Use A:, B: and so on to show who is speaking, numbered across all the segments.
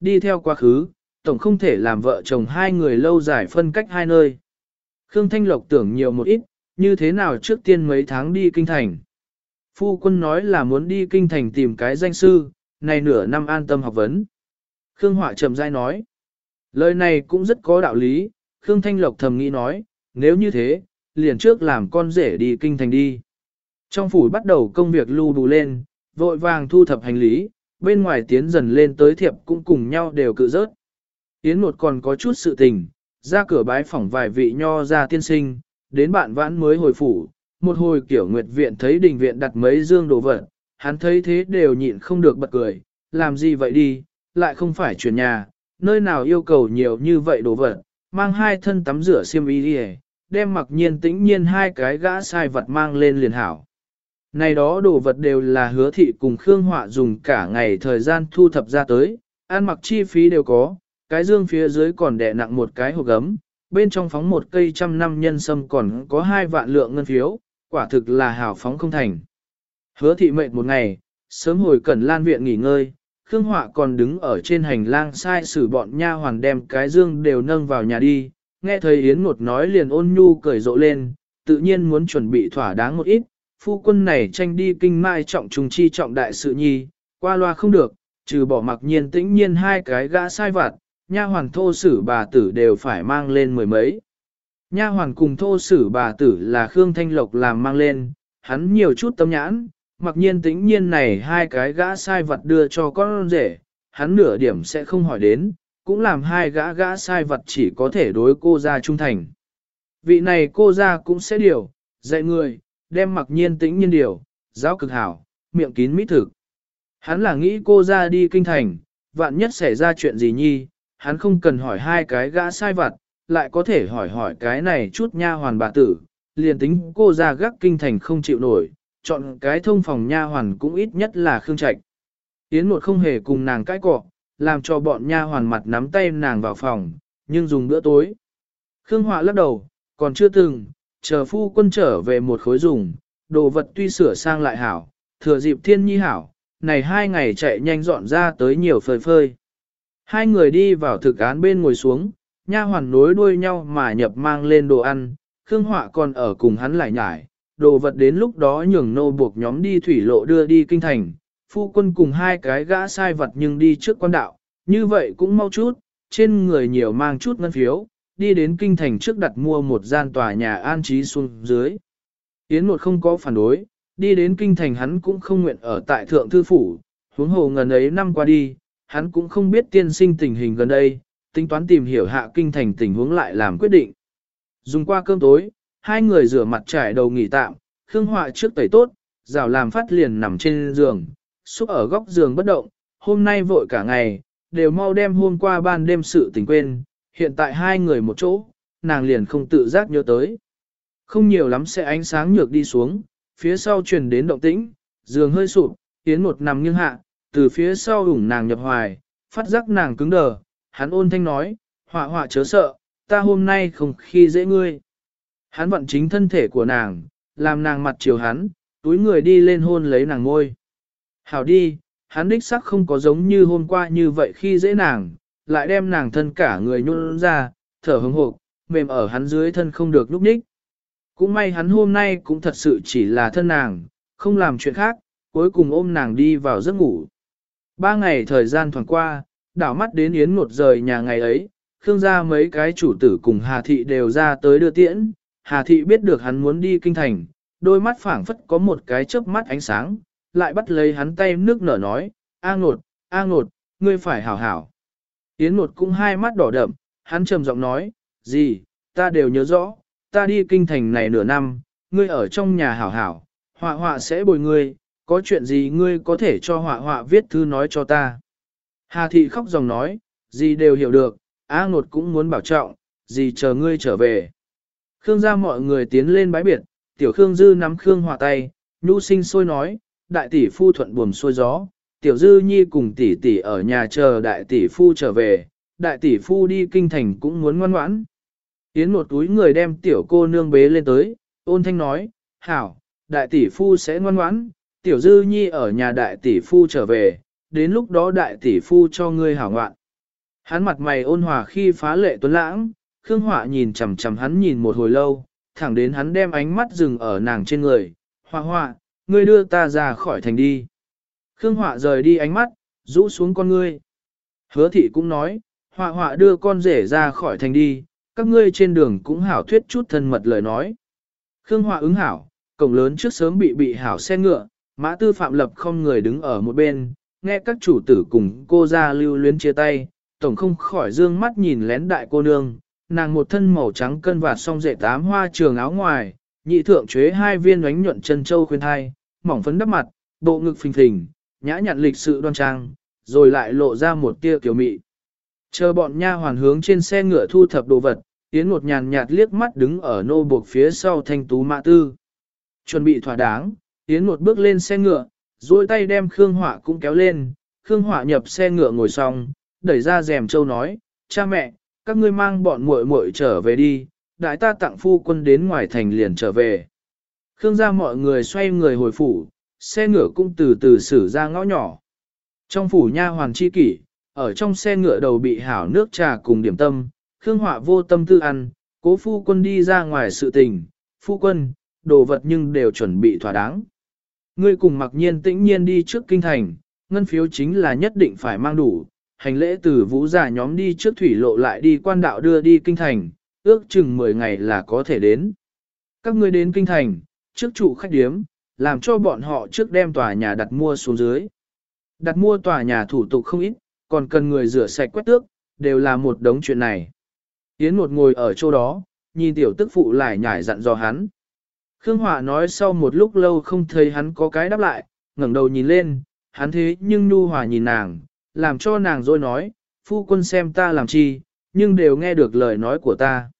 A: Đi theo quá khứ, tổng không thể làm vợ chồng hai người lâu dài phân cách hai nơi. Khương Thanh Lộc tưởng nhiều một ít, như thế nào trước tiên mấy tháng đi kinh thành. Phu quân nói là muốn đi kinh thành tìm cái danh sư, này nửa năm an tâm học vấn. Khương Họa trầm dai nói. Lời này cũng rất có đạo lý, Khương Thanh Lộc thầm nghĩ nói, nếu như thế, liền trước làm con rể đi kinh thành đi. Trong phủ bắt đầu công việc lưu đủ lên, vội vàng thu thập hành lý, bên ngoài tiến dần lên tới thiệp cũng cùng nhau đều cự rớt. Yến một còn có chút sự tình, ra cửa bái phỏng vài vị nho ra tiên sinh, đến bạn vãn mới hồi phủ, một hồi kiểu nguyệt viện thấy đình viện đặt mấy dương đồ vật, hắn thấy thế đều nhịn không được bật cười, làm gì vậy đi, lại không phải chuyển nhà, nơi nào yêu cầu nhiều như vậy đồ vật, mang hai thân tắm rửa xiêm y đi đem mặc nhiên tĩnh nhiên hai cái gã sai vật mang lên liền hảo. Này đó đồ vật đều là hứa thị cùng Khương Họa dùng cả ngày thời gian thu thập ra tới, ăn mặc chi phí đều có, cái dương phía dưới còn đè nặng một cái hộp gấm, bên trong phóng một cây trăm năm nhân sâm còn có hai vạn lượng ngân phiếu, quả thực là hào phóng không thành. Hứa thị mệt một ngày, sớm hồi cẩn lan viện nghỉ ngơi, Khương Họa còn đứng ở trên hành lang sai xử bọn nha hoàn đem cái dương đều nâng vào nhà đi, nghe thấy Yến Ngột nói liền ôn nhu cười rộ lên, tự nhiên muốn chuẩn bị thỏa đáng một ít, phu quân này tranh đi kinh mai trọng trùng chi trọng đại sự nhi, qua loa không được, trừ bỏ mặc nhiên tĩnh nhiên hai cái gã sai vặt, nha hoàn thô sử bà tử đều phải mang lên mười mấy. Nha hoàn cùng thô sử bà tử là Khương Thanh Lộc làm mang lên, hắn nhiều chút tâm nhãn, mặc nhiên tĩnh nhiên này hai cái gã sai vật đưa cho con rể, hắn nửa điểm sẽ không hỏi đến, cũng làm hai gã gã sai vật chỉ có thể đối cô ra trung thành. Vị này cô ra cũng sẽ điều, dạy người, đem mặc nhiên tĩnh nhiên điều, giáo cực hảo, miệng kín mỹ thực. Hắn là nghĩ cô ra đi kinh thành, vạn nhất xảy ra chuyện gì nhi, hắn không cần hỏi hai cái gã sai vặt, lại có thể hỏi hỏi cái này chút nha hoàn bà tử, liền tính cô ra gác kinh thành không chịu nổi, chọn cái thông phòng nha hoàn cũng ít nhất là khương trạch. Yến một không hề cùng nàng cãi cọ, làm cho bọn nha hoàn mặt nắm tay nàng vào phòng, nhưng dùng bữa tối. Khương Họa lắc đầu, còn chưa từng, chờ phu quân trở về một khối dùng, đồ vật tuy sửa sang lại hảo, thừa dịp thiên nhi hảo, này hai ngày chạy nhanh dọn ra tới nhiều phơi phơi. Hai người đi vào thực án bên ngồi xuống, nha hoàn nối đuôi nhau mà nhập mang lên đồ ăn, Khương Họa còn ở cùng hắn lại nhải, đồ vật đến lúc đó nhường nô buộc nhóm đi thủy lộ đưa đi kinh thành, phu quân cùng hai cái gã sai vật nhưng đi trước quan đạo, như vậy cũng mau chút, trên người nhiều mang chút ngân phiếu, đi đến kinh thành trước đặt mua một gian tòa nhà an trí xuống dưới. Yến một không có phản đối, đi đến kinh thành hắn cũng không nguyện ở tại thượng thư phủ, huống hồ ngần ấy năm qua đi, hắn cũng không biết tiên sinh tình hình gần đây, tính toán tìm hiểu hạ kinh thành tình huống lại làm quyết định. Dùng qua cơm tối, hai người rửa mặt trải đầu nghỉ tạm, Khương Họa trước tẩy tốt, rào làm phát liền nằm trên giường, xúc ở góc giường bất động, hôm nay vội cả ngày, đều mau đem hôm qua ban đêm sự tình quên, hiện tại hai người một chỗ, nàng liền không tự giác nhớ tới. Không nhiều lắm sẽ ánh sáng nhược đi xuống, phía sau truyền đến động tĩnh, giường hơi sụp, tiến một nằm nghiêng hạ, từ phía sau ủng nàng nhập hoài, phát giác nàng cứng đờ, hắn ôn thanh nói, họa họa chớ sợ, ta hôm nay không khi dễ ngươi. Hắn vận chính thân thể của nàng, làm nàng mặt chiều hắn, túi người đi lên hôn lấy nàng ngôi. Hảo đi, hắn đích sắc không có giống như hôm qua như vậy khi dễ nàng, lại đem nàng thân cả người nhún ra, thở hứng hộp, mềm ở hắn dưới thân không được lúc ních. Cũng may hắn hôm nay cũng thật sự chỉ là thân nàng, không làm chuyện khác, cuối cùng ôm nàng đi vào giấc ngủ. Ba ngày thời gian thoảng qua, đảo mắt đến Yến một rời nhà ngày ấy, Khương gia mấy cái chủ tử cùng Hà Thị đều ra tới đưa tiễn, Hà Thị biết được hắn muốn đi kinh thành, đôi mắt phảng phất có một cái chớp mắt ánh sáng, lại bắt lấy hắn tay nước nở nói, A ngột, A ngột, ngươi phải hảo hảo. Yến một cũng hai mắt đỏ đậm, hắn trầm giọng nói, gì, ta đều nhớ rõ, ta đi kinh thành này nửa năm, ngươi ở trong nhà hảo hảo, họa họa sẽ bồi ngươi, có chuyện gì ngươi có thể cho họa họa viết thư nói cho ta. Hà thị khóc dòng nói, gì đều hiểu được, A ngột cũng muốn bảo trọng, gì chờ ngươi trở về. Khương gia mọi người tiến lên bái biệt, tiểu Khương Dư nắm Khương Hòa tay, nhu sinh sôi nói, đại tỷ phu thuận buồm xuôi gió, tiểu Dư nhi cùng tỷ tỷ ở nhà chờ đại tỷ phu trở về, đại tỷ phu đi kinh thành cũng muốn ngoan ngoãn. Yến một túi người đem tiểu cô nương bế lên tới, ôn thanh nói, hảo, đại tỷ phu sẽ ngoan ngoãn, tiểu Dư nhi ở nhà đại tỷ phu trở về, đến lúc đó đại tỷ phu cho ngươi hảo ngoạn. Hắn mặt mày ôn hòa khi phá lệ tuấn lãng, Khương Họa nhìn chằm chằm hắn nhìn một hồi lâu, thẳng đến hắn đem ánh mắt dừng ở nàng trên người. Hoa Hoa, ngươi đưa ta ra khỏi thành đi. Khương Họa rời đi ánh mắt, rũ xuống con ngươi. Hứa thị cũng nói, họa họa đưa con rể ra khỏi thành đi, các ngươi trên đường cũng hảo thuyết chút thân mật lời nói. Khương Họa ứng hảo, cổng lớn trước sớm bị bị hảo xe ngựa, mã tư phạm lập không người đứng ở một bên, nghe các chủ tử cùng cô ra lưu luyến chia tay, tổng không khỏi dương mắt nhìn lén đại cô nương, nàng một thân màu trắng cân và song dệt tám hoa trường áo ngoài, nhị thượng chế hai viên ánh nhuận chân châu khuyên thai, mỏng phấn đắp mặt, bộ ngực phình phình, nhã nhặn lịch sự đoan trang, rồi lại lộ ra một tia kiểu mị. Chờ bọn nha hoàn hướng trên xe ngựa thu thập đồ vật, Yến một nhàn nhạt liếc mắt đứng ở nô buộc phía sau thanh tú mã tư. Chuẩn bị thỏa đáng, Yến một bước lên xe ngựa, duỗi tay đem Khương Họa cũng kéo lên, Khương Họa nhập xe ngựa ngồi xong, đẩy ra rèm châu nói, cha mẹ, các ngươi mang bọn muội muội trở về đi, đại ta tặng phu quân đến ngoài thành liền trở về. Khương gia mọi người xoay người hồi phủ, xe ngựa cũng từ từ xử ra ngõ nhỏ. Trong phủ nha hoàng chi kỷ, ở trong xe ngựa đầu bị hảo nước trà cùng điểm tâm, Khương Họa vô tâm tư ăn, cố phu quân đi ra ngoài sự tình, phu quân, đồ vật nhưng đều chuẩn bị thỏa đáng. Ngươi cùng mặc nhiên tĩnh nhiên đi trước kinh thành, ngân phiếu chính là nhất định phải mang đủ, hành lễ từ vũ giả nhóm đi trước thủy lộ lại đi quan đạo đưa đi kinh thành, ước chừng 10 ngày là có thể đến. Các ngươi đến kinh thành, trước trụ khách điếm, làm cho bọn họ trước đem tòa nhà đặt mua xuống dưới. Đặt mua tòa nhà thủ tục không ít, còn cần người rửa sạch quét tước, đều là một đống chuyện này. Yến một ngồi ở chỗ đó, nhìn tiểu tức phụ lại nhảy dặn dò hắn. Khương Hỏa nói sau một lúc lâu không thấy hắn có cái đáp lại, ngẩng đầu nhìn lên, hắn thế nhưng nu hòa nhìn nàng, làm cho nàng rồi nói, phu quân xem ta làm chi, nhưng đều nghe được lời nói của ta.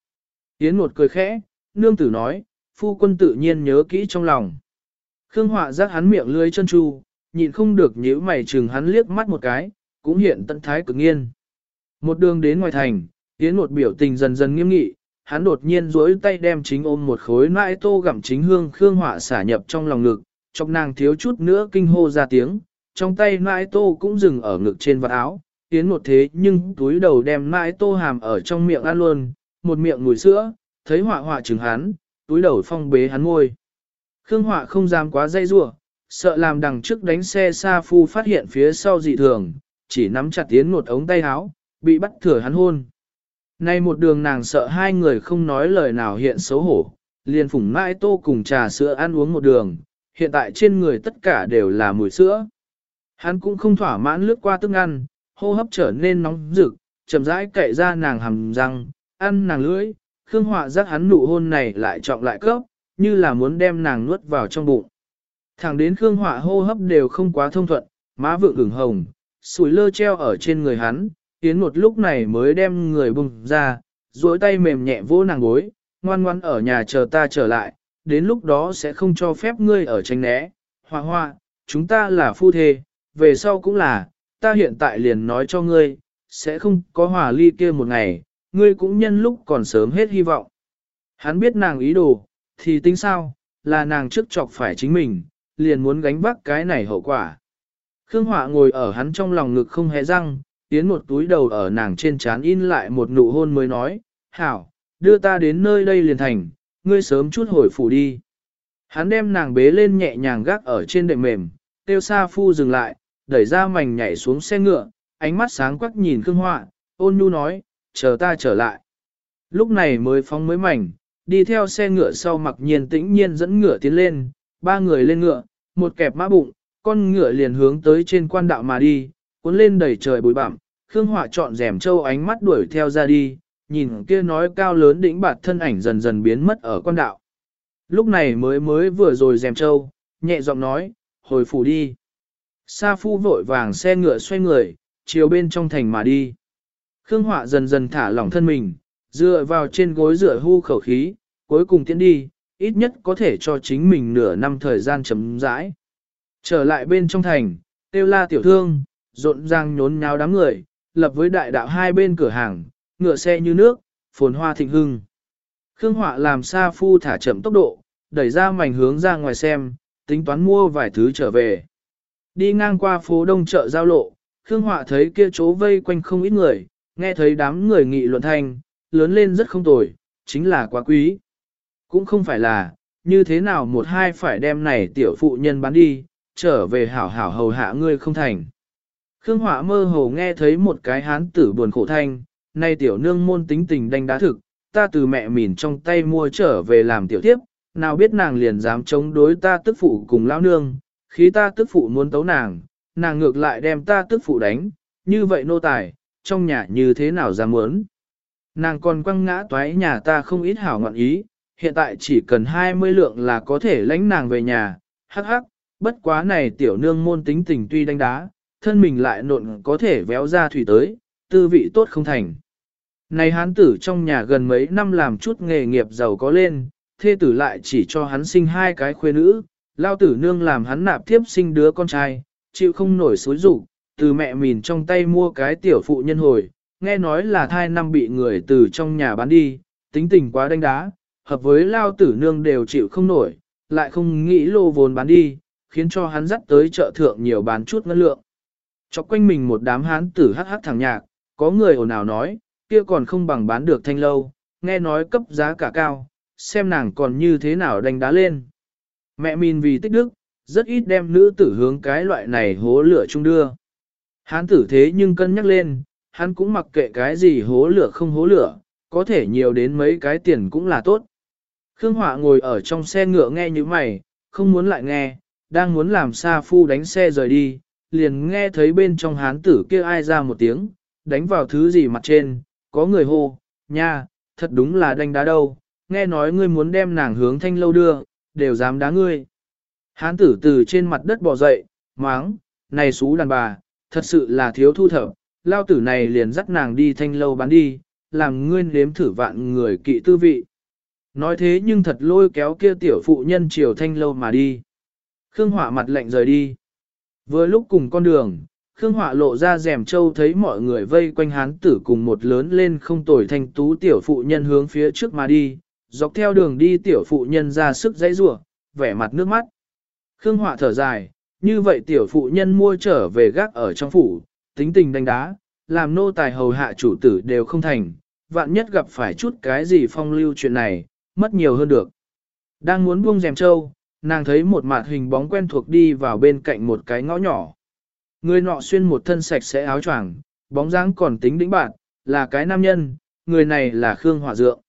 A: Yến một cười khẽ, nương tử nói, phu quân tự nhiên nhớ kỹ trong lòng. Khương Họa giác hắn miệng lưới chân chu, nhịn không được nhíu mày chừng hắn liếc mắt một cái, cũng hiện tận thái cực nghiên. Một đường đến ngoài thành, Yến một biểu tình dần dần nghiêm nghị, hắn đột nhiên duỗi tay đem chính ôm một khối nãi tô gặm chính hương khương họa xả nhập trong lòng ngực, trong nàng thiếu chút nữa kinh hô ra tiếng, trong tay nãi tô cũng dừng ở ngực trên vạt áo, Yến một thế nhưng túi đầu đem nãi tô hàm ở trong miệng ăn luôn, một miệng mùi sữa, thấy họa họa chừng hắn, túi đầu phong bế hắn ngôi. Khương họa không dám quá dây rủa sợ làm đằng trước đánh xe xa phu phát hiện phía sau dị thường, chỉ nắm chặt tiến một ống tay áo, bị bắt thừa hắn hôn. Nay một đường nàng sợ hai người không nói lời nào hiện xấu hổ, liền phủng mãi tô cùng trà sữa ăn uống một đường, hiện tại trên người tất cả đều là mùi sữa. Hắn cũng không thỏa mãn lướt qua tức ăn, hô hấp trở nên nóng rực, chậm rãi cậy ra nàng hầm răng, ăn nàng lưỡi, Khương Họa giác hắn nụ hôn này lại trọng lại cấp, như là muốn đem nàng nuốt vào trong bụng. Thẳng đến Khương Họa hô hấp đều không quá thông thuận, má vượng ửng hồng, sủi lơ treo ở trên người hắn, Yến một lúc này mới đem người bùng ra, duỗi tay mềm nhẹ vỗ nàng gối, ngoan ngoan ở nhà chờ ta trở lại, đến lúc đó sẽ không cho phép ngươi ở tranh né. Hoa hoa, chúng ta là phu thê, về sau cũng là, ta hiện tại liền nói cho ngươi, sẽ không có hòa ly kia một ngày, ngươi cũng nhân lúc còn sớm hết hy vọng. Hắn biết nàng ý đồ, thì tính sao, là nàng trước chọc phải chính mình, liền muốn gánh vác cái này hậu quả. Khương Họa ngồi ở hắn trong lòng ngực không hề răng, tiến một túi đầu ở nàng trên trán in lại một nụ hôn mới nói, hảo, đưa ta đến nơi đây liền thành, ngươi sớm chút hồi phủ đi. Hắn đem nàng bế lên nhẹ nhàng gác ở trên đệm mềm, tiêu sa phu dừng lại, đẩy ra mảnh nhảy xuống xe ngựa, ánh mắt sáng quắc nhìn Khương Họa, ôn nhu nói, chờ ta trở lại. Lúc này mới phóng mới mảnh, đi theo xe ngựa sau mặc nhiên tĩnh nhiên dẫn ngựa tiến lên, ba người lên ngựa, một kẹp mã bụng, con ngựa liền hướng tới trên quan đạo mà đi, cuốn lên đầy trời bụi bặm, Khương Họa chọn rèm châu ánh mắt đuổi theo ra đi, nhìn kia nói cao lớn đỉnh bạt thân ảnh dần dần biến mất ở quan đạo. Lúc này mới mới vừa rồi rèm châu, nhẹ giọng nói, hồi phủ đi. Sa phu vội vàng xe ngựa xoay người, chiều bên trong thành mà đi. Khương Họa dần dần thả lỏng thân mình, dựa vào trên gối rửa hưu khẩu khí, cuối cùng tiến đi, ít nhất có thể cho chính mình nửa năm thời gian chấm rãi. Trở lại bên trong thành, tiêu la tiểu thương, rộn ràng nhốn nháo đám người, lập với đại đạo hai bên cửa hàng, ngựa xe như nước, phồn hoa thịnh hưng. Khương Họa làm xa phu thả chậm tốc độ, đẩy ra mảnh hướng ra ngoài xem, tính toán mua vài thứ trở về. Đi ngang qua phố đông chợ giao lộ, Khương Họa thấy kia chỗ vây quanh không ít người, Nghe thấy đám người nghị luận thanh, lớn lên rất không tồi, chính là quá quý. Cũng không phải là, như thế nào một hai phải đem này tiểu phụ nhân bán đi, trở về hảo hảo hầu hạ ngươi không thành. Khương Hỏa mơ hồ nghe thấy một cái hán tử buồn khổ thanh, nay tiểu nương môn tính tình đánh đá thực, ta từ mẹ mìn trong tay mua trở về làm tiểu tiếp, nào biết nàng liền dám chống đối ta tức phụ cùng lão nương, khi ta tức phụ muốn tấu nàng, nàng ngược lại đem ta tức phụ đánh, như vậy nô tài, trong nhà như thế nào dám muốn. Nàng còn quăng ngã toái nhà ta không ít hảo ngọn ý, hiện tại chỉ cần 20 lượng là có thể lãnh nàng về nhà, hắc hắc, bất quá này tiểu nương môn tính tình tuy đánh đá, thân mình lại nộn có thể véo ra thủy tới, tư vị tốt không thành. Này hán tử trong nhà gần mấy năm làm chút nghề nghiệp giàu có lên, thê tử lại chỉ cho hắn sinh hai cái khuê nữ, lao tử nương làm hắn nạp tiếp sinh đứa con trai, chịu không nổi xối rủ, từ mẹ mìn trong tay mua cái tiểu phụ nhân hồi, nghe nói là thai năm bị người từ trong nhà bán đi, tính tình quá đánh đá, hợp với lao tử nương đều chịu không nổi, lại không nghĩ lô vốn bán đi, khiến cho hắn dắt tới chợ thượng nhiều bán chút ngân lượng. Chọc quanh mình một đám hán tử hắc hắc thẳng nhạc, có người ồn ào nói, kia còn không bằng bán được thanh lâu, nghe nói cấp giá cả cao, xem nàng còn như thế nào đánh đá lên. Mẹ min vì tích đức, rất ít đem nữ tử hướng cái loại này hố lửa chung đưa. Hán tử thế nhưng cân nhắc lên, hắn cũng mặc kệ cái gì hố lửa không hố lửa, có thể nhiều đến mấy cái tiền cũng là tốt. Khương Họa ngồi ở trong xe ngựa nghe như mày, không muốn lại nghe, đang muốn làm xa phu đánh xe rời đi, liền nghe thấy bên trong hán tử kia ai ra một tiếng, đánh vào thứ gì mặt trên, có người hô, nha, thật đúng là đánh đá đâu, nghe nói ngươi muốn đem nàng hướng thanh lâu đưa, đều dám đá ngươi. Hán tử từ trên mặt đất bò dậy, máng, này xú đàn bà, thật sự là thiếu thu thập, lao tử này liền dắt nàng đi thanh lâu bán đi, làm ngươi nếm thử vạn người kỵ tư vị. Nói thế nhưng thật lôi kéo kia tiểu phụ nhân chiều thanh lâu mà đi. Khương Hỏa mặt lạnh rời đi. Vừa lúc cùng con đường, Khương Họa lộ ra rèm châu thấy mọi người vây quanh hán tử cùng một lớn lên không tồi thanh tú tiểu phụ nhân hướng phía trước mà đi, dọc theo đường đi tiểu phụ nhân ra sức dãy rủa, vẻ mặt nước mắt. Khương Họa thở dài, như vậy tiểu phụ nhân mua trở về gác ở trong phủ, tính tình đánh đá, làm nô tài hầu hạ chủ tử đều không thành, vạn nhất gặp phải chút cái gì phong lưu chuyện này, mất nhiều hơn được. Đang muốn buông rèm trâu, nàng thấy một mạt hình bóng quen thuộc đi vào bên cạnh một cái ngõ nhỏ. Người nọ xuyên một thân sạch sẽ áo choàng, bóng dáng còn tính đĩnh bạn, là cái nam nhân, người này là Khương Hỏa Dượng.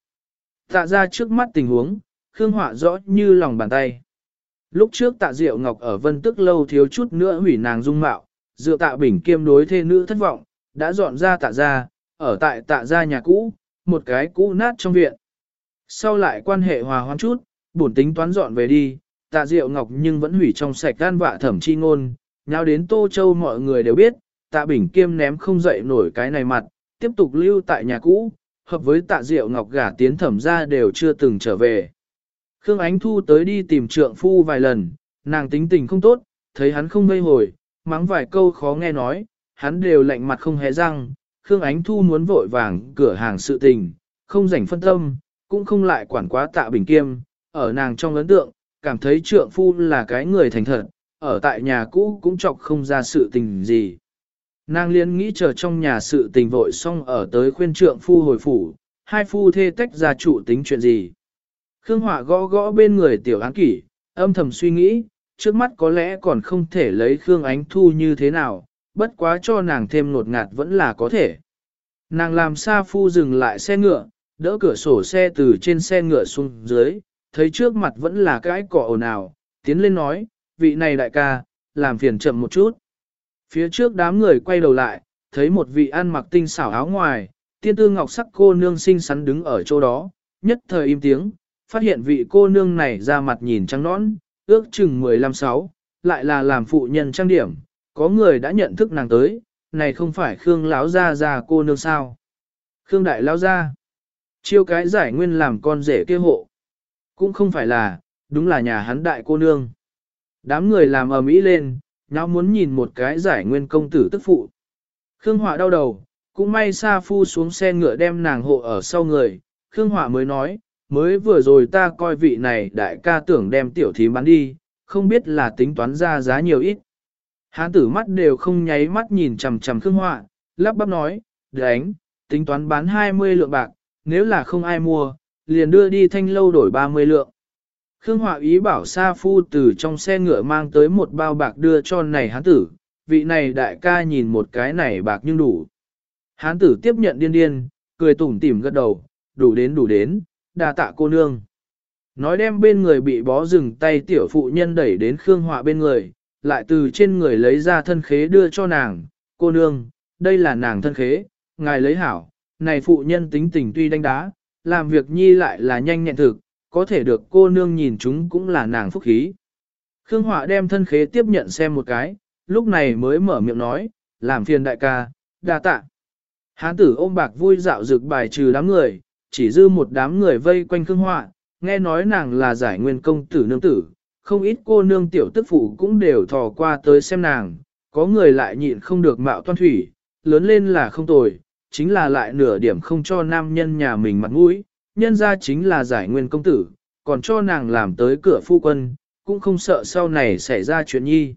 A: Tạ ra trước mắt tình huống, Khương Hỏa rõ như lòng bàn tay. Lúc trước tạ Diệu Ngọc ở vân tức lâu thiếu chút nữa hủy nàng dung mạo, dựa tạ bình kiêm đối thê nữ thất vọng, đã dọn ra tạ ra, ở tại tạ ra nhà cũ, một cái cũ nát trong viện. Sau lại quan hệ hòa hoãn chút, bổn tính toán dọn về đi, tạ Diệu Ngọc nhưng vẫn hủy trong sạch gan vạ thẩm chi ngôn, nhau đến Tô Châu mọi người đều biết, tạ bình kiêm ném không dậy nổi cái này mặt, tiếp tục lưu tại nhà cũ, hợp với tạ Diệu Ngọc gả tiến thẩm ra đều chưa từng trở về. Khương Ánh Thu tới đi tìm trượng phu vài lần, nàng tính tình không tốt, thấy hắn không mây hồi, mắng vài câu khó nghe nói, hắn đều lạnh mặt không hé răng, Khương Ánh Thu muốn vội vàng cửa hàng sự tình, không rảnh phân tâm, cũng không lại quản quá tạ bình kiêm, ở nàng trong ấn tượng, cảm thấy trượng phu là cái người thành thật, ở tại nhà cũ cũng chọc không ra sự tình gì. Nàng liên nghĩ chờ trong nhà sự tình vội xong ở tới khuyên trượng phu hồi phủ, hai phu thê tách ra chủ tính chuyện gì. Khương Họa gõ gõ bên người tiểu án kỷ, âm thầm suy nghĩ, trước mắt có lẽ còn không thể lấy Khương Ánh Thu như thế nào, bất quá cho nàng thêm nột ngạt vẫn là có thể. Nàng làm xa phu dừng lại xe ngựa, đỡ cửa sổ xe từ trên xe ngựa xuống dưới, thấy trước mặt vẫn là cái cỏ ồn ào, tiến lên nói, vị này đại ca, làm phiền chậm một chút. Phía trước đám người quay đầu lại, thấy một vị ăn mặc tinh xảo áo ngoài, tiên tư ngọc sắc cô nương xinh xắn đứng ở chỗ đó, nhất thời im tiếng, phát hiện vị cô nương này ra mặt nhìn trắng nõn, ước chừng 15-6, lại là làm phụ nhân trang điểm, có người đã nhận thức nàng tới, này không phải Khương lão gia già cô nương sao? Khương đại lão gia, chiêu cái giải nguyên làm con rể kia hộ, cũng không phải là, đúng là nhà hắn đại cô nương. Đám người làm ầm ĩ lên, nhau muốn nhìn một cái giải nguyên công tử tức phụ. Khương Họa đau đầu, cũng may Sa Phu xuống xe ngựa đem nàng hộ ở sau người, Khương Họa mới nói, mới vừa rồi ta coi vị này đại ca tưởng đem tiểu thím bán đi, không biết là tính toán ra giá nhiều ít. Hán tử mắt đều không nháy mắt nhìn chằm chằm Khương Họa, lắp bắp nói, đánh, tính toán bán 20 lượng bạc, nếu là không ai mua, liền đưa đi thanh lâu đổi 30 lượng. Khương Họa ý bảo Sa Phu từ trong xe ngựa mang tới một bao bạc đưa cho này hán tử, vị này đại ca nhìn một cái này bạc nhưng đủ. Hán tử tiếp nhận điên điên, cười tủm tỉm gật đầu, đủ đến đủ đến, đa tạ cô nương. Nói đem bên người bị bó rừng tay tiểu phụ nhân đẩy đến Khương Họa bên người, lại từ trên người lấy ra thân khế đưa cho nàng, cô nương, đây là nàng thân khế, ngài lấy hảo, này phụ nhân tính tình tuy đánh đá, làm việc nhi lại là nhanh nhẹn thực, có thể được cô nương nhìn chúng cũng là nàng phúc khí. Khương Họa đem thân khế tiếp nhận xem một cái, lúc này mới mở miệng nói, làm phiền đại ca, đa tạ. Hán tử ôm bạc vui dạo dược bài trừ đám người, chỉ dư một đám người vây quanh Khương Họa, nghe nói nàng là giải nguyên công tử nương tử, không ít cô nương tiểu tức phụ cũng đều thò qua tới xem nàng, có người lại nhịn không được mạo toan thủy, lớn lên là không tồi, chính là lại nửa điểm không cho nam nhân nhà mình mặt mũi, nhân ra chính là giải nguyên công tử, còn cho nàng làm tới cửa phu quân, cũng không sợ sau này xảy ra chuyện nhi.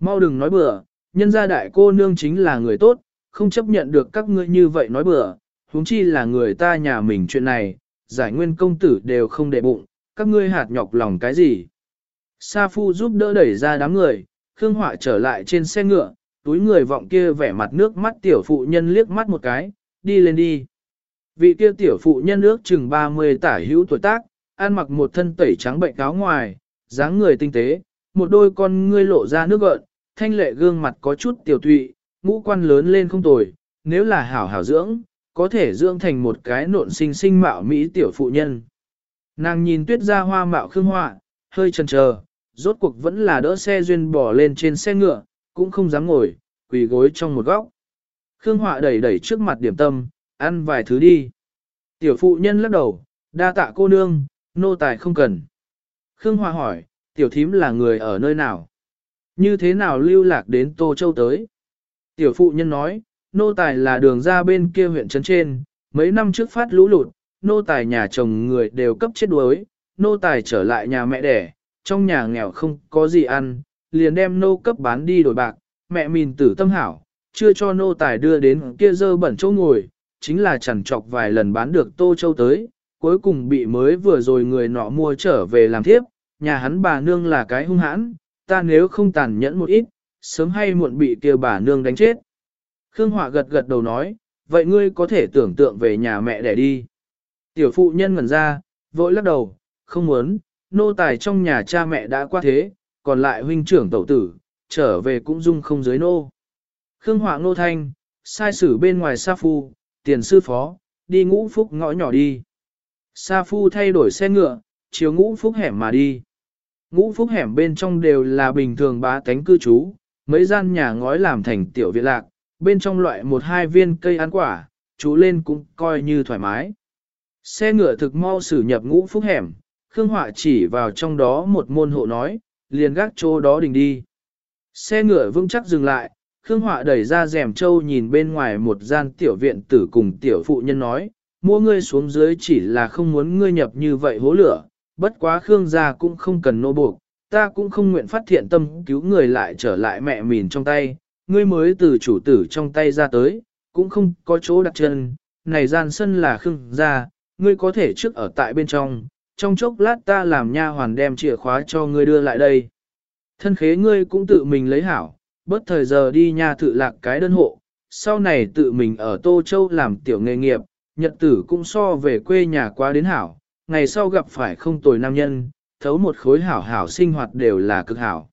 A: Mau đừng nói bừa, nhân gia đại cô nương chính là người tốt, không chấp nhận được các ngươi như vậy nói bừa, huống chi là người ta nhà mình chuyện này, giải nguyên công tử đều không để bụng, các ngươi hạt nhọc lòng cái gì. Sa Phu giúp đỡ đẩy ra đám người, Khương Họa trở lại trên xe ngựa, túi người vọng kia vẻ mặt nước mắt tiểu phụ nhân liếc mắt một cái, đi lên đi. Vị kia tiểu phụ nhân ước chừng 30 tả hữu tuổi tác, ăn mặc một thân tẩy trắng bệnh cáo ngoài, dáng người tinh tế, một đôi con ngươi lộ ra nước gợn, thanh lệ gương mặt có chút tiểu tụy, ngũ quan lớn lên không tồi, nếu là hảo hảo dưỡng, có thể dưỡng thành một cái nộn sinh sinh mạo mỹ tiểu phụ nhân. Nàng nhìn tuyết ra hoa mạo khương họa, hơi chần chờ, rốt cuộc vẫn là đỡ xe duyên bỏ lên trên xe ngựa, cũng không dám ngồi, quỳ gối trong một góc. Khương họa đẩy đẩy trước mặt điểm tâm, ăn vài thứ đi. Tiểu phụ nhân lắc đầu, đa tạ cô nương, nô tài không cần. Khương họa hỏi, tiểu thím là người ở nơi nào? Như thế nào lưu lạc đến Tô Châu tới? Tiểu phụ nhân nói, nô tài là đường ra bên kia huyện trấn trên, mấy năm trước phát lũ lụt, nô tài nhà chồng người đều cấp chết đuối, nô tài trở lại nhà mẹ đẻ, trong nhà nghèo không có gì ăn, liền đem nô cấp bán đi đổi bạc, mẹ mình tử tâm hảo, chưa cho nô tài đưa đến kia dơ bẩn chỗ ngồi, chính là chẳng chọc vài lần bán được Tô Châu tới, cuối cùng bị mới vừa rồi người nọ mua trở về làm thiếp, nhà hắn bà nương là cái hung hãn, ta nếu không tàn nhẫn một ít, sớm hay muộn bị kia bà nương đánh chết. Khương Họa gật gật đầu nói, vậy ngươi có thể tưởng tượng về nhà mẹ để đi. Tiểu phụ nhân ngẩn ra, vội lắc đầu, không muốn, nô tài trong nhà cha mẹ đã qua thế, còn lại huynh trưởng tẩu tử, trở về cũng dung không giới nô. Khương Họa nô thanh, sai sử bên ngoài Sa Phu, tiền sư phó, đi ngũ phúc ngõ nhỏ đi. Sa Phu thay đổi xe ngựa, chiều ngũ phúc hẻm mà đi. Ngũ phúc hẻm bên trong đều là bình thường bá tánh cư trú, mấy gian nhà ngói làm thành tiểu viện lạc, bên trong loại một hai viên cây ăn quả, chú lên cũng coi như thoải mái. Xe ngựa thực mau xử nhập ngũ phúc hẻm, Khương Họa chỉ vào trong đó một môn hộ nói, liền gác chỗ đó đình đi. Xe ngựa vững chắc dừng lại, Khương Họa đẩy ra rèm châu nhìn bên ngoài một gian tiểu viện tử cùng tiểu phụ nhân nói, mua ngươi xuống dưới chỉ là không muốn ngươi nhập như vậy hố lửa, bất quá Khương gia cũng không cần nô buộc, ta cũng không nguyện phát thiện tâm cứu người lại trở lại mẹ mìn trong tay, ngươi mới từ chủ tử trong tay ra tới, cũng không có chỗ đặt chân, này gian sân là khưng gia, ngươi có thể trước ở tại bên trong, trong chốc lát ta làm nha hoàn đem chìa khóa cho ngươi đưa lại đây. Thân khế ngươi cũng tự mình lấy hảo, bất thời giờ đi nha thự lạc cái đơn hộ, sau này tự mình ở Tô Châu làm tiểu nghề nghiệp, nhật tử cũng so về quê nhà quá đến hảo, ngày sau gặp phải không tồi nam nhân, thấu một khối hảo hảo sinh hoạt đều là cực hảo.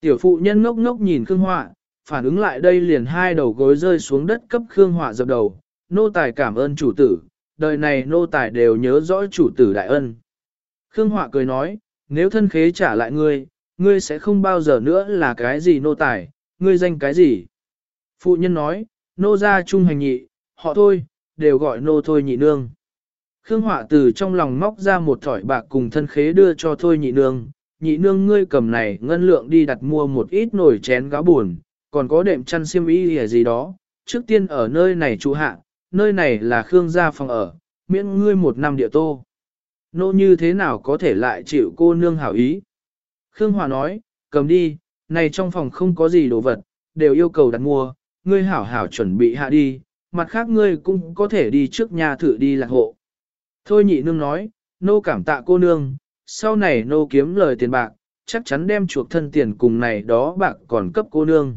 A: Tiểu phụ nhân ngốc ngốc nhìn Khương Họa, phản ứng lại đây liền hai đầu gối rơi xuống đất cấp Khương Họa dập đầu, nô tài cảm ơn chủ tử, đời này nô tài đều nhớ rõ chủ tử đại ân. Khương Họa cười nói, nếu thân khế trả lại ngươi, ngươi sẽ không bao giờ nữa là cái gì nô tài, ngươi danh cái gì. Phụ nhân nói, nô gia trung hành nhị, họ thôi, đều gọi nô thôi nhị nương. Khương Họa từ trong lòng móc ra một thỏi bạc cùng thân khế đưa cho thôi nhị nương, nhị nương ngươi cầm này ngân lượng đi đặt mua một ít nồi chén gáo buồn, còn có đệm chăn xiêm y gì đó, trước tiên ở nơi này trụ hạ, nơi này là Khương gia phòng ở, miễn ngươi một năm địa tô. Nô như thế nào có thể lại chịu cô nương hảo ý? Khương Hòa nói, cầm đi, này trong phòng không có gì đồ vật, đều yêu cầu đặt mua, ngươi hảo hảo chuẩn bị hạ đi, mặt khác ngươi cũng có thể đi trước nhà thử đi lạc hộ. Thôi nhị nương nói, nô cảm tạ cô nương, sau này nô kiếm lời tiền bạc, chắc chắn đem chuộc thân tiền cùng này đó bạc còn cấp cô nương.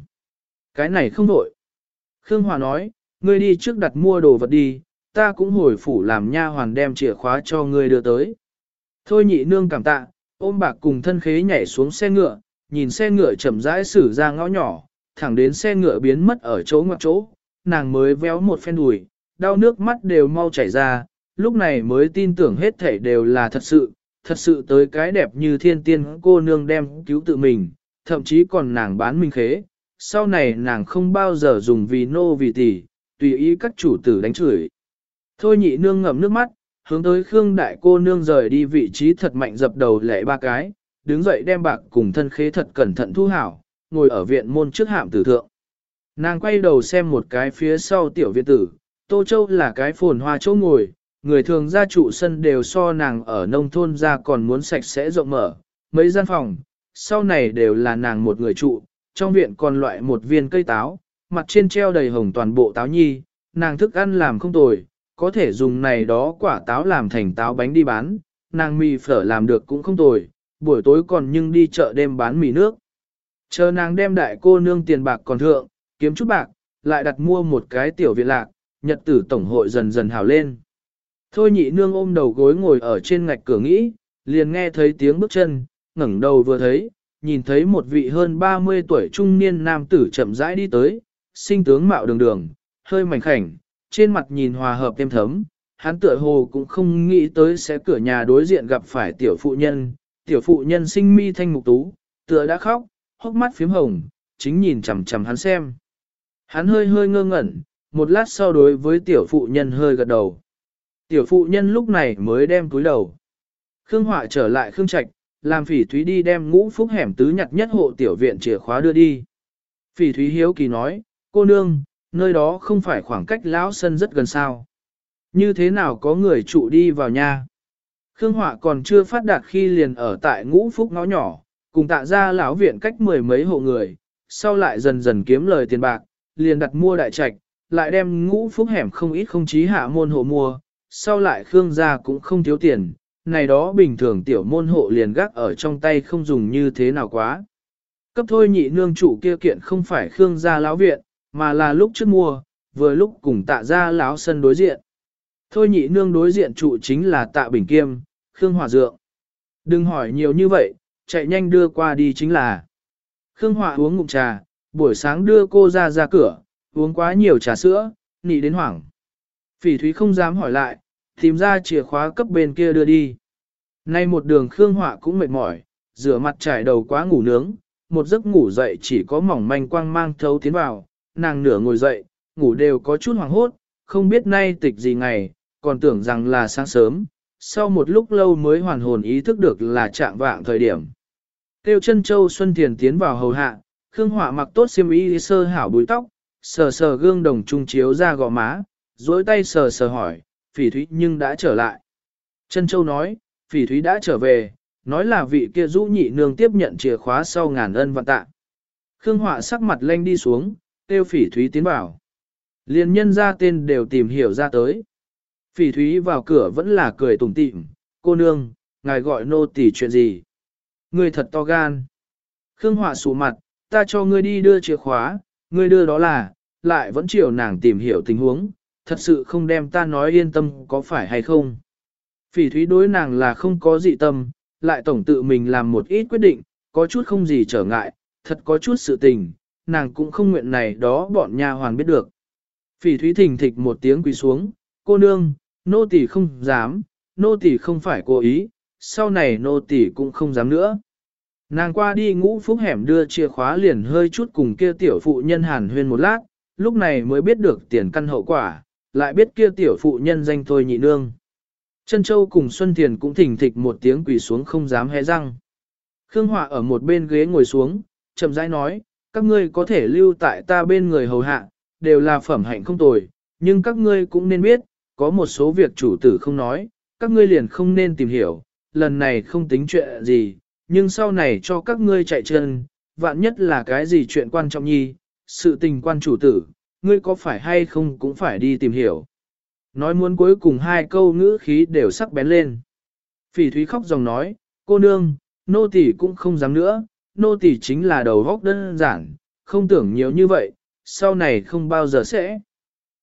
A: Cái này không đổi. Khương Hòa nói, ngươi đi trước đặt mua đồ vật đi, ta cũng hồi phủ làm nha hoàn đem chìa khóa cho ngươi đưa tới. Thôi nhị nương cảm tạ, ôm bạc cùng thân khế nhảy xuống xe ngựa, nhìn xe ngựa chậm rãi xử ra ngõ nhỏ, thẳng đến xe ngựa biến mất ở chỗ ngoặc chỗ, nàng mới véo một phen đùi, đau nước mắt đều mau chảy ra, lúc này mới tin tưởng hết thảy đều là thật sự, thật sự tới cái đẹp như thiên tiên cô nương đem cứu tự mình, thậm chí còn nàng bán minh khế, sau này nàng không bao giờ dùng vì nô vì tỷ, tùy ý các chủ tử đánh chửi. Thôi nhị nương ngậm nước mắt, hướng tới Khương đại cô nương rời đi vị trí thật mạnh dập đầu lệ ba cái, đứng dậy đem bạc cùng thân khế thật cẩn thận thu hảo, ngồi ở viện môn trước hạm tử thượng. Nàng quay đầu xem một cái phía sau tiểu viện tử, Tô Châu là cái phồn hoa chỗ ngồi, người thường gia trụ sân đều so nàng ở nông thôn ra còn muốn sạch sẽ rộng mở, mấy gian phòng, sau này đều là nàng một người trụ, trong viện còn loại một viên cây táo, mặt trên treo đầy hồng toàn bộ táo nhi, nàng thức ăn làm không tồi, có thể dùng này đó quả táo làm thành táo bánh đi bán, nàng mì phở làm được cũng không tồi, buổi tối còn nhưng đi chợ đêm bán mì nước. Chờ nàng đem đại cô nương tiền bạc còn thượng, kiếm chút bạc, lại đặt mua một cái tiểu viện lạc, nhật tử tổng hội dần dần hào lên. Thôi nhị nương ôm đầu gối ngồi ở trên ngạch cửa nghĩ, liền nghe thấy tiếng bước chân, ngẩng đầu vừa thấy, nhìn thấy một vị hơn 30 tuổi trung niên nam tử chậm rãi đi tới, sinh tướng mạo đường đường, hơi mảnh khảnh, trên mặt nhìn hòa hợp êm thấm, hắn tựa hồ cũng không nghĩ tới sẽ cửa nhà đối diện gặp phải tiểu phụ nhân, tiểu phụ nhân sinh mi thanh mục tú, tựa đã khóc, hốc mắt phím hồng, chính nhìn chằm chằm hắn xem. Hắn hơi hơi ngơ ngẩn, một lát sau đối với tiểu phụ nhân hơi gật đầu. Tiểu phụ nhân lúc này mới đem túi đầu. Khương Họa trở lại Khương Trạch, làm phỉ thúy đi đem ngũ phúc hẻm tứ nhặt nhất hộ tiểu viện chìa khóa đưa đi. Phỉ thúy hiếu kỳ nói, cô nương, nơi đó không phải khoảng cách lão sân rất gần sao. Như thế nào có người trụ đi vào nha? Khương Họa còn chưa phát đạt khi liền ở tại ngũ phúc ngõ nhỏ, cùng tạ ra lão viện cách mười mấy hộ người, sau lại dần dần kiếm lời tiền bạc, liền đặt mua đại trạch, lại đem ngũ phúc hẻm không ít không chí hạ môn hộ mua, sau lại Khương gia cũng không thiếu tiền, này đó bình thường tiểu môn hộ liền gác ở trong tay không dùng như thế nào quá. Cấp thôi nhị nương chủ kia kiện không phải Khương gia lão viện, mà là lúc trước mua, vừa lúc cùng tạ gia lão sân đối diện. Thôi nhị nương đối diện trụ chính là tạ bình kiêm, Khương Hòa Dượng. Đừng hỏi nhiều như vậy, chạy nhanh đưa qua đi chính là. Khương Hòa uống ngụm trà, buổi sáng đưa cô ra ra cửa, uống quá nhiều trà sữa, nị đến hoảng. Phỉ Thúy không dám hỏi lại, tìm ra chìa khóa cấp bên kia đưa đi. Nay một đường Khương Họa cũng mệt mỏi, rửa mặt trải đầu quá ngủ nướng, một giấc ngủ dậy chỉ có mỏng manh quang mang thấu tiến vào, nàng nửa ngồi dậy, ngủ đều có chút hoảng hốt, không biết nay tịch gì ngày, còn tưởng rằng là sáng sớm, sau một lúc lâu mới hoàn hồn ý thức được là trạng vạng thời điểm. Tiêu chân châu Xuân Thiền tiến vào hầu hạ, Khương Họa mặc tốt xiêm y sơ hảo búi tóc, sờ sờ gương đồng trung chiếu ra gò má, duỗi tay sờ sờ hỏi, phỉ thúy nhưng đã trở lại. Trân châu nói, phỉ thúy đã trở về, nói là vị kia rũ nhị nương tiếp nhận chìa khóa sau ngàn ân vạn tạ. Khương Họa sắc mặt lanh đi xuống, tiêu phỉ thúy tiến vào. Liên nhân ra tên đều tìm hiểu ra tới. Phỉ thúy vào cửa vẫn là cười tủm tỉm, cô nương, ngài gọi nô tỳ chuyện gì? Ngươi thật to gan. Khương Họa sụ mặt, ta cho ngươi đi đưa chìa khóa, ngươi đưa đó là, lại vẫn chiều nàng tìm hiểu tình huống, thật sự không đem ta nói yên tâm có phải hay không. Phỉ thúy đối nàng là không có dị tâm, lại tổng tự mình làm một ít quyết định, có chút không gì trở ngại, thật có chút sự tình, nàng cũng không nguyện này đó bọn nha hoàn biết được. Phỉ thúy thình thịch một tiếng quỳ xuống, cô nương, nô tỳ không dám, nô tỳ không phải cố ý, sau này nô tỳ cũng không dám nữa. Nàng qua đi ngũ phúc hẻm đưa chìa khóa liền hơi chút cùng kia tiểu phụ nhân hàn huyên một lát, lúc này mới biết được tiền căn hậu quả, lại biết kia tiểu phụ nhân danh thôi nhị nương. Trân Châu cùng Xuân Thiền cũng thỉnh thịch một tiếng quỳ xuống không dám hé răng. Khương Họa ở một bên ghế ngồi xuống, chậm rãi nói, các ngươi có thể lưu tại ta bên người hầu hạ, đều là phẩm hạnh không tồi, nhưng các ngươi cũng nên biết, có một số việc chủ tử không nói, các ngươi liền không nên tìm hiểu, lần này không tính chuyện gì, nhưng sau này cho các ngươi chạy chân, vạn nhất là cái gì chuyện quan trọng nhi, sự tình quan chủ tử, ngươi có phải hay không cũng phải đi tìm hiểu. Nói muốn cuối cùng hai câu ngữ khí đều sắc bén lên. Phỉ thúy khóc dòng nói, cô nương, nô tỳ cũng không dám nữa, nô tỳ chính là đầu góc đơn giản, không tưởng nhiều như vậy, sau này không bao giờ sẽ.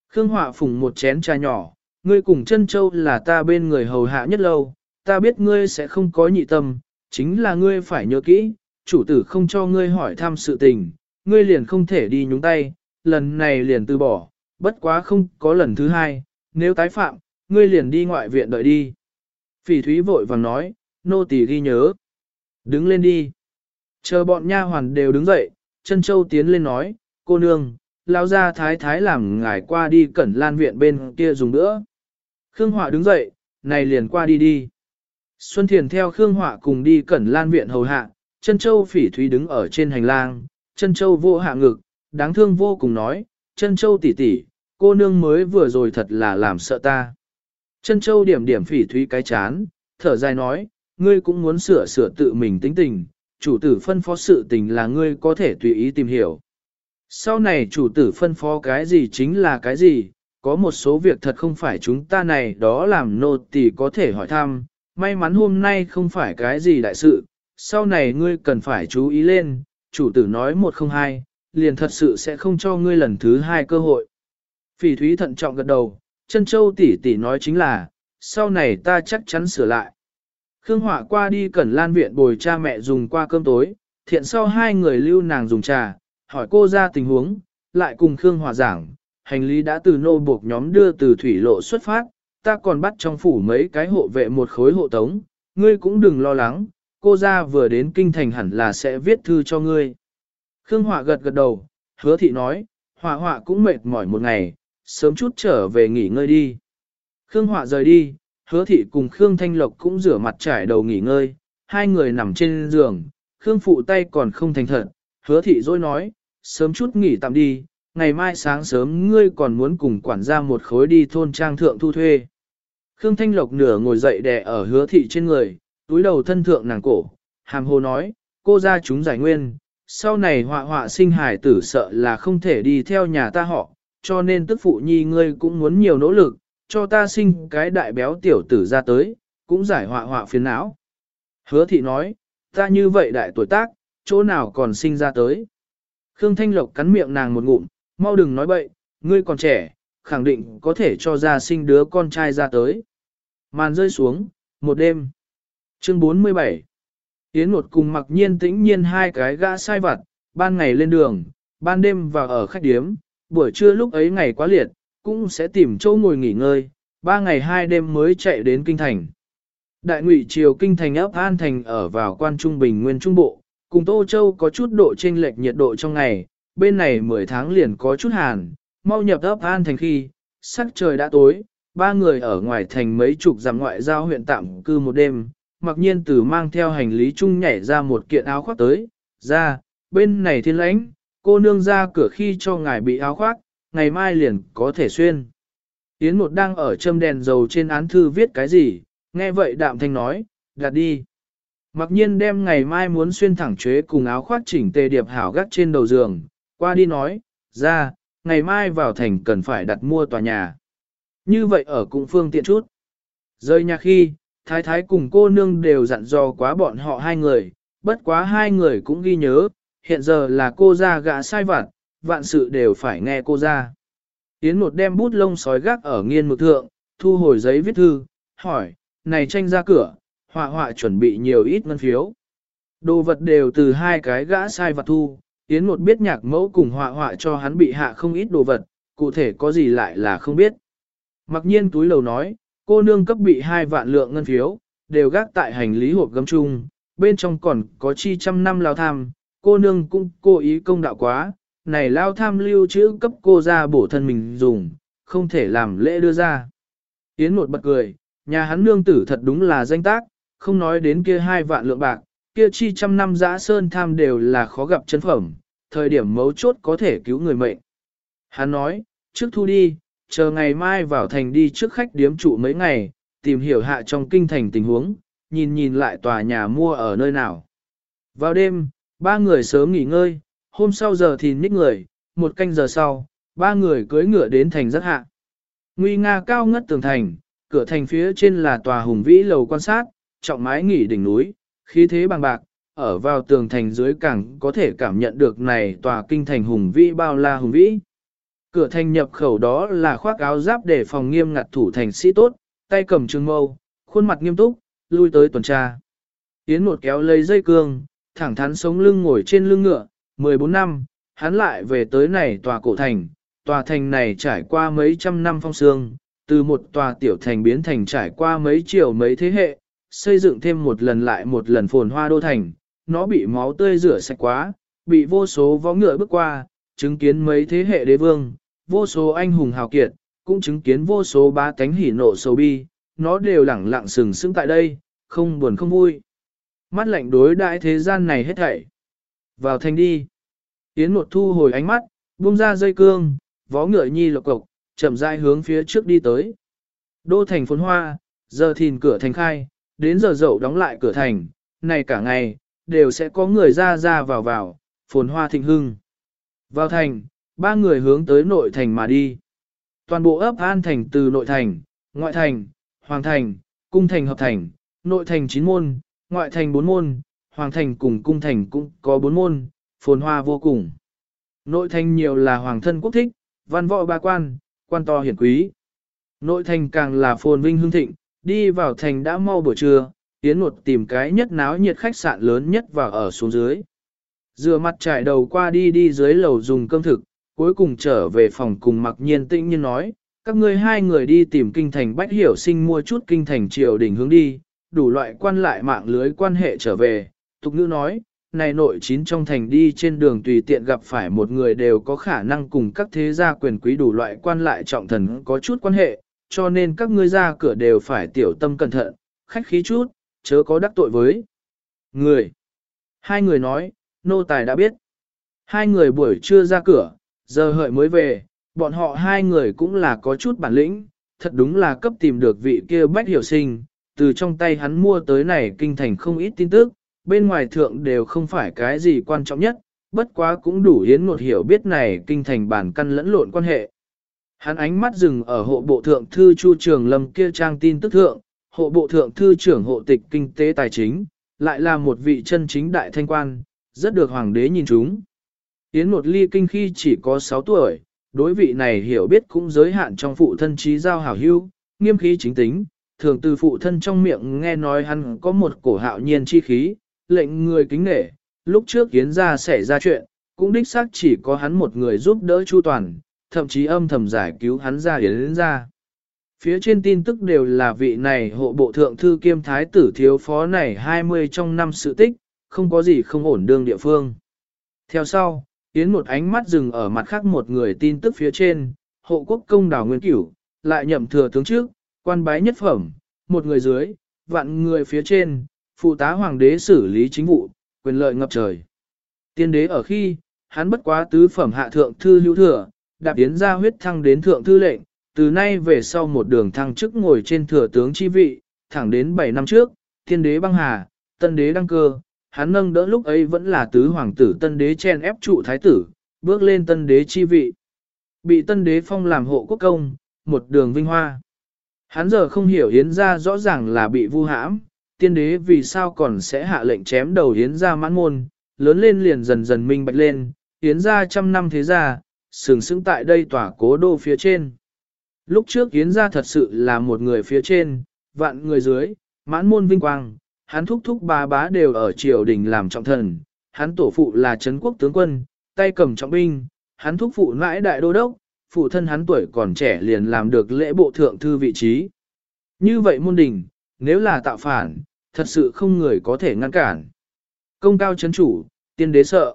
A: Khương Họa phùng một chén trà nhỏ, ngươi cùng chân châu là ta bên người hầu hạ nhất lâu, ta biết ngươi sẽ không có nhị tâm, chính là ngươi phải nhớ kỹ, chủ tử không cho ngươi hỏi thăm sự tình, ngươi liền không thể đi nhúng tay, lần này liền từ bỏ, bất quá không có lần thứ hai, nếu tái phạm, ngươi liền đi ngoại viện đợi đi. Phỉ thúy vội vàng nói, nô tỳ ghi nhớ. Đứng lên đi. Chờ bọn nha hoàn đều đứng dậy, chân châu tiến lên nói, cô nương, lao ra thái thái làm ngài qua đi cẩn lan viện bên kia dùng nữa. Khương Họa đứng dậy, này liền qua đi đi. Xuân Thiền theo Khương Họa cùng đi cẩn lan viện hầu hạ, chân châu phỉ thúy đứng ở trên hành lang, chân châu vô hạ ngực, đáng thương vô cùng nói, chân châu tỷ tỷ, cô nương mới vừa rồi thật là làm sợ ta. Chân châu điểm điểm phỉ thúy cái chán, thở dài nói, ngươi cũng muốn sửa sửa tự mình tính tình, chủ tử phân phó sự tình là ngươi có thể tùy ý tìm hiểu. Sau này chủ tử phân phó cái gì chính là cái gì, có một số việc thật không phải chúng ta này đó làm nô tỳ có thể hỏi thăm, may mắn hôm nay không phải cái gì đại sự, sau này ngươi cần phải chú ý lên, chủ tử nói một không hai, liền thật sự sẽ không cho ngươi lần thứ hai cơ hội. Phỉ thúy thận trọng gật đầu, chân châu tỷ tỷ nói chính là, sau này ta chắc chắn sửa lại. Khương Họa qua đi cẩn lan viện bồi cha mẹ dùng qua cơm tối, thiện sau hai người lưu nàng dùng trà, hỏi cô ra tình huống, lại cùng Khương Họa giảng, hành lý đã từ nô buộc nhóm đưa từ thủy lộ xuất phát, ta còn bắt trong phủ mấy cái hộ vệ một khối hộ tống, ngươi cũng đừng lo lắng, cô ra vừa đến kinh thành hẳn là sẽ viết thư cho ngươi. Khương Họa gật gật đầu, hứa thị nói, họa họa cũng mệt mỏi một ngày, sớm chút trở về nghỉ ngơi đi. Khương Họa rời đi, hứa thị cùng Khương Thanh Lộc cũng rửa mặt trải đầu nghỉ ngơi, hai người nằm trên giường, Khương phụ tay còn không thành thật, hứa thị dối nói, sớm chút nghỉ tạm đi, ngày mai sáng sớm ngươi còn muốn cùng quản gia một khối đi thôn trang thượng thu thuê. Khương Thanh Lộc nửa ngồi dậy đè ở hứa thị trên người, túi đầu thân thượng nàng cổ, hàm hồ nói, cô ra chúng giải nguyên, sau này họa họa sinh hài tử sợ là không thể đi theo nhà ta họ, cho nên tức phụ nhi ngươi cũng muốn nhiều nỗ lực, cho ta sinh cái đại béo tiểu tử ra tới, cũng giải họa họa phiền não. Hứa thị nói, ta như vậy đại tuổi tác, chỗ nào còn sinh ra tới. Khương Thanh Lộc cắn miệng nàng một ngụm, mau đừng nói bậy, ngươi còn trẻ, khẳng định có thể cho ra sinh đứa con trai ra tới. Màn rơi xuống, một đêm. Chương 47 Yến một cùng mặc nhiên tĩnh nhiên hai cái gã sai vặt, ban ngày lên đường, ban đêm vào ở khách điếm, buổi trưa lúc ấy ngày quá liệt, cũng sẽ tìm chỗ ngồi nghỉ ngơi, ba ngày hai đêm mới chạy đến kinh thành. Đại ngụy triều kinh thành ấp an thành ở vào quan trung bình nguyên trung bộ, cùng Tô Châu có chút độ chênh lệch nhiệt độ trong ngày, bên này 10 tháng liền có chút hàn, mau nhập ấp an thành khi, sắc trời đã tối, ba người ở ngoài thành mấy chục dặm ngoại giao huyện tạm cư một đêm, mặc nhiên từ mang theo hành lý chung nhảy ra một kiện áo khoác tới, ra, bên này thiên lãnh, cô nương ra cửa khi cho ngài bị áo khoác, ngày mai liền có thể xuyên. Yến một đang ở châm đèn dầu trên án thư viết cái gì, nghe vậy đạm thanh nói, gạt đi. Mặc nhiên đem ngày mai muốn xuyên thẳng chế cùng áo khoác chỉnh tề điệp hảo gắt trên đầu giường, qua đi nói, ra, ngày mai vào thành cần phải đặt mua tòa nhà. Như vậy ở cũng phương tiện chút. Rơi nhà khi, thái thái cùng cô nương đều dặn dò quá bọn họ hai người, bất quá hai người cũng ghi nhớ, hiện giờ là cô ra gã sai vặt, vạn sự đều phải nghe cô ra. Yến một đem bút lông sói gác ở nghiên mực thượng, thu hồi giấy viết thư, hỏi, này tranh ra cửa, họa họa chuẩn bị nhiều ít ngân phiếu. Đồ vật đều từ hai cái gã sai vặt thu, Yến một biết nhạc mẫu cùng họa họa cho hắn bị hạ không ít đồ vật, cụ thể có gì lại là không biết. Mặc nhiên túi lầu nói, cô nương cấp bị hai vạn lượng ngân phiếu, đều gác tại hành lý hộp gấm chung, bên trong còn có chi trăm năm lao tham, cô nương cũng cố ý công đạo quá, này lao tham lưu trữ cấp cô ra bổ thân mình dùng, không thể làm lễ đưa ra. Yến một bật cười, nhà hắn nương tử thật đúng là danh tác, không nói đến kia hai vạn lượng bạc, kia chi trăm năm giã sơn tham đều là khó gặp chân phẩm, thời điểm mấu chốt có thể cứu người mệnh. Hắn nói, trước thu đi, chờ ngày mai vào thành đi trước khách điếm trụ mấy ngày, tìm hiểu hạ trong kinh thành tình huống, nhìn nhìn lại tòa nhà mua ở nơi nào. Vào đêm, ba người sớm nghỉ ngơi, hôm sau giờ thì nhích người, một canh giờ sau, ba người cưỡi ngựa đến thành rất hạ. Nguy nga cao ngất tường thành, cửa thành phía trên là tòa hùng vĩ lầu quan sát, trọng mái nghỉ đỉnh núi, khí thế bằng bạc, ở vào tường thành dưới cảng có thể cảm nhận được này tòa kinh thành hùng vĩ bao la hùng vĩ. Cửa thành nhập khẩu đó là khoác áo giáp để phòng nghiêm ngặt thủ thành sĩ tốt, tay cầm trường mâu, khuôn mặt nghiêm túc, lui tới tuần tra. Yến một kéo lấy dây cương, thẳng thắn sống lưng ngồi trên lưng ngựa, 14 năm, hắn lại về tới này tòa cổ thành, tòa thành này trải qua mấy trăm năm phong sương, từ một tòa tiểu thành biến thành trải qua mấy triệu mấy thế hệ, xây dựng thêm một lần lại một lần phồn hoa đô thành, nó bị máu tươi rửa sạch quá, bị vô số võ ngựa bước qua, chứng kiến mấy thế hệ đế vương, vô số anh hùng hào kiệt, cũng chứng kiến vô số ba cánh hỉ nộ sầu bi, nó đều lẳng lặng sừng sững tại đây, không buồn không vui. Mắt lạnh đối đại thế gian này hết thảy. Vào thành đi. Yến một thu hồi ánh mắt, buông ra dây cương, vó ngựa nhi lộc cộc, chậm rãi hướng phía trước đi tới. Đô thành phồn hoa, giờ thìn cửa thành khai, đến giờ dậu đóng lại cửa thành, này cả ngày, đều sẽ có người ra ra vào vào, phồn hoa thịnh hưng. Vào thành, ba người hướng tới nội thành mà đi. Toàn bộ ấp an thành từ nội thành, ngoại thành, hoàng thành, cung thành hợp thành, nội thành 9 môn, ngoại thành 4 môn, hoàng thành cùng cung thành cũng có 4 môn, phồn hoa vô cùng. Nội thành nhiều là hoàng thân quốc thích, văn võ ba quan, quan to hiển quý. Nội thành càng là phồn vinh hương thịnh, đi vào thành đã mau buổi trưa, tiến một tìm cái nhất náo nhiệt khách sạn lớn nhất và ở xuống dưới. Dừa mặt trải đầu qua đi đi dưới lầu dùng cơm thực, cuối cùng trở về phòng cùng mặc nhiên tĩnh nhiên nói, các ngươi hai người đi tìm kinh thành bách hiểu sinh mua chút kinh thành triều đỉnh hướng đi, đủ loại quan lại mạng lưới quan hệ trở về. Tục ngữ nói, này nội chín trong thành đi trên đường tùy tiện gặp phải một người đều có khả năng cùng các thế gia quyền quý đủ loại quan lại trọng thần có chút quan hệ, cho nên các ngươi ra cửa đều phải tiểu tâm cẩn thận, khách khí chút, chớ có đắc tội với người. Hai người nói, nô tài đã biết. Hai người buổi trưa ra cửa, giờ hợi mới về, bọn họ hai người cũng là có chút bản lĩnh, thật đúng là cấp tìm được vị kia bách hiểu sinh, từ trong tay hắn mua tới này kinh thành không ít tin tức, bên ngoài thượng đều không phải cái gì quan trọng nhất, bất quá cũng đủ hiến một hiểu biết này kinh thành bản căn lẫn lộn quan hệ. Hắn ánh mắt dừng ở hộ bộ thượng thư Chu Trường Lâm kia trang tin tức thượng, hộ bộ thượng thư trưởng hộ tịch kinh tế tài chính, lại là một vị chân chính đại thanh quan, rất được hoàng đế nhìn chúng. Yến một ly kinh khi chỉ có 6 tuổi, đối vị này hiểu biết cũng giới hạn trong phụ thân trí giao hảo hưu, nghiêm khí chính tính, thường từ phụ thân trong miệng nghe nói hắn có một cổ hạo nhiên chi khí, lệnh người kính nể, lúc trước Yến ra xảy ra chuyện, cũng đích xác chỉ có hắn một người giúp đỡ chu toàn, thậm chí âm thầm giải cứu hắn ra Yến ra. Phía trên tin tức đều là vị này hộ bộ thượng thư kiêm thái tử thiếu phó này 20 trong năm sự tích, không có gì không ổn đương địa phương. Theo sau, Yến một ánh mắt dừng ở mặt khác một người tin tức phía trên, hộ quốc công đào Nguyên Cửu, lại nhậm thừa tướng trước, quan bái nhất phẩm, một người dưới, vạn người phía trên, phụ tá hoàng đế xử lý chính vụ, quyền lợi ngập trời. Tiên đế ở khi, hắn bất quá tứ phẩm hạ thượng thư hữu thừa, đạp yến ra huyết thăng đến thượng thư lệnh, từ nay về sau một đường thăng chức ngồi trên thừa tướng chi vị, thẳng đến 7 năm trước, tiên đế băng hà, tân đế đăng cơ, hắn nâng đỡ lúc ấy vẫn là tứ hoàng tử tân đế chen ép trụ thái tử, bước lên tân đế chi vị. Bị tân đế phong làm hộ quốc công, một đường vinh hoa. Hắn giờ không hiểu hiến ra rõ ràng là bị vu hãm, tiên đế vì sao còn sẽ hạ lệnh chém đầu hiến ra mãn môn, lớn lên liền dần dần minh bạch lên, hiến ra trăm năm thế gia, sừng sững tại đây tỏa cố đô phía trên. Lúc trước hiến ra thật sự là một người phía trên, vạn người dưới, mãn môn vinh quang, hắn thúc thúc ba bá đều ở triều đình làm trọng thần, hắn tổ phụ là Trấn quốc tướng quân, tay cầm trọng binh, hắn thúc phụ mãi đại đô đốc, phụ thân hắn tuổi còn trẻ liền làm được lễ bộ thượng thư vị trí. Như vậy môn đình, nếu là tạo phản, thật sự không người có thể ngăn cản. Công cao chấn chủ, tiên đế sợ.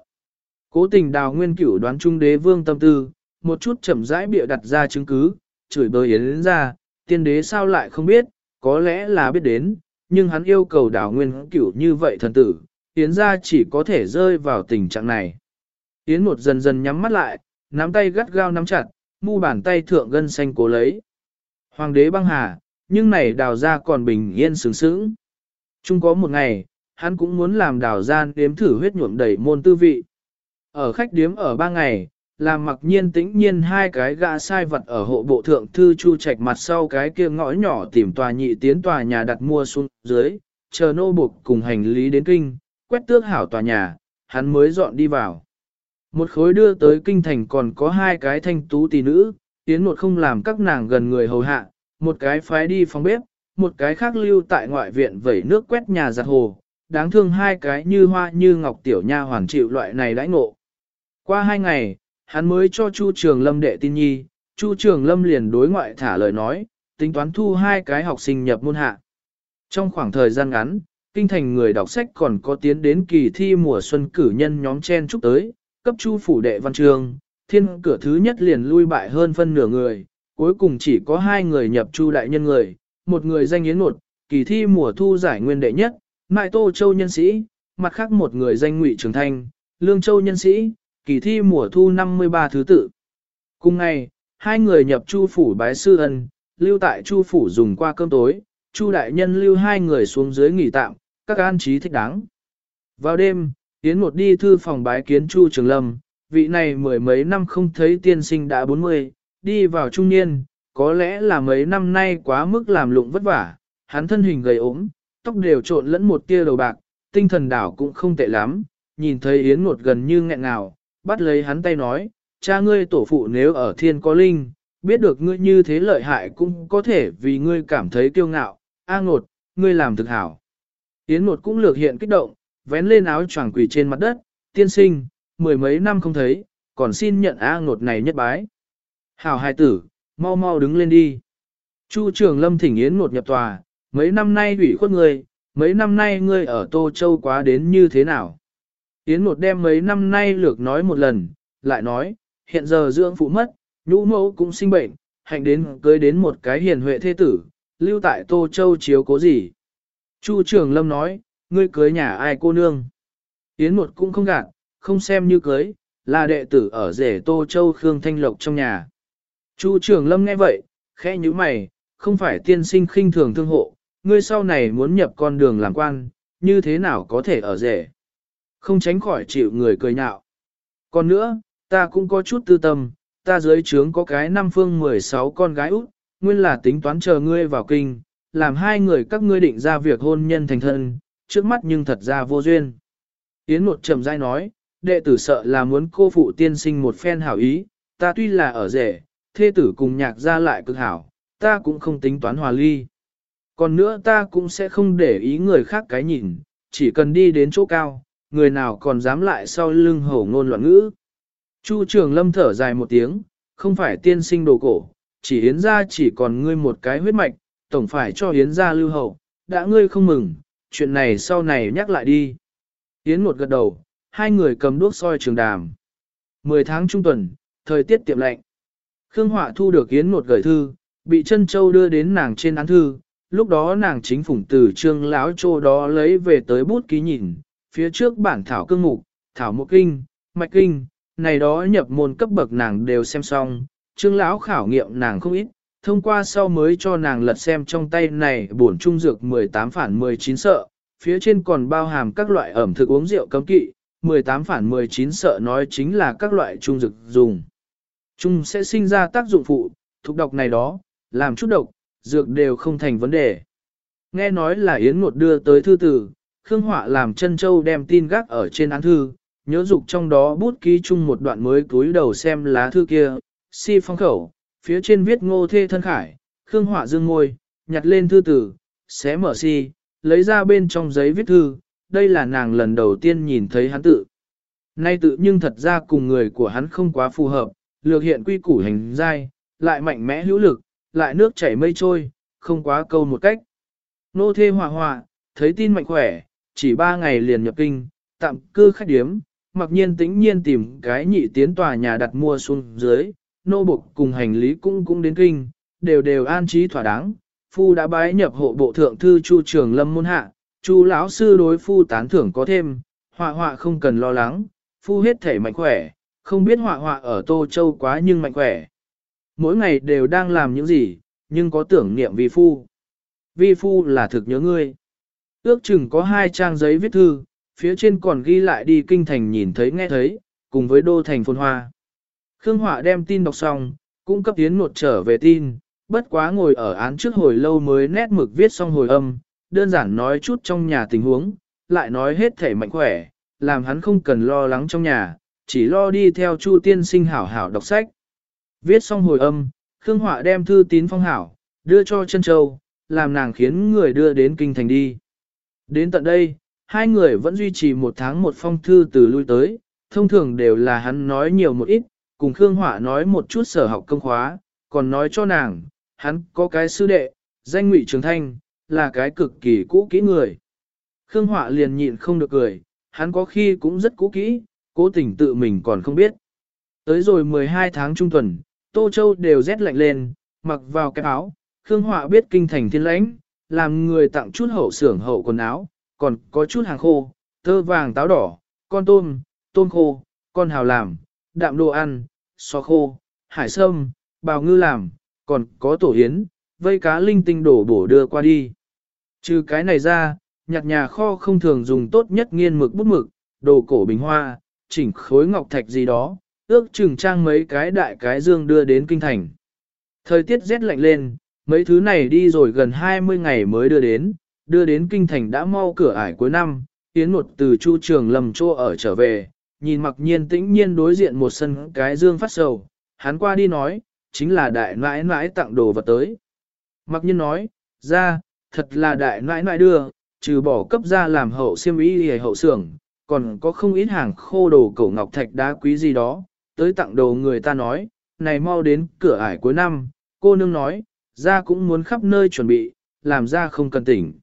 A: Cố tình đào nguyên cửu đoán trung đế vương tâm tư, một chút chậm rãi bịa đặt ra chứng cứ, chửi bới yến ra, tiên đế sao lại không biết, có lẽ là biết đến, nhưng hắn yêu cầu đào nguyên cửu như vậy thần tử, Yến ra chỉ có thể rơi vào tình trạng này. Yến một dần dần nhắm mắt lại, nắm tay gắt gao nắm chặt, mu bàn tay thượng gân xanh cố lấy. Hoàng đế băng hà, nhưng này đào ra còn bình yên sướng sướng. Chung có một ngày, hắn cũng muốn làm đào gian đếm thử huyết nhuộm đầy môn tư vị. Ở khách điếm ở ba ngày, làm mặc nhiên tĩnh nhiên hai cái gã sai vật ở hộ bộ thượng thư chu trạch mặt sau cái kia ngõ nhỏ tìm tòa nhị tiến tòa nhà đặt mua xuống dưới, chờ nô buộc cùng hành lý đến kinh, quét tước hảo tòa nhà, hắn mới dọn đi vào. Một khối đưa tới kinh thành còn có hai cái thanh tú tỷ nữ, tiến một không làm các nàng gần người hầu hạ, một cái phái đi phòng bếp, một cái khác lưu tại ngoại viện vẩy nước quét nhà giặt hồ, đáng thương hai cái như hoa như ngọc tiểu nha hoàn chịu loại này đãi ngộ. Qua hai ngày, hắn mới cho Chu Trường Lâm đệ tin nhi, Chu Trường Lâm liền đối ngoại thả lời nói, tính toán thu hai cái học sinh nhập môn hạ. Trong khoảng thời gian ngắn, kinh thành người đọc sách còn có tiến đến kỳ thi mùa xuân cử nhân nhóm chen chúc tới, cấp Chu phủ đệ văn trường, thiên cửa thứ nhất liền lui bại hơn phân nửa người, cuối cùng chỉ có hai người nhập Chu đại nhân người, một người danh yến một, kỳ thi mùa thu giải nguyên đệ nhất, Mai Tô Châu nhân sĩ, mặt khác một người danh Ngụy Trường Thanh, Lương Châu nhân sĩ, kỳ thi mùa thu 53 thứ tự. Cùng ngày, hai người nhập Chu phủ bái sư ân, lưu tại Chu phủ dùng qua cơm tối, Chu đại nhân lưu hai người xuống dưới nghỉ tạm, các an trí thích đáng. Vào đêm, Yến một đi thư phòng bái kiến Chu Trường Lâm, vị này mười mấy năm không thấy tiên sinh đã 40, đi vào trung niên, có lẽ là mấy năm nay quá mức làm lụng vất vả, hắn thân hình gầy ốm, tóc đều trộn lẫn một tia đầu bạc, tinh thần đảo cũng không tệ lắm, nhìn thấy Yến một gần như nghẹn ngào, bắt lấy hắn tay nói, cha ngươi tổ phụ nếu ở thiên có linh, biết được ngươi như thế lợi hại cũng có thể vì ngươi cảm thấy kiêu ngạo, a ngột, ngươi làm thực hảo. Yến một cũng lược hiện kích động, vén lên áo choàng quỳ trên mặt đất, tiên sinh, mười mấy năm không thấy, còn xin nhận a ngột này nhất bái. Hảo hai tử, mau mau đứng lên đi. Chu trường lâm thỉnh Yến một nhập tòa, mấy năm nay ủy khuất ngươi, mấy năm nay ngươi ở Tô Châu quá đến như thế nào? Yến một đêm mấy năm nay lược nói một lần, lại nói, hiện giờ dưỡng phụ mất, nhũ mẫu cũng sinh bệnh, hạnh đến cưới đến một cái hiền huệ thế tử, lưu tại Tô Châu chiếu cố gì. Chu Trường Lâm nói, ngươi cưới nhà ai cô nương. Yến một cũng không gạt, không xem như cưới, là đệ tử ở rể Tô Châu Khương Thanh Lộc trong nhà. Chu Trường Lâm nghe vậy, khẽ như mày, không phải tiên sinh khinh thường thương hộ, ngươi sau này muốn nhập con đường làm quan, như thế nào có thể ở rể. Không tránh khỏi chịu người cười nhạo. Còn nữa, ta cũng có chút tư tâm, ta dưới trướng có cái năm phương 16 con gái út, nguyên là tính toán chờ ngươi vào kinh, làm hai người các ngươi định ra việc hôn nhân thành thân, trước mắt nhưng thật ra vô duyên. Yến một trầm dai nói, đệ tử sợ là muốn cô phụ tiên sinh một phen hảo ý, ta tuy là ở rể, thê tử cùng nhạc ra lại cực hảo, ta cũng không tính toán hòa ly. Còn nữa ta cũng sẽ không để ý người khác cái nhìn, chỉ cần đi đến chỗ cao, người nào còn dám lại sau lưng hổ ngôn loạn ngữ. Chu trường lâm thở dài một tiếng, không phải tiên sinh đồ cổ, chỉ hiến ra chỉ còn ngươi một cái huyết mạch, tổng phải cho hiến ra lưu hậu, đã ngươi không mừng, chuyện này sau này nhắc lại đi. Hiến một gật đầu, hai người cầm đuốc soi trường đàm. Mười tháng trung tuần, thời tiết tiệm lạnh. Khương Họa thu được Yến một gửi thư, bị Trân châu đưa đến nàng trên án thư, lúc đó nàng chính phủng từ trương lão trô đó lấy về tới bút ký nhìn, phía trước bản thảo cương mục, thảo mục kinh, mạch kinh, này đó nhập môn cấp bậc nàng đều xem xong, trương lão khảo nghiệm nàng không ít, thông qua sau mới cho nàng lật xem trong tay này bổn trung dược 18 phản 19 sợ, phía trên còn bao hàm các loại ẩm thực uống rượu cấm kỵ, 18 phản 19 sợ nói chính là các loại trung dược dùng. Trung sẽ sinh ra tác dụng phụ, thuộc độc này đó, làm chút độc, dược đều không thành vấn đề. Nghe nói là Yến Ngột đưa tới thư tử, Khương Họa làm chân châu đem tin gác ở trên án thư, nhớ dục trong đó bút ký chung một đoạn mới cúi đầu xem lá thư kia, si phong khẩu, phía trên viết ngô thê thân khải, Khương Họa dương môi, nhặt lên thư tử, xé mở si, lấy ra bên trong giấy viết thư, đây là nàng lần đầu tiên nhìn thấy hắn tự. Nay tự nhưng thật ra cùng người của hắn không quá phù hợp, lược hiện quy củ hành dai, lại mạnh mẽ hữu lực, lại nước chảy mây trôi, không quá câu một cách. Nô thê hòa hòa, thấy tin mạnh khỏe, chỉ ba ngày liền nhập kinh, tạm cư khách điếm, mặc nhiên tĩnh nhiên tìm cái nhị tiến tòa nhà đặt mua xuống dưới, nô buộc cùng hành lý cũng cũng đến kinh, đều đều an trí thỏa đáng. Phu đã bái nhập hộ bộ thượng thư Chu Trường Lâm môn hạ, Chu lão sư đối phu tán thưởng có thêm, họa họa không cần lo lắng, phu hết thể mạnh khỏe, không biết họa họa ở Tô Châu quá nhưng mạnh khỏe. Mỗi ngày đều đang làm những gì, nhưng có tưởng niệm vi phu. Vi phu là thực nhớ ngươi. Ước chừng có hai trang giấy viết thư, phía trên còn ghi lại đi kinh thành nhìn thấy nghe thấy, cùng với đô thành phồn hoa. Khương Họa đem tin đọc xong, cũng cấp tiến một trở về tin, bất quá ngồi ở án trước hồi lâu mới nét mực viết xong hồi âm, đơn giản nói chút trong nhà tình huống, lại nói hết thể mạnh khỏe, làm hắn không cần lo lắng trong nhà, chỉ lo đi theo Chu tiên sinh hảo hảo đọc sách. Viết xong hồi âm, Khương Họa đem thư tín phong hảo, đưa cho chân châu, làm nàng khiến người đưa đến kinh thành đi. Đến tận đây, hai người vẫn duy trì một tháng một phong thư từ lui tới, thông thường đều là hắn nói nhiều một ít, cùng Khương Hỏa nói một chút sở học công khóa, còn nói cho nàng, hắn có cái sư đệ, danh ngụy Trường Thanh, là cái cực kỳ cũ kỹ người. Khương Hỏa liền nhịn không được cười, hắn có khi cũng rất cũ kỹ, cố tình tự mình còn không biết. Tới rồi 12 tháng trung tuần, Tô Châu đều rét lạnh lên, mặc vào cái áo, Khương Họa biết kinh thành thiên lãnh, làm người tặng chút hậu xưởng hậu quần áo, còn có chút hàng khô, tơ vàng táo đỏ, con tôm, tôm khô, con hào làm, đạm đồ ăn, xó khô, hải sâm, bào ngư làm, còn có tổ hiến, vây cá linh tinh đổ bổ đưa qua đi. Trừ cái này ra, nhặt nhà kho không thường dùng tốt nhất nghiên mực bút mực, đồ cổ bình hoa, chỉnh khối ngọc thạch gì đó, ước chừng trang mấy cái đại cái dương đưa đến kinh thành. Thời tiết rét lạnh lên, mấy thứ này đi rồi gần 20 ngày mới đưa đến, đưa đến kinh thành đã mau cửa ải cuối năm, tiến một từ chu trường lầm chô ở trở về, nhìn mặc nhiên tĩnh nhiên đối diện một sân cái dương phát sầu, hắn qua đi nói, chính là đại nãi nãi tặng đồ vật tới. Mặc nhiên nói, ra, thật là đại nãi nãi đưa, trừ bỏ cấp ra làm hậu siêm ý hề hậu xưởng, còn có không ít hàng khô đồ cổ ngọc thạch đá quý gì đó, tới tặng đồ người ta nói, này mau đến cửa ải cuối năm, cô nương nói, ra cũng muốn khắp nơi chuẩn bị, làm ra không cần tỉnh.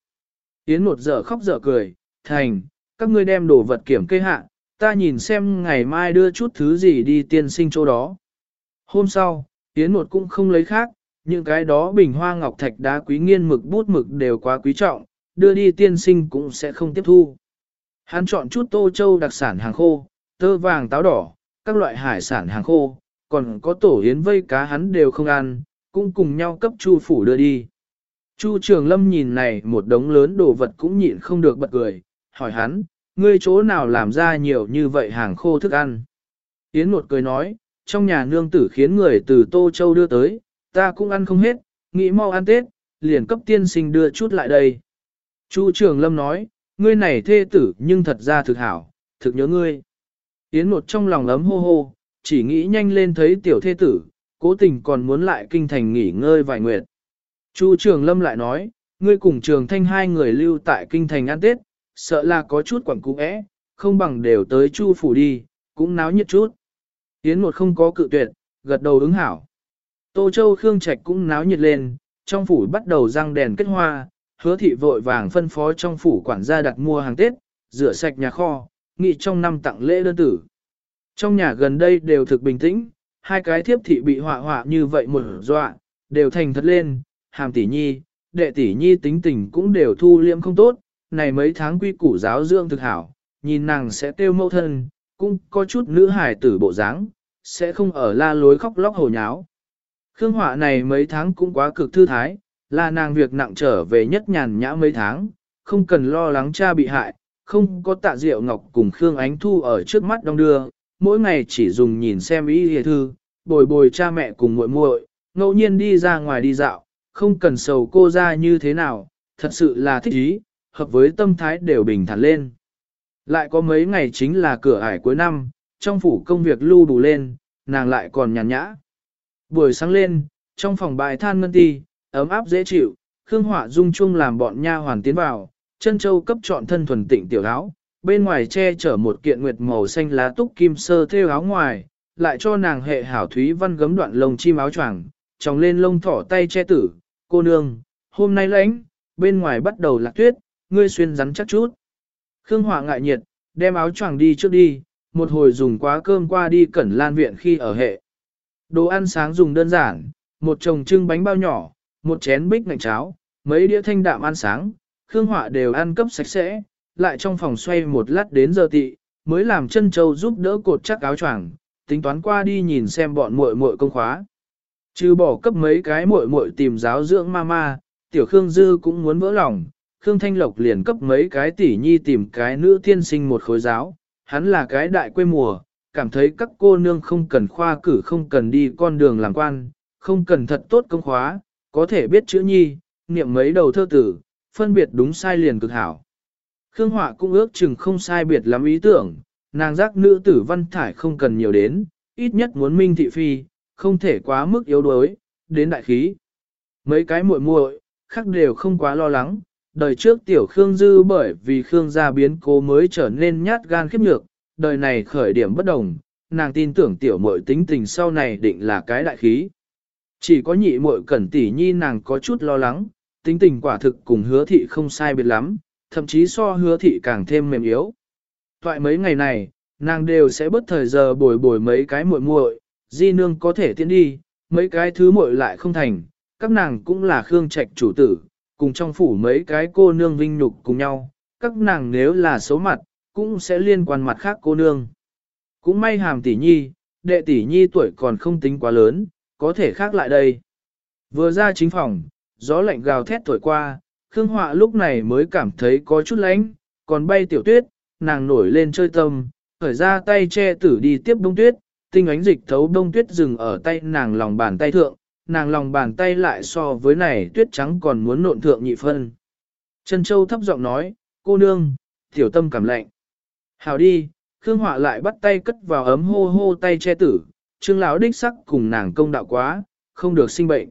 A: Yến một giờ khóc dở cười, thành, các ngươi đem đồ vật kiểm kê hạ, ta nhìn xem ngày mai đưa chút thứ gì đi tiên sinh chỗ đó. Hôm sau, Yến một cũng không lấy khác, những cái đó bình hoa ngọc thạch đá quý nghiên mực bút mực đều quá quý trọng, đưa đi tiên sinh cũng sẽ không tiếp thu. Hắn chọn chút tô châu đặc sản hàng khô, tơ vàng táo đỏ, các loại hải sản hàng khô, còn có tổ yến vây cá hắn đều không ăn, cũng cùng nhau cấp chu phủ đưa đi. Chu Trường Lâm nhìn này một đống lớn đồ vật cũng nhịn không được bật cười, hỏi hắn, ngươi chỗ nào làm ra nhiều như vậy hàng khô thức ăn. Yến một cười nói, trong nhà nương tử khiến người từ Tô Châu đưa tới, ta cũng ăn không hết, nghĩ mau ăn Tết, liền cấp tiên sinh đưa chút lại đây. Chu Trường Lâm nói, ngươi này thê tử nhưng thật ra thực hảo, thực nhớ ngươi. Yến một trong lòng ấm hô hô, chỉ nghĩ nhanh lên thấy tiểu thê tử, cố tình còn muốn lại kinh thành nghỉ ngơi vài nguyệt. Chu Trường Lâm lại nói, ngươi cùng Trường Thanh hai người lưu tại kinh thành ăn Tết, sợ là có chút quẩn cũ ẽ, không bằng đều tới Chu phủ đi, cũng náo nhiệt chút. Yến một không có cự tuyệt, gật đầu ứng hảo. Tô Châu Khương Trạch cũng náo nhiệt lên, trong phủ bắt đầu răng đèn kết hoa, hứa thị vội vàng phân phó trong phủ quản gia đặt mua hàng Tết, rửa sạch nhà kho, nghị trong năm tặng lễ đơn tử. Trong nhà gần đây đều thực bình tĩnh, hai cái thiếp thị bị họa họa như vậy một dọa, đều thành thật lên, hàm tỷ nhi, đệ tỷ nhi tính tình cũng đều thu liễm không tốt, này mấy tháng quy củ giáo dưỡng thực hảo, nhìn nàng sẽ tiêu mâu thân, cũng có chút nữ hài tử bộ dáng, sẽ không ở la lối khóc lóc hồ nháo. Khương họa này mấy tháng cũng quá cực thư thái, là nàng việc nặng trở về nhất nhàn nhã mấy tháng, không cần lo lắng cha bị hại, không có tạ diệu ngọc cùng Khương Ánh Thu ở trước mắt đông đưa, mỗi ngày chỉ dùng nhìn xem ý hề thư, bồi bồi cha mẹ cùng muội muội, ngẫu nhiên đi ra ngoài đi dạo, không cần sầu cô ra như thế nào, thật sự là thích ý, hợp với tâm thái đều bình thản lên. Lại có mấy ngày chính là cửa ải cuối năm, trong phủ công việc lưu đủ lên, nàng lại còn nhàn nhã. Buổi sáng lên, trong phòng bài than ngân ti, ấm áp dễ chịu, Khương Họa dung chung làm bọn nha hoàn tiến vào, chân châu cấp chọn thân thuần tịnh tiểu áo, bên ngoài che chở một kiện nguyệt màu xanh lá túc kim sơ thêu áo ngoài, lại cho nàng hệ hảo thúy văn gấm đoạn lông chim áo choàng, tròng lên lông thỏ tay che tử, cô nương, hôm nay lãnh, bên ngoài bắt đầu lạc tuyết, ngươi xuyên rắn chắc chút. Khương Họa ngại nhiệt, đem áo choàng đi trước đi, một hồi dùng quá cơm qua đi cẩn lan viện khi ở hệ. Đồ ăn sáng dùng đơn giản, một chồng trưng bánh bao nhỏ, một chén bích ngạch cháo, mấy đĩa thanh đạm ăn sáng, Khương Họa đều ăn cấp sạch sẽ, lại trong phòng xoay một lát đến giờ tị, mới làm chân châu giúp đỡ cột chắc áo choàng, tính toán qua đi nhìn xem bọn muội muội công khóa. Trừ bỏ cấp mấy cái muội muội tìm giáo dưỡng mama, tiểu Khương Dư cũng muốn vỡ lòng, Khương Thanh Lộc liền cấp mấy cái tỷ nhi tìm cái nữ tiên sinh một khối giáo, hắn là cái đại quê mùa, cảm thấy các cô nương không cần khoa cử không cần đi con đường làm quan, không cần thật tốt công khóa, có thể biết chữ nhi, niệm mấy đầu thơ tử, phân biệt đúng sai liền cực hảo. Khương Họa cũng ước chừng không sai biệt lắm ý tưởng, nàng giác nữ tử văn thải không cần nhiều đến, ít nhất muốn minh thị phi, không thể quá mức yếu đuối, đến đại khí. Mấy cái muội muội khác đều không quá lo lắng, đời trước tiểu Khương Dư bởi vì Khương gia biến cố mới trở nên nhát gan khiếp nhược, đời này khởi điểm bất đồng, nàng tin tưởng tiểu muội tính tình sau này định là cái đại khí. Chỉ có nhị muội cẩn tỷ nhi nàng có chút lo lắng, tính tình quả thực cùng hứa thị không sai biệt lắm, thậm chí so hứa thị càng thêm mềm yếu. Toại mấy ngày này, nàng đều sẽ bất thời giờ bồi bồi mấy cái muội muội, di nương có thể tiến đi, mấy cái thứ muội lại không thành, các nàng cũng là khương trạch chủ tử, cùng trong phủ mấy cái cô nương vinh nhục cùng nhau, các nàng nếu là xấu mặt, cũng sẽ liên quan mặt khác cô nương. Cũng may hàm tỷ nhi, đệ tỷ nhi tuổi còn không tính quá lớn, có thể khác lại đây. Vừa ra chính phòng, gió lạnh gào thét thổi qua, Khương Họa lúc này mới cảm thấy có chút lạnh, còn bay tiểu tuyết, nàng nổi lên chơi tâm, khởi ra tay che tử đi tiếp đông tuyết, tinh ánh dịch thấu đông tuyết dừng ở tay nàng lòng bàn tay thượng, nàng lòng bàn tay lại so với này tuyết trắng còn muốn nộn thượng nhị phân. Trân Châu thấp giọng nói, cô nương, tiểu tâm cảm lạnh. Hào đi, Khương Họa lại bắt tay cất vào ấm hô hô tay che tử, trương lão đích sắc cùng nàng công đạo quá, không được sinh bệnh.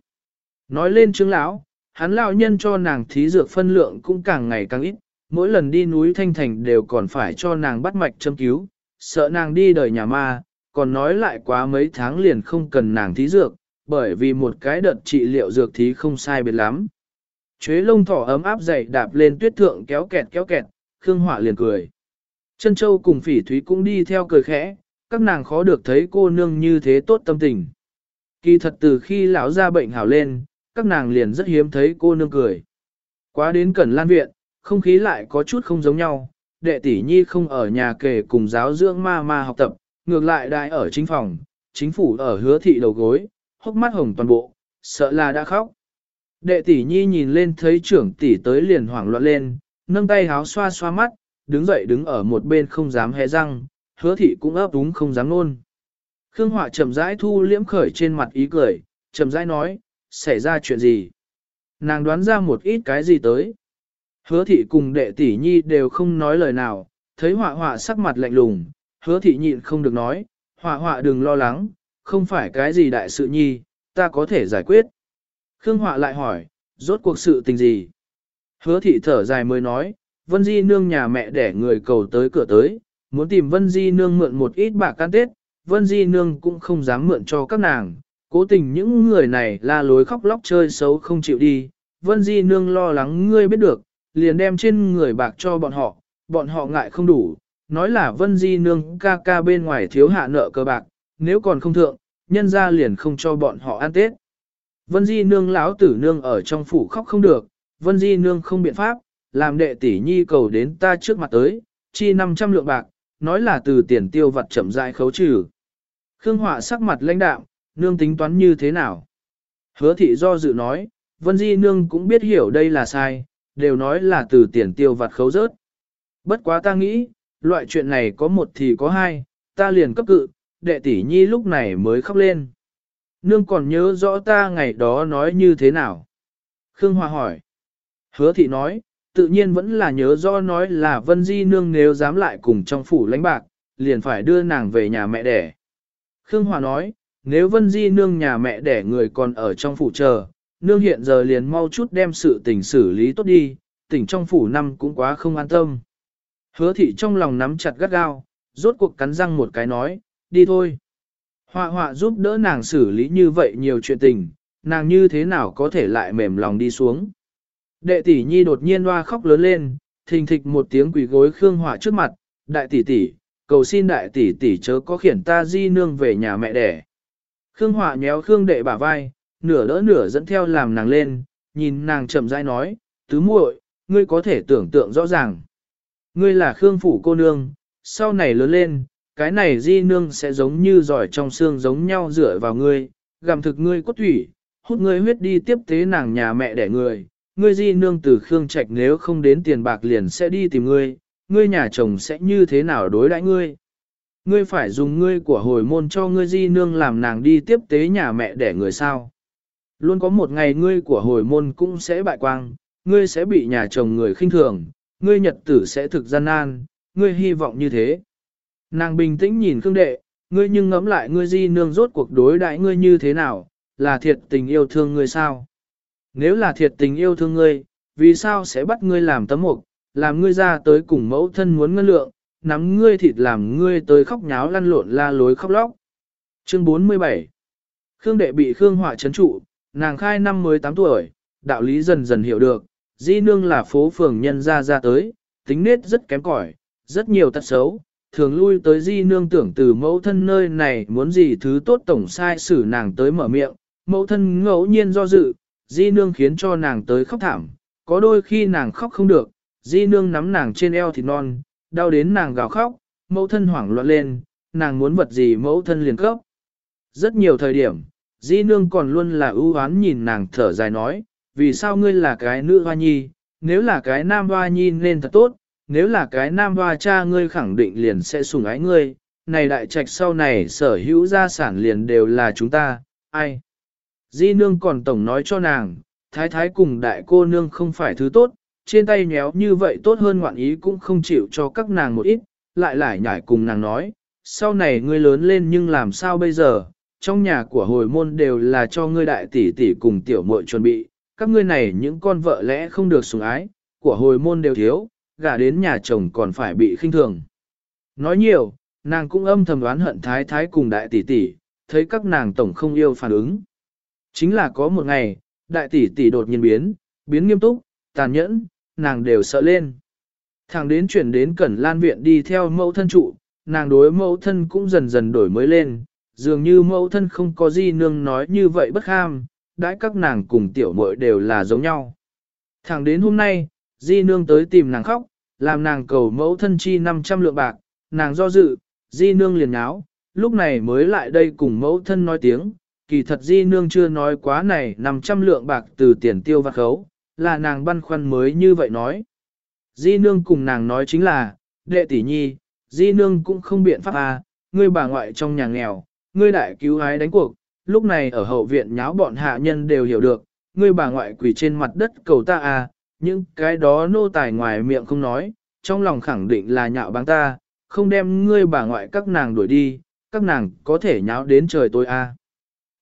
A: Nói lên trương lão, hắn lão nhân cho nàng thí dược phân lượng cũng càng ngày càng ít, mỗi lần đi núi Thanh Thành đều còn phải cho nàng bắt mạch châm cứu, sợ nàng đi đời nhà ma, còn nói lại quá mấy tháng liền không cần nàng thí dược, bởi vì một cái đợt trị liệu dược thí không sai biệt lắm. Chuế lông thỏ ấm áp dày đạp lên tuyết thượng kéo kẹt kéo kẹt, Khương Họa liền cười. Chân Châu cùng Phỉ Thúy cũng đi theo cười khẽ, các nàng khó được thấy cô nương như thế tốt tâm tình. Kỳ thật từ khi lão ra bệnh hảo lên, các nàng liền rất hiếm thấy cô nương cười. Quá đến Cẩn Lan Viện, không khí lại có chút không giống nhau, đệ tỷ nhi không ở nhà kể cùng giáo dưỡng ma ma học tập, ngược lại đại ở chính phòng, chính phủ ở hứa thị đầu gối, hốc mắt hồng toàn bộ, sợ là đã khóc. Đệ tỷ nhi nhìn lên thấy trưởng tỷ tới liền hoảng loạn lên, nâng tay háo xoa xoa mắt, đứng dậy đứng ở một bên không dám hé răng, hứa thị cũng ấp úng không dám nôn. Khương Họa chậm rãi thu liễm khởi trên mặt ý cười, chậm rãi nói, xảy ra chuyện gì? Nàng đoán ra một ít cái gì tới. Hứa thị cùng đệ tỷ nhi đều không nói lời nào, thấy họa họa sắc mặt lạnh lùng, hứa thị nhịn không được nói, họa họa đừng lo lắng, không phải cái gì đại sự nhi, ta có thể giải quyết. Khương họa lại hỏi, rốt cuộc sự tình gì? Hứa thị thở dài mới nói, Vân Di nương nhà mẹ để người cầu tới cửa tới, muốn tìm Vân Di nương mượn một ít bạc can tết, Vân Di nương cũng không dám mượn cho các nàng, cố tình những người này la lối khóc lóc chơi xấu không chịu đi, Vân Di nương lo lắng ngươi biết được, liền đem trên người bạc cho bọn họ, bọn họ ngại không đủ, nói là Vân Di nương ca ca bên ngoài thiếu hạ nợ cơ bạc, nếu còn không thượng, nhân ra liền không cho bọn họ ăn Tết. Vân Di nương lão tử nương ở trong phủ khóc không được, Vân Di nương không biện pháp, làm đệ tỷ nhi cầu đến ta trước mặt tới, chi 500 lượng bạc, nói là từ tiền tiêu vặt chậm rãi khấu trừ. Khương Họa sắc mặt lãnh đạo, nương tính toán như thế nào? Hứa thị do dự nói, Vân Di nương cũng biết hiểu đây là sai, đều nói là từ tiền tiêu vặt khấu rớt. Bất quá ta nghĩ, loại chuyện này có một thì có hai, ta liền cấp cự, đệ tỷ nhi lúc này mới khóc lên. Nương còn nhớ rõ ta ngày đó nói như thế nào? Khương Hoa hỏi. Hứa thị nói, tự nhiên vẫn là nhớ rõ nói là Vân Di nương nếu dám lại cùng trong phủ lãnh bạc, liền phải đưa nàng về nhà mẹ đẻ. Khương Hoa nói, nếu Vân Di nương nhà mẹ đẻ người còn ở trong phủ chờ, nương hiện giờ liền mau chút đem sự tình xử lý tốt đi, tỉnh trong phủ năm cũng quá không an tâm. Hứa thị trong lòng nắm chặt gắt gao, rốt cuộc cắn răng một cái nói, đi thôi. Họa họa giúp đỡ nàng xử lý như vậy nhiều chuyện tình, nàng như thế nào có thể lại mềm lòng đi xuống. Đệ tỷ nhi đột nhiên hoa khóc lớn lên, thình thịch một tiếng quỳ gối Khương Họa trước mặt, đại tỷ tỷ, cầu xin đại tỷ tỷ chớ có khiển ta di nương về nhà mẹ đẻ. Khương Họa nhéo Khương đệ bả vai, nửa đỡ nửa dẫn theo làm nàng lên, nhìn nàng chậm rãi nói, tứ muội, ngươi có thể tưởng tượng rõ ràng. Ngươi là Khương phủ cô nương, sau này lớn lên, cái này di nương sẽ giống như giỏi trong xương giống nhau dựa vào ngươi, gặm thực ngươi cốt thủy, hút ngươi huyết đi tiếp tế nàng nhà mẹ đẻ người. Ngươi di nương từ Khương Trạch nếu không đến tiền bạc liền sẽ đi tìm ngươi, ngươi nhà chồng sẽ như thế nào đối đãi ngươi ngươi phải dùng ngươi của hồi môn cho ngươi di nương làm nàng đi tiếp tế nhà mẹ để người sao. Luôn có một ngày ngươi của hồi môn cũng sẽ bại quang, ngươi sẽ bị nhà chồng người khinh thường, ngươi nhật tử sẽ thực gian nan, ngươi hy vọng như thế. Nàng bình tĩnh nhìn Khương Đệ, ngươi nhưng ngẫm lại ngươi di nương rốt cuộc đối đãi ngươi như thế nào, là thiệt tình yêu thương ngươi sao? Nếu là thiệt tình yêu thương ngươi, vì sao sẽ bắt ngươi làm tấm mục, làm ngươi ra tới cùng mẫu thân muốn ngân lượng, nắm ngươi thịt làm ngươi tới khóc nháo lăn lộn la lối khóc lóc. Chương 47 Khương đệ bị Khương họa chấn trụ, nàng khai năm mới 8 tuổi, đạo lý dần dần hiểu được, di nương là phố phường nhân ra ra tới, tính nết rất kém cỏi, rất nhiều tật xấu, thường lui tới di nương tưởng từ mẫu thân nơi này muốn gì thứ tốt tổng sai xử nàng tới mở miệng, mẫu thân ngẫu nhiên do dự, di nương khiến cho nàng tới khóc thảm, có đôi khi nàng khóc không được, di nương nắm nàng trên eo thịt non, đau đến nàng gào khóc, mẫu thân hoảng loạn lên, nàng muốn vật gì mẫu thân liền cấp. Rất nhiều thời điểm, di nương còn luôn là ưu oán nhìn nàng thở dài nói, vì sao ngươi là cái nữ hoa nhi, nếu là cái nam hoa nhi nên thật tốt, nếu là cái nam hoa cha ngươi khẳng định liền sẽ sủng ái ngươi, này đại trạch sau này sở hữu gia sản liền đều là chúng ta, ai. Di nương còn tổng nói cho nàng, thái thái cùng đại cô nương không phải thứ tốt, trên tay nhéo như vậy tốt hơn ngoạn ý cũng không chịu cho các nàng một ít, lại lại nhảy cùng nàng nói, sau này ngươi lớn lên nhưng làm sao bây giờ, trong nhà của hồi môn đều là cho ngươi đại tỷ tỷ cùng tiểu muội chuẩn bị, các ngươi này những con vợ lẽ không được sủng ái, của hồi môn đều thiếu, gả đến nhà chồng còn phải bị khinh thường. Nói nhiều, nàng cũng âm thầm đoán hận thái thái cùng đại tỷ tỷ, thấy các nàng tổng không yêu phản ứng. Chính là có một ngày, đại tỷ tỷ đột nhiên biến, biến nghiêm túc, tàn nhẫn, nàng đều sợ lên. Thằng đến chuyển đến Cẩn Lan Viện đi theo mẫu thân trụ, nàng đối mẫu thân cũng dần dần đổi mới lên, dường như mẫu thân không có gì nương nói như vậy bất ham, đãi các nàng cùng tiểu muội đều là giống nhau. Thẳng đến hôm nay, di nương tới tìm nàng khóc, làm nàng cầu mẫu thân chi 500 lượng bạc, nàng do dự, di nương liền nháo, lúc này mới lại đây cùng mẫu thân nói tiếng, kỳ thật di nương chưa nói quá này 500 lượng bạc từ tiền tiêu vặt khấu, là nàng băn khoăn mới như vậy nói. Di nương cùng nàng nói chính là, đệ tỷ nhi, di nương cũng không biện pháp à, ngươi bà ngoại trong nhà nghèo, ngươi đại cứu ái đánh cuộc, lúc này ở hậu viện nháo bọn hạ nhân đều hiểu được, ngươi bà ngoại quỳ trên mặt đất cầu ta à, những cái đó nô tài ngoài miệng không nói, trong lòng khẳng định là nhạo báng ta, không đem ngươi bà ngoại các nàng đuổi đi, các nàng có thể nháo đến trời tôi à.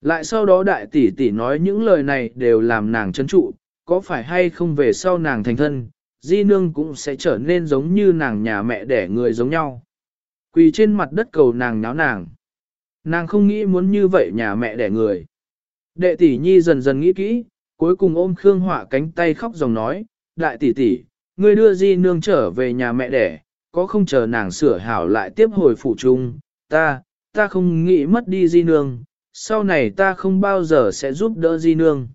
A: Lại sau đó đại tỷ tỷ nói những lời này đều làm nàng chấn trụ, có phải hay không về sau nàng thành thân, di nương cũng sẽ trở nên giống như nàng nhà mẹ đẻ người giống nhau. Quỳ trên mặt đất cầu nàng nháo nàng. Nàng không nghĩ muốn như vậy nhà mẹ đẻ người. Đệ tỷ nhi dần dần nghĩ kỹ, cuối cùng ôm Khương Họa cánh tay khóc dòng nói, đại tỷ tỷ, ngươi đưa di nương trở về nhà mẹ đẻ, có không chờ nàng sửa hảo lại tiếp hồi phụ trung, ta, ta không nghĩ mất đi di nương, sau này ta không bao giờ sẽ giúp đỡ di nương.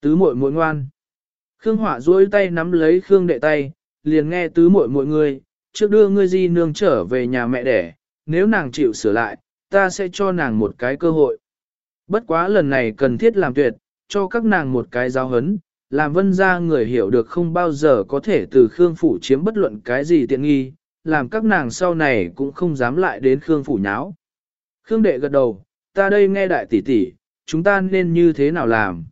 A: Tứ muội muội ngoan. Khương Họa duỗi tay nắm lấy Khương đệ tay, liền nghe tứ muội muội người, trước đưa ngươi di nương trở về nhà mẹ đẻ, nếu nàng chịu sửa lại, ta sẽ cho nàng một cái cơ hội. Bất quá lần này cần thiết làm tuyệt, cho các nàng một cái giáo hấn, làm vân ra người hiểu được không bao giờ có thể từ Khương Phủ chiếm bất luận cái gì tiện nghi, làm các nàng sau này cũng không dám lại đến Khương Phủ nháo. Khương đệ gật đầu, ta đây nghe đại tỷ tỷ, chúng ta nên như thế nào làm?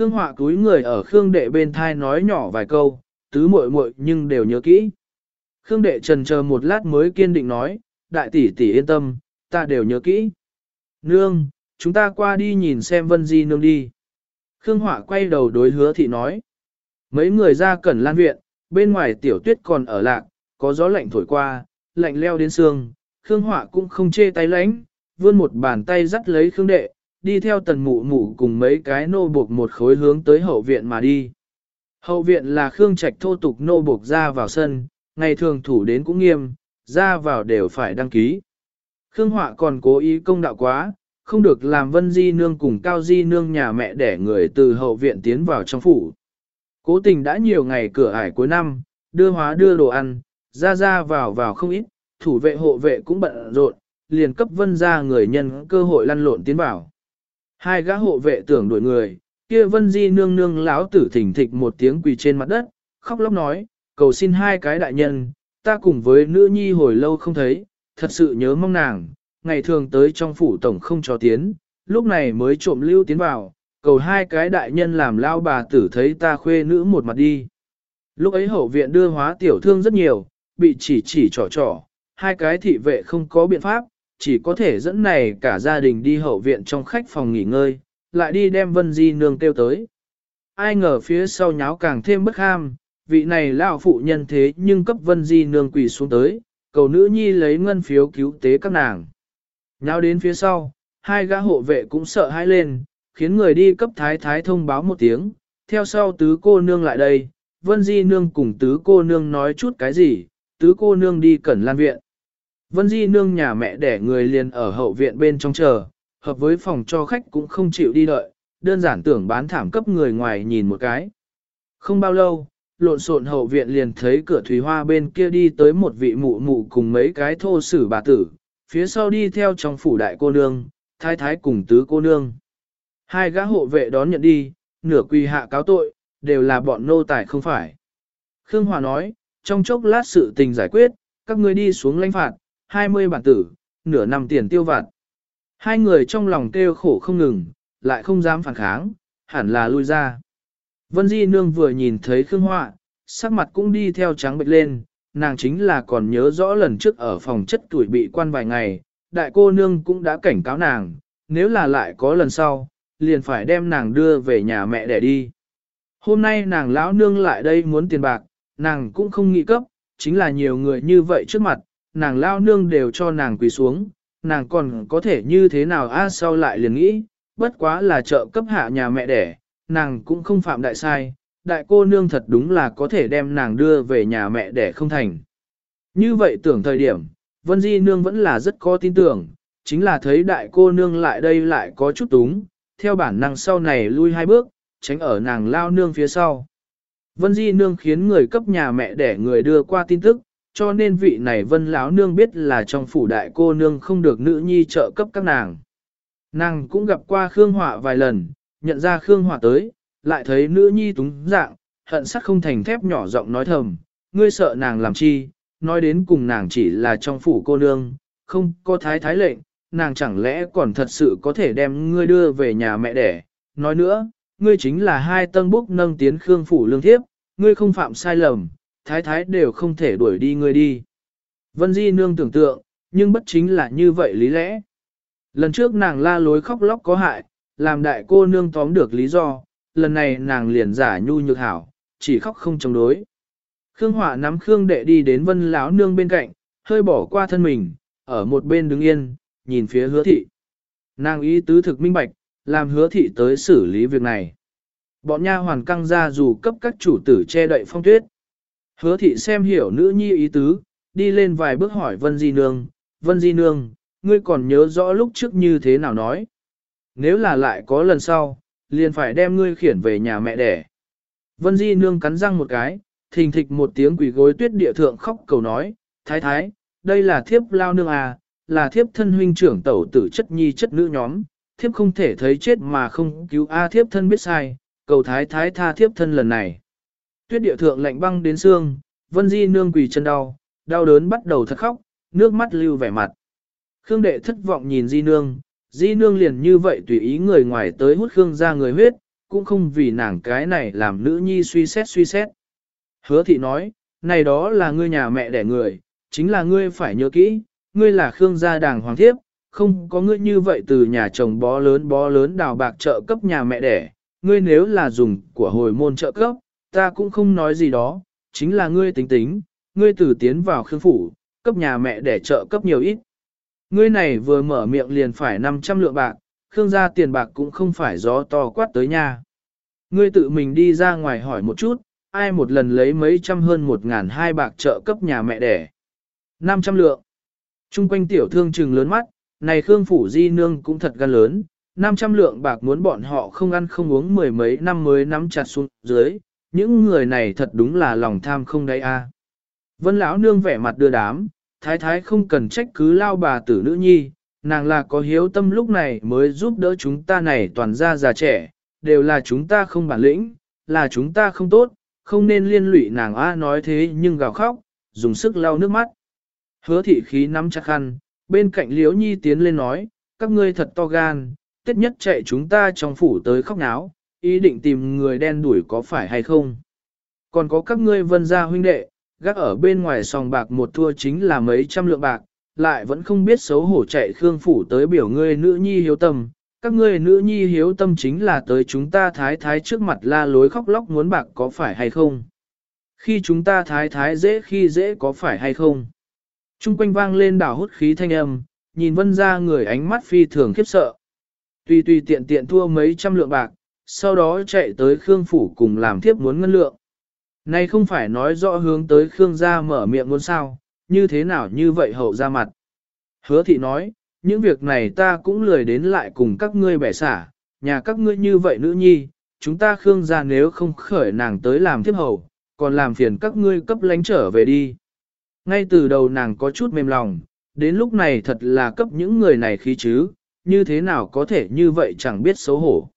A: Khương Họa túi người ở Khương đệ bên thai nói nhỏ vài câu, tứ muội muội nhưng đều nhớ kỹ. Khương đệ trần chờ một lát mới kiên định nói, đại tỷ tỷ yên tâm, ta đều nhớ kỹ. Nương, chúng ta qua đi nhìn xem vân di nương đi. Khương Họa quay đầu đối hứa thị nói. Mấy người ra cẩn lan viện, bên ngoài tiểu tuyết còn ở lạc, có gió lạnh thổi qua, lạnh leo đến xương. Khương Họa cũng không chê tay lánh, vươn một bàn tay dắt lấy Khương đệ, đi theo tần mụ mụ cùng mấy cái nô buộc một khối hướng tới hậu viện mà đi. Hậu viện là Khương Trạch thô tục nô buộc ra vào sân, ngày thường thủ đến cũng nghiêm, ra vào đều phải đăng ký. Khương Họa còn cố ý công đạo quá, không được làm vân di nương cùng cao di nương nhà mẹ để người từ hậu viện tiến vào trong phủ. Cố tình đã nhiều ngày cửa ải cuối năm, đưa hóa đưa đồ ăn, ra ra vào vào không ít, thủ vệ hộ vệ cũng bận rộn, liền cấp vân ra người nhân cơ hội lăn lộn tiến vào. Hai gã hộ vệ tưởng đuổi người, kia vân di nương nương láo tử thỉnh thịch một tiếng quỳ trên mặt đất, khóc lóc nói, cầu xin hai cái đại nhân, ta cùng với nữ nhi hồi lâu không thấy, thật sự nhớ mong nàng, ngày thường tới trong phủ tổng không cho tiến, lúc này mới trộm lưu tiến vào, cầu hai cái đại nhân làm lao bà tử thấy ta khuê nữ một mặt đi. Lúc ấy hậu viện đưa hóa tiểu thương rất nhiều, bị chỉ chỉ trò trò, hai cái thị vệ không có biện pháp, chỉ có thể dẫn này cả gia đình đi hậu viện trong khách phòng nghỉ ngơi, lại đi đem Vân Di nương kêu tới. Ai ngờ phía sau nháo càng thêm bất ham, vị này lão phụ nhân thế nhưng cấp Vân Di nương quỳ xuống tới, cầu nữ nhi lấy ngân phiếu cứu tế các nàng. Nháo đến phía sau, hai gã hộ vệ cũng sợ hãi lên, khiến người đi cấp thái thái thông báo một tiếng, theo sau tứ cô nương lại đây, Vân Di nương cùng tứ cô nương nói chút cái gì, tứ cô nương đi cẩn lan viện. Vân Di nương nhà mẹ đẻ người liền ở hậu viện bên trong chờ, hợp với phòng cho khách cũng không chịu đi đợi, đơn giản tưởng bán thảm cấp người ngoài nhìn một cái. Không bao lâu, lộn xộn hậu viện liền thấy cửa thủy hoa bên kia đi tới một vị mụ mụ cùng mấy cái thô sử bà tử, phía sau đi theo trong phủ đại cô nương, thái thái cùng tứ cô nương. Hai gã hộ vệ đón nhận đi, nửa quỳ hạ cáo tội, đều là bọn nô tài không phải. Khương Hòa nói, trong chốc lát sự tình giải quyết, các ngươi đi xuống lãnh phạt, 20 bản tử, nửa năm tiền tiêu vặt. Hai người trong lòng kêu khổ không ngừng, lại không dám phản kháng, hẳn là lui ra. Vân Di Nương vừa nhìn thấy Khương Họa, sắc mặt cũng đi theo trắng bệch lên, nàng chính là còn nhớ rõ lần trước ở phòng chất tuổi bị quan vài ngày, đại cô nương cũng đã cảnh cáo nàng, nếu là lại có lần sau, liền phải đem nàng đưa về nhà mẹ để đi. Hôm nay nàng lão nương lại đây muốn tiền bạc, nàng cũng không nghĩ cấp, chính là nhiều người như vậy trước mặt, nàng lao nương đều cho nàng quỳ xuống, nàng còn có thể như thế nào a sau lại liền nghĩ, bất quá là trợ cấp hạ nhà mẹ đẻ, nàng cũng không phạm đại sai, đại cô nương thật đúng là có thể đem nàng đưa về nhà mẹ đẻ không thành. Như vậy tưởng thời điểm, Vân Di nương vẫn là rất có tin tưởng, chính là thấy đại cô nương lại đây lại có chút túng, theo bản năng sau này lui hai bước, tránh ở nàng lao nương phía sau. Vân Di nương khiến người cấp nhà mẹ đẻ người đưa qua tin tức, cho nên vị này Vân lão nương biết là trong phủ đại cô nương không được nữ nhi trợ cấp các nàng. Nàng cũng gặp qua Khương Họa vài lần, nhận ra Khương Họa tới, lại thấy nữ nhi túng dạng, hận sắc không thành thép nhỏ giọng nói thầm, ngươi sợ nàng làm chi, nói đến cùng nàng chỉ là trong phủ cô nương, không có thái thái lệnh, nàng chẳng lẽ còn thật sự có thể đem ngươi đưa về nhà mẹ đẻ. Nói nữa, ngươi chính là hai tân búc nâng tiến Khương phủ lương thiếp, ngươi không phạm sai lầm, thái thái đều không thể đuổi đi ngươi đi. Vân Di nương tưởng tượng, nhưng bất chính là như vậy lý lẽ. Lần trước nàng la lối khóc lóc có hại, làm đại cô nương tóm được lý do, lần này nàng liền giả nhu nhược hảo, chỉ khóc không chống đối. Khương Hỏa nắm Khương đệ đi đến vân lão nương bên cạnh, hơi bỏ qua thân mình, ở một bên đứng yên, nhìn phía hứa thị. Nàng ý tứ thực minh bạch, làm hứa thị tới xử lý việc này. Bọn nha hoàn căng ra dù cấp các chủ tử che đậy phong tuyết. Hứa thị xem hiểu nữ nhi ý tứ, đi lên vài bước hỏi Vân Di Nương, Vân Di Nương, ngươi còn nhớ rõ lúc trước như thế nào nói. Nếu là lại có lần sau, liền phải đem ngươi khiển về nhà mẹ đẻ. Vân Di Nương cắn răng một cái, thình thịch một tiếng quỷ gối tuyết địa thượng khóc cầu nói, thái thái, đây là thiếp lao nương à, là thiếp thân huynh trưởng tẩu tử chất nhi chất nữ nhóm, thiếp không thể thấy chết mà không cứu a thiếp thân biết sai, cầu thái thái tha thiếp thân lần này. Tuyết địa thượng lạnh băng đến xương, vân di nương quỳ chân đau, đau đớn bắt đầu thật khóc, nước mắt lưu vẻ mặt. Khương đệ thất vọng nhìn di nương, di nương liền như vậy tùy ý người ngoài tới hút Khương ra người huyết, cũng không vì nàng cái này làm nữ nhi suy xét suy xét. Hứa thị nói, này đó là ngươi nhà mẹ đẻ người, chính là ngươi phải nhớ kỹ, ngươi là Khương gia đàng hoàng thiếp, không có ngươi như vậy từ nhà chồng bó lớn bó lớn đào bạc trợ cấp nhà mẹ đẻ, ngươi nếu là dùng của hồi môn trợ cấp, ta cũng không nói gì đó, chính là ngươi tính tính, ngươi từ tiến vào khương phủ, cấp nhà mẹ để trợ cấp nhiều ít. Ngươi này vừa mở miệng liền phải 500 lượng bạc, khương gia tiền bạc cũng không phải gió to quát tới nhà. Ngươi tự mình đi ra ngoài hỏi một chút, ai một lần lấy mấy trăm hơn một ngàn hai bạc trợ cấp nhà mẹ đẻ. 500 lượng. Trung quanh tiểu thương trừng lớn mắt, này Khương Phủ Di Nương cũng thật gan lớn, 500 lượng bạc muốn bọn họ không ăn không uống mười mấy năm mới nắm chặt xuống dưới, những người này thật đúng là lòng tham không đáy a. Vân lão nương vẻ mặt đưa đám, thái thái không cần trách cứ lao bà tử nữ nhi, nàng là có hiếu tâm lúc này mới giúp đỡ chúng ta này toàn ra già trẻ, đều là chúng ta không bản lĩnh, là chúng ta không tốt, không nên liên lụy nàng a nói thế nhưng gào khóc, dùng sức lau nước mắt. Hứa thị khí nắm chặt khăn, bên cạnh liễu nhi tiến lên nói, các ngươi thật to gan, tết nhất chạy chúng ta trong phủ tới khóc náo, ý định tìm người đen đuổi có phải hay không. Còn có các ngươi vân gia huynh đệ, gác ở bên ngoài sòng bạc một thua chính là mấy trăm lượng bạc, lại vẫn không biết xấu hổ chạy Khương Phủ tới biểu ngươi nữ nhi hiếu tâm. Các ngươi nữ nhi hiếu tâm chính là tới chúng ta thái thái trước mặt la lối khóc lóc muốn bạc có phải hay không? Khi chúng ta thái thái dễ khi dễ có phải hay không? Trung quanh vang lên đảo hút khí thanh âm, nhìn vân ra người ánh mắt phi thường khiếp sợ. Tuy tuy tiện tiện thua mấy trăm lượng bạc, sau đó chạy tới Khương Phủ cùng làm thiếp muốn ngân lượng. Này không phải nói rõ hướng tới Khương gia mở miệng muốn sao, như thế nào như vậy hậu ra mặt. Hứa thị nói, những việc này ta cũng lười đến lại cùng các ngươi bẻ xả, nhà các ngươi như vậy nữ nhi, chúng ta Khương gia nếu không khởi nàng tới làm thiếp hậu, còn làm phiền các ngươi cấp lánh trở về đi. Ngay từ đầu nàng có chút mềm lòng, đến lúc này thật là cấp những người này khí chứ, như thế nào có thể như vậy chẳng biết xấu hổ.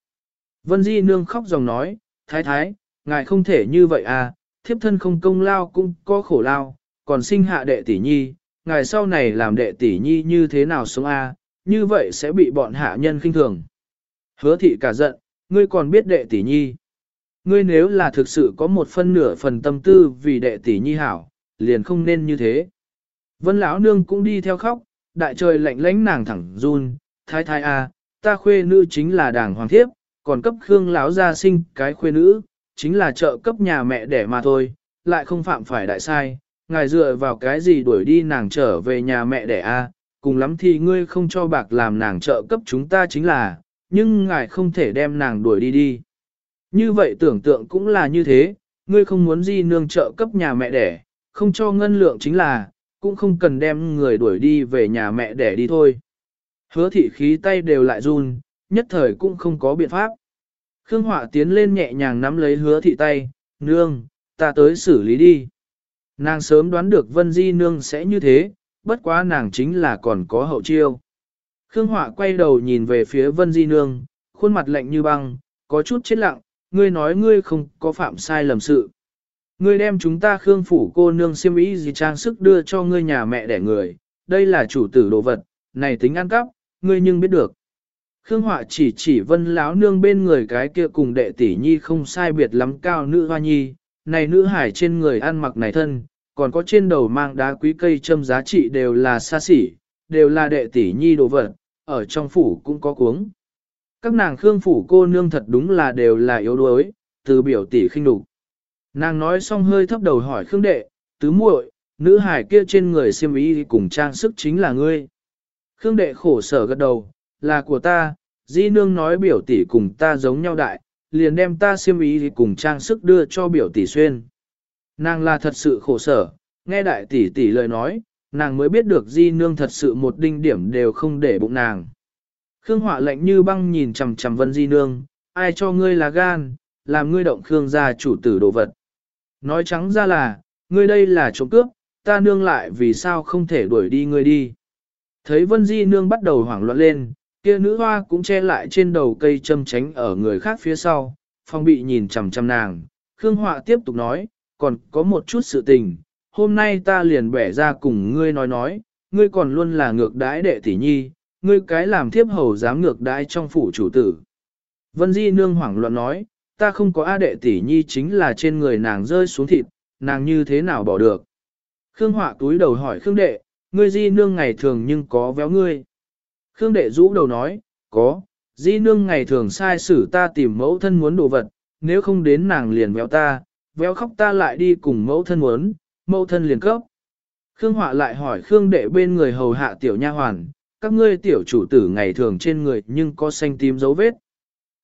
A: Vân Di nương khóc dòng nói, thái thái, ngài không thể như vậy à, thiếp thân không công lao cũng có khổ lao, còn sinh hạ đệ tỷ nhi, ngài sau này làm đệ tỷ nhi như thế nào sống a, à, như vậy sẽ bị bọn hạ nhân khinh thường. Hứa thị cả giận, ngươi còn biết đệ tỷ nhi. Ngươi nếu là thực sự có một phân nửa phần tâm tư vì đệ tỷ nhi hảo, liền không nên như thế. Vân lão nương cũng đi theo khóc, đại trời lạnh lánh nàng thẳng run, thái thái a, ta khuê nữ chính là đàng hoàng thiếp, còn cấp khương lão gia sinh cái khuê nữ, chính là trợ cấp nhà mẹ đẻ mà thôi, lại không phạm phải đại sai, ngài dựa vào cái gì đuổi đi nàng trở về nhà mẹ đẻ a, cùng lắm thì ngươi không cho bạc làm nàng trợ cấp chúng ta chính là, nhưng ngài không thể đem nàng đuổi đi đi. Như vậy tưởng tượng cũng là như thế, ngươi không muốn gì nương trợ cấp nhà mẹ đẻ, không cho ngân lượng chính là, cũng không cần đem người đuổi đi về nhà mẹ đẻ đi thôi. Hứa thị khí tay đều lại run, nhất thời cũng không có biện pháp. Khương Họa tiến lên nhẹ nhàng nắm lấy hứa thị tay, nương, ta tới xử lý đi. Nàng sớm đoán được Vân Di nương sẽ như thế, bất quá nàng chính là còn có hậu chiêu. Khương Họa quay đầu nhìn về phía Vân Di nương, khuôn mặt lạnh như băng, có chút chết lặng, ngươi nói ngươi không có phạm sai lầm sự. Ngươi đem chúng ta Khương phủ cô nương siêm ý gì trang sức đưa cho ngươi nhà mẹ đẻ người, đây là chủ tử đồ vật, này tính ăn cắp, ngươi nhưng biết được. Khương Họa chỉ chỉ vân lão nương bên người cái kia cùng đệ tỷ nhi không sai biệt lắm cao nữ hoa nhi, này nữ hải trên người ăn mặc này thân, còn có trên đầu mang đá quý cây châm giá trị đều là xa xỉ, đều là đệ tỷ nhi đồ vật, ở trong phủ cũng có cuống. Các nàng Khương phủ cô nương thật đúng là đều là yếu đuối, từ biểu tỷ khinh đục. Nàng nói xong hơi thấp đầu hỏi Khương đệ, tứ muội, nữ hải kia trên người xiêm y cùng trang sức chính là ngươi. Khương đệ khổ sở gật đầu, là của ta, di nương nói biểu tỷ cùng ta giống nhau đại, liền đem ta xiêm ý cùng trang sức đưa cho biểu tỷ xuyên. Nàng là thật sự khổ sở, nghe đại tỷ tỷ lời nói, nàng mới biết được di nương thật sự một đinh điểm đều không để bụng nàng. Khương họa lạnh như băng nhìn chằm chằm vân di nương, ai cho ngươi là gan, làm ngươi động Khương gia chủ tử đồ vật. Nói trắng ra là, ngươi đây là trộm cướp, ta nương lại vì sao không thể đuổi đi ngươi đi. Thấy vân di nương bắt đầu hoảng loạn lên, kia nữ hoa cũng che lại trên đầu cây châm tránh ở người khác phía sau, phong bị nhìn chằm chằm nàng. Khương Họa tiếp tục nói, còn có một chút sự tình, hôm nay ta liền bẻ ra cùng ngươi nói nói, ngươi còn luôn là ngược đãi đệ tỷ nhi, ngươi cái làm thiếp hầu dám ngược đãi trong phủ chủ tử. Vân Di nương hoảng loạn nói, ta không có A đệ tỷ nhi chính là trên người nàng rơi xuống thịt, nàng như thế nào bỏ được. Khương Họa túi đầu hỏi Khương đệ, ngươi Di nương ngày thường nhưng có véo ngươi. Khương đệ rũ đầu nói, có, di nương ngày thường sai xử ta tìm mẫu thân muốn đồ vật, nếu không đến nàng liền véo ta, véo khóc ta lại đi cùng mẫu thân muốn, mẫu thân liền cấp. Khương Họa lại hỏi Khương đệ bên người hầu hạ tiểu nha hoàn, các ngươi tiểu chủ tử ngày thường trên người nhưng có xanh tím dấu vết.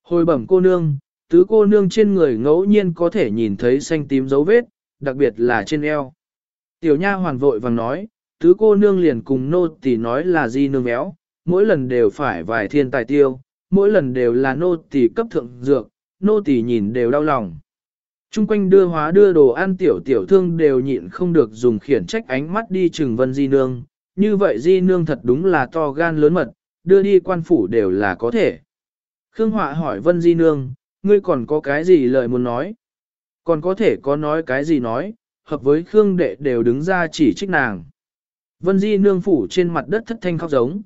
A: Hồi bẩm cô nương, tứ cô nương trên người ngẫu nhiên có thể nhìn thấy xanh tím dấu vết, đặc biệt là trên eo. Tiểu nha hoàn vội vàng nói, tứ cô nương liền cùng nô tỳ nói là di nương méo, mỗi lần đều phải vài thiên tài tiêu, mỗi lần đều là nô tỳ cấp thượng dược, nô tỳ nhìn đều đau lòng. Trung quanh đưa hóa đưa đồ ăn tiểu tiểu thương đều nhịn không được dùng khiển trách ánh mắt đi trừng vân di nương, như vậy di nương thật đúng là to gan lớn mật, đưa đi quan phủ đều là có thể. Khương Họa hỏi vân di nương, ngươi còn có cái gì lời muốn nói? Còn có thể có nói cái gì nói, hợp với Khương đệ đều đứng ra chỉ trích nàng. Vân Di nương phủ trên mặt đất thất thanh khóc giống.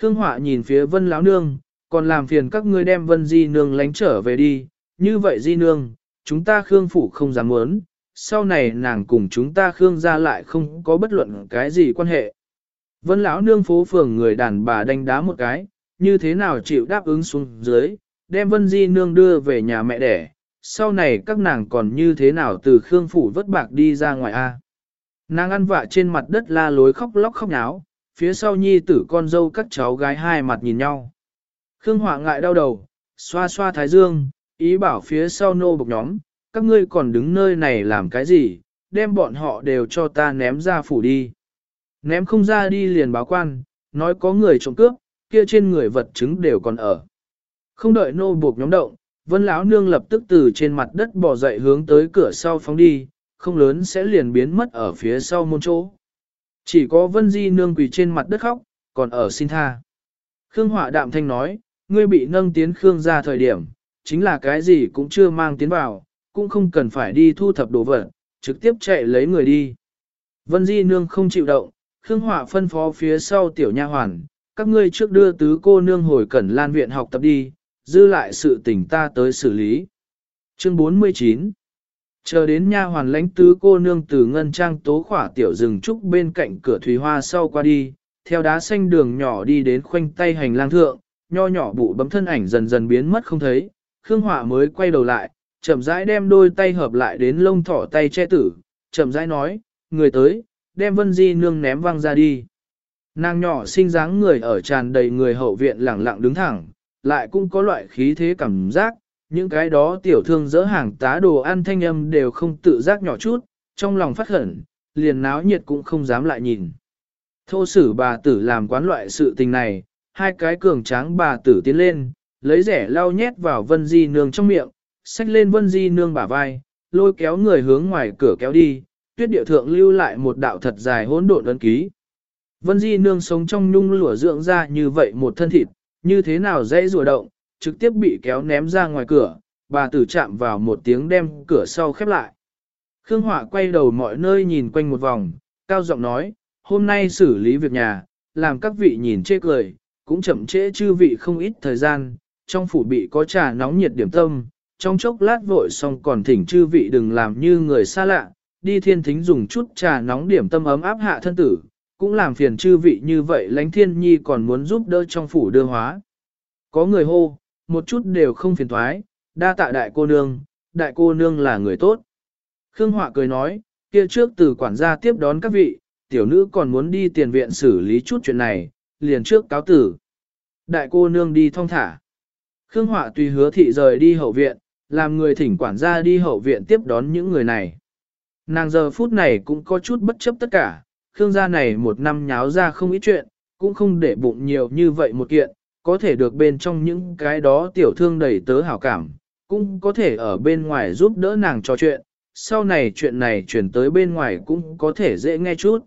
A: Khương Họa nhìn phía Vân Lão nương, còn làm phiền các ngươi đem Vân Di nương lánh trở về đi, như vậy Di nương, chúng ta Khương phủ không dám muốn, sau này nàng cùng chúng ta Khương gia lại không có bất luận cái gì quan hệ. Vân lão nương phố phường người đàn bà đánh đá một cái, như thế nào chịu đáp ứng xuống dưới, đem Vân Di nương đưa về nhà mẹ đẻ, sau này các nàng còn như thế nào từ Khương phủ vất bạc đi ra ngoài a? Nàng ăn vạ trên mặt đất la lối khóc lóc khóc nháo, phía sau nhi tử con dâu các cháu gái hai mặt nhìn nhau. Khương Họa ngại đau đầu, xoa xoa thái dương, ý bảo phía sau nô bộc nhóm, các ngươi còn đứng nơi này làm cái gì, đem bọn họ đều cho ta ném ra phủ đi. Ném không ra đi liền báo quan, nói có người trộm cướp, kia trên người vật chứng đều còn ở. Không đợi nô buộc nhóm động, vân lão nương lập tức từ trên mặt đất bò dậy hướng tới cửa sau phóng đi, không lớn sẽ liền biến mất ở phía sau môn chỗ. Chỉ có vân di nương quỳ trên mặt đất khóc, còn ở xin tha. Khương họa đạm thanh nói, ngươi bị nâng tiến Khương ra thời điểm, chính là cái gì cũng chưa mang tiến vào, cũng không cần phải đi thu thập đồ vật, trực tiếp chạy lấy người đi. Vân Di Nương không chịu động, Khương Họa phân phó phía sau tiểu nha hoàn, các ngươi trước đưa tứ cô nương hồi cẩn lan viện học tập đi, dư lại sự tình ta tới xử lý. Chương 49 Chờ đến nha hoàn lãnh tứ cô nương từ ngân trang tố khỏa tiểu rừng trúc bên cạnh cửa thủy hoa sau qua đi, theo đá xanh đường nhỏ đi đến khoanh tay hành lang thượng, nho nhỏ bụ bấm thân ảnh dần dần biến mất không thấy, Khương hỏa mới quay đầu lại, chậm rãi đem đôi tay hợp lại đến lông thỏ tay che tử, chậm rãi nói, người tới, đem Vân Di nương ném văng ra đi. Nàng nhỏ xinh dáng người ở tràn đầy người hậu viện lẳng lặng đứng thẳng, lại cũng có loại khí thế cảm giác, những cái đó tiểu thương dỡ hàng tá đồ ăn thanh âm đều không tự giác nhỏ chút, trong lòng phát khẩn, liền náo nhiệt cũng không dám lại nhìn. Thô sử bà tử làm quán loại sự tình này, hai cái cường tráng bà tử tiến lên, lấy rẻ lau nhét vào Vân Di nương trong miệng, xách lên Vân Di nương bả vai, lôi kéo người hướng ngoài cửa kéo đi, tuyết địa thượng lưu lại một đạo thật dài hỗn độn ấn ký. Vân Di nương sống trong nhung lụa dưỡng ra như vậy một thân thịt, như thế nào dễ rùa động, trực tiếp bị kéo ném ra ngoài cửa, bà tử chạm vào một tiếng đem cửa sau khép lại. Khương Họa quay đầu mọi nơi nhìn quanh một vòng, cao giọng nói, hôm nay xử lý việc nhà, làm các vị nhìn chê cười, cũng chậm trễ chư vị không ít thời gian, trong phủ bị có trà nóng nhiệt điểm tâm, trong chốc lát vội xong còn thỉnh chư vị đừng làm như người xa lạ, đi thiên thính dùng chút trà nóng điểm tâm ấm áp hạ thân tử, cũng làm phiền chư vị như vậy lánh thiên nhi còn muốn giúp đỡ trong phủ đưa hóa. Có người hô, một chút đều không phiền thoái, đa tạ đại cô nương, đại cô nương là người tốt. Khương Họa cười nói, kia trước từ quản gia tiếp đón các vị, tiểu nữ còn muốn đi tiền viện xử lý chút chuyện này, liền trước cáo tử. Đại cô nương đi thong thả. Khương Họa tùy hứa thị rời đi hậu viện, làm người thỉnh quản gia đi hậu viện tiếp đón những người này. Nàng giờ phút này cũng có chút bất chấp tất cả, Khương gia này một năm nháo ra không ít chuyện, cũng không để bụng nhiều như vậy một kiện, có thể được bên trong những cái đó tiểu thương đầy tớ hảo cảm, cũng có thể ở bên ngoài giúp đỡ nàng trò chuyện, sau này chuyện này chuyển tới bên ngoài cũng có thể dễ nghe chút.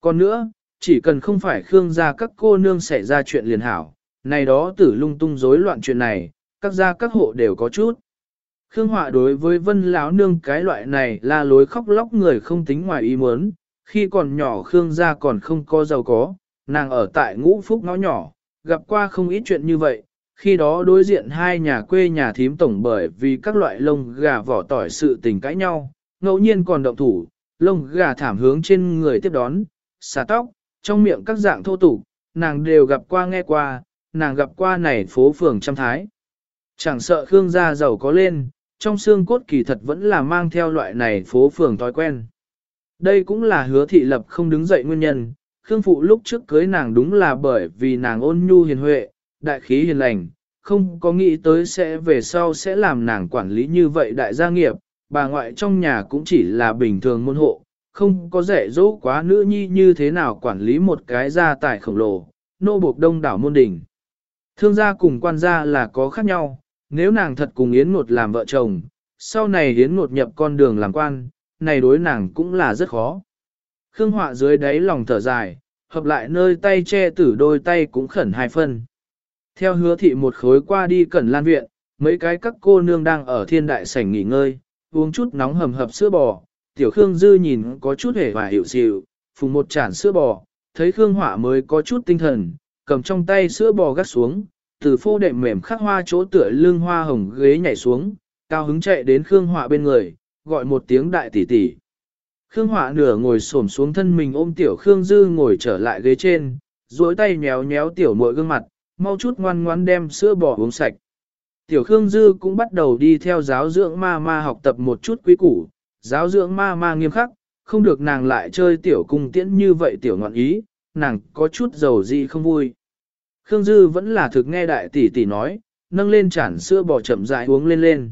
A: Còn nữa, chỉ cần không phải Khương gia các cô nương xảy ra chuyện liền hảo, này đó tử lung tung rối loạn chuyện này, các gia các hộ đều có chút. Khương Họa đối với vân lão nương cái loại này là lối khóc lóc người không tính ngoài ý muốn, khi còn nhỏ Khương gia còn không có giàu có, nàng ở tại ngũ phúc ngõ nhỏ, gặp qua không ít chuyện như vậy, khi đó đối diện hai nhà quê nhà thím tổng bởi vì các loại lông gà vỏ tỏi sự tình cãi nhau, ngẫu nhiên còn động thủ, lông gà thảm hướng trên người tiếp đón, xả tóc, trong miệng các dạng thô tục, nàng đều gặp qua nghe qua, nàng gặp qua này phố phường trăm thái. Chẳng sợ Khương gia giàu có lên, trong xương cốt kỳ thật vẫn là mang theo loại này phố phường thói quen. Đây cũng là hứa thị lập không đứng dậy nguyên nhân, Khương Phụ lúc trước cưới nàng đúng là bởi vì nàng ôn nhu hiền huệ, đại khí hiền lành, không có nghĩ tới sẽ về sau sẽ làm nàng quản lý như vậy đại gia nghiệp, bà ngoại trong nhà cũng chỉ là bình thường môn hộ, không có dạy dỗ quá nữ nhi như thế nào quản lý một cái gia tài khổng lồ, nô buộc đông đảo môn đỉnh. Thương gia cùng quan gia là có khác nhau, nếu nàng thật cùng Yến Ngột làm vợ chồng, sau này Yến Ngột nhập con đường làm quan, này đối nàng cũng là rất khó. Khương Họa dưới đáy lòng thở dài, hợp lại nơi tay che tử đôi tay cũng khẩn hai phân. Theo hứa thị một khối qua đi cẩn lan viện, mấy cái các cô nương đang ở thiên đại sảnh nghỉ ngơi, uống chút nóng hầm hập sữa bò, tiểu Khương Dư nhìn có chút hề và hiệu xịu, phùng một chản sữa bò, thấy Khương Họa mới có chút tinh thần, cầm trong tay sữa bò gắt xuống, từ phô đệm mềm khắc hoa chỗ tựa lưng hoa hồng ghế nhảy xuống, cao hứng chạy đến Khương Họa bên người, gọi một tiếng đại tỷ tỷ. Khương Họa nửa ngồi xổm xuống thân mình ôm tiểu Khương Dư ngồi trở lại ghế trên, duỗi tay nhéo nhéo tiểu muội gương mặt, mau chút ngoan ngoan đem sữa bò uống sạch. Tiểu Khương Dư cũng bắt đầu đi theo giáo dưỡng ma ma học tập một chút quý củ, giáo dưỡng ma ma nghiêm khắc, không được nàng lại chơi tiểu cung tiễn như vậy tiểu ngọn ý, nàng có chút dầu gì không vui. Khương Dư vẫn là thực nghe đại tỷ tỷ nói, nâng lên chản sữa bò chậm rãi uống lên lên.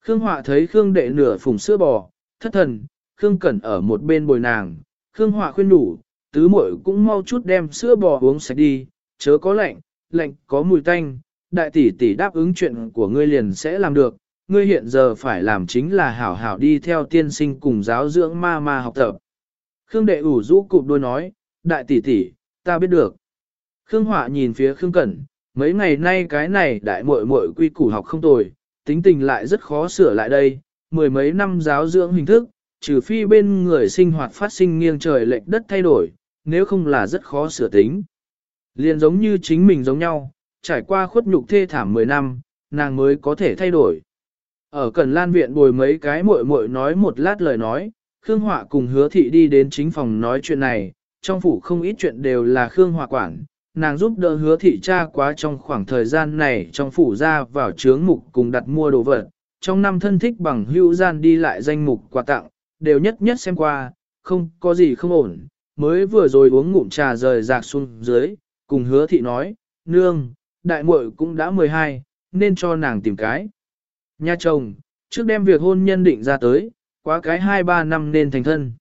A: Khương Họa thấy Khương đệ nửa phùng sữa bò, thất thần, Khương Cẩn ở một bên bồi nàng, Khương Họa khuyên đủ, tứ muội cũng mau chút đem sữa bò uống sạch đi, chớ có lạnh, lạnh có mùi tanh, đại tỷ tỷ đáp ứng chuyện của ngươi liền sẽ làm được, ngươi hiện giờ phải làm chính là hảo hảo đi theo tiên sinh cùng giáo dưỡng ma ma học tập. Khương đệ ủ rũ cụp đôi nói, đại tỷ tỷ, ta biết được. Khương Họa nhìn phía Khương Cẩn, mấy ngày nay cái này đại muội muội quy củ học không tồi, tính tình lại rất khó sửa lại đây, mười mấy năm giáo dưỡng hình thức, trừ phi bên người sinh hoạt phát sinh nghiêng trời lệch đất thay đổi, nếu không là rất khó sửa tính. Liền giống như chính mình giống nhau, trải qua khuất nhục thê thảm 10 năm, nàng mới có thể thay đổi. Ở Cần Lan Viện bồi mấy cái muội muội nói một lát lời nói, Khương Họa cùng hứa thị đi đến chính phòng nói chuyện này, trong phủ không ít chuyện đều là Khương Họa quản, nàng giúp đỡ hứa thị cha quá trong khoảng thời gian này trong phủ ra vào chướng mục cùng đặt mua đồ vật, trong năm thân thích bằng hữu gian đi lại danh mục quà tặng, đều nhất nhất xem qua, không có gì không ổn, mới vừa rồi uống ngụm trà rời rạc xuống dưới, cùng hứa thị nói, nương, đại muội cũng đã 12, nên cho nàng tìm cái. Nha chồng, trước đem việc hôn nhân định ra tới, quá cái 2-3 năm nên thành thân.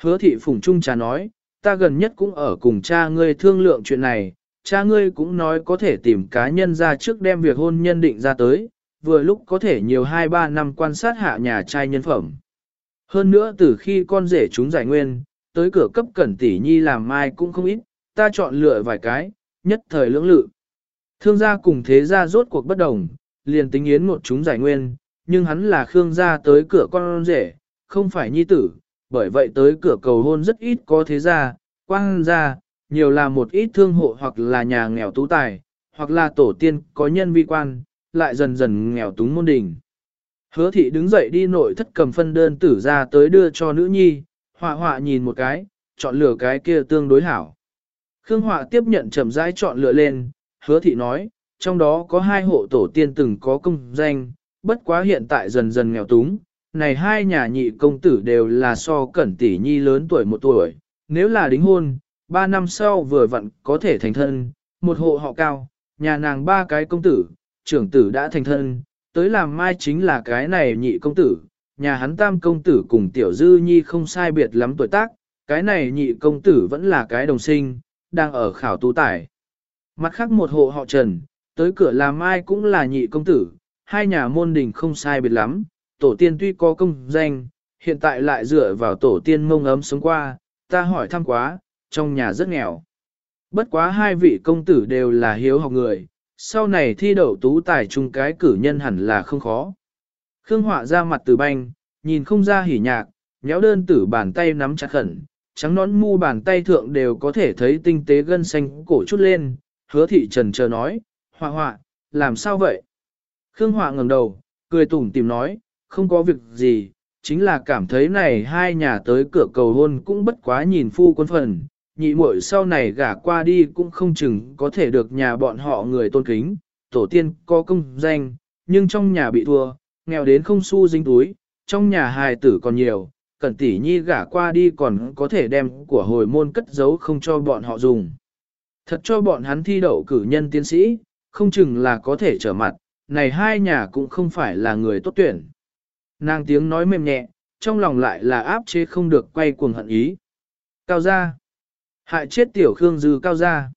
A: Hứa thị phủng trung trà nói, ta gần nhất cũng ở cùng cha ngươi thương lượng chuyện này, cha ngươi cũng nói có thể tìm cá nhân ra trước đem việc hôn nhân định ra tới, vừa lúc có thể nhiều 2-3 năm quan sát hạ nhà trai nhân phẩm. Hơn nữa từ khi con rể chúng giải nguyên, tới cửa cấp cẩn tỷ nhi làm mai cũng không ít, ta chọn lựa vài cái, nhất thời lưỡng lự. Thương gia cùng thế gia rốt cuộc bất đồng, liền tính yến một chúng giải nguyên, nhưng hắn là Khương gia tới cửa con rể, không phải nhi tử, bởi vậy tới cửa cầu hôn rất ít có thế gia, quang gia, nhiều là một ít thương hộ hoặc là nhà nghèo tú tài, hoặc là tổ tiên có nhân vi quan, lại dần dần nghèo túng môn đình. Hứa thị đứng dậy đi nội thất cầm phân đơn tử ra tới đưa cho nữ nhi, họa họa nhìn một cái, chọn lựa cái kia tương đối hảo. Khương họa tiếp nhận chậm rãi chọn lựa lên, hứa thị nói, trong đó có hai hộ tổ tiên từng có công danh, bất quá hiện tại dần dần nghèo túng. Này hai nhà nhị công tử đều là so cẩn tỷ nhi lớn tuổi một tuổi, nếu là đính hôn, ba năm sau vừa vặn có thể thành thân, một hộ họ cao, nhà nàng ba cái công tử, trưởng tử đã thành thân, tới làm mai chính là cái này nhị công tử, nhà hắn tam công tử cùng tiểu dư nhi không sai biệt lắm tuổi tác, cái này nhị công tử vẫn là cái đồng sinh, đang ở khảo tú tải. Mặt khác một hộ họ trần, tới cửa làm mai cũng là nhị công tử, hai nhà môn đình không sai biệt lắm, tổ tiên tuy có công danh, hiện tại lại dựa vào tổ tiên mông ấm sống qua, ta hỏi thăm quá, trong nhà rất nghèo. Bất quá hai vị công tử đều là hiếu học người, sau này thi đậu tú tài chung cái cử nhân hẳn là không khó. Khương Họa ra mặt từ banh, nhìn không ra hỉ nhạc, nhéo đơn tử bàn tay nắm chặt khẩn, trắng nón mu bàn tay thượng đều có thể thấy tinh tế gân xanh cổ chút lên, hứa thị trần chờ nói, Họa Họa, làm sao vậy? Khương Họa ngẩng đầu, cười tủm tìm nói, không có việc gì, chính là cảm thấy này hai nhà tới cửa cầu hôn cũng bất quá nhìn phu quân phần, nhị muội sau này gả qua đi cũng không chừng có thể được nhà bọn họ người tôn kính, tổ tiên có công danh, nhưng trong nhà bị thua, nghèo đến không xu dính túi, trong nhà hài tử còn nhiều, cẩn tỷ nhi gả qua đi còn có thể đem của hồi môn cất giấu không cho bọn họ dùng. Thật cho bọn hắn thi đậu cử nhân tiến sĩ, không chừng là có thể trở mặt, này hai nhà cũng không phải là người tốt tuyển. Nàng tiếng nói mềm nhẹ, trong lòng lại là áp chế không được quay cuồng hận ý. Cao gia. Hại chết tiểu Khương Dư cao gia.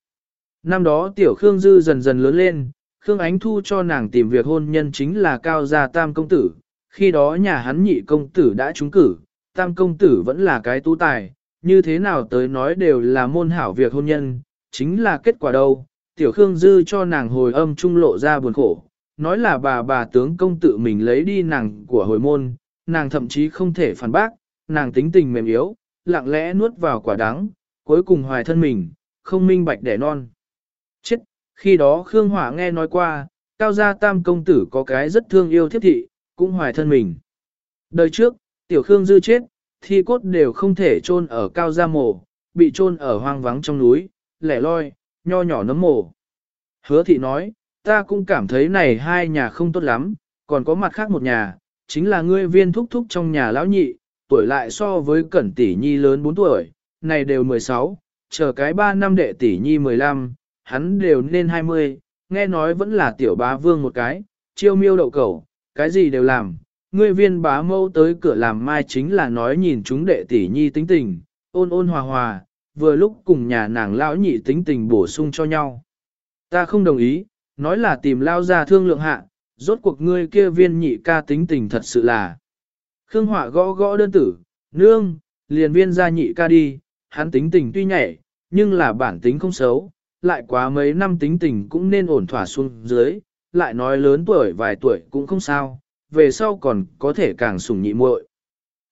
A: Năm đó tiểu Khương Dư dần dần lớn lên, Khương Ánh Thu cho nàng tìm việc hôn nhân chính là cao gia tam công tử. Khi đó nhà hắn nhị công tử đã trúng cử, tam công tử vẫn là cái tú tài, như thế nào tới nói đều là môn hảo việc hôn nhân, chính là kết quả đâu. Tiểu Khương Dư cho nàng hồi âm trung lộ ra buồn khổ, nói là bà bà tướng công tự mình lấy đi nàng của hồi môn, nàng thậm chí không thể phản bác, nàng tính tình mềm yếu, lặng lẽ nuốt vào quả đắng, cuối cùng hoài thân mình, không minh bạch đẻ non. Chết, khi đó Khương Hỏa nghe nói qua, cao gia tam công tử có cái rất thương yêu thiết thị, cũng hoài thân mình. Đời trước, tiểu Khương dư chết, thi cốt đều không thể chôn ở cao gia mộ, bị chôn ở hoang vắng trong núi, lẻ loi, nho nhỏ nấm mộ. Hứa thị nói, ta cũng cảm thấy này hai nhà không tốt lắm, còn có mặt khác một nhà, chính là ngươi viên thúc thúc trong nhà lão nhị, tuổi lại so với cẩn tỷ nhi lớn 4 tuổi, này đều 16, chờ cái 3 năm đệ tỷ nhi 15, hắn đều nên 20, nghe nói vẫn là tiểu bá vương một cái, chiêu miêu đậu cẩu, cái gì đều làm. Ngươi viên bá mâu tới cửa làm mai chính là nói nhìn chúng đệ tỷ nhi tính tình, ôn ôn hòa hòa, vừa lúc cùng nhà nàng lão nhị tính tình bổ sung cho nhau. Ta không đồng ý, nói là tìm lao ra thương lượng hạ, rốt cuộc ngươi kia viên nhị ca tính tình thật sự là. Khương Họa gõ gõ đơn tử, nương, liền viên ra nhị ca đi, hắn tính tình tuy nhảy, nhưng là bản tính không xấu, lại quá mấy năm tính tình cũng nên ổn thỏa xuống dưới, lại nói lớn tuổi vài tuổi cũng không sao, về sau còn có thể càng sủng nhị muội.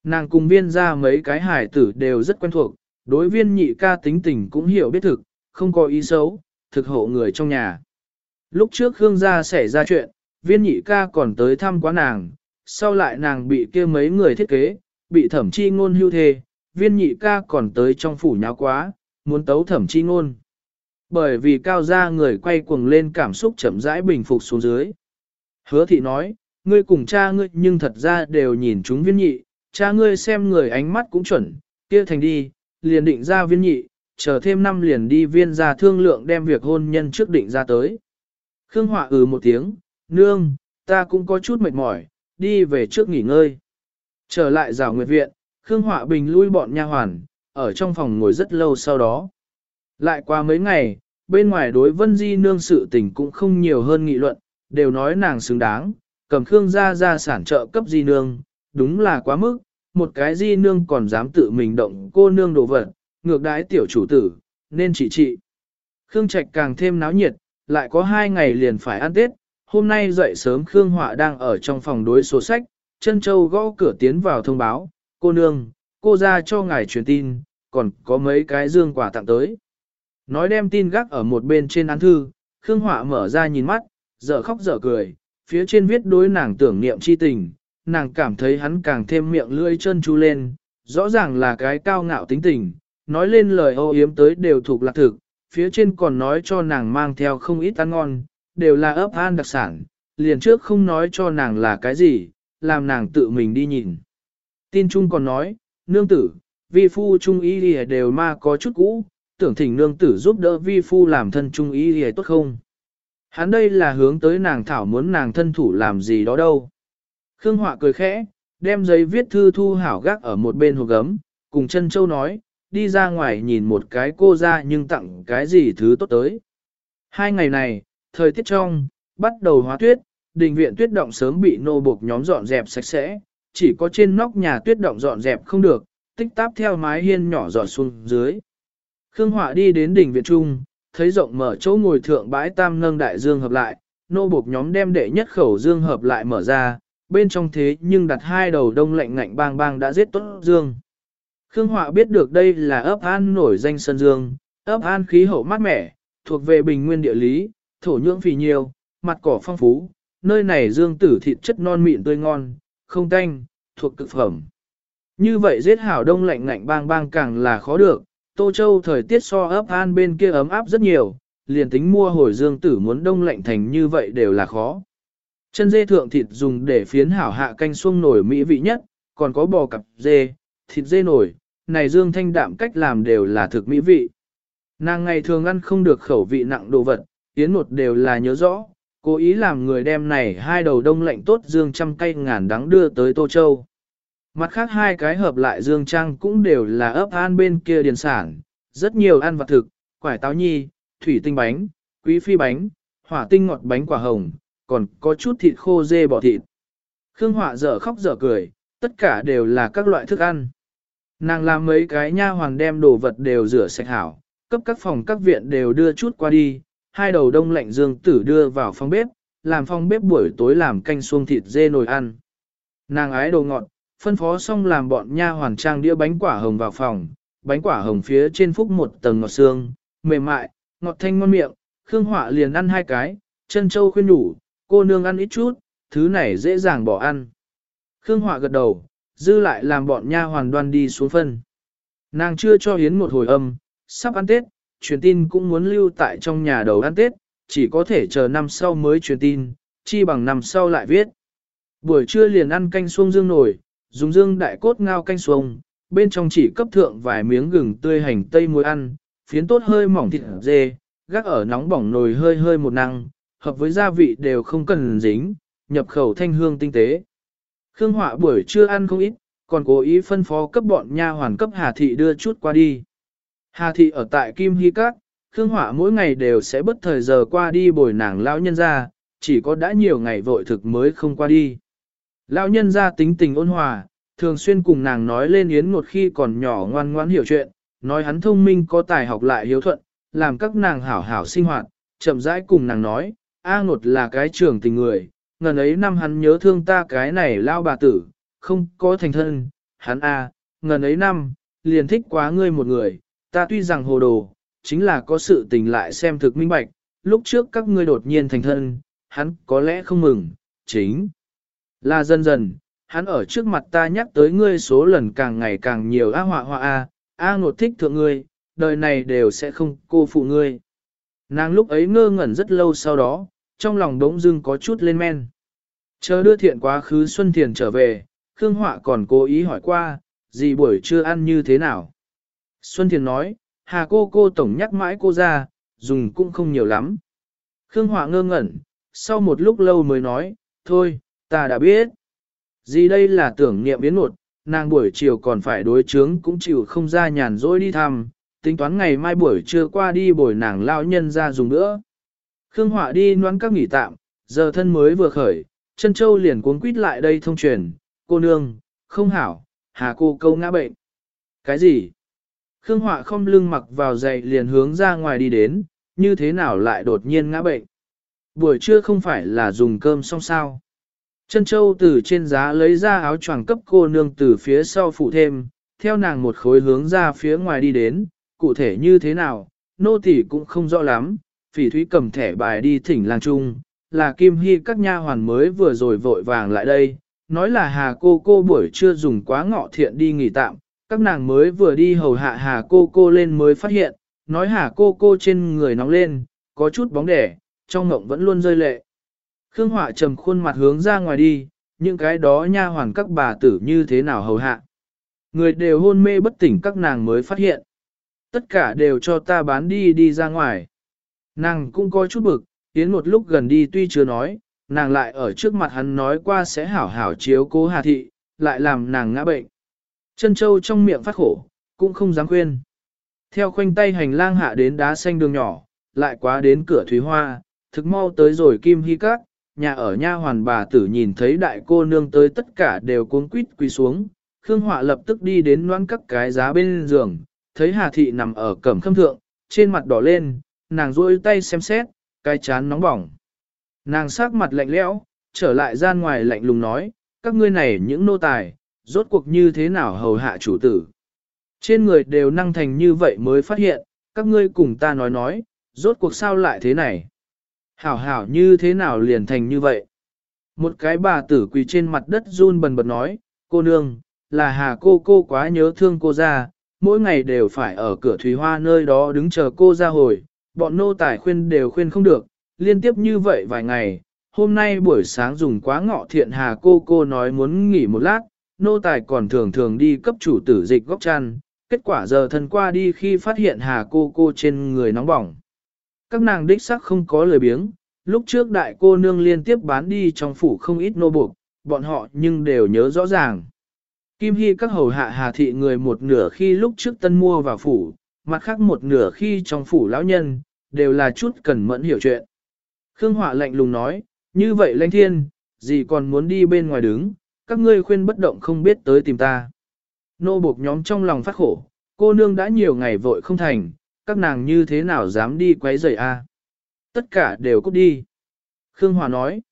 A: Nàng cùng viên ra mấy cái hài tử đều rất quen thuộc, đối viên nhị ca tính tình cũng hiểu biết thực, không có ý xấu, thực hộ người trong nhà. Lúc trước Khương gia xảy ra chuyện, viên nhị ca còn tới thăm quá nàng, sau lại nàng bị kia mấy người thiết kế, bị thẩm chi ngôn hưu thề, viên nhị ca còn tới trong phủ nháo quá, muốn tấu thẩm chi ngôn. Bởi vì cao gia người quay cuồng lên cảm xúc chậm rãi bình phục xuống dưới. Hứa thị nói, ngươi cùng cha ngươi nhưng thật ra đều nhìn chúng viên nhị, cha ngươi xem người ánh mắt cũng chuẩn, kia thành đi, liền định ra viên nhị, chờ thêm năm liền đi viên ra thương lượng đem việc hôn nhân trước định ra tới. Khương Họa ừ một tiếng, nương, ta cũng có chút mệt mỏi, đi về trước nghỉ ngơi. Trở lại rào nguyệt viện, Khương Họa Bình lui bọn nha hoàn, ở trong phòng ngồi rất lâu sau đó. Lại qua mấy ngày, bên ngoài đối Vân Di nương sự tình cũng không nhiều hơn nghị luận, đều nói nàng xứng đáng, cầm Khương ra ra sản trợ cấp Di nương, đúng là quá mức, một cái Di nương còn dám tự mình động cô nương đồ vật, ngược đái tiểu chủ tử, nên chỉ trị. Khương Trạch càng thêm náo nhiệt, lại có hai ngày liền phải ăn Tết, hôm nay dậy sớm Khương Họa đang ở trong phòng đối sổ sách, Trân châu gõ cửa tiến vào thông báo, cô nương, cô ra cho ngài truyền tin, còn có mấy cái dương quà tặng tới. Nói đem tin gác ở một bên trên án thư, Khương Họa mở ra nhìn mắt, dở khóc dở cười, phía trên viết đối nàng tưởng niệm chi tình, nàng cảm thấy hắn càng thêm miệng lưỡi chân chu lên, rõ ràng là cái cao ngạo tính tình, nói lên lời ô yếm tới đều thuộc lạc thực, phía trên còn nói cho nàng mang theo không ít ăn ngon, đều là ấp an đặc sản, liền trước không nói cho nàng là cái gì, làm nàng tự mình đi nhìn. Tin Trung còn nói, nương tử, vi phu trung ý lìa đều ma có chút cũ, tưởng thỉnh nương tử giúp đỡ vi phu làm thân trung ý lìa tốt không? Hắn đây là hướng tới nàng thảo muốn nàng thân thủ làm gì đó đâu. Khương Họa cười khẽ, đem giấy viết thư thu hảo gác ở một bên hồ gấm, cùng chân châu nói, đi ra ngoài nhìn một cái cô ra nhưng tặng cái gì thứ tốt tới. Hai ngày này, thời tiết trong, bắt đầu hóa tuyết, đình viện tuyết động sớm bị nô buộc nhóm dọn dẹp sạch sẽ, chỉ có trên nóc nhà tuyết động dọn dẹp không được, tích táp theo mái hiên nhỏ dọn xuống dưới. Khương Họa đi đến đỉnh viện trung, thấy rộng mở chỗ ngồi thượng bãi tam nâng đại dương hợp lại, nô buộc nhóm đem đệ nhất khẩu dương hợp lại mở ra, bên trong thế nhưng đặt hai đầu đông lạnh ngạnh bang bang đã giết tốt dương. Khương Họa biết được đây là ấp an nổi danh sơn dương, ấp an khí hậu mát mẻ, thuộc về bình nguyên địa lý, thổ nhưỡng phì nhiều, mặt cỏ phong phú, nơi này dương tử thịt chất non mịn tươi ngon, không tanh, thuộc cực phẩm. Như vậy giết hảo đông lạnh ngạnh bang bang càng là khó được, Tô Châu thời tiết so ấp an bên kia ấm áp rất nhiều, liền tính mua hồi dương tử muốn đông lạnh thành như vậy đều là khó. Chân dê thượng thịt dùng để phiến hảo hạ canh xuông nổi mỹ vị nhất, còn có bò cặp dê, thịt dê nổi, này dương thanh đạm cách làm đều là thực mỹ vị. Nàng ngày thường ăn không được khẩu vị nặng đồ vật, yến một đều là nhớ rõ, cố ý làm người đem này hai đầu đông lạnh tốt dương trăm cây ngàn đắng đưa tới Tô Châu. Mặt khác hai cái hợp lại dương trang cũng đều là ấp an bên kia điền sản, rất nhiều ăn vật thực, quải táo nhi, thủy tinh bánh, quý phi bánh, hỏa tinh ngọt bánh quả hồng, còn có chút thịt khô dê bò thịt. Khương Họa dở khóc dở cười, tất cả đều là các loại thức ăn. Nàng làm mấy cái nha hoàng đem đồ vật đều rửa sạch hảo, cấp các phòng các viện đều đưa chút qua đi, hai đầu đông lạnh dương tử đưa vào phòng bếp, làm phòng bếp buổi tối làm canh xuông thịt dê nồi ăn. Nàng ái đồ ngọt, phân phó xong làm bọn nha hoàn trang đĩa bánh quả hồng vào phòng, bánh quả hồng phía trên phúc một tầng ngọt xương, mềm mại, ngọt thanh ngon miệng, Khương Họa liền ăn hai cái, chân châu khuyên đủ, cô nương ăn ít chút, thứ này dễ dàng bỏ ăn. Khương Họa gật đầu, dư lại làm bọn nha hoàn đoan đi xuống phân. Nàng chưa cho Hiến một hồi âm, sắp ăn Tết, truyền tin cũng muốn lưu tại trong nhà đầu ăn Tết, chỉ có thể chờ năm sau mới truyền tin, chi bằng năm sau lại viết. Buổi trưa liền ăn canh xuông dương nổi, dùng dương đại cốt ngao canh xuông, bên trong chỉ cấp thượng vài miếng gừng tươi hành tây muối ăn, phiến tốt hơi mỏng thịt dê, gác ở nóng bỏng nồi hơi hơi một năng, hợp với gia vị đều không cần dính, nhập khẩu thanh hương tinh tế. Khương Họa buổi trưa ăn không ít, còn cố ý phân phó cấp bọn nha hoàn cấp Hà Thị đưa chút qua đi. Hà Thị ở tại Kim Hy Các, Khương Họa mỗi ngày đều sẽ bất thời giờ qua đi bồi nàng lão nhân ra, chỉ có đã nhiều ngày vội thực mới không qua đi. Lão nhân ra tính tình ôn hòa, thường xuyên cùng nàng nói lên yến một khi còn nhỏ ngoan ngoãn hiểu chuyện, nói hắn thông minh có tài học lại hiếu thuận, làm các nàng hảo hảo sinh hoạt, chậm rãi cùng nàng nói, A ngột là cái trưởng tình người, ngần ấy năm hắn nhớ thương ta cái này lao bà tử, không có thành thân, hắn A, ngần ấy năm, liền thích quá ngươi một người, ta tuy rằng hồ đồ, chính là có sự tình lại xem thực minh bạch, lúc trước các ngươi đột nhiên thành thân, hắn có lẽ không mừng, chính là dần dần, hắn ở trước mặt ta nhắc tới ngươi số lần càng ngày càng nhiều a họa họa a, a ngột thích thượng ngươi, đời này đều sẽ không cô phụ ngươi. Nàng lúc ấy ngơ ngẩn rất lâu sau đó, trong lòng đống dưng có chút lên men. Chờ đưa thiện quá khứ Xuân Thiền trở về, Khương Họa còn cố ý hỏi qua, gì buổi trưa ăn như thế nào. Xuân Thiền nói, hà cô cô tổng nhắc mãi cô ra, dùng cũng không nhiều lắm. Khương Họa ngơ ngẩn, sau một lúc lâu mới nói, thôi, ta đã biết. Gì đây là tưởng niệm biến một, nàng buổi chiều còn phải đối chướng cũng chịu không ra nhàn rỗi đi thăm, tính toán ngày mai buổi trưa qua đi bồi nàng lao nhân ra dùng nữa. Khương Họa đi noán các nghỉ tạm, giờ thân mới vừa khởi, chân châu liền cuốn quýt lại đây thông truyền, cô nương, không hảo, hà cô câu ngã bệnh. Cái gì? Khương Họa không lưng mặc vào giày liền hướng ra ngoài đi đến, như thế nào lại đột nhiên ngã bệnh? Buổi trưa không phải là dùng cơm xong sao? Trân châu từ trên giá lấy ra áo choàng cấp cô nương từ phía sau phụ thêm, theo nàng một khối hướng ra phía ngoài đi đến, cụ thể như thế nào, nô tỳ cũng không rõ lắm, phỉ thúy cầm thẻ bài đi thỉnh lang trung, là Kim Hy các nha hoàn mới vừa rồi vội vàng lại đây, nói là hà cô cô buổi trưa dùng quá ngọ thiện đi nghỉ tạm, các nàng mới vừa đi hầu hạ hà cô cô lên mới phát hiện, nói hà cô cô trên người nóng lên, có chút bóng đẻ, trong ngộng vẫn luôn rơi lệ. Khương Họa trầm khuôn mặt hướng ra ngoài đi, những cái đó nha hoàn các bà tử như thế nào hầu hạ. Người đều hôn mê bất tỉnh các nàng mới phát hiện. Tất cả đều cho ta bán đi đi ra ngoài. Nàng cũng có chút bực, tiến một lúc gần đi tuy chưa nói, nàng lại ở trước mặt hắn nói qua sẽ hảo hảo chiếu cố Hà Thị, lại làm nàng ngã bệnh. Chân châu trong miệng phát khổ, cũng không dám khuyên. Theo khoanh tay hành lang hạ đến đá xanh đường nhỏ, lại quá đến cửa thủy hoa, thực mau tới rồi kim hy cát, nhà ở nha hoàn bà tử nhìn thấy đại cô nương tới tất cả đều cuốn quýt quỳ xuống, Khương Họa lập tức đi đến noan các cái giá bên giường, thấy Hà Thị nằm ở cẩm khâm thượng, trên mặt đỏ lên, nàng duỗi tay xem xét, cái chán nóng bỏng. Nàng sắc mặt lạnh lẽo, trở lại gian ngoài lạnh lùng nói, các ngươi này những nô tài, rốt cuộc như thế nào hầu hạ chủ tử. Trên người đều năng thành như vậy mới phát hiện, các ngươi cùng ta nói nói, rốt cuộc sao lại thế này. Hảo hảo như thế nào liền thành như vậy? Một cái bà tử quỳ trên mặt đất run bần bật nói, cô nương, là hà cô cô quá nhớ thương cô ra, mỗi ngày đều phải ở cửa thủy hoa nơi đó đứng chờ cô ra hồi, bọn nô tài khuyên đều khuyên không được, liên tiếp như vậy vài ngày, hôm nay buổi sáng dùng quá ngọ thiện hà cô cô nói muốn nghỉ một lát, nô tài còn thường thường đi cấp chủ tử dịch góc chăn, kết quả giờ thân qua đi khi phát hiện hà cô cô trên người nóng bỏng. Các nàng đích sắc không có lời biếng, lúc trước đại cô nương liên tiếp bán đi trong phủ không ít nô buộc, bọn họ nhưng đều nhớ rõ ràng. Kim Hy các hầu hạ hà thị người một nửa khi lúc trước tân mua vào phủ, mặt khác một nửa khi trong phủ lão nhân, đều là chút cần mẫn hiểu chuyện. Khương Họa lạnh lùng nói, như vậy lãnh thiên, gì còn muốn đi bên ngoài đứng, các ngươi khuyên bất động không biết tới tìm ta. Nô buộc nhóm trong lòng phát khổ, cô nương đã nhiều ngày vội không thành, các nàng như thế nào dám đi quấy rầy a? Tất cả đều cút đi. Khương Hòa nói.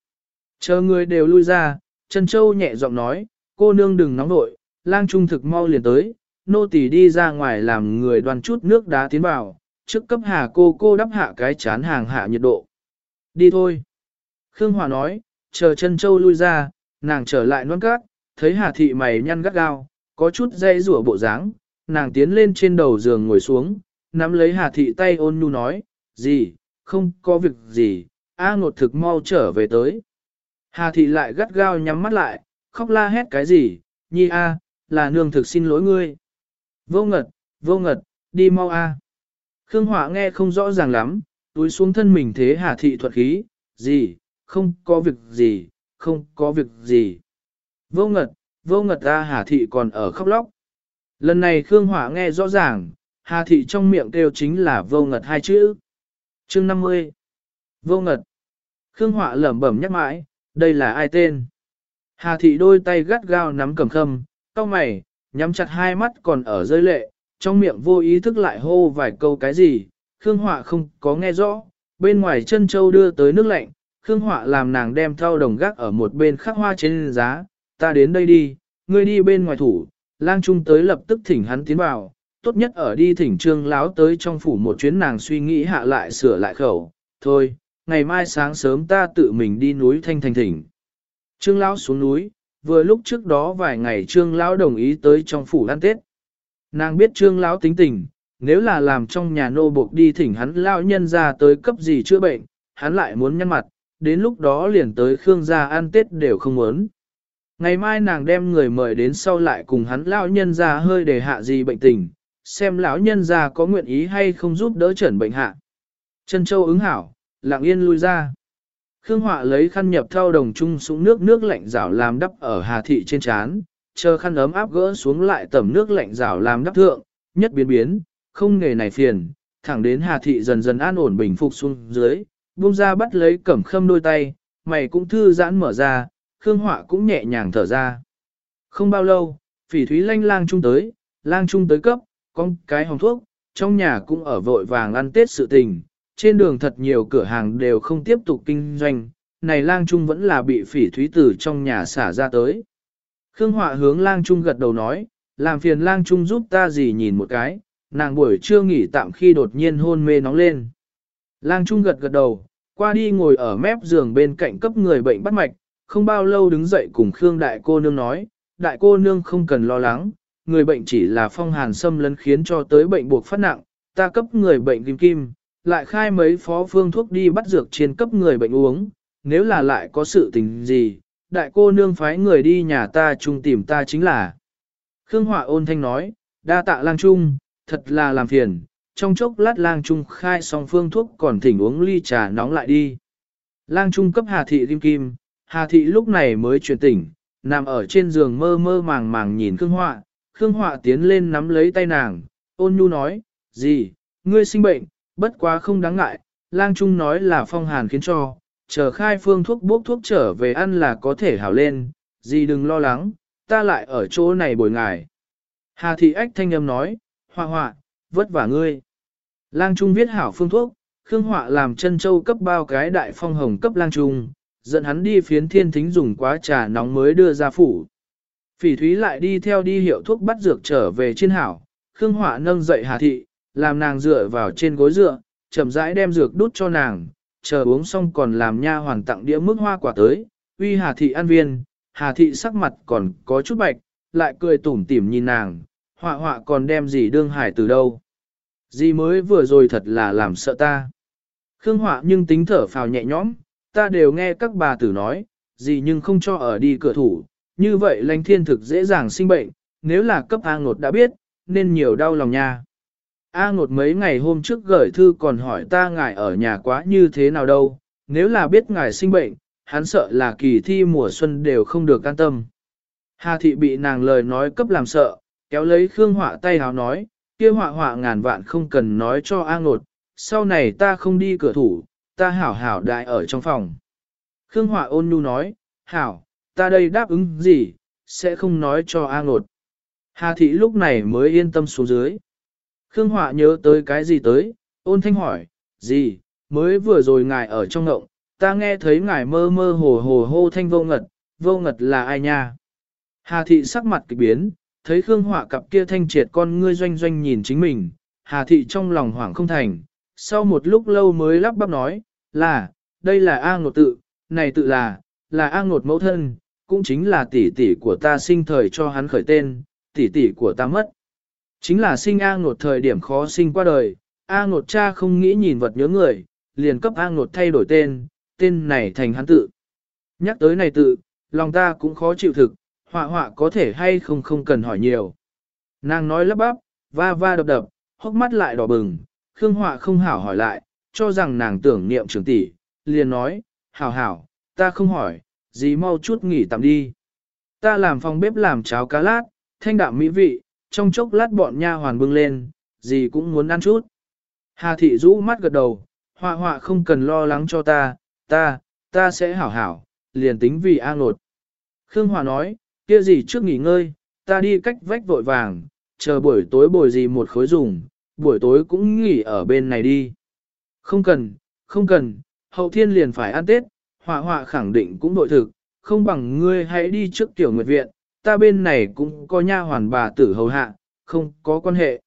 A: Chờ người đều lui ra, Trần Châu nhẹ giọng nói, cô nương đừng nóng nội, lang trung thực mau liền tới, nô tỳ đi ra ngoài làm người đoàn chút nước đá tiến vào, trước cấp hà cô cô đắp hạ cái chán hàng hạ nhiệt độ. Đi thôi. Khương Hòa nói, chờ chân châu lui ra, nàng trở lại non cát, thấy hà thị mày nhăn gắt gao, có chút dây rủa bộ dáng, nàng tiến lên trên đầu giường ngồi xuống, nắm lấy hà thị tay ôn nhu nói, gì, không có việc gì, A ngột thực mau trở về tới. Hà thị lại gắt gao nhắm mắt lại, khóc la hét cái gì, nhi A, là nương thực xin lỗi ngươi. Vô ngật, vô ngật, đi mau A. Khương Hỏa nghe không rõ ràng lắm, túi xuống thân mình thế Hà thị thuật khí, gì, không có việc gì, không có việc gì. Vô ngật, vô ngật ta Hà thị còn ở khóc lóc. Lần này Khương Hỏa nghe rõ ràng, Hà thị trong miệng kêu chính là vô ngật hai chữ. Chương 50 Vô ngật Khương Hỏa lẩm bẩm nhắc mãi, đây là ai tên? Hà thị đôi tay gắt gao nắm cầm khâm, cau mày, nhắm chặt hai mắt còn ở rơi lệ, trong miệng vô ý thức lại hô vài câu cái gì, Khương Họa không có nghe rõ, bên ngoài chân châu đưa tới nước lạnh, Khương Họa làm nàng đem thau đồng gác ở một bên khắc hoa trên giá, ta đến đây đi, ngươi đi bên ngoài thủ, lang trung tới lập tức thỉnh hắn tiến vào, tốt nhất ở đi thỉnh trương láo tới trong phủ một chuyến nàng suy nghĩ hạ lại sửa lại khẩu, thôi, ngày mai sáng sớm ta tự mình đi núi thanh thành thỉnh. Trương lão xuống núi, vừa lúc trước đó vài ngày trương lão đồng ý tới trong phủ ăn tết. Nàng biết trương lão tính tình, nếu là làm trong nhà nô buộc đi thỉnh hắn lão nhân ra tới cấp gì chữa bệnh, hắn lại muốn nhăn mặt, đến lúc đó liền tới Khương gia ăn tết đều không muốn. Ngày mai nàng đem người mời đến sau lại cùng hắn lão nhân ra hơi để hạ gì bệnh tình, xem lão nhân ra có nguyện ý hay không giúp đỡ chẩn bệnh hạ. Trân Châu ứng hảo, lặng yên lui ra. Khương Họa lấy khăn nhập thao đồng trung xuống nước nước lạnh rảo làm đắp ở Hà Thị trên chán, chờ khăn ấm áp gỡ xuống lại tẩm nước lạnh rảo làm đắp thượng, nhất biến biến, không nghề này phiền, thẳng đến Hà Thị dần dần an ổn bình phục xuống dưới, buông ra bắt lấy cẩm khâm đôi tay, mày cũng thư giãn mở ra, Khương Họa cũng nhẹ nhàng thở ra. Không bao lâu, phỉ thúy lanh lang trung tới, lang trung tới cấp, con cái hồng thuốc, trong nhà cũng ở vội vàng ăn tết sự tình, trên đường thật nhiều cửa hàng đều không tiếp tục kinh doanh, này lang trung vẫn là bị phỉ thúy tử trong nhà xả ra tới. Khương Họa hướng lang trung gật đầu nói, làm phiền lang trung giúp ta gì nhìn một cái, nàng buổi trưa nghỉ tạm khi đột nhiên hôn mê nóng lên. Lang trung gật gật đầu, qua đi ngồi ở mép giường bên cạnh cấp người bệnh bắt mạch, không bao lâu đứng dậy cùng Khương đại cô nương nói, đại cô nương không cần lo lắng, người bệnh chỉ là phong hàn xâm lấn khiến cho tới bệnh buộc phát nặng, ta cấp người bệnh kim kim, lại khai mấy phó phương thuốc đi bắt dược trên cấp người bệnh uống, nếu là lại có sự tình gì, đại cô nương phái người đi nhà ta chung tìm ta chính là. Khương Họa ôn thanh nói, đa tạ lang trung, thật là làm phiền, trong chốc lát lang trung khai xong phương thuốc còn thỉnh uống ly trà nóng lại đi. Lang trung cấp Hà Thị kim kim, Hà Thị lúc này mới chuyển tỉnh, nằm ở trên giường mơ mơ màng màng nhìn Khương Họa, Khương Họa tiến lên nắm lấy tay nàng, ôn nhu nói, gì, ngươi sinh bệnh, bất quá không đáng ngại, lang trung nói là phong hàn khiến cho, chờ khai phương thuốc bốc thuốc trở về ăn là có thể hảo lên, gì đừng lo lắng, ta lại ở chỗ này bồi ngài. Hà thị ách thanh âm nói, hoa hoa vất vả ngươi. Lang trung viết hảo phương thuốc, Khương Họa làm chân châu cấp bao cái đại phong hồng cấp lang trung, dẫn hắn đi phiến thiên thính dùng quá trà nóng mới đưa ra phủ. Phỉ thúy lại đi theo đi hiệu thuốc bắt dược trở về trên hảo, Khương Họa nâng dậy Hà Thị, làm nàng dựa vào trên gối dựa, chậm rãi đem dược đút cho nàng, chờ uống xong còn làm nha hoàn tặng đĩa mức hoa quả tới, uy Hà Thị ăn viên, Hà Thị sắc mặt còn có chút bạch, lại cười tủm tỉm nhìn nàng, họa họa còn đem gì đương hải từ đâu. Gì mới vừa rồi thật là làm sợ ta. Khương họa nhưng tính thở phào nhẹ nhõm, ta đều nghe các bà tử nói, gì nhưng không cho ở đi cửa thủ, như vậy lãnh thiên thực dễ dàng sinh bệnh, nếu là cấp A ngột đã biết, nên nhiều đau lòng nha. A ngột mấy ngày hôm trước gửi thư còn hỏi ta ngài ở nhà quá như thế nào đâu, nếu là biết ngài sinh bệnh, hắn sợ là kỳ thi mùa xuân đều không được can tâm. Hà thị bị nàng lời nói cấp làm sợ, kéo lấy Khương Họa tay háo nói, kia họa họa ngàn vạn không cần nói cho A ngột, sau này ta không đi cửa thủ, ta hảo hảo đại ở trong phòng. Khương Họa ôn nhu nói, hảo, ta đây đáp ứng gì, sẽ không nói cho A ngột. Hà thị lúc này mới yên tâm xuống dưới. Khương Họa nhớ tới cái gì tới, ôn thanh hỏi, gì, mới vừa rồi ngài ở trong ngộng, ta nghe thấy ngài mơ mơ hồ hồ hô thanh vô ngật, vô ngật là ai nha? Hà thị sắc mặt kịch biến, thấy Khương Họa cặp kia thanh triệt con ngươi doanh doanh nhìn chính mình, Hà thị trong lòng hoảng không thành, sau một lúc lâu mới lắp bắp nói, là, đây là A ngột tự, này tự là, là A ngột mẫu thân, cũng chính là tỷ tỷ của ta sinh thời cho hắn khởi tên, tỷ tỷ của ta mất. Chính là sinh A ngột thời điểm khó sinh qua đời, A ngột cha không nghĩ nhìn vật nhớ người, liền cấp A ngột thay đổi tên, tên này thành hắn tự. Nhắc tới này tự, lòng ta cũng khó chịu thực, họa họa có thể hay không không cần hỏi nhiều. Nàng nói lắp bắp, va va đập đập, hốc mắt lại đỏ bừng, Khương Họa không hảo hỏi lại, cho rằng nàng tưởng niệm trưởng tỷ, liền nói, hảo hảo, ta không hỏi, gì mau chút nghỉ tạm đi. Ta làm phòng bếp làm cháo cá lát, thanh đạm mỹ vị, trong chốc lát bọn nha hoàn bưng lên, gì cũng muốn ăn chút. Hà thị rũ mắt gật đầu, họa họa không cần lo lắng cho ta, ta, ta sẽ hảo hảo, liền tính vì A ngột. Khương Hòa nói, kia gì trước nghỉ ngơi, ta đi cách vách vội vàng, chờ buổi tối bồi gì một khối dùng, buổi tối cũng nghỉ ở bên này đi. Không cần, không cần, hậu thiên liền phải ăn Tết, họa họa khẳng định cũng nội thực, không bằng ngươi hãy đi trước tiểu nguyệt viện, ta bên này cũng có nha hoàn bà tử hầu hạ, không có quan hệ.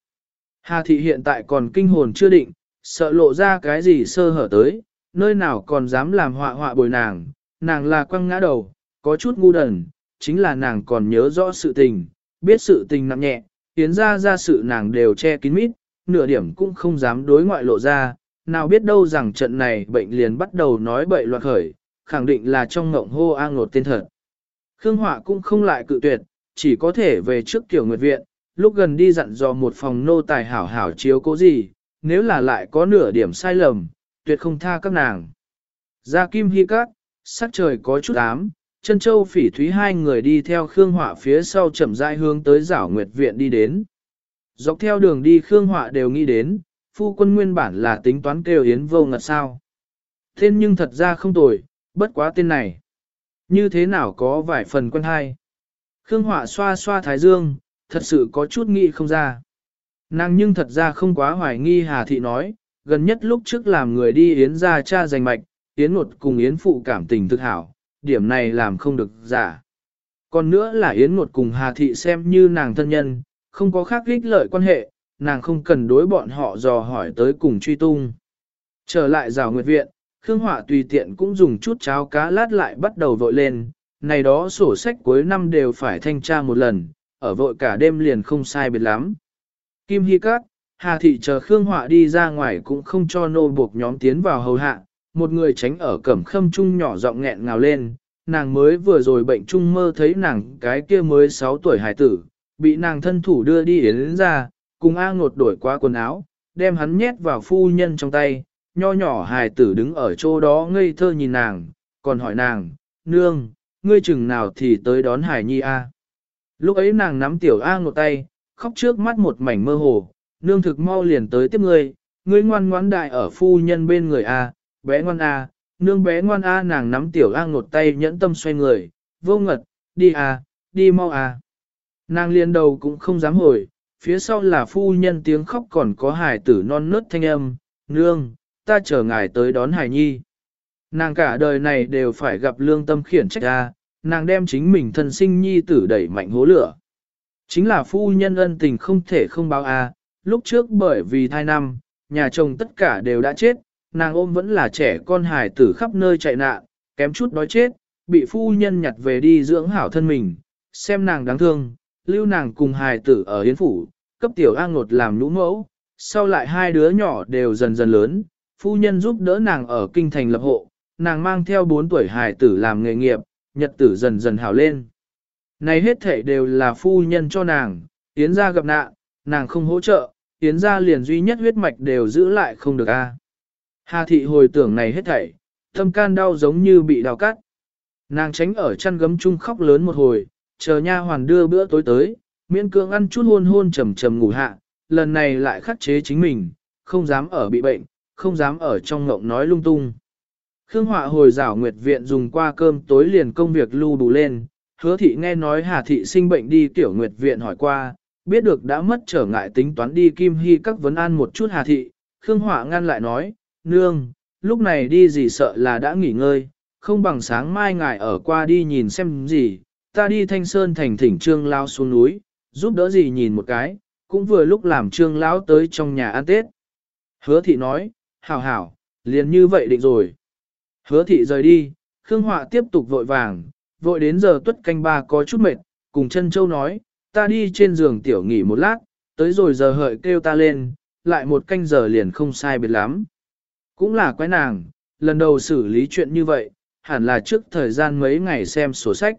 A: Hà thị hiện tại còn kinh hồn chưa định, sợ lộ ra cái gì sơ hở tới, nơi nào còn dám làm họa họa bồi nàng, nàng là quăng ngã đầu, có chút ngu đần, chính là nàng còn nhớ rõ sự tình, biết sự tình nặng nhẹ, tiến ra ra sự nàng đều che kín mít, nửa điểm cũng không dám đối ngoại lộ ra, nào biết đâu rằng trận này bệnh liền bắt đầu nói bậy loạn khởi, khẳng định là trong ngộng hô an ngột tên thật. Khương Họa cũng không lại cự tuyệt, chỉ có thể về trước tiểu nguyệt viện, lúc gần đi dặn dò một phòng nô tài hảo hảo chiếu cố gì, nếu là lại có nửa điểm sai lầm, tuyệt không tha các nàng. Ra kim hy cát, sắc trời có chút ám, chân châu phỉ thúy hai người đi theo Khương Họa phía sau chậm rãi hướng tới giảo nguyệt viện đi đến. Dọc theo đường đi Khương Họa đều nghĩ đến, phu quân nguyên bản là tính toán kêu yến vô ngật sao. Tên nhưng thật ra không tồi, bất quá tên này. Như thế nào có vài phần quân hai. Khương Họa xoa xoa thái dương, thật sự có chút nghĩ không ra. Nàng nhưng thật ra không quá hoài nghi Hà Thị nói, gần nhất lúc trước làm người đi Yến ra cha giành mạch, Yến một cùng Yến phụ cảm tình thực hảo, điểm này làm không được giả. Còn nữa là Yến một cùng Hà Thị xem như nàng thân nhân, không có khác ích lợi quan hệ, nàng không cần đối bọn họ dò hỏi tới cùng truy tung. Trở lại rào nguyệt viện, Khương Họa tùy tiện cũng dùng chút cháo cá lát lại bắt đầu vội lên, này đó sổ sách cuối năm đều phải thanh tra một lần, ở vội cả đêm liền không sai biệt lắm. Kim Hy Cát, Hà Thị chờ Khương Họa đi ra ngoài cũng không cho nô buộc nhóm tiến vào hầu hạ, một người tránh ở cẩm khâm trung nhỏ giọng nghẹn ngào lên, nàng mới vừa rồi bệnh trung mơ thấy nàng cái kia mới 6 tuổi hải tử, bị nàng thân thủ đưa đi đến ra, cùng A ngột đổi qua quần áo, đem hắn nhét vào phu nhân trong tay, nho nhỏ hài tử đứng ở chỗ đó ngây thơ nhìn nàng, còn hỏi nàng, nương, ngươi chừng nào thì tới đón hải nhi A. Lúc ấy nàng nắm tiểu A ngột tay, khóc trước mắt một mảnh mơ hồ, nương thực mau liền tới tiếp ngươi, ngươi ngoan ngoãn đại ở phu nhân bên người A, bé ngoan A, nương bé ngoan A nàng nắm tiểu A ngột tay nhẫn tâm xoay người, vô ngật, đi A, đi mau A. Nàng liền đầu cũng không dám hồi, phía sau là phu nhân tiếng khóc còn có hải tử non nớt thanh âm, nương, ta chờ ngài tới đón hải nhi. Nàng cả đời này đều phải gặp lương tâm khiển trách ra, nàng đem chính mình thân sinh nhi tử đẩy mạnh hố lửa. Chính là phu nhân ân tình không thể không báo a. lúc trước bởi vì thai năm, nhà chồng tất cả đều đã chết, nàng ôm vẫn là trẻ con hài tử khắp nơi chạy nạn, kém chút đói chết, bị phu nhân nhặt về đi dưỡng hảo thân mình, xem nàng đáng thương, lưu nàng cùng hài tử ở hiến phủ, cấp tiểu A ngột làm lũ mẫu, sau lại hai đứa nhỏ đều dần dần lớn, phu nhân giúp đỡ nàng ở kinh thành lập hộ, nàng mang theo 4 tuổi hài tử làm nghề nghiệp, nhật tử dần dần hảo lên. Này hết thể đều là phu nhân cho nàng, Yến gia gặp nạn, nàng không hỗ trợ, Yến gia liền duy nhất huyết mạch đều giữ lại không được a. Hà thị hồi tưởng này hết thảy, tâm can đau giống như bị đào cắt. Nàng tránh ở chăn gấm chung khóc lớn một hồi, chờ nha hoàn đưa bữa tối tới, miễn cưỡng ăn chút hôn hôn trầm trầm ngủ hạ, lần này lại khắc chế chính mình, không dám ở bị bệnh, không dám ở trong ngộng nói lung tung. Khương Họa hồi rảo nguyệt viện dùng qua cơm tối liền công việc lưu đủ lên, hứa thị nghe nói Hà thị sinh bệnh đi tiểu nguyệt viện hỏi qua, biết được đã mất trở ngại tính toán đi kim hy các vấn an một chút Hà thị, Khương Họa ngăn lại nói, nương, lúc này đi gì sợ là đã nghỉ ngơi, không bằng sáng mai ngài ở qua đi nhìn xem gì, ta đi thanh sơn thành thỉnh trương lao xuống núi, giúp đỡ gì nhìn một cái, cũng vừa lúc làm trương lão tới trong nhà ăn Tết. Hứa thị nói, hảo hảo, liền như vậy định rồi. Hứa thị rời đi, Khương Họa tiếp tục vội vàng, vội đến giờ tuất canh ba có chút mệt, cùng chân châu nói, ta đi trên giường tiểu nghỉ một lát, tới rồi giờ hợi kêu ta lên, lại một canh giờ liền không sai biệt lắm. Cũng là quái nàng, lần đầu xử lý chuyện như vậy, hẳn là trước thời gian mấy ngày xem sổ sách.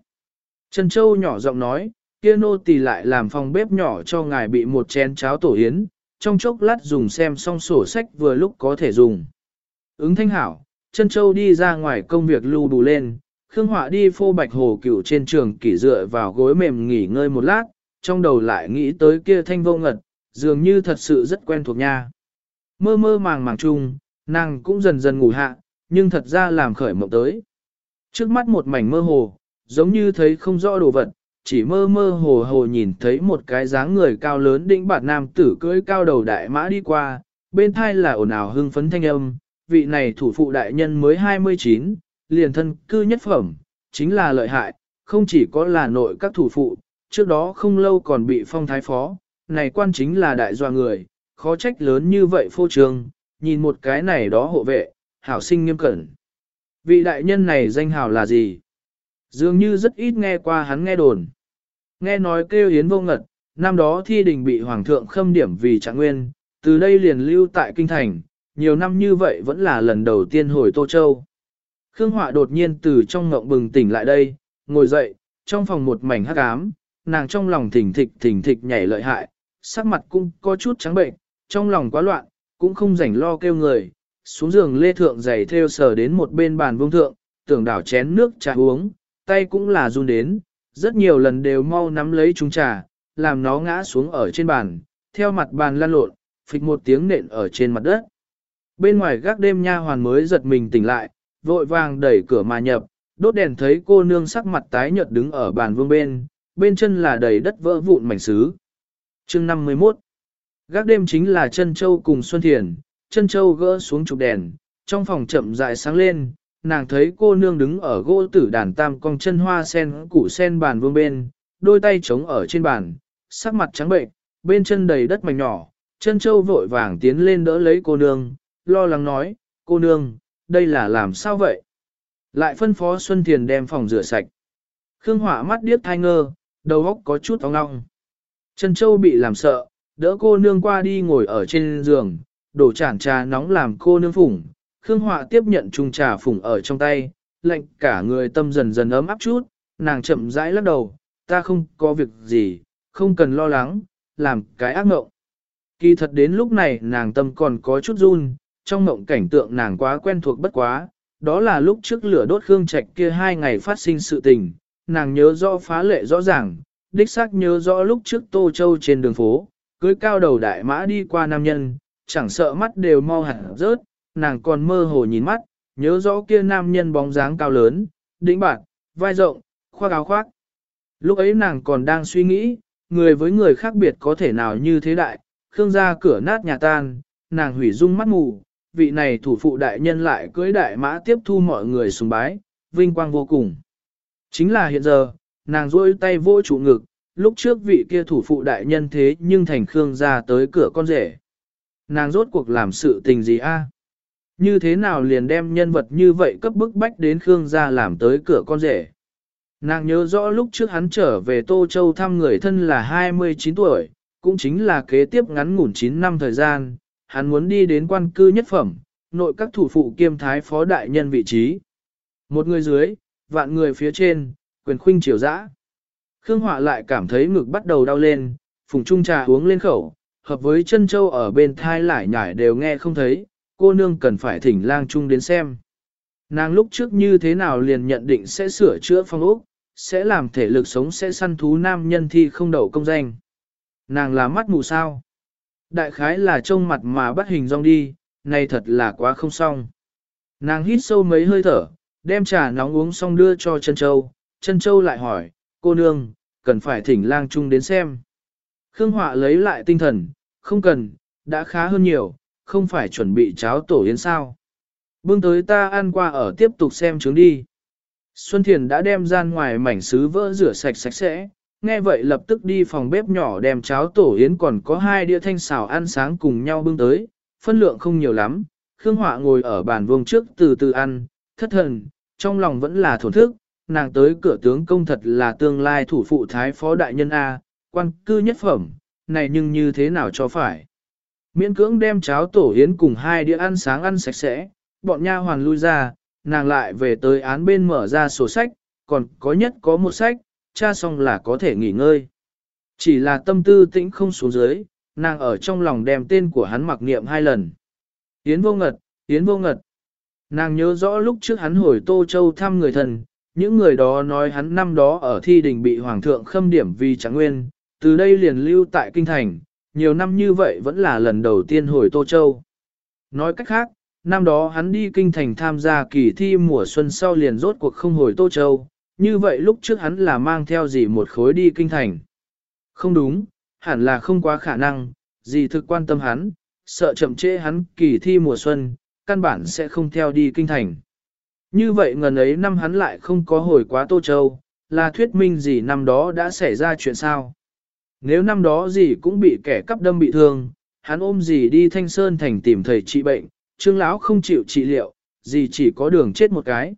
A: Trần Châu nhỏ giọng nói, kia nô tỳ lại làm phòng bếp nhỏ cho ngài bị một chén cháo tổ yến, trong chốc lát dùng xem xong sổ sách vừa lúc có thể dùng. Ứng thanh hảo, Trân Châu đi ra ngoài công việc lưu đủ lên, Khương Họa đi phô bạch hồ cửu trên trường kỷ dựa vào gối mềm nghỉ ngơi một lát, trong đầu lại nghĩ tới kia thanh vô ngật, dường như thật sự rất quen thuộc nha. Mơ mơ màng màng chung, nàng cũng dần dần ngủ hạ, nhưng thật ra làm khởi mộng tới. Trước mắt một mảnh mơ hồ, giống như thấy không rõ đồ vật, chỉ mơ mơ hồ hồ nhìn thấy một cái dáng người cao lớn đĩnh bạt nam tử cưỡi cao đầu đại mã đi qua, bên thai là ồn ào hưng phấn thanh âm, vị này thủ phụ đại nhân mới 29, liền thân cư nhất phẩm, chính là lợi hại, không chỉ có là nội các thủ phụ, trước đó không lâu còn bị phong thái phó, này quan chính là đại doa người, khó trách lớn như vậy phô trương, nhìn một cái này đó hộ vệ, hảo sinh nghiêm cẩn. Vị đại nhân này danh hào là gì? Dường như rất ít nghe qua hắn nghe đồn. Nghe nói kêu hiến vô ngật, năm đó thi đình bị hoàng thượng khâm điểm vì trạng nguyên, từ đây liền lưu tại kinh thành, nhiều năm như vậy vẫn là lần đầu tiên hồi Tô Châu. Khương Họa đột nhiên từ trong ngộng bừng tỉnh lại đây, ngồi dậy, trong phòng một mảnh hắc ám, nàng trong lòng thỉnh thịch thỉnh thịch nhảy lợi hại, sắc mặt cũng có chút trắng bệnh, trong lòng quá loạn, cũng không rảnh lo kêu người, xuống giường lê thượng giày theo sờ đến một bên bàn vương thượng, tưởng đảo chén nước trà uống, tay cũng là run đến, rất nhiều lần đều mau nắm lấy chung trà, làm nó ngã xuống ở trên bàn, theo mặt bàn lăn lộn, phịch một tiếng nện ở trên mặt đất. Bên ngoài gác đêm nha hoàn mới giật mình tỉnh lại, vội vàng đẩy cửa mà nhập, đốt đèn thấy cô nương sắc mặt tái nhợt đứng ở bàn vương bên, bên chân là đầy đất vỡ vụn mảnh sứ. Chương 51 Gác đêm chính là chân châu cùng Xuân Thiền, chân châu gỡ xuống chụp đèn, trong phòng chậm rãi sáng lên, nàng thấy cô nương đứng ở gỗ tử đàn tam cong chân hoa sen củ sen bàn vương bên, đôi tay trống ở trên bàn, sắc mặt trắng bệnh, bên chân đầy đất mảnh nhỏ, chân châu vội vàng tiến lên đỡ lấy cô nương, lo lắng nói, cô nương, đây là làm sao vậy? Lại phân phó Xuân Thiền đem phòng rửa sạch. Khương Hỏa mắt điếc thai ngơ, đầu óc có chút óng ngọng. Chân Châu bị làm sợ, đỡ cô nương qua đi ngồi ở trên giường, đổ chản trà nóng làm cô nương phủng. Khương Họa tiếp nhận chung trà phủng ở trong tay, lệnh cả người tâm dần dần ấm áp chút, nàng chậm rãi lắc đầu, ta không có việc gì, không cần lo lắng, làm cái ác mộng. Kỳ thật đến lúc này nàng tâm còn có chút run, trong mộng cảnh tượng nàng quá quen thuộc bất quá, đó là lúc trước lửa đốt Khương Trạch kia hai ngày phát sinh sự tình, nàng nhớ rõ phá lệ rõ ràng, đích xác nhớ rõ lúc trước Tô Châu trên đường phố, cưới cao đầu đại mã đi qua nam nhân, chẳng sợ mắt đều mau hẳn rớt, nàng còn mơ hồ nhìn mắt, nhớ rõ kia nam nhân bóng dáng cao lớn, đĩnh bạc, vai rộng, khoác áo khoác. Lúc ấy nàng còn đang suy nghĩ, người với người khác biệt có thể nào như thế đại, Khương gia cửa nát nhà tan, nàng hủy dung mắt mù, vị này thủ phụ đại nhân lại cưới đại mã tiếp thu mọi người sùng bái, vinh quang vô cùng. Chính là hiện giờ, nàng rôi tay vô trụ ngực, lúc trước vị kia thủ phụ đại nhân thế nhưng thành Khương ra tới cửa con rể. Nàng rốt cuộc làm sự tình gì a? Như thế nào liền đem nhân vật như vậy cấp bức bách đến Khương gia làm tới cửa con rể? Nàng nhớ rõ lúc trước hắn trở về Tô Châu thăm người thân là 29 tuổi, cũng chính là kế tiếp ngắn ngủn 9 năm thời gian, hắn muốn đi đến quan cư nhất phẩm, nội các thủ phụ kiêm thái phó đại nhân vị trí. Một người dưới, vạn người phía trên, quyền khuynh triều dã. Khương Họa lại cảm thấy ngực bắt đầu đau lên, phùng trung trà uống lên khẩu, hợp với chân châu ở bên thai lại nhải đều nghe không thấy, cô nương cần phải thỉnh lang trung đến xem. Nàng lúc trước như thế nào liền nhận định sẽ sửa chữa phong ốc, sẽ làm thể lực sống sẽ săn thú nam nhân thi không đậu công danh. Nàng là mắt mù sao. Đại khái là trông mặt mà bắt hình rong đi, này thật là quá không xong. Nàng hít sâu mấy hơi thở, đem trà nóng uống xong đưa cho chân châu, chân châu lại hỏi, cô nương, cần phải thỉnh lang trung đến xem. Khương Họa lấy lại tinh thần, không cần, đã khá hơn nhiều, không phải chuẩn bị cháo tổ yến sao. Bưng tới ta ăn qua ở tiếp tục xem trứng đi. Xuân Thiền đã đem gian ngoài mảnh sứ vỡ rửa sạch sạch sẽ, nghe vậy lập tức đi phòng bếp nhỏ đem cháo tổ yến còn có hai đĩa thanh xào ăn sáng cùng nhau bưng tới, phân lượng không nhiều lắm. Khương Họa ngồi ở bàn vuông trước từ từ ăn, thất thần, trong lòng vẫn là thổn thức, nàng tới cửa tướng công thật là tương lai thủ phụ thái phó đại nhân A, quan cư nhất phẩm, này nhưng như thế nào cho phải. Miễn cưỡng đem cháo tổ yến cùng hai đĩa ăn sáng ăn sạch sẽ, bọn nha hoàn lui ra, nàng lại về tới án bên mở ra sổ sách, còn có nhất có một sách, tra xong là có thể nghỉ ngơi. Chỉ là tâm tư tĩnh không xuống dưới, nàng ở trong lòng đem tên của hắn mặc niệm hai lần. Yến vô ngật, Yến vô ngật. Nàng nhớ rõ lúc trước hắn hồi Tô Châu thăm người thần, những người đó nói hắn năm đó ở thi đình bị hoàng thượng khâm điểm vì trạng nguyên, từ đây liền lưu tại kinh thành, nhiều năm như vậy vẫn là lần đầu tiên hồi Tô Châu. Nói cách khác, năm đó hắn đi kinh thành tham gia kỳ thi mùa xuân sau liền rốt cuộc không hồi Tô Châu, như vậy lúc trước hắn là mang theo gì một khối đi kinh thành. Không đúng, hẳn là không quá khả năng, gì thực quan tâm hắn, sợ chậm trễ hắn kỳ thi mùa xuân, căn bản sẽ không theo đi kinh thành. Như vậy ngần ấy năm hắn lại không có hồi quá Tô Châu, là thuyết minh gì năm đó đã xảy ra chuyện sao? Nếu năm đó gì cũng bị kẻ cắp đâm bị thương, hắn ôm gì đi Thanh Sơn thành tìm thầy trị bệnh, Trương lão không chịu trị liệu, gì chỉ có đường chết một cái.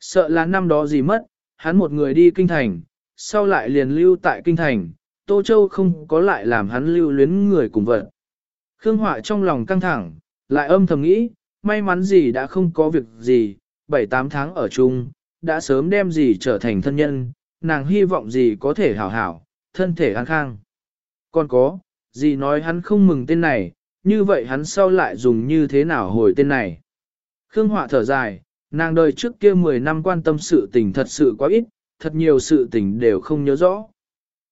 A: Sợ là năm đó gì mất, hắn một người đi kinh thành, sau lại liền lưu tại kinh thành, Tô Châu không có lại làm hắn lưu luyến người cùng vật. Khương Họa trong lòng căng thẳng, lại âm thầm nghĩ, may mắn gì đã không có việc gì, 7-8 tháng ở chung, đã sớm đem gì trở thành thân nhân, nàng hy vọng gì có thể hảo hảo, thân thể an khang. Còn có, gì nói hắn không mừng tên này, như vậy hắn sau lại dùng như thế nào hồi tên này. Khương Họa thở dài, nàng đời trước kia 10 năm quan tâm sự tình thật sự quá ít, thật nhiều sự tình đều không nhớ rõ.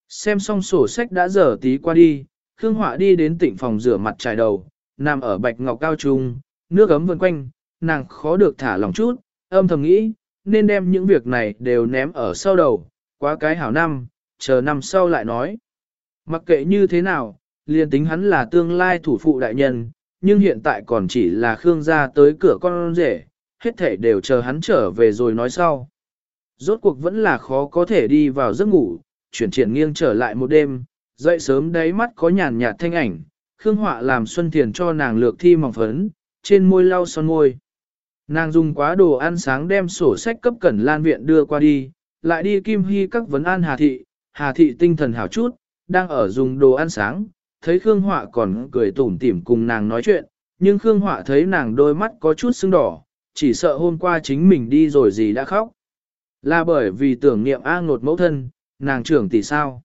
A: Xem xong sổ sách đã dở tí qua đi, Khương Họa đi đến tỉnh phòng rửa mặt trải đầu, nằm ở bạch ngọc cao trung, nước ấm vần quanh, nàng khó được thả lòng chút, âm thầm nghĩ, nên đem những việc này đều ném ở sau đầu, quá cái hảo năm, chờ năm sau lại nói. Mặc kệ như thế nào, liền tính hắn là tương lai thủ phụ đại nhân, nhưng hiện tại còn chỉ là Khương gia tới cửa con rể, hết thể đều chờ hắn trở về rồi nói sau. Rốt cuộc vẫn là khó có thể đi vào giấc ngủ, chuyển triển nghiêng trở lại một đêm, dậy sớm đáy mắt có nhàn nhạt thanh ảnh, Khương Họa làm Xuân Thiền cho nàng lược thi mỏng phấn, trên môi lau son môi. Nàng dùng quá đồ ăn sáng đem sổ sách cấp cẩn lan viện đưa qua đi, lại đi kim hy các vấn an Hà Thị, Hà Thị tinh thần hảo chút, đang ở dùng đồ ăn sáng, thấy Khương Họa còn cười tủm tỉm cùng nàng nói chuyện, nhưng Khương Họa thấy nàng đôi mắt có chút sưng đỏ, chỉ sợ hôm qua chính mình đi rồi gì đã khóc. Là bởi vì tưởng niệm A ngột mẫu thân, nàng trưởng tỷ sao.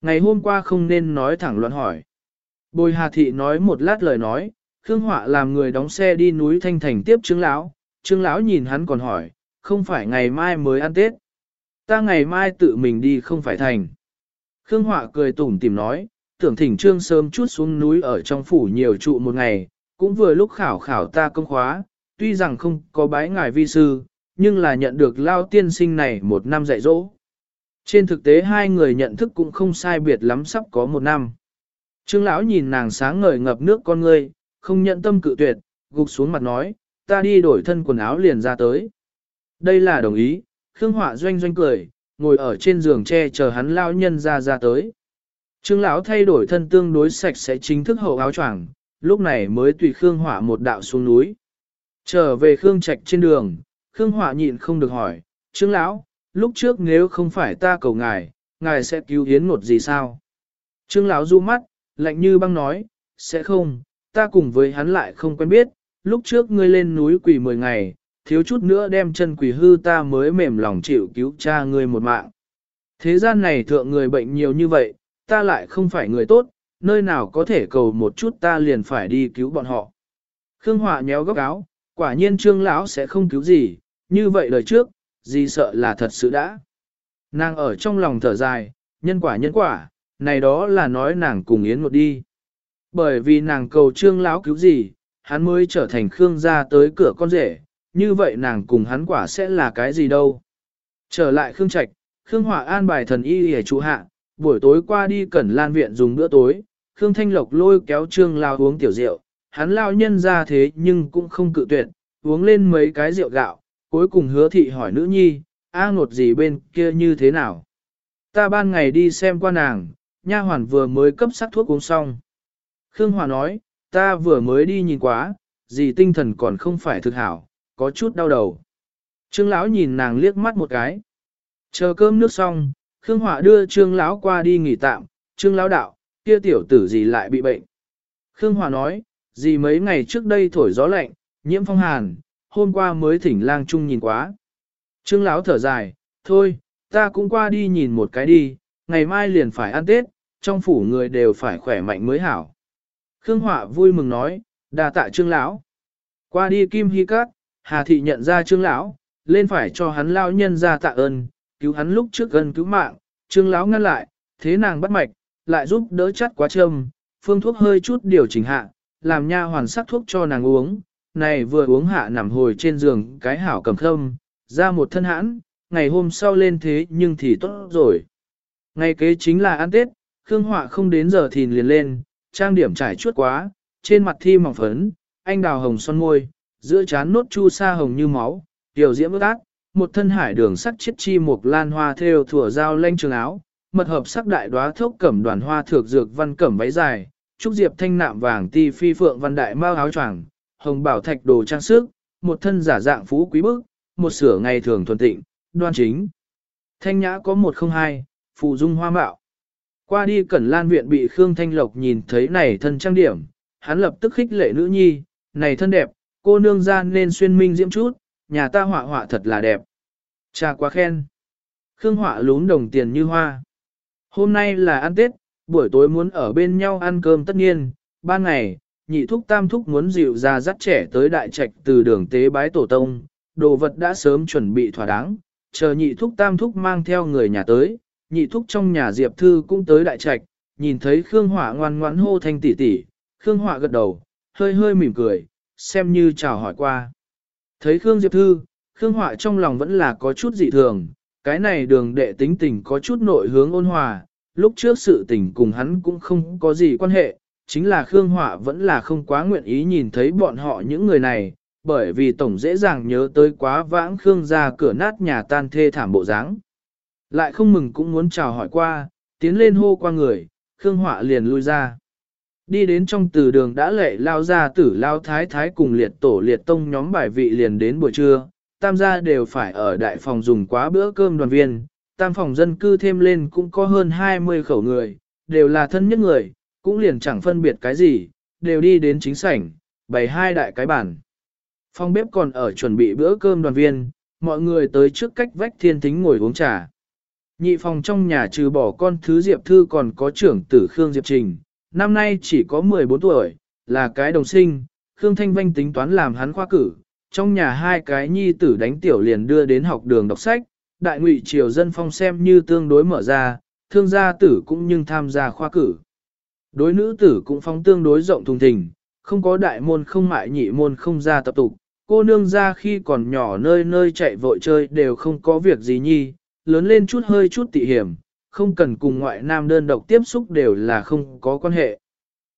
A: Ngày hôm qua không nên nói thẳng luận hỏi. Bồi Hà Thị nói một lát lời nói, Khương Họa làm người đóng xe đi núi Thanh Thành tiếp Trương Lão. Trương Lão nhìn hắn còn hỏi, không phải ngày mai mới ăn Tết. Ta ngày mai tự mình đi không phải thành. Khương Họa cười tủm tìm nói, tưởng thỉnh Trương sớm chút xuống núi ở trong phủ nhiều trụ một ngày, cũng vừa lúc khảo khảo ta công khóa, tuy rằng không có bái ngài vi sư, nhưng là nhận được lao tiên sinh này một năm dạy dỗ. Trên thực tế hai người nhận thức cũng không sai biệt lắm sắp có một năm. Trương lão nhìn nàng sáng ngời ngập nước con ngươi, không nhận tâm cự tuyệt, gục xuống mặt nói, ta đi đổi thân quần áo liền ra tới. Đây là đồng ý, Khương Họa doanh doanh cười, ngồi ở trên giường tre chờ hắn lao nhân ra ra tới. Trương lão thay đổi thân tương đối sạch sẽ chính thức hậu áo choàng, lúc này mới tùy Khương Họa một đạo xuống núi. Trở về Khương Trạch trên đường, Khương Họa nhịn không được hỏi, Trương lão, lúc trước nếu không phải ta cầu ngài, ngài sẽ cứu hiến một gì sao? Trương lão du mắt, lạnh như băng nói, sẽ không, ta cùng với hắn lại không quen biết, lúc trước ngươi lên núi quỳ 10 ngày, thiếu chút nữa đem chân quỳ hư ta mới mềm lòng chịu cứu cha ngươi một mạng. Thế gian này thượng người bệnh nhiều như vậy, ta lại không phải người tốt, nơi nào có thể cầu một chút ta liền phải đi cứu bọn họ. Khương Họa nhéo góc áo, quả nhiên trương lão sẽ không cứu gì, như vậy lời trước, gì sợ là thật sự đã. Nàng ở trong lòng thở dài, nhân quả nhân quả, này đó là nói nàng cùng Yến một đi. Bởi vì nàng cầu trương lão cứu gì, hắn mới trở thành Khương gia tới cửa con rể, như vậy nàng cùng hắn quả sẽ là cái gì đâu. Trở lại Khương Trạch, Khương Hỏa an bài thần y hề trụ hạ, buổi tối qua đi cẩn lan viện dùng bữa tối, Khương Thanh Lộc lôi kéo trương lao uống tiểu rượu, hắn lao nhân ra thế nhưng cũng không cự tuyệt, uống lên mấy cái rượu gạo, cuối cùng hứa thị hỏi nữ nhi, A ngột gì bên kia như thế nào? Ta ban ngày đi xem qua nàng, nha hoàn vừa mới cấp sắc thuốc uống xong. Khương Hòa nói, ta vừa mới đi nhìn quá, gì tinh thần còn không phải thực hảo, có chút đau đầu. Trương lão nhìn nàng liếc mắt một cái. Chờ cơm nước xong, Khương Hòa đưa Trương lão qua đi nghỉ tạm, Trương lão đạo, kia tiểu tử gì lại bị bệnh. Khương Hòa nói, gì mấy ngày trước đây thổi gió lạnh, nhiễm phong hàn, hôm qua mới thỉnh lang trung nhìn quá. Trương lão thở dài, thôi, ta cũng qua đi nhìn một cái đi, ngày mai liền phải ăn Tết, trong phủ người đều phải khỏe mạnh mới hảo. Khương Họa vui mừng nói, đà tạ Trương lão. Qua đi Kim Hy Cát, Hà Thị nhận ra Trương lão, lên phải cho hắn lao nhân ra tạ ơn, cứu hắn lúc trước gần cứu mạng, Trương lão ngăn lại, thế nàng bắt mạch, lại giúp đỡ chắt quá châm, phương thuốc hơi chút điều chỉnh hạ, làm nha hoàn sắc thuốc cho nàng uống, này vừa uống hạ nằm hồi trên giường cái hảo cầm khâm, ra một thân hãn, ngày hôm sau lên thế nhưng thì tốt rồi. Ngày kế chính là ăn Tết, Khương Họa không đến giờ thìn liền lên, trang điểm trải chuốt quá, trên mặt thi mỏng phấn, anh đào hồng son môi, giữa trán nốt chu sa hồng như máu, tiểu diễm ước ác, một thân hải đường sắc chiết chi một lan hoa theo thủa dao lanh trường áo, mật hợp sắc đại đóa thốc cẩm đoàn hoa thược dược văn cẩm váy dài, trúc diệp thanh nạm vàng ti phi phượng văn đại mao áo choàng, hồng bảo thạch đồ trang sức, một thân giả dạng phú quý bức, một sửa ngày thường thuần tịnh, đoan chính. Thanh nhã có một không hai, phụ dung hoa mạo. Qua đi cẩn lan viện bị Khương Thanh Lộc nhìn thấy này thân trang điểm, hắn lập tức khích lệ nữ nhi, này thân đẹp, cô nương ra nên xuyên minh diễm chút, nhà ta họa họa thật là đẹp. Cha quá khen. Khương họa lún đồng tiền như hoa. Hôm nay là ăn Tết, buổi tối muốn ở bên nhau ăn cơm tất nhiên, ban ngày, nhị thúc tam thúc muốn dịu ra dắt trẻ tới đại trạch từ đường tế bái tổ tông, đồ vật đã sớm chuẩn bị thỏa đáng, chờ nhị thúc tam thúc mang theo người nhà tới, nhị thúc trong nhà Diệp Thư cũng tới đại trạch, nhìn thấy Khương Hỏa ngoan ngoãn hô thanh tỷ tỷ, Khương Hỏa gật đầu, hơi hơi mỉm cười, xem như chào hỏi qua. Thấy Khương Diệp Thư, Khương Hỏa trong lòng vẫn là có chút dị thường, cái này đường đệ tính tình có chút nội hướng ôn hòa, lúc trước sự tình cùng hắn cũng không có gì quan hệ, chính là Khương Hỏa vẫn là không quá nguyện ý nhìn thấy bọn họ những người này, bởi vì tổng dễ dàng nhớ tới quá vãng Khương ra cửa nát nhà tan thê thảm bộ dáng. Lại không mừng cũng muốn chào hỏi qua, tiến lên hô qua người, Khương Họa liền lui ra. Đi đến trong từ đường đã lệ lao ra tử lao thái thái cùng liệt tổ liệt tông nhóm bài vị liền đến buổi trưa, tam gia đều phải ở đại phòng dùng quá bữa cơm đoàn viên, tam phòng dân cư thêm lên cũng có hơn 20 khẩu người, đều là thân nhất người, cũng liền chẳng phân biệt cái gì, đều đi đến chính sảnh, bày hai đại cái bản. Phòng bếp còn ở chuẩn bị bữa cơm đoàn viên, mọi người tới trước cách vách thiên thính ngồi uống trà. Nhị phòng trong nhà trừ bỏ con thứ Diệp Thư còn có trưởng tử Khương Diệp Trình, năm nay chỉ có 14 tuổi, là cái đồng sinh, Khương Thanh Vanh tính toán làm hắn khoa cử, trong nhà hai cái nhi tử đánh tiểu liền đưa đến học đường đọc sách, đại ngụy triều dân phong xem như tương đối mở ra, thương gia tử cũng nhưng tham gia khoa cử. Đối nữ tử cũng phong tương đối rộng thùng thình, không có đại môn không mại nhị môn không ra tập tục, cô nương ra khi còn nhỏ nơi nơi chạy vội chơi đều không có việc gì nhi, lớn lên chút hơi chút tị hiểm, không cần cùng ngoại nam đơn độc tiếp xúc đều là không có quan hệ.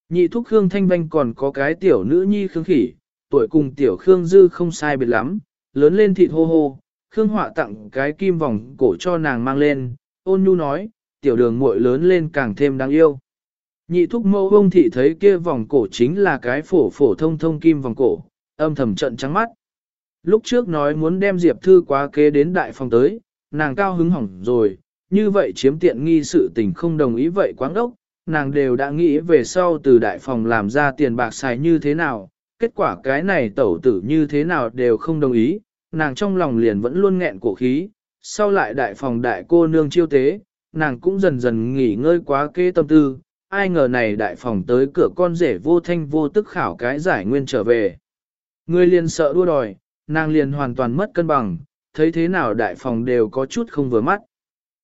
A: Nhị thúc Khương Thanh Vanh còn có cái tiểu nữ nhi Khương Khỉ, tuổi cùng tiểu Khương Dư không sai biệt lắm, lớn lên thịt hô hô, Khương Họa tặng cái kim vòng cổ cho nàng mang lên, ôn nhu nói, tiểu đường muội lớn lên càng thêm đáng yêu. Nhị thúc mẫu ông thị thấy kia vòng cổ chính là cái phổ phổ thông thông kim vòng cổ, âm thầm trận trắng mắt. Lúc trước nói muốn đem Diệp Thư quá kế đến đại phòng tới, nàng cao hứng hỏng rồi, như vậy chiếm tiện nghi sự tình không đồng ý vậy quáng đốc, nàng đều đã nghĩ về sau từ đại phòng làm ra tiền bạc xài như thế nào, kết quả cái này tẩu tử như thế nào đều không đồng ý, nàng trong lòng liền vẫn luôn nghẹn cổ khí, sau lại đại phòng đại cô nương chiêu tế, nàng cũng dần dần nghỉ ngơi quá kê tâm tư, ai ngờ này đại phòng tới cửa con rể vô thanh vô tức khảo cái giải nguyên trở về. Người liền sợ đua đòi, nàng liền hoàn toàn mất cân bằng, thấy thế nào đại phòng đều có chút không vừa mắt.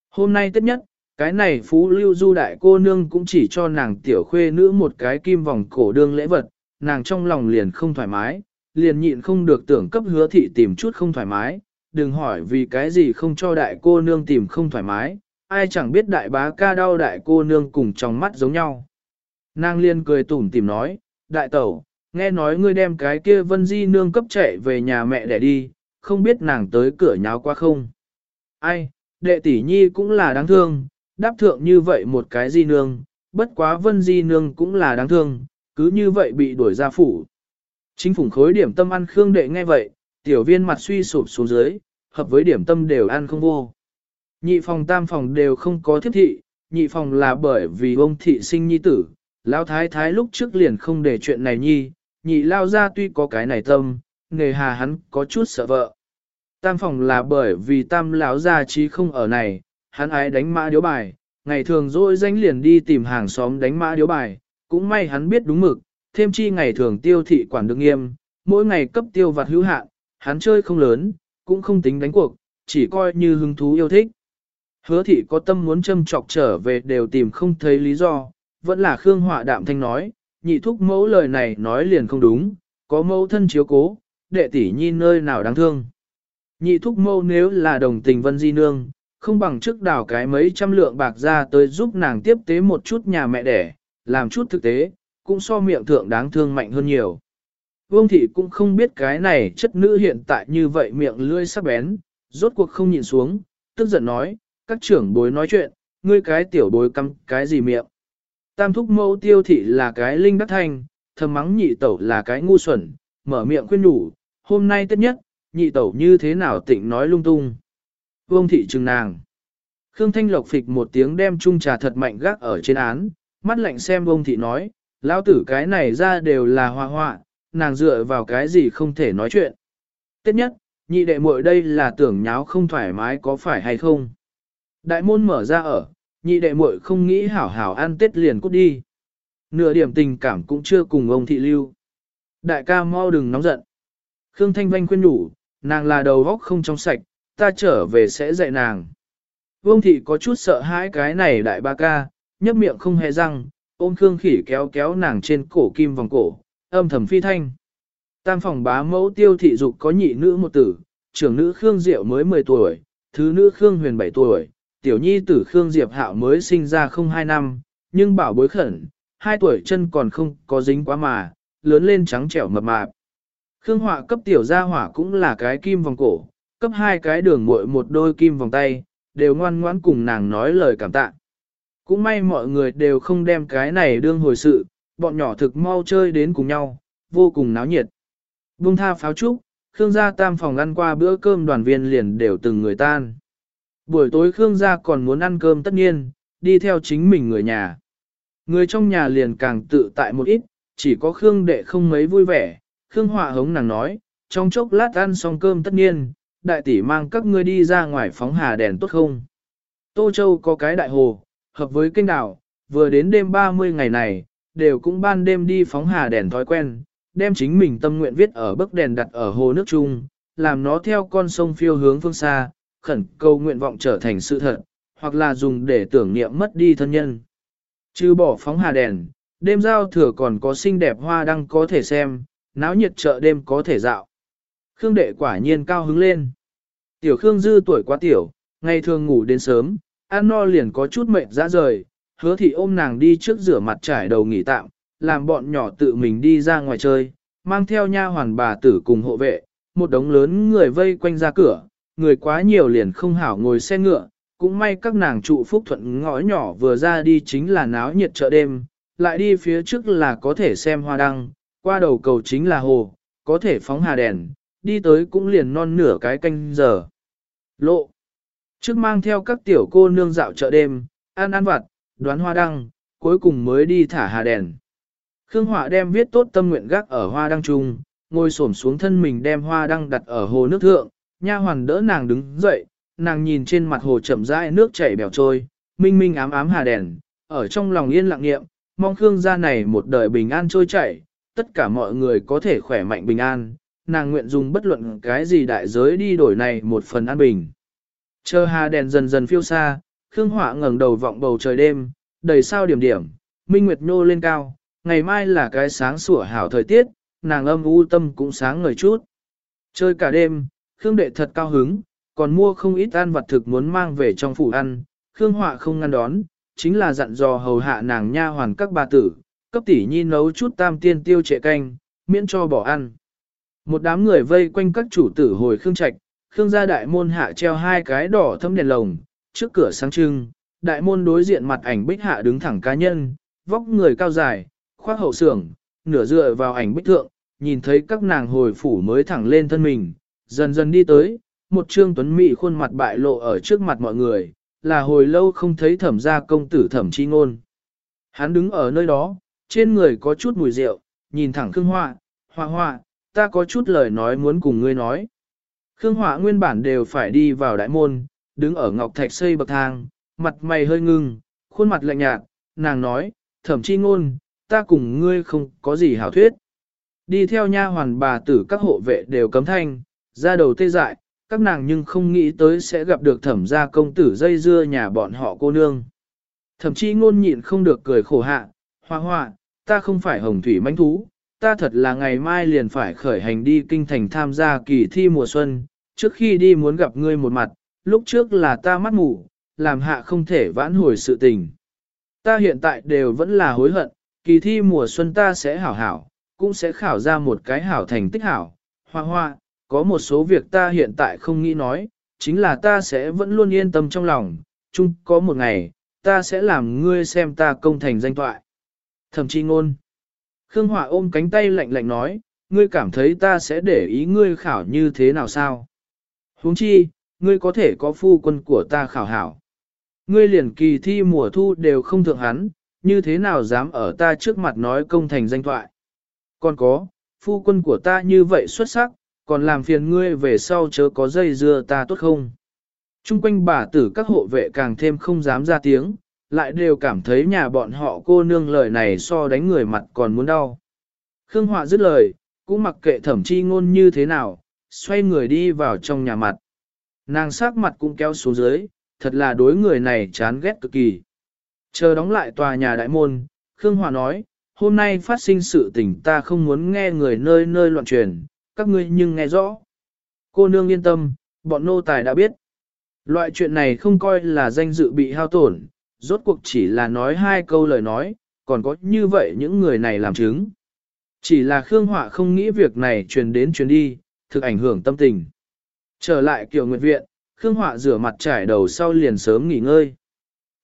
A: Hôm nay tất nhất, cái này phú lưu du đại cô nương cũng chỉ cho nàng tiểu khuê nữ một cái kim vòng cổ đương lễ vật, nàng trong lòng liền không thoải mái, liền nhịn không được tưởng cấp hứa thị tìm chút không thoải mái, đừng hỏi vì cái gì không cho đại cô nương tìm không thoải mái, ai chẳng biết đại bá ca đau đại cô nương cùng trong mắt giống nhau. Nàng liền cười tủm tìm nói, đại tẩu, nghe nói ngươi đem cái kia vân di nương cấp chạy về nhà mẹ để đi, không biết nàng tới cửa nháo qua không. ai, đệ tỷ nhi cũng là đáng thương, đáp thượng như vậy một cái di nương, bất quá vân di nương cũng là đáng thương, cứ như vậy bị đuổi ra phủ. Chính phủ khối điểm tâm ăn khương đệ nghe vậy, tiểu viên mặt suy sụp xuống dưới, hợp với điểm tâm đều ăn không vô. Nhị phòng tam phòng đều không có thiếp thị, nhị phòng là bởi vì ông thị sinh nhi tử, lao thái thái lúc trước liền không để chuyện này nhi, nhị lao ra tuy có cái này tâm, nghề hà hắn có chút sợ vợ. Tam phòng là bởi vì tam lão gia trí không ở này, hắn ái đánh mã điếu bài, ngày thường dỗi danh liền đi tìm hàng xóm đánh mã điếu bài, cũng may hắn biết đúng mực, thêm chi ngày thường tiêu thị quản được nghiêm, mỗi ngày cấp tiêu vặt hữu hạn, hắn chơi không lớn, cũng không tính đánh cuộc, chỉ coi như hứng thú yêu thích. Hứa thị có tâm muốn châm trọc trở về đều tìm không thấy lý do, vẫn là Khương Họa đạm thanh nói, nhị thúc mẫu lời này nói liền không đúng, có mẫu thân chiếu cố, đệ tỷ nhi nơi nào đáng thương. Nhị thúc mẫu nếu là đồng tình vân di nương, không bằng trước đào cái mấy trăm lượng bạc ra tới giúp nàng tiếp tế một chút nhà mẹ đẻ, làm chút thực tế, cũng so miệng thượng đáng thương mạnh hơn nhiều. Vương thị cũng không biết cái này chất nữ hiện tại như vậy miệng lưỡi sắc bén, rốt cuộc không nhìn xuống, tức giận nói, các trưởng bối nói chuyện, ngươi cái tiểu bối căm cái gì miệng. Tam thúc mẫu tiêu thị là cái linh đắc thanh, thầm mắng nhị tẩu là cái ngu xuẩn, mở miệng khuyên nhủ, hôm nay tất nhất, nhị tẩu như thế nào tịnh nói lung tung. Vương thị trừng nàng. Khương Thanh Lộc phịch một tiếng đem chung trà thật mạnh gác ở trên án, mắt lạnh xem vương thị nói, lão tử cái này ra đều là hoa hoa, nàng dựa vào cái gì không thể nói chuyện. Tất nhất, nhị đệ muội đây là tưởng nháo không thoải mái có phải hay không. Đại môn mở ra ở, nhị đệ muội không nghĩ hảo hảo ăn tết liền cút đi. Nửa điểm tình cảm cũng chưa cùng ông thị lưu. Đại ca mau đừng nóng giận. Khương Thanh Vanh khuyên đủ, nàng là đầu góc không trong sạch, ta trở về sẽ dạy nàng. Vương thị có chút sợ hãi cái này đại ba ca, nhấp miệng không hề răng, ôm Khương khỉ kéo kéo nàng trên cổ kim vòng cổ, âm thầm phi thanh. Tam phòng bá mẫu tiêu thị dục có nhị nữ một tử, trưởng nữ Khương Diệu mới 10 tuổi, thứ nữ Khương Huyền 7 tuổi, tiểu nhi tử Khương Diệp Hạo mới sinh ra không hai năm, nhưng bảo bối khẩn, hai tuổi chân còn không có dính quá mà, lớn lên trắng trẻo mập mạp. Khương Họa cấp tiểu gia hỏa cũng là cái kim vòng cổ, cấp hai cái đường muội một đôi kim vòng tay, đều ngoan ngoãn cùng nàng nói lời cảm tạ. Cũng may mọi người đều không đem cái này đương hồi sự, bọn nhỏ thực mau chơi đến cùng nhau, vô cùng náo nhiệt. Bung tha pháo trúc, Khương gia tam phòng ăn qua bữa cơm đoàn viên liền đều từng người tan. Buổi tối Khương gia còn muốn ăn cơm tất nhiên, đi theo chính mình người nhà. Người trong nhà liền càng tự tại một ít, chỉ có Khương đệ không mấy vui vẻ. Khương họa hống nàng nói, trong chốc lát ăn xong cơm tất nhiên, đại tỷ mang các ngươi đi ra ngoài phóng hà đèn tốt không? Tô Châu có cái đại hồ, hợp với kênh đảo, vừa đến đêm 30 ngày này, đều cũng ban đêm đi phóng hà đèn thói quen, đem chính mình tâm nguyện viết ở bức đèn đặt ở hồ nước chung, làm nó theo con sông phiêu hướng phương xa, khẩn cầu nguyện vọng trở thành sự thật, hoặc là dùng để tưởng niệm mất đi thân nhân. Chứ bỏ phóng hà đèn, đêm giao thừa còn có xinh đẹp hoa đăng có thể xem, náo nhiệt chợ đêm có thể dạo. Khương đệ quả nhiên cao hứng lên. Tiểu Khương dư tuổi quá tiểu, ngày thường ngủ đến sớm, ăn no liền có chút mệt ra rời, hứa thị ôm nàng đi trước rửa mặt trải đầu nghỉ tạm, làm bọn nhỏ tự mình đi ra ngoài chơi, mang theo nha hoàn bà tử cùng hộ vệ, một đống lớn người vây quanh ra cửa, người quá nhiều liền không hảo ngồi xe ngựa, cũng may các nàng trụ phúc thuận ngõ nhỏ vừa ra đi chính là náo nhiệt chợ đêm, lại đi phía trước là có thể xem hoa đăng, qua đầu cầu chính là hồ, có thể phóng hà đèn, đi tới cũng liền non nửa cái canh giờ. Lộ. Trước mang theo các tiểu cô nương dạo chợ đêm, ăn ăn vặt, đoán hoa đăng, cuối cùng mới đi thả hà đèn. Khương Họa đem viết tốt tâm nguyện gác ở hoa đăng trung, ngồi xổm xuống thân mình đem hoa đăng đặt ở hồ nước thượng, nha hoàn đỡ nàng đứng dậy, nàng nhìn trên mặt hồ chậm rãi nước chảy bèo trôi, minh minh ám ám hà đèn, ở trong lòng yên lặng niệm, mong Khương gia này một đời bình an trôi chảy, tất cả mọi người có thể khỏe mạnh bình an, nàng nguyện dùng bất luận cái gì đại giới đi đổi này một phần an bình. Chờ hà đèn dần dần phiêu xa, Khương Họa ngẩng đầu vọng bầu trời đêm, đầy sao điểm điểm, minh nguyệt nô lên cao, ngày mai là cái sáng sủa hảo thời tiết, nàng âm u tâm cũng sáng ngời chút. Chơi cả đêm, Khương đệ thật cao hứng, còn mua không ít ăn vật thực muốn mang về trong phủ ăn, Khương Họa không ngăn đón, chính là dặn dò hầu hạ nàng nha hoàn các bà tử, cấp tỷ nhi nấu chút tam tiên tiêu trệ canh, miễn cho bỏ ăn. Một đám người vây quanh các chủ tử hồi Khương Trạch, Khương gia đại môn hạ treo hai cái đỏ thâm đèn lồng, trước cửa sáng trưng, đại môn đối diện mặt ảnh bích hạ đứng thẳng cá nhân, vóc người cao dài, khoác hậu sưởng, nửa dựa vào ảnh bích thượng, nhìn thấy các nàng hồi phủ mới thẳng lên thân mình, dần dần đi tới, một trương tuấn mỹ khuôn mặt bại lộ ở trước mặt mọi người, là hồi lâu không thấy thẩm gia công tử thẩm chi ngôn. Hắn đứng ở nơi đó, trên người có chút mùi rượu, nhìn thẳng Khương Họa, Họa Họa, ta có chút lời nói muốn cùng ngươi nói. Khương Họa nguyên bản đều phải đi vào đại môn, đứng ở ngọc thạch xây bậc thang, mặt mày hơi ngưng, khuôn mặt lạnh nhạt, nàng nói, thẩm chi ngôn, ta cùng ngươi không có gì hảo thuyết. Đi theo nha hoàn bà tử các hộ vệ đều cấm thanh, ra đầu tê dại, các nàng nhưng không nghĩ tới sẽ gặp được thẩm gia công tử dây dưa nhà bọn họ cô nương. Thẩm chi ngôn nhịn không được cười khổ hạ, hoa hoa, ta không phải hồng thủy manh thú, ta thật là ngày mai liền phải khởi hành đi kinh thành tham gia kỳ thi mùa xuân, trước khi đi muốn gặp ngươi một mặt, lúc trước là ta mắt mù, làm hạ không thể vãn hồi sự tình. Ta hiện tại đều vẫn là hối hận, kỳ thi mùa xuân ta sẽ hảo hảo, cũng sẽ khảo ra một cái hảo thành tích hảo, hoa hoa, có một số việc ta hiện tại không nghĩ nói, chính là ta sẽ vẫn luôn yên tâm trong lòng, chung có một ngày, ta sẽ làm ngươi xem ta công thành danh toại. Thẩm chi ngôn. Khương hỏa ôm cánh tay lạnh lạnh nói, ngươi cảm thấy ta sẽ để ý ngươi khảo như thế nào sao? huống chi, ngươi có thể có phu quân của ta khảo hảo. Ngươi liền kỳ thi mùa thu đều không thượng hắn, như thế nào dám ở ta trước mặt nói công thành danh thoại. Còn có, phu quân của ta như vậy xuất sắc, còn làm phiền ngươi về sau chớ có dây dưa ta tốt không? Trung quanh bà tử các hộ vệ càng thêm không dám ra tiếng, lại đều cảm thấy nhà bọn họ cô nương lời này so đánh người mặt còn muốn đau. Khương Họa dứt lời, cũng mặc kệ thẩm chi ngôn như thế nào, xoay người đi vào trong nhà mặt. Nàng sắc mặt cũng kéo xuống dưới, thật là đối người này chán ghét cực kỳ. Chờ đóng lại tòa nhà đại môn, Khương Họa nói, hôm nay phát sinh sự tình ta không muốn nghe người nơi nơi loạn truyền, các ngươi nhưng nghe rõ. Cô nương yên tâm, bọn nô tài đã biết. Loại chuyện này không coi là danh dự bị hao tổn, rốt cuộc chỉ là nói hai câu lời nói, còn có như vậy những người này làm chứng. Chỉ là Khương Họa không nghĩ việc này truyền đến truyền đi, thực ảnh hưởng tâm tình. Trở lại kiểu nguyệt viện, Khương Họa rửa mặt trải đầu sau liền sớm nghỉ ngơi.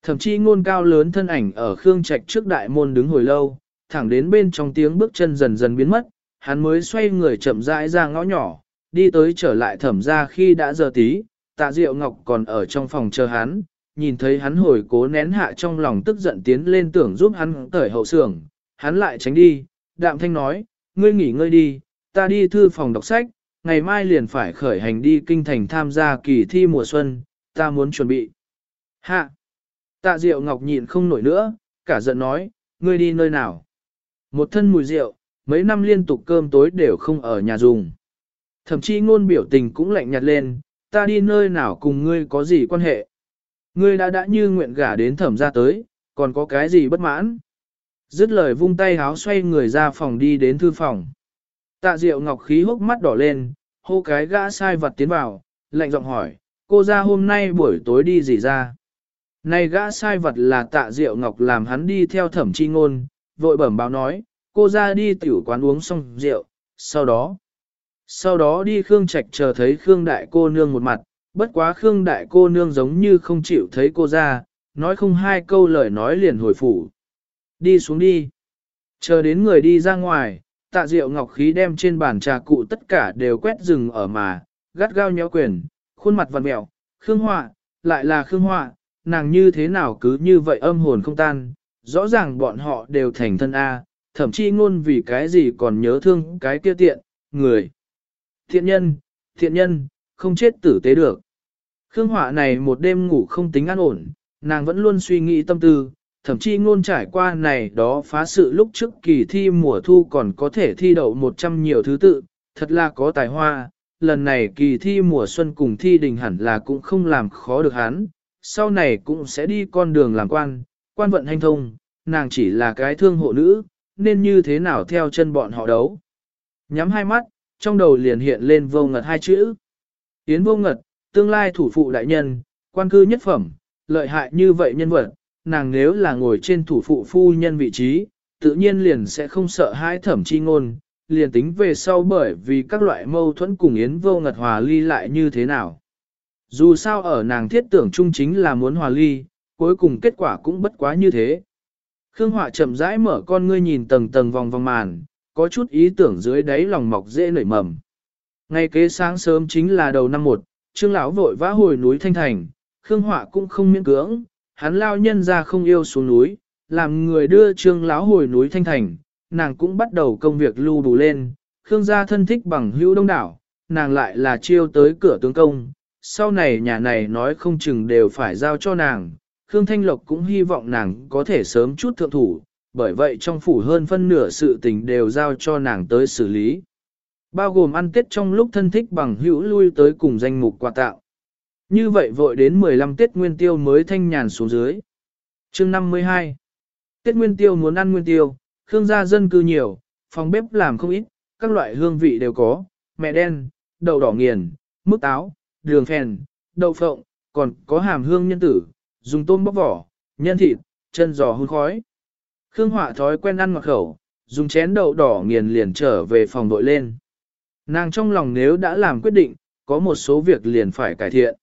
A: Thậm chí ngôn cao lớn thân ảnh ở Khương Trạch trước đại môn đứng hồi lâu, thẳng đến bên trong tiếng bước chân dần dần biến mất, hắn mới xoay người chậm rãi ra ngõ nhỏ, đi tới trở lại thẩm ra khi đã giờ tí, tạ diệu ngọc còn ở trong phòng chờ hắn, nhìn thấy hắn hồi cố nén hạ trong lòng tức giận tiến lên tưởng giúp hắn cởi hậu sưởng, hắn lại tránh đi, đạm thanh nói, ngươi nghỉ ngơi đi, ta đi thư phòng đọc sách, ngày mai liền phải khởi hành đi kinh thành tham gia kỳ thi mùa xuân, ta muốn chuẩn bị. Hạ! Tạ Diệu Ngọc nhịn không nổi nữa, cả giận nói, ngươi đi nơi nào? Một thân mùi rượu, mấy năm liên tục cơm tối đều không ở nhà dùng. Thậm chí ngôn biểu tình cũng lạnh nhạt lên, ta đi nơi nào cùng ngươi có gì quan hệ? Ngươi đã đã như nguyện gả đến thẩm ra tới, còn có cái gì bất mãn? Dứt lời vung tay háo xoay người ra phòng đi đến thư phòng. Tạ Diệu Ngọc khí hốc mắt đỏ lên, hô cái gã sai vật tiến vào, lạnh giọng hỏi, cô ra hôm nay buổi tối đi gì ra? Này gã sai vật là tạ Diệu Ngọc làm hắn đi theo thẩm chi ngôn, vội bẩm báo nói, cô ra đi tiểu quán uống xong rượu, sau đó. Sau đó đi Khương Trạch chờ thấy Khương Đại cô nương một mặt, bất quá Khương Đại cô nương giống như không chịu thấy cô ra, nói không hai câu lời nói liền hồi phủ. Đi xuống đi. Chờ đến người đi ra ngoài, tạ diệu ngọc khí đem trên bàn trà cụ tất cả đều quét rừng ở mà, gắt gao nhéo quyền, khuôn mặt vằn mẹo, khương họa, lại là khương họa, nàng như thế nào cứ như vậy âm hồn không tan, rõ ràng bọn họ đều thành thân A, thậm chí ngôn vì cái gì còn nhớ thương cái kia tiện, người. Thiện nhân, thiện nhân, không chết tử tế được. Khương họa này một đêm ngủ không tính an ổn, nàng vẫn luôn suy nghĩ tâm tư, thậm chí ngôn trải qua này đó phá sự lúc trước kỳ thi mùa thu còn có thể thi đậu 100 nhiều thứ tự, thật là có tài hoa, lần này kỳ thi mùa xuân cùng thi đình hẳn là cũng không làm khó được hắn, sau này cũng sẽ đi con đường làm quan, quan vận hành thông, nàng chỉ là cái thương hộ nữ, nên như thế nào theo chân bọn họ đấu. Nhắm hai mắt, trong đầu liền hiện lên vô ngật hai chữ. Yến vô ngật, tương lai thủ phụ đại nhân, quan cư nhất phẩm, lợi hại như vậy nhân vật, nàng nếu là ngồi trên thủ phụ phu nhân vị trí, tự nhiên liền sẽ không sợ hãi thẩm chi ngôn, liền tính về sau bởi vì các loại mâu thuẫn cùng Yến vô ngật hòa ly lại như thế nào. Dù sao ở nàng thiết tưởng chung chính là muốn hòa ly, cuối cùng kết quả cũng bất quá như thế. Khương Họa chậm rãi mở con ngươi nhìn tầng tầng vòng vòng màn, có chút ý tưởng dưới đáy lòng mọc dễ nảy mầm. Ngay kế sáng sớm chính là đầu năm một, Trương lão vội vã hồi núi Thanh Thành, Khương Họa cũng không miễn cưỡng, hắn lao nhân ra không yêu xuống núi, làm người đưa Trương lão hồi núi Thanh Thành, nàng cũng bắt đầu công việc lưu đủ lên, Khương gia thân thích bằng hữu đông đảo, nàng lại là chiêu tới cửa tướng công, sau này nhà này nói không chừng đều phải giao cho nàng, Khương Thanh Lộc cũng hy vọng nàng có thể sớm chút thượng thủ, bởi vậy trong phủ hơn phân nửa sự tình đều giao cho nàng tới xử lý. Bao gồm ăn tết trong lúc thân thích bằng hữu lui tới cùng danh mục quà tạo. Như vậy vội đến 15 Tết Nguyên Tiêu mới thanh nhàn xuống dưới. chương 52 Tết Nguyên Tiêu muốn ăn Nguyên Tiêu, Khương gia dân cư nhiều, phòng bếp làm không ít, các loại hương vị đều có, mẹ đen, đậu đỏ nghiền, mức táo, đường phèn, đậu phộng, còn có hàm hương nhân tử, dùng tôm bóc vỏ, nhân thịt, chân giò hun khói. Khương Họa thói quen ăn ngọt khẩu, dùng chén đậu đỏ nghiền liền trở về phòng đội lên. Nàng trong lòng nếu đã làm quyết định, có một số việc liền phải cải thiện.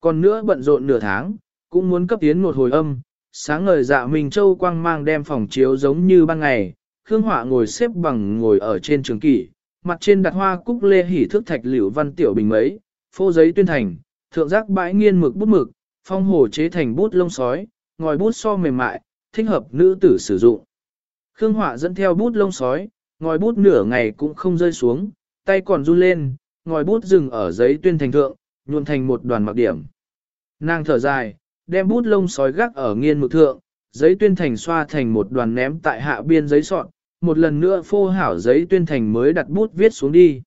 A: Còn nữa bận rộn nửa tháng, cũng muốn cấp tiến một hồi âm, sáng ngời dạ mình châu quang mang đem phòng chiếu giống như ban ngày, Khương Họa ngồi xếp bằng ngồi ở trên trường kỷ, mặt trên đặt hoa cúc lê hỉ thước thạch liễu văn tiểu bình mấy, phô giấy tuyên thành, thượng giác bãi nghiên mực bút mực, phong hồ chế thành bút lông sói, ngòi bút so mềm mại, thích hợp nữ tử sử dụng. Khương Họa dẫn theo bút lông sói, ngòi bút nửa ngày cũng không rơi xuống, tay còn run lên, ngòi bút dừng ở giấy tuyên thành thượng, nhuộn thành một đoàn mặc điểm. Nàng thở dài, đem bút lông sói gác ở nghiên mực thượng, giấy tuyên thành xoa thành một đoàn ném tại hạ biên giấy sọn, một lần nữa phô hảo giấy tuyên thành mới đặt bút viết xuống đi.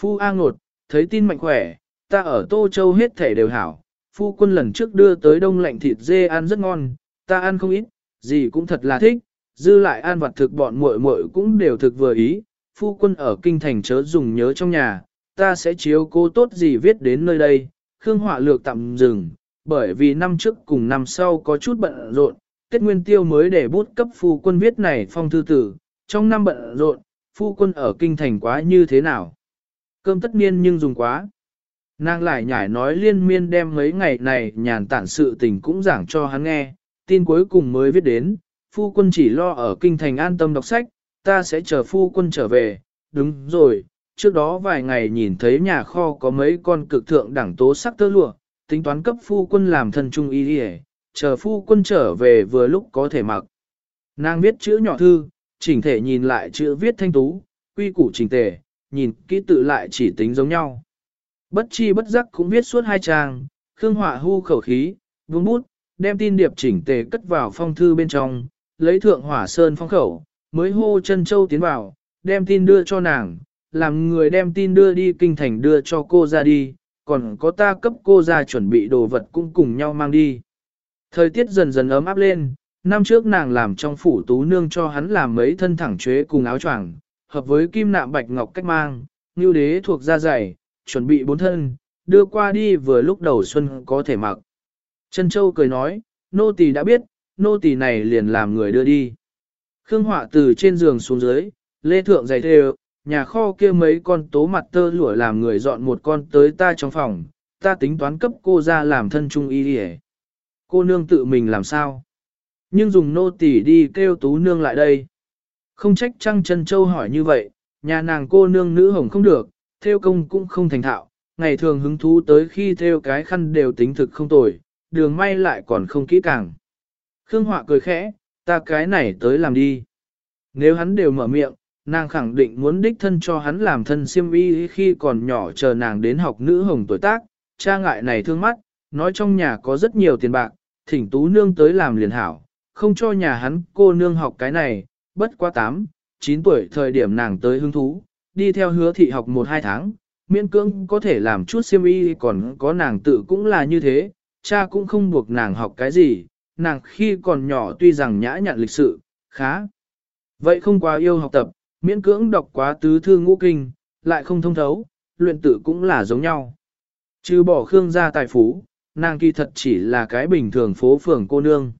A: Phu A ngột, thấy tin mạnh khỏe, ta ở Tô Châu hết thể đều hảo, phu quân lần trước đưa tới đông lạnh thịt dê ăn rất ngon, ta ăn không ít, gì cũng thật là thích, dư lại ăn vặt thực bọn muội muội cũng đều thực vừa ý, phu quân ở kinh thành chớ dùng nhớ trong nhà, ta sẽ chiếu cố tốt gì viết đến nơi đây, Khương Họa lược tạm dừng, bởi vì năm trước cùng năm sau có chút bận rộn, kết Nguyên Tiêu mới để bút cấp phu quân viết này phong thư tử, trong năm bận rộn, phu quân ở kinh thành quá như thế nào. Cơm tất niên nhưng dùng quá. Nàng lại nhải nói liên miên đem mấy ngày này nhàn tản sự tình cũng giảng cho hắn nghe, tin cuối cùng mới viết đến, phu quân chỉ lo ở kinh thành an tâm đọc sách, ta sẽ chờ phu quân trở về, đúng rồi, trước đó vài ngày nhìn thấy nhà kho có mấy con cực thượng đẳng tố sắc tơ lụa, tính toán cấp phu quân làm thân trung y đi chờ phu quân trở về vừa lúc có thể mặc. Nàng viết chữ nhỏ thư, chỉnh thể nhìn lại chữ viết thanh tú, quy củ chỉnh tề, nhìn kỹ tự lại chỉ tính giống nhau. Bất chi bất giác cũng viết suốt hai trang, Khương Họa hưu khẩu khí, vương bút, đem tin điệp chỉnh tề cất vào phong thư bên trong, lấy thượng hỏa sơn phong khẩu, mới hô chân châu tiến vào, đem tin đưa cho nàng, làm người đem tin đưa đi kinh thành đưa cho cô ra đi, còn có ta cấp cô ra chuẩn bị đồ vật cũng cùng nhau mang đi. Thời tiết dần dần ấm áp lên, năm trước nàng làm trong phủ tú nương cho hắn làm mấy thân thẳng chế cùng áo choàng, hợp với kim nạm bạch ngọc cách mang, như đế thuộc da dày, chuẩn bị bốn thân, đưa qua đi vừa lúc đầu xuân có thể mặc. Trân Châu cười nói, nô tỳ đã biết, nô tỳ này liền làm người đưa đi. Khương Họa từ trên giường xuống dưới, lê thượng giày thề, nhà kho kia mấy con tố mặt tơ lụa làm người dọn một con tới ta trong phòng, ta tính toán cấp cô ra làm thân trung y đi Cô nương tự mình làm sao? Nhưng dùng nô tỳ đi kêu tú nương lại đây. Không trách trăng chân châu hỏi như vậy, nhà nàng cô nương nữ hồng không được, theo công cũng không thành thạo, ngày thường hứng thú tới khi theo cái khăn đều tính thực không tồi, đường may lại còn không kỹ càng. Khương Họa cười khẽ, ta cái này tới làm đi. Nếu hắn đều mở miệng, nàng khẳng định muốn đích thân cho hắn làm thân siêm y khi còn nhỏ chờ nàng đến học nữ hồng tuổi tác, cha ngại này thương mắt, nói trong nhà có rất nhiều tiền bạc, thỉnh tú nương tới làm liền hảo, không cho nhà hắn cô nương học cái này, bất quá 8, 9 tuổi thời điểm nàng tới hứng thú, đi theo hứa thị học 1-2 tháng, miễn cưỡng có thể làm chút siêm y còn có nàng tự cũng là như thế, cha cũng không buộc nàng học cái gì, nàng khi còn nhỏ tuy rằng nhã nhặn lịch sự, khá. Vậy không quá yêu học tập, miễn cưỡng đọc quá tứ thư ngũ kinh, lại không thông thấu, luyện tự cũng là giống nhau. Trừ bỏ Khương gia tài phú, nàng kỳ thật chỉ là cái bình thường phố phường cô nương.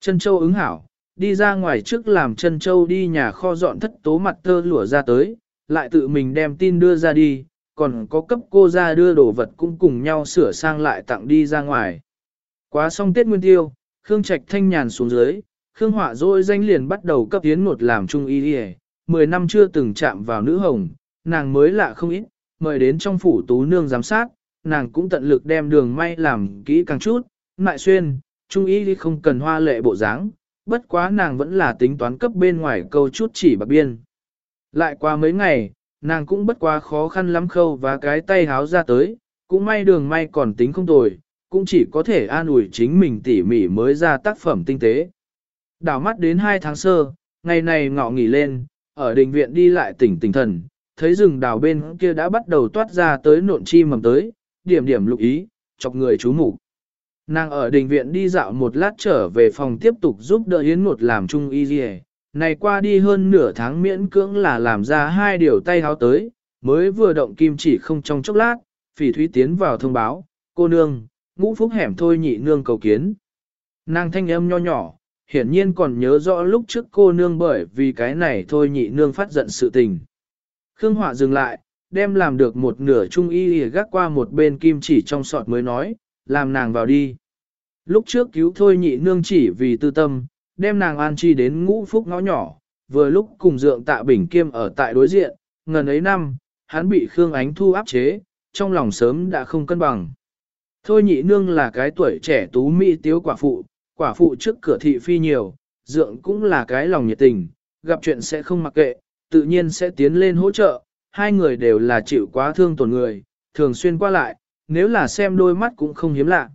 A: Chân châu ứng hảo, đi ra ngoài trước làm chân châu đi nhà kho dọn thất tố mặt tơ lụa ra tới, lại tự mình đem tin đưa ra đi, còn có cấp cô ra đưa đồ vật cũng cùng nhau sửa sang lại tặng đi ra ngoài. Quá xong Tết Nguyên Tiêu, Khương Trạch thanh nhàn xuống dưới, Khương Họa dôi danh liền bắt đầu cấp tiến một làm trung y đi mười năm chưa từng chạm vào nữ hồng, nàng mới lạ không ít, mời đến trong phủ tú nương giám sát, nàng cũng tận lực đem đường may làm kỹ càng chút, mại xuyên, trung y đi không cần hoa lệ bộ dáng, bất quá nàng vẫn là tính toán cấp bên ngoài câu chút chỉ bạc biên. Lại qua mấy ngày, nàng cũng bất quá khó khăn lắm khâu và cái tay háo ra tới, cũng may đường may còn tính không tồi, cũng chỉ có thể an ủi chính mình tỉ mỉ mới ra tác phẩm tinh tế. Đảo mắt đến 2 tháng sơ, ngày này ngọ nghỉ lên, ở đình viện đi lại tỉnh tỉnh thần, thấy rừng đào bên kia đã bắt đầu toát ra tới nộn chi mầm tới, điểm điểm lục ý, chọc người chú mục Nàng ở đình viện đi dạo một lát trở về phòng tiếp tục giúp đỡ Yến một làm chung y dì Này qua đi hơn nửa tháng miễn cưỡng là làm ra hai điều tay háo tới, mới vừa động kim chỉ không trong chốc lát, phỉ thúy tiến vào thông báo, cô nương, ngũ phúc hẻm thôi nhị nương cầu kiến. Nàng thanh âm nho nhỏ, hiển nhiên còn nhớ rõ lúc trước cô nương bởi vì cái này thôi nhị nương phát giận sự tình. Khương Họa dừng lại, đem làm được một nửa trung y gác qua một bên kim chỉ trong sọt mới nói, làm nàng vào đi. Lúc trước cứu thôi nhị nương chỉ vì tư tâm, đem nàng an chi đến ngũ phúc ngõ nhỏ, vừa lúc cùng dượng tạ bình kiêm ở tại đối diện, ngần ấy năm, hắn bị Khương Ánh Thu áp chế, trong lòng sớm đã không cân bằng. Thôi nhị nương là cái tuổi trẻ tú mỹ tiếu quả phụ, quả phụ trước cửa thị phi nhiều, dượng cũng là cái lòng nhiệt tình, gặp chuyện sẽ không mặc kệ, tự nhiên sẽ tiến lên hỗ trợ, hai người đều là chịu quá thương tổn người, thường xuyên qua lại, nếu là xem đôi mắt cũng không hiếm lạ.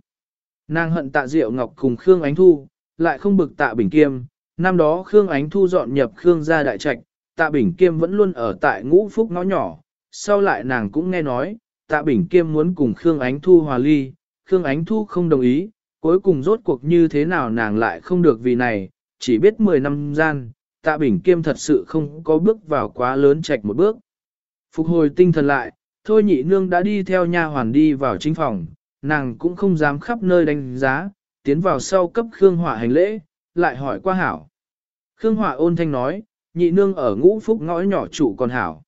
A: Nàng hận tạ Diệu Ngọc cùng Khương Ánh Thu, lại không bực tạ Bình Kiêm, năm đó Khương Ánh Thu dọn nhập Khương gia đại trạch, tạ Bình Kiêm vẫn luôn ở tại ngũ phúc ngõ nhỏ, sau lại nàng cũng nghe nói, tạ Bình Kiêm muốn cùng Khương Ánh Thu hòa ly, Khương Ánh Thu không đồng ý, cuối cùng rốt cuộc như thế nào nàng lại không được vì này, chỉ biết 10 năm gian, tạ Bình Kiêm thật sự không có bước vào quá lớn trạch một bước. Phục hồi tinh thần lại, thôi nhị nương đã đi theo nha hoàn đi vào chính phòng, nàng cũng không dám khắp nơi đánh giá, tiến vào sau cấp Khương Hỏa hành lễ, lại hỏi qua hảo. Khương Hỏa ôn thanh nói, nhị nương ở ngũ phúc ngõ nhỏ trụ còn hảo.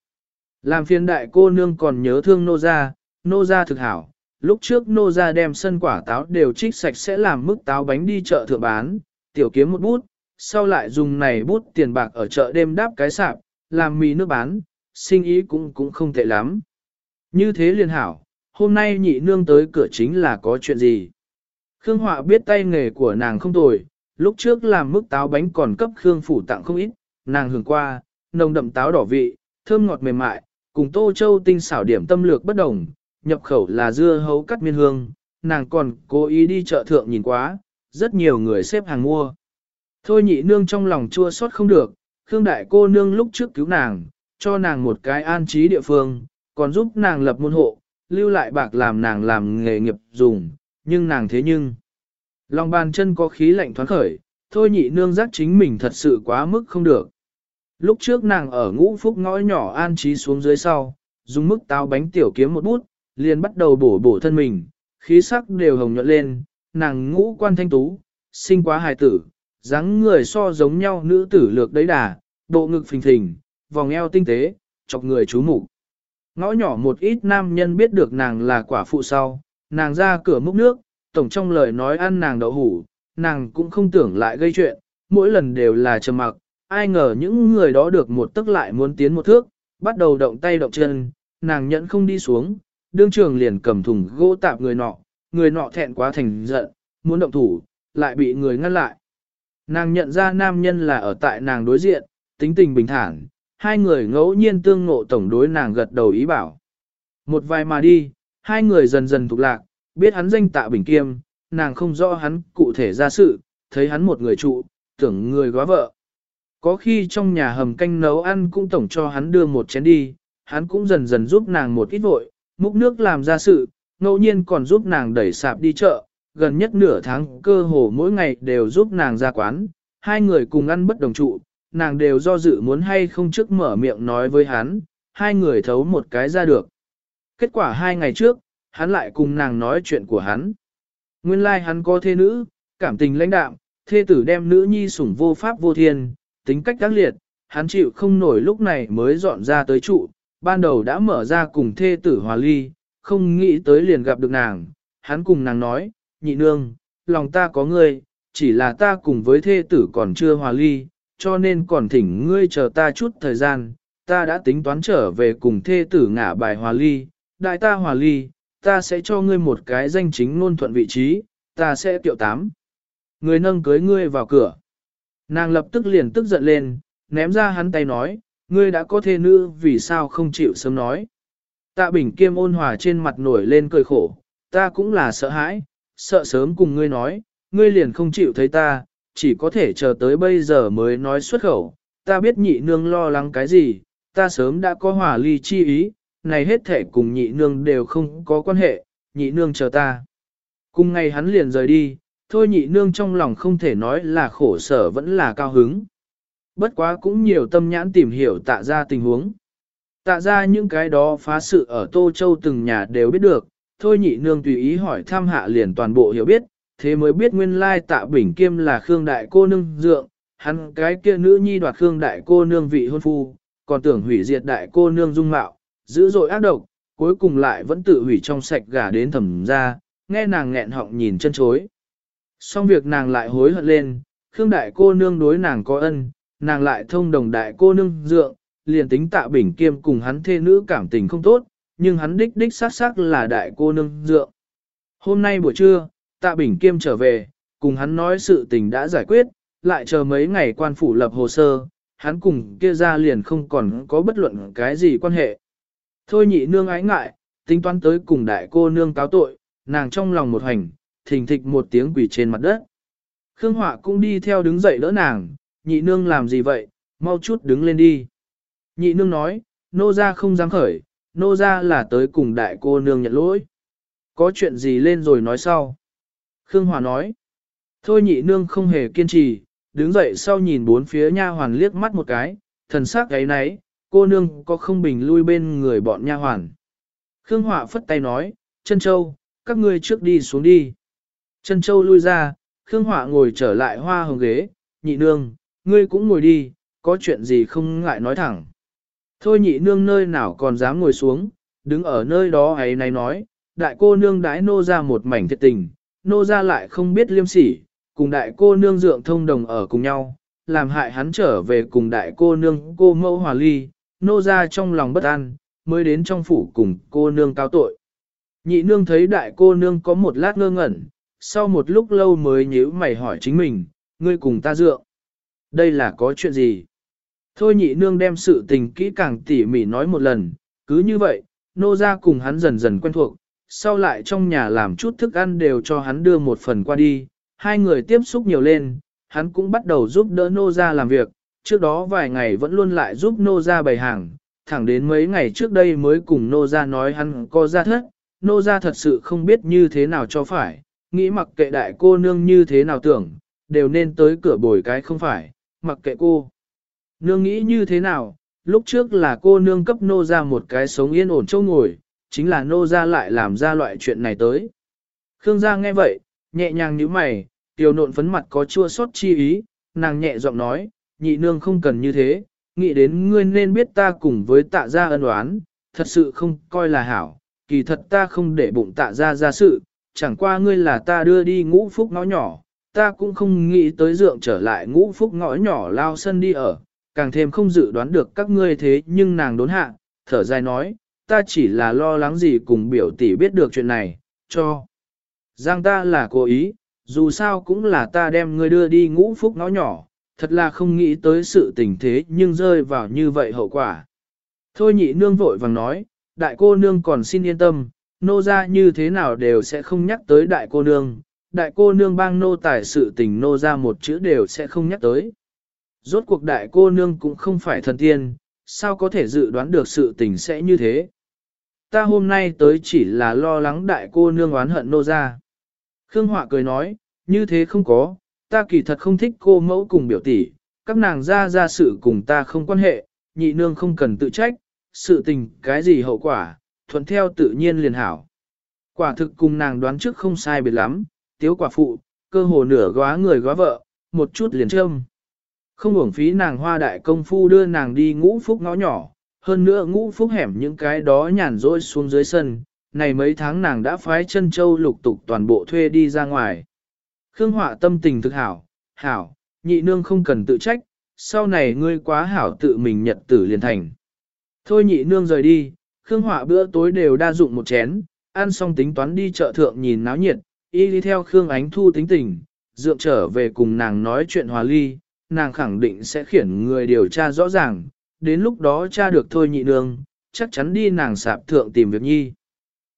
A: Làm phiền đại cô nương còn nhớ thương nô gia, nô gia thực hảo. Lúc trước nô gia đem sân quả táo đều trích sạch sẽ làm mức táo bánh đi chợ thượng bán, tiểu kiếm một bút, sau lại dùng này bút tiền bạc ở chợ đêm đáp cái sạp, làm mì nước bán, sinh ý cũng cũng không tệ lắm. Như thế liền hảo, hôm nay nhị nương tới cửa chính là có chuyện gì. Khương Họa biết tay nghề của nàng không tồi, lúc trước làm mức táo bánh còn cấp Khương Phủ tặng không ít, nàng hưởng qua, nồng đậm táo đỏ vị, thơm ngọt mềm mại, cùng Tô Châu tinh xảo điểm tâm lược bất đồng, nhập khẩu là dưa hấu cắt miên hương, nàng còn cố ý đi chợ thượng nhìn quá, rất nhiều người xếp hàng mua. Thôi nhị nương trong lòng chua xót không được, Khương đại cô nương lúc trước cứu nàng, cho nàng một cái an trí địa phương, còn giúp nàng lập môn hộ, lưu lại bạc làm nàng làm nghề nghiệp dùng, nhưng nàng thế nhưng. Lòng bàn chân có khí lạnh thoáng khởi, thôi nhị nương giác chính mình thật sự quá mức không được. Lúc trước nàng ở ngũ phúc ngõ nhỏ an trí xuống dưới sau, dùng mức táo bánh tiểu kiếm một bút, liền bắt đầu bổ bổ thân mình, khí sắc đều hồng nhuận lên, nàng ngũ quan thanh tú, sinh quá hài tử, dáng người so giống nhau nữ tử lược đấy đà, bộ ngực phình phình, vòng eo tinh tế, chọc người chú mục. Ngõ nhỏ một ít nam nhân biết được nàng là quả phụ sau, nàng ra cửa múc nước, tổng trong lời nói ăn nàng đậu hủ, nàng cũng không tưởng lại gây chuyện, mỗi lần đều là trầm mặc, ai ngờ những người đó được một tức lại muốn tiến một thước, bắt đầu động tay động chân, nàng nhẫn không đi xuống, đương trường liền cầm thùng gỗ tạp người nọ, người nọ thẹn quá thành giận, muốn động thủ, lại bị người ngăn lại. Nàng nhận ra nam nhân là ở tại nàng đối diện, tính tình bình thản, hai người ngẫu nhiên tương ngộ tổng đối nàng gật đầu ý bảo. Một vài mà đi, hai người dần dần thuộc lạc, biết hắn danh tạ bình kiêm, nàng không rõ hắn cụ thể ra sự, thấy hắn một người trụ, tưởng người góa vợ. Có khi trong nhà hầm canh nấu ăn cũng tổng cho hắn đưa một chén đi, hắn cũng dần dần giúp nàng một ít vội, múc nước làm ra sự, ngẫu nhiên còn giúp nàng đẩy sạp đi chợ, gần nhất nửa tháng cơ hồ mỗi ngày đều giúp nàng ra quán, hai người cùng ăn bất đồng trụ, nàng đều do dự muốn hay không trước mở miệng nói với hắn, hai người thấu một cái ra được. Kết quả hai ngày trước, hắn lại cùng nàng nói chuyện của hắn. Nguyên lai like hắn có thê nữ, cảm tình lãnh đạm, thê tử đem nữ nhi sủng vô pháp vô thiên, tính cách đắc liệt, hắn chịu không nổi lúc này mới dọn ra tới trụ, ban đầu đã mở ra cùng thê tử hòa ly, không nghĩ tới liền gặp được nàng, hắn cùng nàng nói, nhị nương, lòng ta có ngươi, chỉ là ta cùng với thê tử còn chưa hòa ly, cho nên còn thỉnh ngươi chờ ta chút thời gian, ta đã tính toán trở về cùng thê tử ngả bài hòa ly, đại ta hòa ly, ta sẽ cho ngươi một cái danh chính ngôn thuận vị trí, ta sẽ tiệu tám. Người nâng cưới ngươi vào cửa. Nàng lập tức liền tức giận lên, ném ra hắn tay nói, ngươi đã có thê nữ vì sao không chịu sớm nói. Tạ Bình Kiêm ôn hòa trên mặt nổi lên cười khổ, ta cũng là sợ hãi, sợ sớm cùng ngươi nói, ngươi liền không chịu thấy ta, chỉ có thể chờ tới bây giờ mới nói xuất khẩu, ta biết nhị nương lo lắng cái gì, ta sớm đã có hòa ly chi ý, này hết thể cùng nhị nương đều không có quan hệ, nhị nương chờ ta. Cùng ngày hắn liền rời đi, thôi nhị nương trong lòng không thể nói là khổ sở vẫn là cao hứng. Bất quá cũng nhiều tâm nhãn tìm hiểu tạ ra tình huống. Tạ ra những cái đó phá sự ở Tô Châu từng nhà đều biết được, thôi nhị nương tùy ý hỏi tham hạ liền toàn bộ hiểu biết, thế mới biết nguyên lai tạ bình kiêm là Khương Đại cô nương dượng, hắn cái kia nữ nhi đoạt Khương Đại cô nương vị hôn phu, còn tưởng hủy diệt Đại cô nương dung mạo, dữ dội ác độc, cuối cùng lại vẫn tự hủy trong sạch gả đến thẩm ra, nghe nàng nghẹn họng nhìn chân chối. Xong việc nàng lại hối hận lên, Khương Đại cô nương đối nàng có ân, nàng lại thông đồng Đại cô nương dượng, liền tính tạ bình kiêm cùng hắn thê nữ cảm tình không tốt, nhưng hắn đích đích xác xác là Đại cô nương dượng. Hôm nay buổi trưa, tạ bình kiêm trở về, cùng hắn nói sự tình đã giải quyết, lại chờ mấy ngày quan phủ lập hồ sơ, hắn cùng kia ra liền không còn có bất luận cái gì quan hệ. Thôi nhị nương ái ngại, tính toán tới cùng đại cô nương cáo tội, nàng trong lòng một hành, thình thịch một tiếng quỷ trên mặt đất. Khương Họa cũng đi theo đứng dậy đỡ nàng, nhị nương làm gì vậy, mau chút đứng lên đi. Nhị nương nói, nô ra không dám khởi, nô ra là tới cùng đại cô nương nhận lỗi. Có chuyện gì lên rồi nói sau. Khương Hòa nói, thôi nhị nương không hề kiên trì, đứng dậy sau nhìn bốn phía nha hoàn liếc mắt một cái, thần sắc gáy náy, cô nương có không bình lui bên người bọn nha hoàn. Khương Họa phất tay nói, chân châu, các ngươi trước đi xuống đi. Chân châu lui ra, Khương Họa ngồi trở lại hoa hồng ghế, nhị nương, ngươi cũng ngồi đi, có chuyện gì không ngại nói thẳng. Thôi nhị nương nơi nào còn dám ngồi xuống, đứng ở nơi đó ấy này nói, đại cô nương đãi nô ra một mảnh thiệt tình, nô ra lại không biết liêm sỉ, cùng đại cô nương dượng thông đồng ở cùng nhau, làm hại hắn trở về cùng đại cô nương cô mẫu hòa ly, nô ra trong lòng bất an, mới đến trong phủ cùng cô nương cao tội. Nhị nương thấy đại cô nương có một lát ngơ ngẩn, sau một lúc lâu mới nhíu mày hỏi chính mình, ngươi cùng ta dượng. Đây là có chuyện gì? Thôi nhị nương đem sự tình kỹ càng tỉ mỉ nói một lần, cứ như vậy, nô ra cùng hắn dần dần quen thuộc, sau lại trong nhà làm chút thức ăn đều cho hắn đưa một phần qua đi, hai người tiếp xúc nhiều lên, hắn cũng bắt đầu giúp đỡ nô ra làm việc, trước đó vài ngày vẫn luôn lại giúp nô ra bày hàng, thẳng đến mấy ngày trước đây mới cùng nô ra nói hắn có ra thất, nô ra thật sự không biết như thế nào cho phải, nghĩ mặc kệ đại cô nương như thế nào tưởng, đều nên tới cửa bồi cái không phải, mặc kệ cô. Nương nghĩ như thế nào, lúc trước là cô nương cấp nô ra một cái sống yên ổn châu ngồi, chính là nô ra lại làm ra loại chuyện này tới. Khương gia nghe vậy, nhẹ nhàng như mày, tiểu nộn phấn mặt có chua xót chi ý, nàng nhẹ giọng nói, nhị nương không cần như thế, nghĩ đến ngươi nên biết ta cùng với tạ gia ân oán, thật sự không coi là hảo, kỳ thật ta không để bụng tạ gia ra sự, chẳng qua ngươi là ta đưa đi ngũ phúc ngõ nhỏ, ta cũng không nghĩ tới dượng trở lại ngũ phúc ngõ nhỏ lao sân đi ở, càng thêm không dự đoán được các ngươi thế nhưng nàng đốn hạ, thở dài nói, ta chỉ là lo lắng gì cùng biểu tỷ biết được chuyện này, cho. Giang ta là cố ý, dù sao cũng là ta đem ngươi đưa đi ngũ phúc ngõ nhỏ, thật là không nghĩ tới sự tình thế nhưng rơi vào như vậy hậu quả. Thôi nhị nương vội vàng nói, đại cô nương còn xin yên tâm, nô ra như thế nào đều sẽ không nhắc tới đại cô nương, đại cô nương bang nô tài sự tình nô ra một chữ đều sẽ không nhắc tới. Rốt cuộc đại cô nương cũng không phải thần tiên, sao có thể dự đoán được sự tình sẽ như thế. Ta hôm nay tới chỉ là lo lắng đại cô nương oán hận nô ra. Khương Họa cười nói, như thế không có, ta kỳ thật không thích cô mẫu cùng biểu tỷ, các nàng ra ra sự cùng ta không quan hệ, nhị nương không cần tự trách, sự tình cái gì hậu quả, thuận theo tự nhiên liền hảo. Quả thực cùng nàng đoán trước không sai biệt lắm, tiếu quả phụ, cơ hồ nửa góa người góa vợ, một chút liền châm. Không uổng phí nàng hoa đại công phu đưa nàng đi ngũ phúc ngõ nhỏ, hơn nữa ngũ phúc hẻm những cái đó nhàn rỗi xuống dưới sân, này mấy tháng nàng đã phái chân châu lục tục toàn bộ thuê đi ra ngoài. Khương Họa tâm tình thực hảo, hảo, nhị nương không cần tự trách, sau này ngươi quá hảo tự mình nhật tử liền thành. Thôi nhị nương rời đi, Khương Họa bữa tối đều đa dụng một chén, ăn xong tính toán đi chợ thượng nhìn náo nhiệt, y đi theo Khương Ánh Thu tính tình, dượng trở về cùng nàng nói chuyện hòa ly, nàng khẳng định sẽ khiển người điều tra rõ ràng, đến lúc đó tra được thôi nhị nương, chắc chắn đi nàng sạp thượng tìm việc nhi.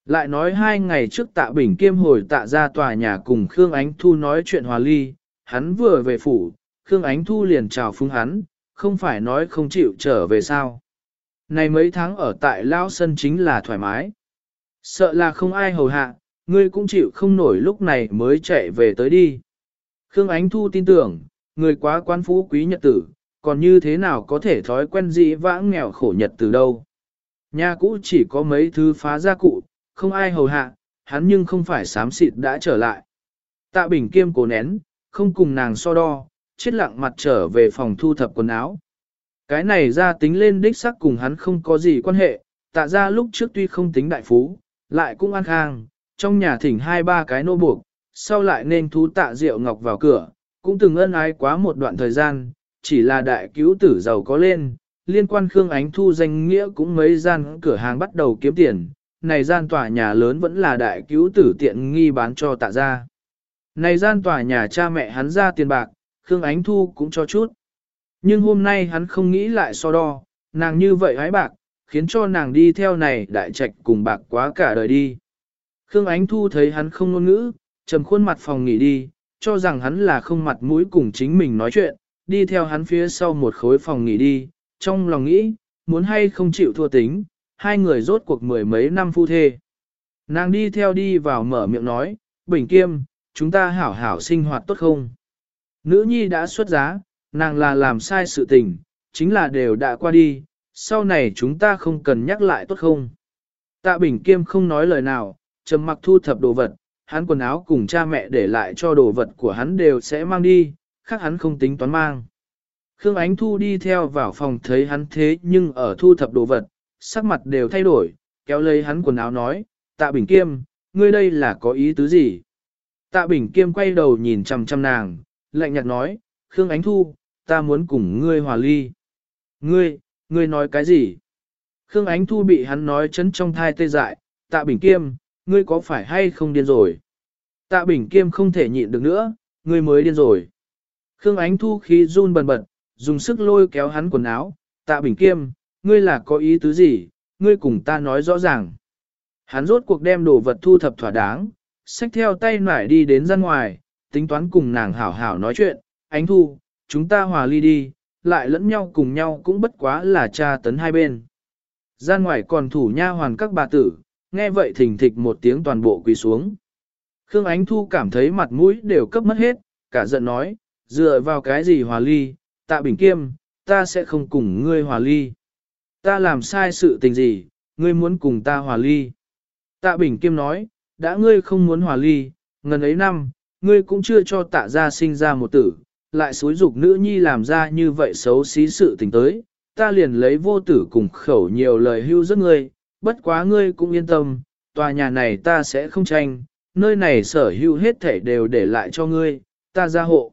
A: Lại nói hai ngày trước tạ bình kiêm hồi tạ ra tòa nhà cùng Khương Ánh Thu nói chuyện hòa ly, hắn vừa về phủ, Khương Ánh Thu liền chào phúng hắn, không phải nói không chịu trở về sao. Này mấy tháng ở tại Lao Sân chính là thoải mái. Sợ là không ai hầu hạ, ngươi cũng chịu không nổi lúc này mới chạy về tới đi. Khương Ánh Thu tin tưởng, người quá quan phú quý nhật tử, còn như thế nào có thể thói quen dĩ vãng nghèo khổ nhật từ đâu. Nhà cũ chỉ có mấy thứ phá gia cụ, không ai hầu hạ, hắn nhưng không phải sám xịt đã trở lại. Tạ Bình Kiêm cố nén, không cùng nàng so đo, chết lặng mặt trở về phòng thu thập quần áo. Cái này ra tính lên đích sắc cùng hắn không có gì quan hệ, tạ ra lúc trước tuy không tính đại phú, lại cũng ăn khang, trong nhà thỉnh hai ba cái nô buộc, sau lại nên thú tạ rượu ngọc vào cửa, cũng từng ân ái quá một đoạn thời gian, chỉ là đại cứu tử giàu có lên, liên quan Khương Ánh Thu danh nghĩa cũng mấy gian cửa hàng bắt đầu kiếm tiền, này gian tòa nhà lớn vẫn là đại cứu tử tiện nghi bán cho tạ ra. Này gian tòa nhà cha mẹ hắn ra tiền bạc, Khương Ánh Thu cũng cho chút. Nhưng hôm nay hắn không nghĩ lại so đo, nàng như vậy hái bạc, khiến cho nàng đi theo này đại trạch cùng bạc quá cả đời đi. Khương Ánh Thu thấy hắn không ngôn ngữ, trầm khuôn mặt phòng nghỉ đi, cho rằng hắn là không mặt mũi cùng chính mình nói chuyện, đi theo hắn phía sau một khối phòng nghỉ đi, trong lòng nghĩ, muốn hay không chịu thua tính, hai người rốt cuộc mười mấy năm phu thê. Nàng đi theo đi vào mở miệng nói, Bình Kiêm, chúng ta hảo hảo sinh hoạt tốt không? Nữ nhi đã xuất giá, nàng là làm sai sự tình, chính là đều đã qua đi, sau này chúng ta không cần nhắc lại tốt không? Tạ Bình Kiêm không nói lời nào, trầm mặc thu thập đồ vật, hắn quần áo cùng cha mẹ để lại cho đồ vật của hắn đều sẽ mang đi, khác hắn không tính toán mang. Khương Ánh Thu đi theo vào phòng thấy hắn thế nhưng ở thu thập đồ vật, sắc mặt đều thay đổi, kéo lấy hắn quần áo nói, tạ bình kiêm, ngươi đây là có ý tứ gì? Tạ bình kiêm quay đầu nhìn chằm chằm nàng, lạnh nhạt nói, Khương Ánh Thu, ta muốn cùng ngươi hòa ly. Ngươi, ngươi nói cái gì? Khương Ánh Thu bị hắn nói chấn trong thai tê dại, tạ bình kiêm, ngươi có phải hay không điên rồi? Tạ bình kiêm không thể nhịn được nữa, ngươi mới điên rồi. Khương Ánh Thu khí run bần bật, dùng sức lôi kéo hắn quần áo, tạ bình kiêm, ngươi là có ý tứ gì, ngươi cùng ta nói rõ ràng. Hắn rốt cuộc đem đồ vật thu thập thỏa đáng, xách theo tay nải đi đến ra ngoài, tính toán cùng nàng hảo hảo nói chuyện, ánh thu, chúng ta hòa ly đi, lại lẫn nhau cùng nhau cũng bất quá là cha tấn hai bên. Ra ngoài còn thủ nha hoàn các bà tử, nghe vậy thình thịch một tiếng toàn bộ quỳ xuống. Khương Ánh Thu cảm thấy mặt mũi đều cấp mất hết, cả giận nói, dựa vào cái gì hòa ly, tạ bình kiêm, ta sẽ không cùng ngươi hòa ly. Ta làm sai sự tình gì, ngươi muốn cùng ta hòa ly. Tạ bình kiêm nói, đã ngươi không muốn hòa ly, ngần ấy năm, ngươi cũng chưa cho tạ gia sinh ra một tử, lại xúi dục nữ nhi làm ra như vậy xấu xí sự tình tới, ta liền lấy vô tử cùng khẩu nhiều lời hưu giấc ngươi, bất quá ngươi cũng yên tâm, tòa nhà này ta sẽ không tranh, nơi này sở hữu hết thể đều để lại cho ngươi, ta ra hộ.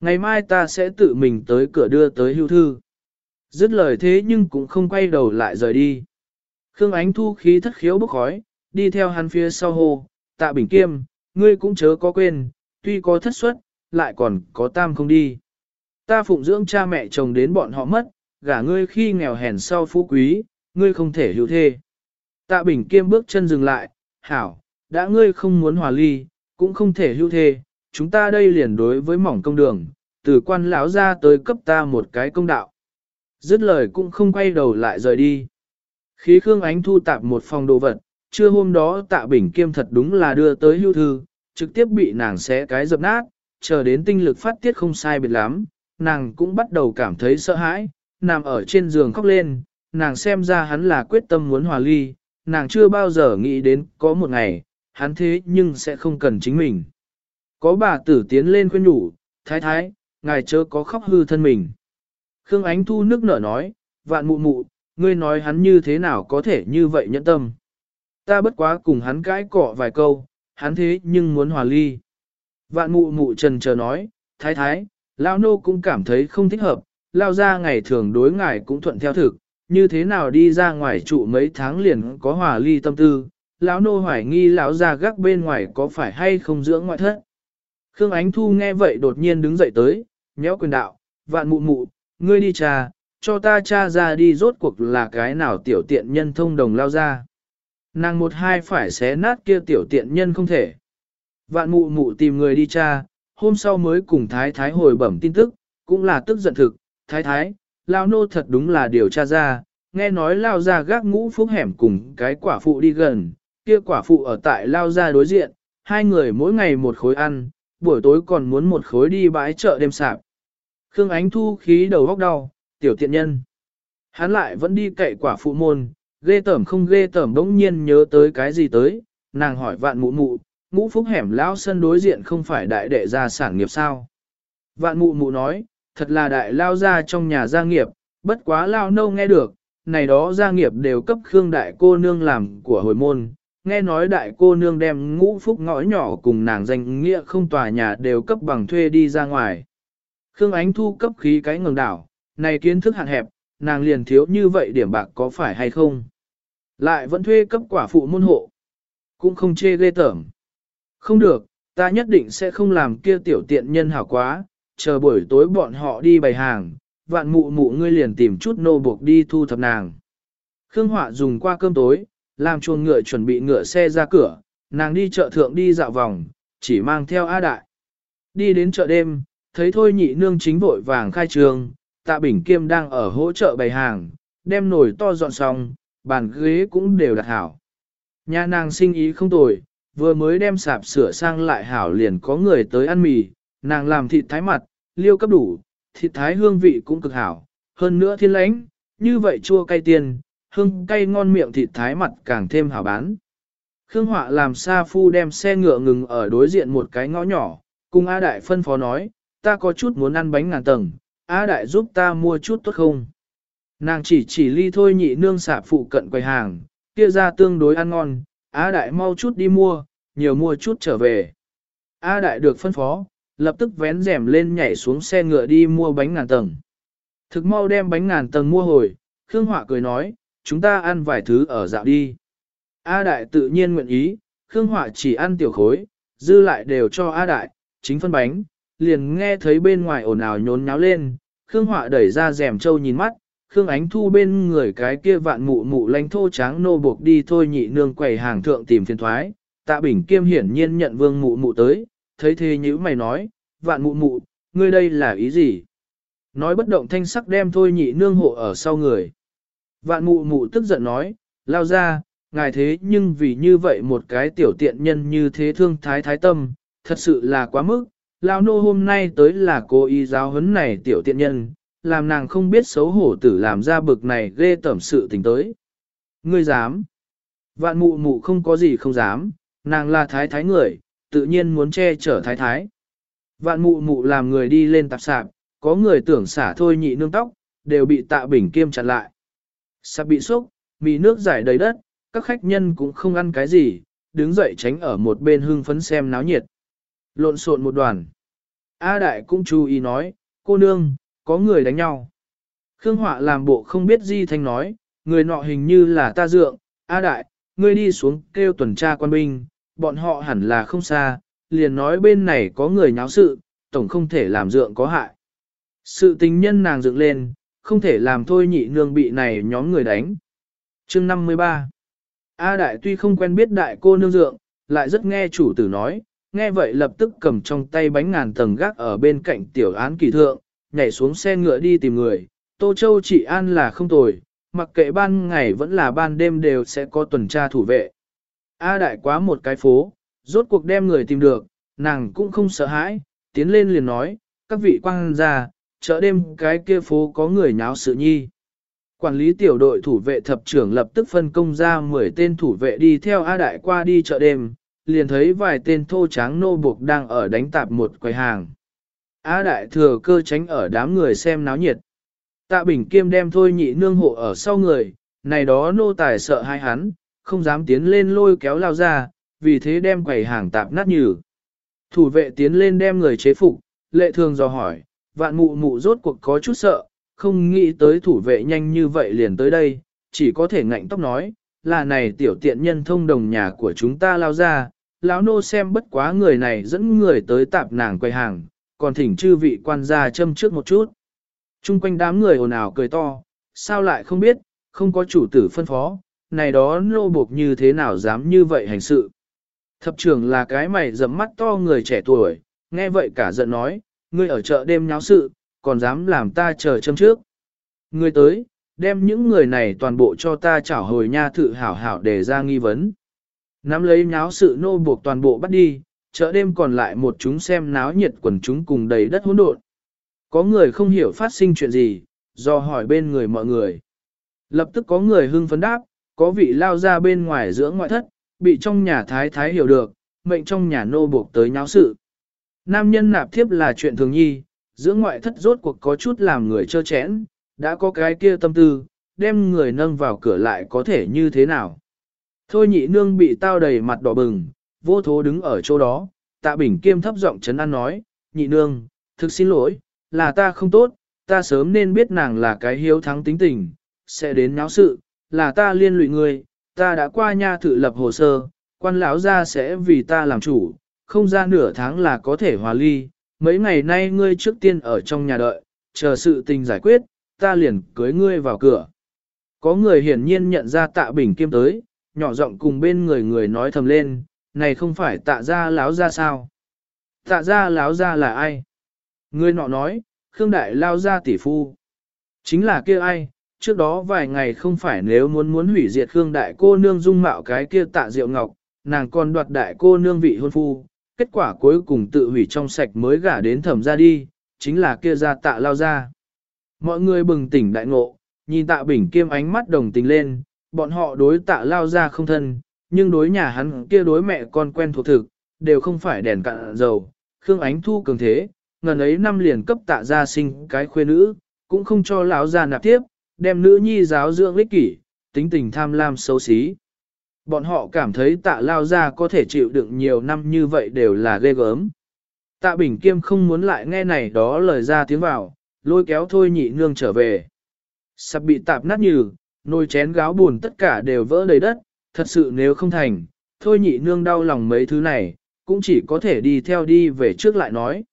A: Ngày mai ta sẽ tự mình tới cửa đưa tới hưu thư. Dứt lời thế nhưng cũng không quay đầu lại rời đi. Khương Ánh thu khí thất khiếu bốc khói, đi theo hắn phía sau hồ, tạ bình kiêm, ngươi cũng chớ có quên, tuy có thất suất, lại còn có tam không đi. Ta phụng dưỡng cha mẹ chồng đến bọn họ mất, gả ngươi khi nghèo hèn sau phú quý, ngươi không thể hữu thê. Tạ bình kiêm bước chân dừng lại, hảo, đã ngươi không muốn hòa ly, cũng không thể hưu thê, chúng ta đây liền đối với mỏng công đường, từ quan lão ra tới cấp ta một cái công đạo. Dứt lời cũng không quay đầu lại rời đi. Khí Khương Ánh thu tạp một phòng đồ vật, trưa hôm đó tạ bình kiêm thật đúng là đưa tới hưu thư, trực tiếp bị nàng xé cái dập nát, chờ đến tinh lực phát tiết không sai biệt lắm, nàng cũng bắt đầu cảm thấy sợ hãi, nằm ở trên giường khóc lên, nàng xem ra hắn là quyết tâm muốn hòa ly, nàng chưa bao giờ nghĩ đến có một ngày, hắn thế nhưng sẽ không cần chính mình. Có bà tử tiến lên khuyên nhủ, thái thái, ngài chớ có khóc hư thân mình. Khương Ánh Thu nước nở nói, vạn mụ mụ, ngươi nói hắn như thế nào có thể như vậy nhẫn tâm. Ta bất quá cùng hắn cãi cọ vài câu, hắn thế nhưng muốn hòa ly. Vạn mụ mụ trần chờ nói, thái thái, lao nô cũng cảm thấy không thích hợp, lao ra ngày thường đối ngài cũng thuận theo thực, như thế nào đi ra ngoài trụ mấy tháng liền có hòa ly tâm tư, lão nô hoài nghi lão ra gác bên ngoài có phải hay không dưỡng ngoại thất. Khương Ánh Thu nghe vậy đột nhiên đứng dậy tới, nhéo quyền đạo, vạn mụ mụ, ngươi đi trà, cho ta cha ra đi rốt cuộc là cái nào tiểu tiện nhân thông đồng lao ra. Nàng một hai phải xé nát kia tiểu tiện nhân không thể. Vạn mụ mụ tìm người đi cha, hôm sau mới cùng thái thái hồi bẩm tin tức, cũng là tức giận thực, thái thái, lao nô thật đúng là điều tra ra, nghe nói lao ra gác ngũ phúc hẻm cùng cái quả phụ đi gần, kia quả phụ ở tại lao ra đối diện, hai người mỗi ngày một khối ăn, buổi tối còn muốn một khối đi bãi chợ đêm sạp. Khương Ánh Thu khí đầu góc đau, tiểu tiện nhân. Hắn lại vẫn đi cậy quả phụ môn, ghê tởm không ghê tởm đống nhiên nhớ tới cái gì tới, nàng hỏi vạn mụ mụ, ngũ phúc hẻm lão sân đối diện không phải đại đệ gia sản nghiệp sao. Vạn mụ mụ nói, thật là đại lao ra trong nhà gia nghiệp, bất quá lao nâu nghe được, này đó gia nghiệp đều cấp Khương đại cô nương làm của hồi môn, nghe nói đại cô nương đem ngũ phúc ngõ nhỏ cùng nàng danh nghĩa không tòa nhà đều cấp bằng thuê đi ra ngoài. Khương Ánh Thu cấp khí cái ngừng đảo, này kiến thức hạn hẹp, nàng liền thiếu như vậy điểm bạc có phải hay không? Lại vẫn thuê cấp quả phụ môn hộ. Cũng không chê ghê tởm. Không được, ta nhất định sẽ không làm kia tiểu tiện nhân hảo quá, chờ buổi tối bọn họ đi bày hàng, vạn mụ mụ ngươi liền tìm chút nô buộc đi thu thập nàng. Khương Họa dùng qua cơm tối, làm chuồng ngựa chuẩn bị ngựa xe ra cửa, nàng đi chợ thượng đi dạo vòng, chỉ mang theo A Đại. Đi đến chợ đêm, thấy thôi nhị nương chính vội vàng khai trường, tạ bình kiêm đang ở hỗ trợ bày hàng, đem nồi to dọn xong, bàn ghế cũng đều đặt hảo. Nhà nàng sinh ý không tồi, vừa mới đem sạp sửa sang lại hảo liền có người tới ăn mì, nàng làm thịt thái mặt, liêu cấp đủ, thịt thái hương vị cũng cực hảo, hơn nữa thiên lãnh, như vậy chua cay tiền, hương cay ngon miệng thịt thái mặt càng thêm hảo bán. Khương Họa làm Sa Phu đem xe ngựa ngừng ở đối diện một cái ngõ nhỏ, cùng A Đại phân phó nói, ta có chút muốn ăn bánh ngàn tầng, A Đại giúp ta mua chút tốt không? Nàng chỉ chỉ ly thôi nhị nương xả phụ cận quầy hàng, kia ra tương đối ăn ngon, A Đại mau chút đi mua, nhiều mua chút trở về. A Đại được phân phó, lập tức vén rèm lên nhảy xuống xe ngựa đi mua bánh ngàn tầng. Thực mau đem bánh ngàn tầng mua hồi, Khương Họa cười nói, chúng ta ăn vài thứ ở dạo đi. A Đại tự nhiên nguyện ý, Khương Họa chỉ ăn tiểu khối, dư lại đều cho A Đại, chính phân bánh, liền nghe thấy bên ngoài ồn ào nhốn nháo lên, Khương Họa đẩy ra rèm trâu nhìn mắt, Khương Ánh Thu bên người cái kia vạn mụ mụ lánh thô tráng nô buộc đi thôi nhị nương quầy hàng thượng tìm phiền thoái, tạ bình kiêm hiển nhiên nhận vương mụ mụ tới, thấy thế nhữ mày nói, vạn mụ mụ, ngươi đây là ý gì? Nói bất động thanh sắc đem thôi nhị nương hộ ở sau người. Vạn mụ mụ tức giận nói, lao ra, ngài thế nhưng vì như vậy một cái tiểu tiện nhân như thế thương thái thái tâm, thật sự là quá mức, lao nô hôm nay tới là cô y giáo huấn này tiểu tiện nhân, làm nàng không biết xấu hổ tử làm ra bực này ghê tẩm sự tình tới. Ngươi dám. Vạn mụ mụ không có gì không dám, nàng là thái thái người, tự nhiên muốn che chở thái thái. Vạn mụ mụ làm người đi lên tạp sạp, có người tưởng xả thôi nhị nương tóc, đều bị tạ bình kiêm chặn lại. Sạp bị sốc, mì nước giải đầy đất, các khách nhân cũng không ăn cái gì, đứng dậy tránh ở một bên hưng phấn xem náo nhiệt. Lộn xộn một đoàn. A Đại cũng chú ý nói, cô nương, có người đánh nhau. Khương Họa làm bộ không biết gì Thanh nói, người nọ hình như là ta dượng, A Đại, ngươi đi xuống kêu tuần tra quan binh, bọn họ hẳn là không xa, liền nói bên này có người nháo sự, tổng không thể làm dượng có hại. Sự tình nhân nàng dựng lên, không thể làm thôi nhị nương bị này nhóm người đánh. chương 53 A Đại tuy không quen biết đại cô nương dượng, lại rất nghe chủ tử nói, nghe vậy lập tức cầm trong tay bánh ngàn tầng gác ở bên cạnh tiểu án kỳ thượng, nhảy xuống xe ngựa đi tìm người. Tô Châu chỉ an là không tồi, mặc kệ ban ngày vẫn là ban đêm đều sẽ có tuần tra thủ vệ. A đại quá một cái phố, rốt cuộc đem người tìm được, nàng cũng không sợ hãi, tiến lên liền nói, các vị quang gia, chợ đêm cái kia phố có người nháo sự nhi. Quản lý tiểu đội thủ vệ thập trưởng lập tức phân công ra 10 tên thủ vệ đi theo A Đại qua đi chợ đêm, liền thấy vài tên thô tráng nô buộc đang ở đánh tạp một quầy hàng. A đại thừa cơ tránh ở đám người xem náo nhiệt. Tạ Bình Kiêm đem thôi nhị nương hộ ở sau người, này đó nô tài sợ hai hắn, không dám tiến lên lôi kéo lao ra, vì thế đem quầy hàng tạp nát nhừ. Thủ vệ tiến lên đem người chế phục, lệ thường dò hỏi, vạn mụ mụ rốt cuộc có chút sợ, không nghĩ tới thủ vệ nhanh như vậy liền tới đây, chỉ có thể ngạnh tóc nói, là này tiểu tiện nhân thông đồng nhà của chúng ta lao ra, lão nô xem bất quá người này dẫn người tới tạp nàng quầy hàng, còn thỉnh chư vị quan gia châm trước một chút. Trung quanh đám người ồn ào cười to, sao lại không biết, không có chủ tử phân phó, này đó nô buộc như thế nào dám như vậy hành sự. Thập trưởng là cái mày dẫm mắt to người trẻ tuổi, nghe vậy cả giận nói, ngươi ở chợ đêm nháo sự, còn dám làm ta chờ châm trước. Ngươi tới, đem những người này toàn bộ cho ta trả hồi nha thự hảo hảo để ra nghi vấn. Nắm lấy nháo sự nô buộc toàn bộ bắt đi, chợ đêm còn lại một chúng xem náo nhiệt quần chúng cùng đầy đất hỗn độn. Có người không hiểu phát sinh chuyện gì, do hỏi bên người mọi người. Lập tức có người hưng phấn đáp, có vị lao ra bên ngoài dưỡng ngoại thất, bị trong nhà thái thái hiểu được, mệnh trong nhà nô buộc tới nháo sự. Nam nhân nạp thiếp là chuyện thường nhi, dưỡng ngoại thất rốt cuộc có chút làm người chơ chẽn, đã có cái kia tâm tư, đem người nâng vào cửa lại có thể như thế nào. Thôi nhị nương bị tao đầy mặt đỏ bừng, vô thố đứng ở chỗ đó, tạ bình kiêm thấp giọng chấn an nói, nhị nương, thực xin lỗi, là ta không tốt, ta sớm nên biết nàng là cái hiếu thắng tính tình, sẽ đến náo sự, là ta liên lụy ngươi, ta đã qua nha thử lập hồ sơ, quan lão gia sẽ vì ta làm chủ, không ra nửa tháng là có thể hòa ly, mấy ngày nay ngươi trước tiên ở trong nhà đợi, chờ sự tình giải quyết, ta liền cưới ngươi vào cửa. Có người hiển nhiên nhận ra tạ bình kiêm tới, nhỏ giọng cùng bên người người nói thầm lên, này không phải tạ gia láo ra sao? Tạ gia láo ra là ai? Người nọ nói, Khương Đại lao ra tỷ phu. Chính là kia ai, trước đó vài ngày không phải nếu muốn muốn hủy diệt Khương Đại cô nương dung mạo cái kia tạ diệu ngọc, nàng còn đoạt đại cô nương vị hôn phu, kết quả cuối cùng tự hủy trong sạch mới gả đến thẩm ra đi, chính là kia ra tạ lao ra. Mọi người bừng tỉnh đại ngộ, nhìn tạ bình kiêm ánh mắt đồng tình lên, bọn họ đối tạ lao ra không thân, nhưng đối nhà hắn kia đối mẹ con quen thuộc thực, đều không phải đèn cạn dầu. Khương Ánh Thu cường thế, ngần ấy năm liền cấp tạ gia sinh cái khuê nữ, cũng không cho lão gia nạp tiếp, đem nữ nhi giáo dưỡng lích kỷ, tính tình tham lam xấu xí. Bọn họ cảm thấy tạ lao gia có thể chịu đựng nhiều năm như vậy đều là ghê gớm. Tạ Bình Kiêm không muốn lại nghe này đó lời ra tiếng vào, lôi kéo thôi nhị nương trở về. Sắp bị tạp nát như, nồi chén gáo buồn tất cả đều vỡ đầy đất, thật sự nếu không thành, thôi nhị nương đau lòng mấy thứ này, cũng chỉ có thể đi theo đi về trước lại nói.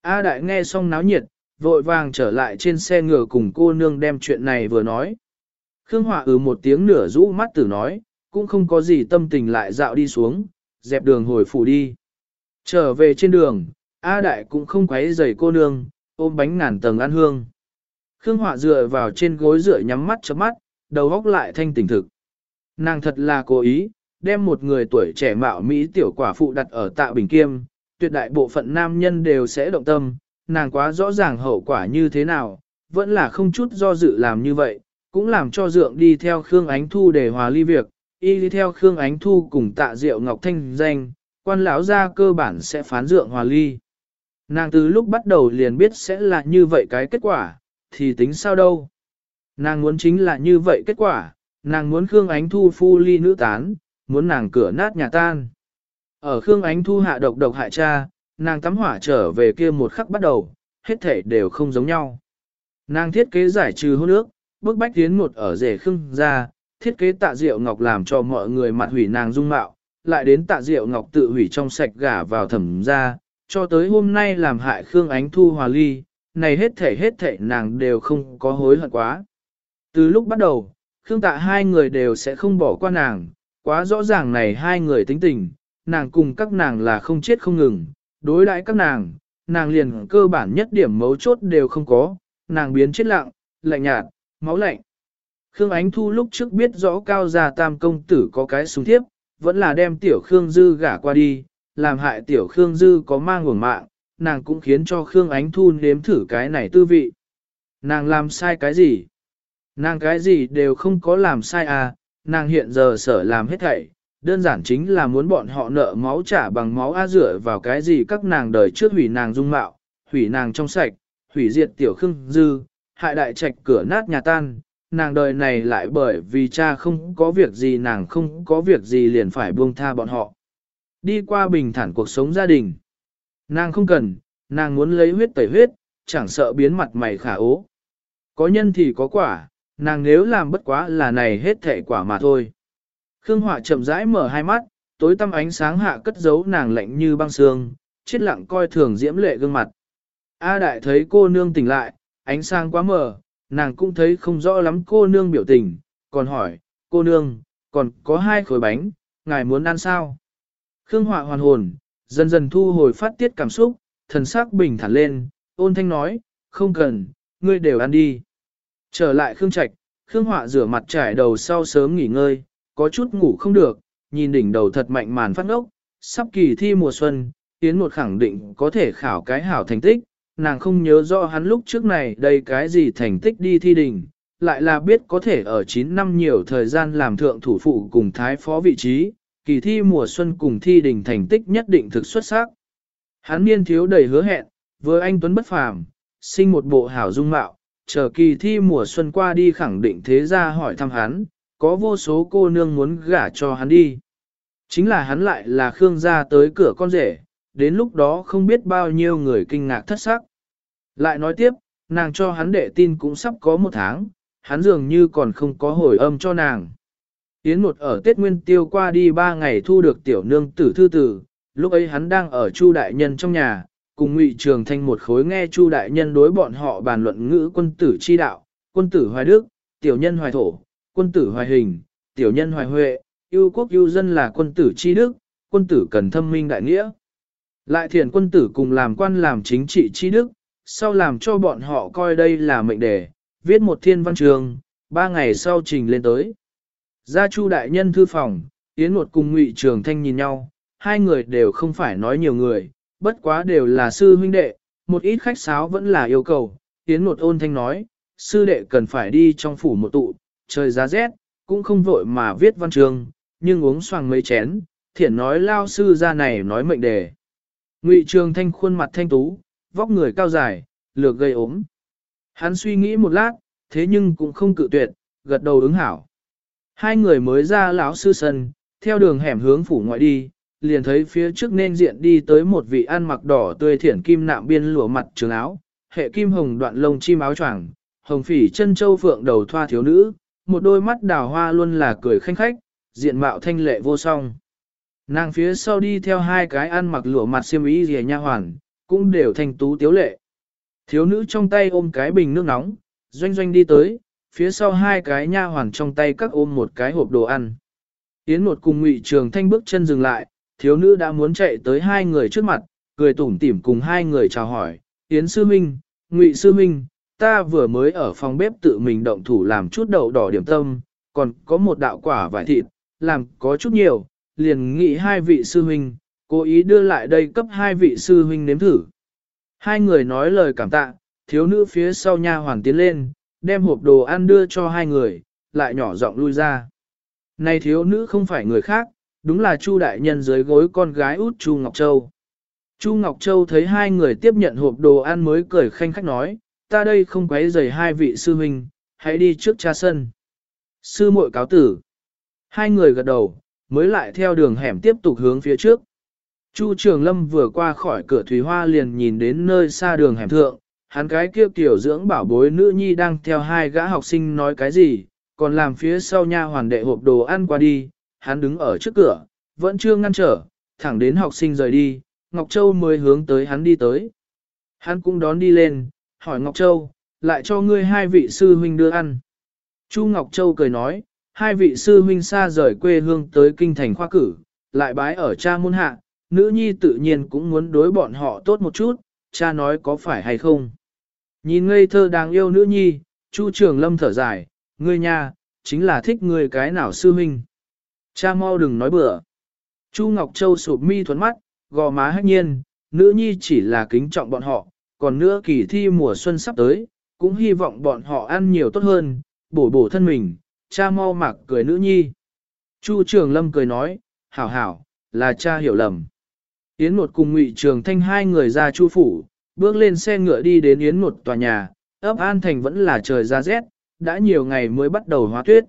A: A đại nghe xong náo nhiệt, vội vàng trở lại trên xe ngựa cùng cô nương đem chuyện này vừa nói. Khương Họa ừ một tiếng nửa rũ mắt tử nói, cũng không có gì tâm tình lại dạo đi xuống, dẹp đường hồi phủ đi. Trở về trên đường, A đại cũng không quấy rầy cô nương, ôm bánh ngàn tầng ăn hương. Khương Họa dựa vào trên gối dựa nhắm mắt chớp mắt, đầu góc lại thanh tỉnh thực. Nàng thật là cố ý, đem một người tuổi trẻ mạo Mỹ tiểu quả phụ đặt ở tạ bình kiêm, tuyệt đại bộ phận nam nhân đều sẽ động tâm, nàng quá rõ ràng hậu quả như thế nào, vẫn là không chút do dự làm như vậy, cũng làm cho dượng đi theo Khương Ánh Thu để hòa ly việc, y đi theo Khương Ánh Thu cùng tạ diệu Ngọc Thanh danh, quan lão gia cơ bản sẽ phán dượng hòa ly. Nàng từ lúc bắt đầu liền biết sẽ là như vậy cái kết quả, thì tính sao đâu. Nàng muốn chính là như vậy kết quả, nàng muốn Khương Ánh Thu phu ly nữ tán, muốn nàng cửa nát nhà tan. Ở Khương Ánh Thu hạ độc độc hại cha, nàng tắm hỏa trở về kia một khắc bắt đầu, hết thể đều không giống nhau. Nàng thiết kế giải trừ hôn ước, bước bách tiến một ở rể Khương ra, thiết kế tạ diệu ngọc làm cho mọi người mặt hủy nàng dung mạo, lại đến tạ diệu ngọc tự hủy trong sạch gả vào thẩm ra, cho tới hôm nay làm hại Khương Ánh Thu hòa ly, này hết thể hết thể nàng đều không có hối hận quá. Từ lúc bắt đầu, Khương tạ hai người đều sẽ không bỏ qua nàng, quá rõ ràng này hai người tính tình, nàng cùng các nàng là không chết không ngừng, đối đãi các nàng, nàng liền cơ bản nhất điểm mấu chốt đều không có, nàng biến chết lặng, lạnh nhạt, máu lạnh. Khương Ánh Thu lúc trước biết rõ cao gia tam công tử có cái súng thiếp, vẫn là đem tiểu Khương Dư gả qua đi, làm hại tiểu Khương Dư có mang nguồn mạng, nàng cũng khiến cho Khương Ánh Thu nếm thử cái này tư vị. Nàng làm sai cái gì? Nàng cái gì đều không có làm sai à, nàng hiện giờ sở làm hết thảy, đơn giản chính là muốn bọn họ nợ máu trả bằng máu a rửa vào cái gì các nàng đời trước hủy nàng dung mạo, hủy nàng trong sạch, hủy diệt tiểu khương dư, hại đại trạch cửa nát nhà tan, nàng đời này lại bởi vì cha không có việc gì nàng không có việc gì liền phải buông tha bọn họ. Đi qua bình thản cuộc sống gia đình. Nàng không cần, nàng muốn lấy huyết tẩy huyết, chẳng sợ biến mặt mày khả ố. Có nhân thì có quả, nàng nếu làm bất quá là này hết thể quả mà thôi. Khương Họa chậm rãi mở hai mắt, tối tăm ánh sáng hạ cất giấu nàng lạnh như băng sương, chết lặng coi thường diễm lệ gương mặt. A đại thấy cô nương tỉnh lại, ánh sáng quá mờ, nàng cũng thấy không rõ lắm cô nương biểu tình, còn hỏi, cô nương, còn có hai khối bánh, ngài muốn ăn sao? Khương Họa hoàn hồn, dần dần thu hồi phát tiết cảm xúc, thần sắc bình thản lên, ôn thanh nói, không cần, ngươi đều ăn đi. Trở lại Khương Trạch, Khương Họa rửa mặt trải đầu sau sớm nghỉ ngơi, có chút ngủ không được, nhìn đỉnh đầu thật mạnh màn phát ngốc, sắp kỳ thi mùa xuân, Yến một khẳng định có thể khảo cái hảo thành tích, nàng không nhớ rõ hắn lúc trước này đây cái gì thành tích đi thi đỉnh, lại là biết có thể ở 9 năm nhiều thời gian làm thượng thủ phụ cùng thái phó vị trí, kỳ thi mùa xuân cùng thi đỉnh thành tích nhất định thực xuất sắc. Hắn niên thiếu đầy hứa hẹn, vừa anh Tuấn bất phàm, sinh một bộ hảo dung mạo, chờ kỳ thi mùa xuân qua đi khẳng định thế ra hỏi thăm hắn, có vô số cô nương muốn gả cho hắn đi. Chính là hắn lại là Khương gia tới cửa con rể, đến lúc đó không biết bao nhiêu người kinh ngạc thất sắc. Lại nói tiếp, nàng cho hắn đệ tin cũng sắp có một tháng, hắn dường như còn không có hồi âm cho nàng. Yến một ở Tết Nguyên Tiêu qua đi ba ngày thu được tiểu nương tử thư tử, lúc ấy hắn đang ở Chu Đại Nhân trong nhà, cùng Ngụy Trường Thanh một khối nghe Chu Đại Nhân đối bọn họ bàn luận ngữ quân tử chi đạo, quân tử hoài đức, tiểu nhân hoài thổ, quân tử hoài hình, tiểu nhân hoài huệ, yêu quốc yêu dân là quân tử chi đức, quân tử cần thâm minh đại nghĩa. Lại thiền quân tử cùng làm quan làm chính trị chi đức, sau làm cho bọn họ coi đây là mệnh đề, viết một thiên văn trường, ba ngày sau trình lên tới. Gia Chu đại nhân thư phòng, Yến một cùng Ngụy Trường Thanh nhìn nhau, hai người đều không phải nói nhiều người, bất quá đều là sư huynh đệ, một ít khách sáo vẫn là yêu cầu. Yến một ôn thanh nói, sư đệ cần phải đi trong phủ một tụ, trời giá rét, cũng không vội mà viết văn trường, nhưng uống xoàng mấy chén, thiện nói lao sư ra này nói mệnh đề. Ngụy Trường Thanh khuôn mặt thanh tú, vóc người cao dài, lược gây ốm. Hắn suy nghĩ một lát, thế nhưng cũng không cự tuyệt, gật đầu ứng hảo. Hai người mới ra lão sư sân, theo đường hẻm hướng phủ ngoại đi, liền thấy phía trước nên diện đi tới một vị ăn mặc đỏ tươi thiển kim nạm biên lụa mặt trường áo, hệ kim hồng đoạn lông chim áo choàng, hồng phỉ chân châu phượng đầu thoa thiếu nữ, một đôi mắt đào hoa luôn là cười khanh khách, diện mạo thanh lệ vô song. Nàng phía sau đi theo hai cái ăn mặc lụa mặt xiêm y rìa nha hoàn, cũng đều thanh tú tiếu lệ. Thiếu nữ trong tay ôm cái bình nước nóng, doanh doanh đi tới, phía sau hai cái nha hoàn trong tay các ôm một cái hộp đồ ăn. Yến một cùng ngụy trường thanh bước chân dừng lại, thiếu nữ đã muốn chạy tới hai người trước mặt, cười tủm tỉm cùng hai người chào hỏi. Yến sư minh, ngụy sư minh, ta vừa mới ở phòng bếp tự mình động thủ làm chút đậu đỏ điểm tâm, còn có một đạo quả vải thịt, làm có chút nhiều, liền nghĩ hai vị sư huynh, cố ý đưa lại đây cấp hai vị sư huynh nếm thử. Hai người nói lời cảm tạ, thiếu nữ phía sau nha hoàng tiến lên, đem hộp đồ ăn đưa cho hai người, lại nhỏ giọng lui ra. Này thiếu nữ không phải người khác, đúng là Chu đại nhân dưới gối con gái út Chu Ngọc Châu. Chu Ngọc Châu thấy hai người tiếp nhận hộp đồ ăn mới cười khanh khách nói, ta đây không quấy rầy hai vị sư huynh, hãy đi trước cha sân. Sư muội cáo tử. Hai người gật đầu, mới lại theo đường hẻm tiếp tục hướng phía trước. Chu Trường Lâm vừa qua khỏi cửa Thủy Hoa liền nhìn đến nơi xa đường hẻm thượng, hắn cái kia tiểu dưỡng bảo bối nữ nhi đang theo hai gã học sinh nói cái gì, còn làm phía sau nha hoàn đệ hộp đồ ăn qua đi, hắn đứng ở trước cửa, vẫn chưa ngăn trở, thẳng đến học sinh rời đi, Ngọc Châu mới hướng tới hắn đi tới. Hắn cũng đón đi lên, hỏi Ngọc Châu, lại cho ngươi hai vị sư huynh đưa ăn. Chu Ngọc Châu cười nói, hai vị sư huynh xa rời quê hương tới kinh thành khoa cử, lại bái ở cha môn hạ, nữ nhi tự nhiên cũng muốn đối bọn họ tốt một chút, cha nói có phải hay không. Nhìn ngây thơ đáng yêu nữ nhi, Chu Trường Lâm thở dài, ngươi nha, chính là thích ngươi cái nào sư huynh. Cha mau đừng nói bừa. Chu Ngọc Châu sụp mi thuấn mắt, gò má hách nhiên, nữ nhi chỉ là kính trọng bọn họ, còn nữa kỳ thi mùa xuân sắp tới, cũng hy vọng bọn họ ăn nhiều tốt hơn, bổ bổ thân mình, cha mau mặc cười nữ nhi. Chu Trường Lâm cười nói, hảo hảo, là cha hiểu lầm. Yến một cùng Ngụy Trường Thanh hai người ra chu phủ, bước lên xe ngựa đi đến Yến một tòa nhà, ấp An Thành vẫn là trời ra rét, đã nhiều ngày mới bắt đầu hóa tuyết.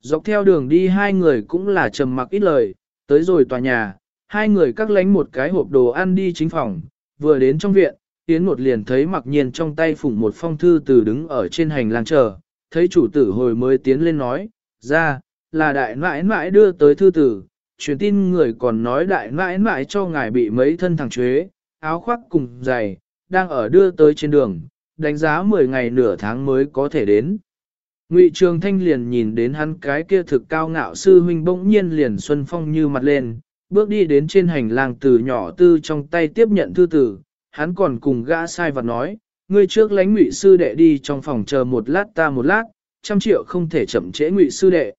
A: Dọc theo đường đi hai người cũng là trầm mặc ít lời, tới rồi tòa nhà, hai người cắt lánh một cái hộp đồ ăn đi chính phòng, vừa đến trong viện, Yến một liền thấy mặc nhiên trong tay phủng một phong thư từ đứng ở trên hành lang chờ, thấy chủ tử hồi mới tiến lên nói, ra, là đại nãi nãi đưa tới thư tử, truyền tin người còn nói đại nãi nãi cho ngài bị mấy thân thằng chuế, áo khoác cùng giày, đang ở đưa tới trên đường, đánh giá 10 ngày nửa tháng mới có thể đến. Ngụy Trường Thanh liền nhìn đến hắn cái kia thực cao ngạo sư huynh bỗng nhiên liền xuân phong như mặt lên, bước đi đến trên hành lang từ nhỏ tư trong tay tiếp nhận thư tử, hắn còn cùng gã sai vật nói, ngươi trước lánh Ngụy sư đệ đi trong phòng chờ một lát ta một lát, trăm triệu không thể chậm trễ Ngụy sư đệ.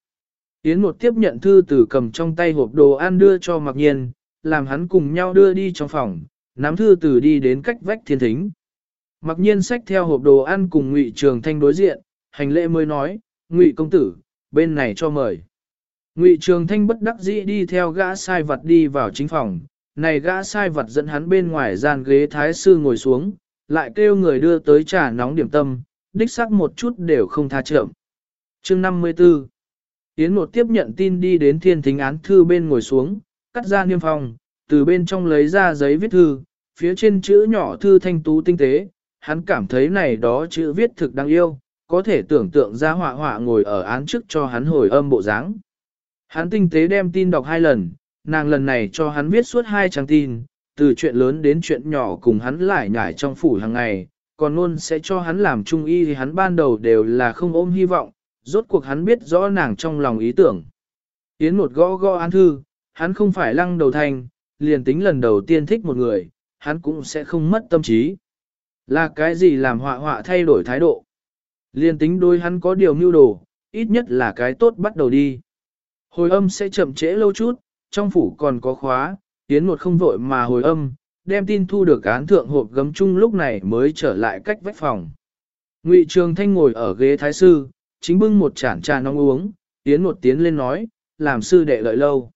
A: Yến một tiếp nhận thư từ cầm trong tay hộp đồ ăn đưa cho mặc nhiên, làm hắn cùng nhau đưa đi trong phòng, nắm thư từ đi đến cách vách thiên thính. Mặc nhiên xách theo hộp đồ ăn cùng Ngụy Trường Thanh đối diện, hành lễ mới nói, Ngụy công tử, bên này cho mời. Ngụy Trường Thanh bất đắc dĩ đi theo gã sai vật đi vào chính phòng, này gã sai vật dẫn hắn bên ngoài gian ghế thái sư ngồi xuống, lại kêu người đưa tới trà nóng điểm tâm, đích xác một chút đều không tha chậm. Chương 54 Yến một tiếp nhận tin đi đến thiên thính án thư bên ngồi xuống, cắt ra niêm phong, từ bên trong lấy ra giấy viết thư, phía trên chữ nhỏ thư thanh tú tinh tế, hắn cảm thấy này đó chữ viết thực đáng yêu, có thể tưởng tượng ra họa họa ngồi ở án trước cho hắn hồi âm bộ dáng. Hắn tinh tế đem tin đọc hai lần, nàng lần này cho hắn viết suốt hai trang tin, từ chuyện lớn đến chuyện nhỏ cùng hắn lại nhải trong phủ hàng ngày, còn luôn sẽ cho hắn làm trung y thì hắn ban đầu đều là không ôm hy vọng, rốt cuộc hắn biết rõ nàng trong lòng ý tưởng. Yến một gõ gõ án thư, hắn không phải lăng đầu thành, liền tính lần đầu tiên thích một người, hắn cũng sẽ không mất tâm trí. Là cái gì làm họa họa thay đổi thái độ? Liền tính đôi hắn có điều mưu đồ, ít nhất là cái tốt bắt đầu đi. Hồi âm sẽ chậm trễ lâu chút, trong phủ còn có khóa, Yến một không vội mà hồi âm, đem tin thu được án thượng hộp gấm chung lúc này mới trở lại cách vách phòng. Ngụy Trường Thanh ngồi ở ghế thái sư, chính bưng một chản trà nóng uống, tiến một tiến lên nói, làm sư đệ lợi lâu.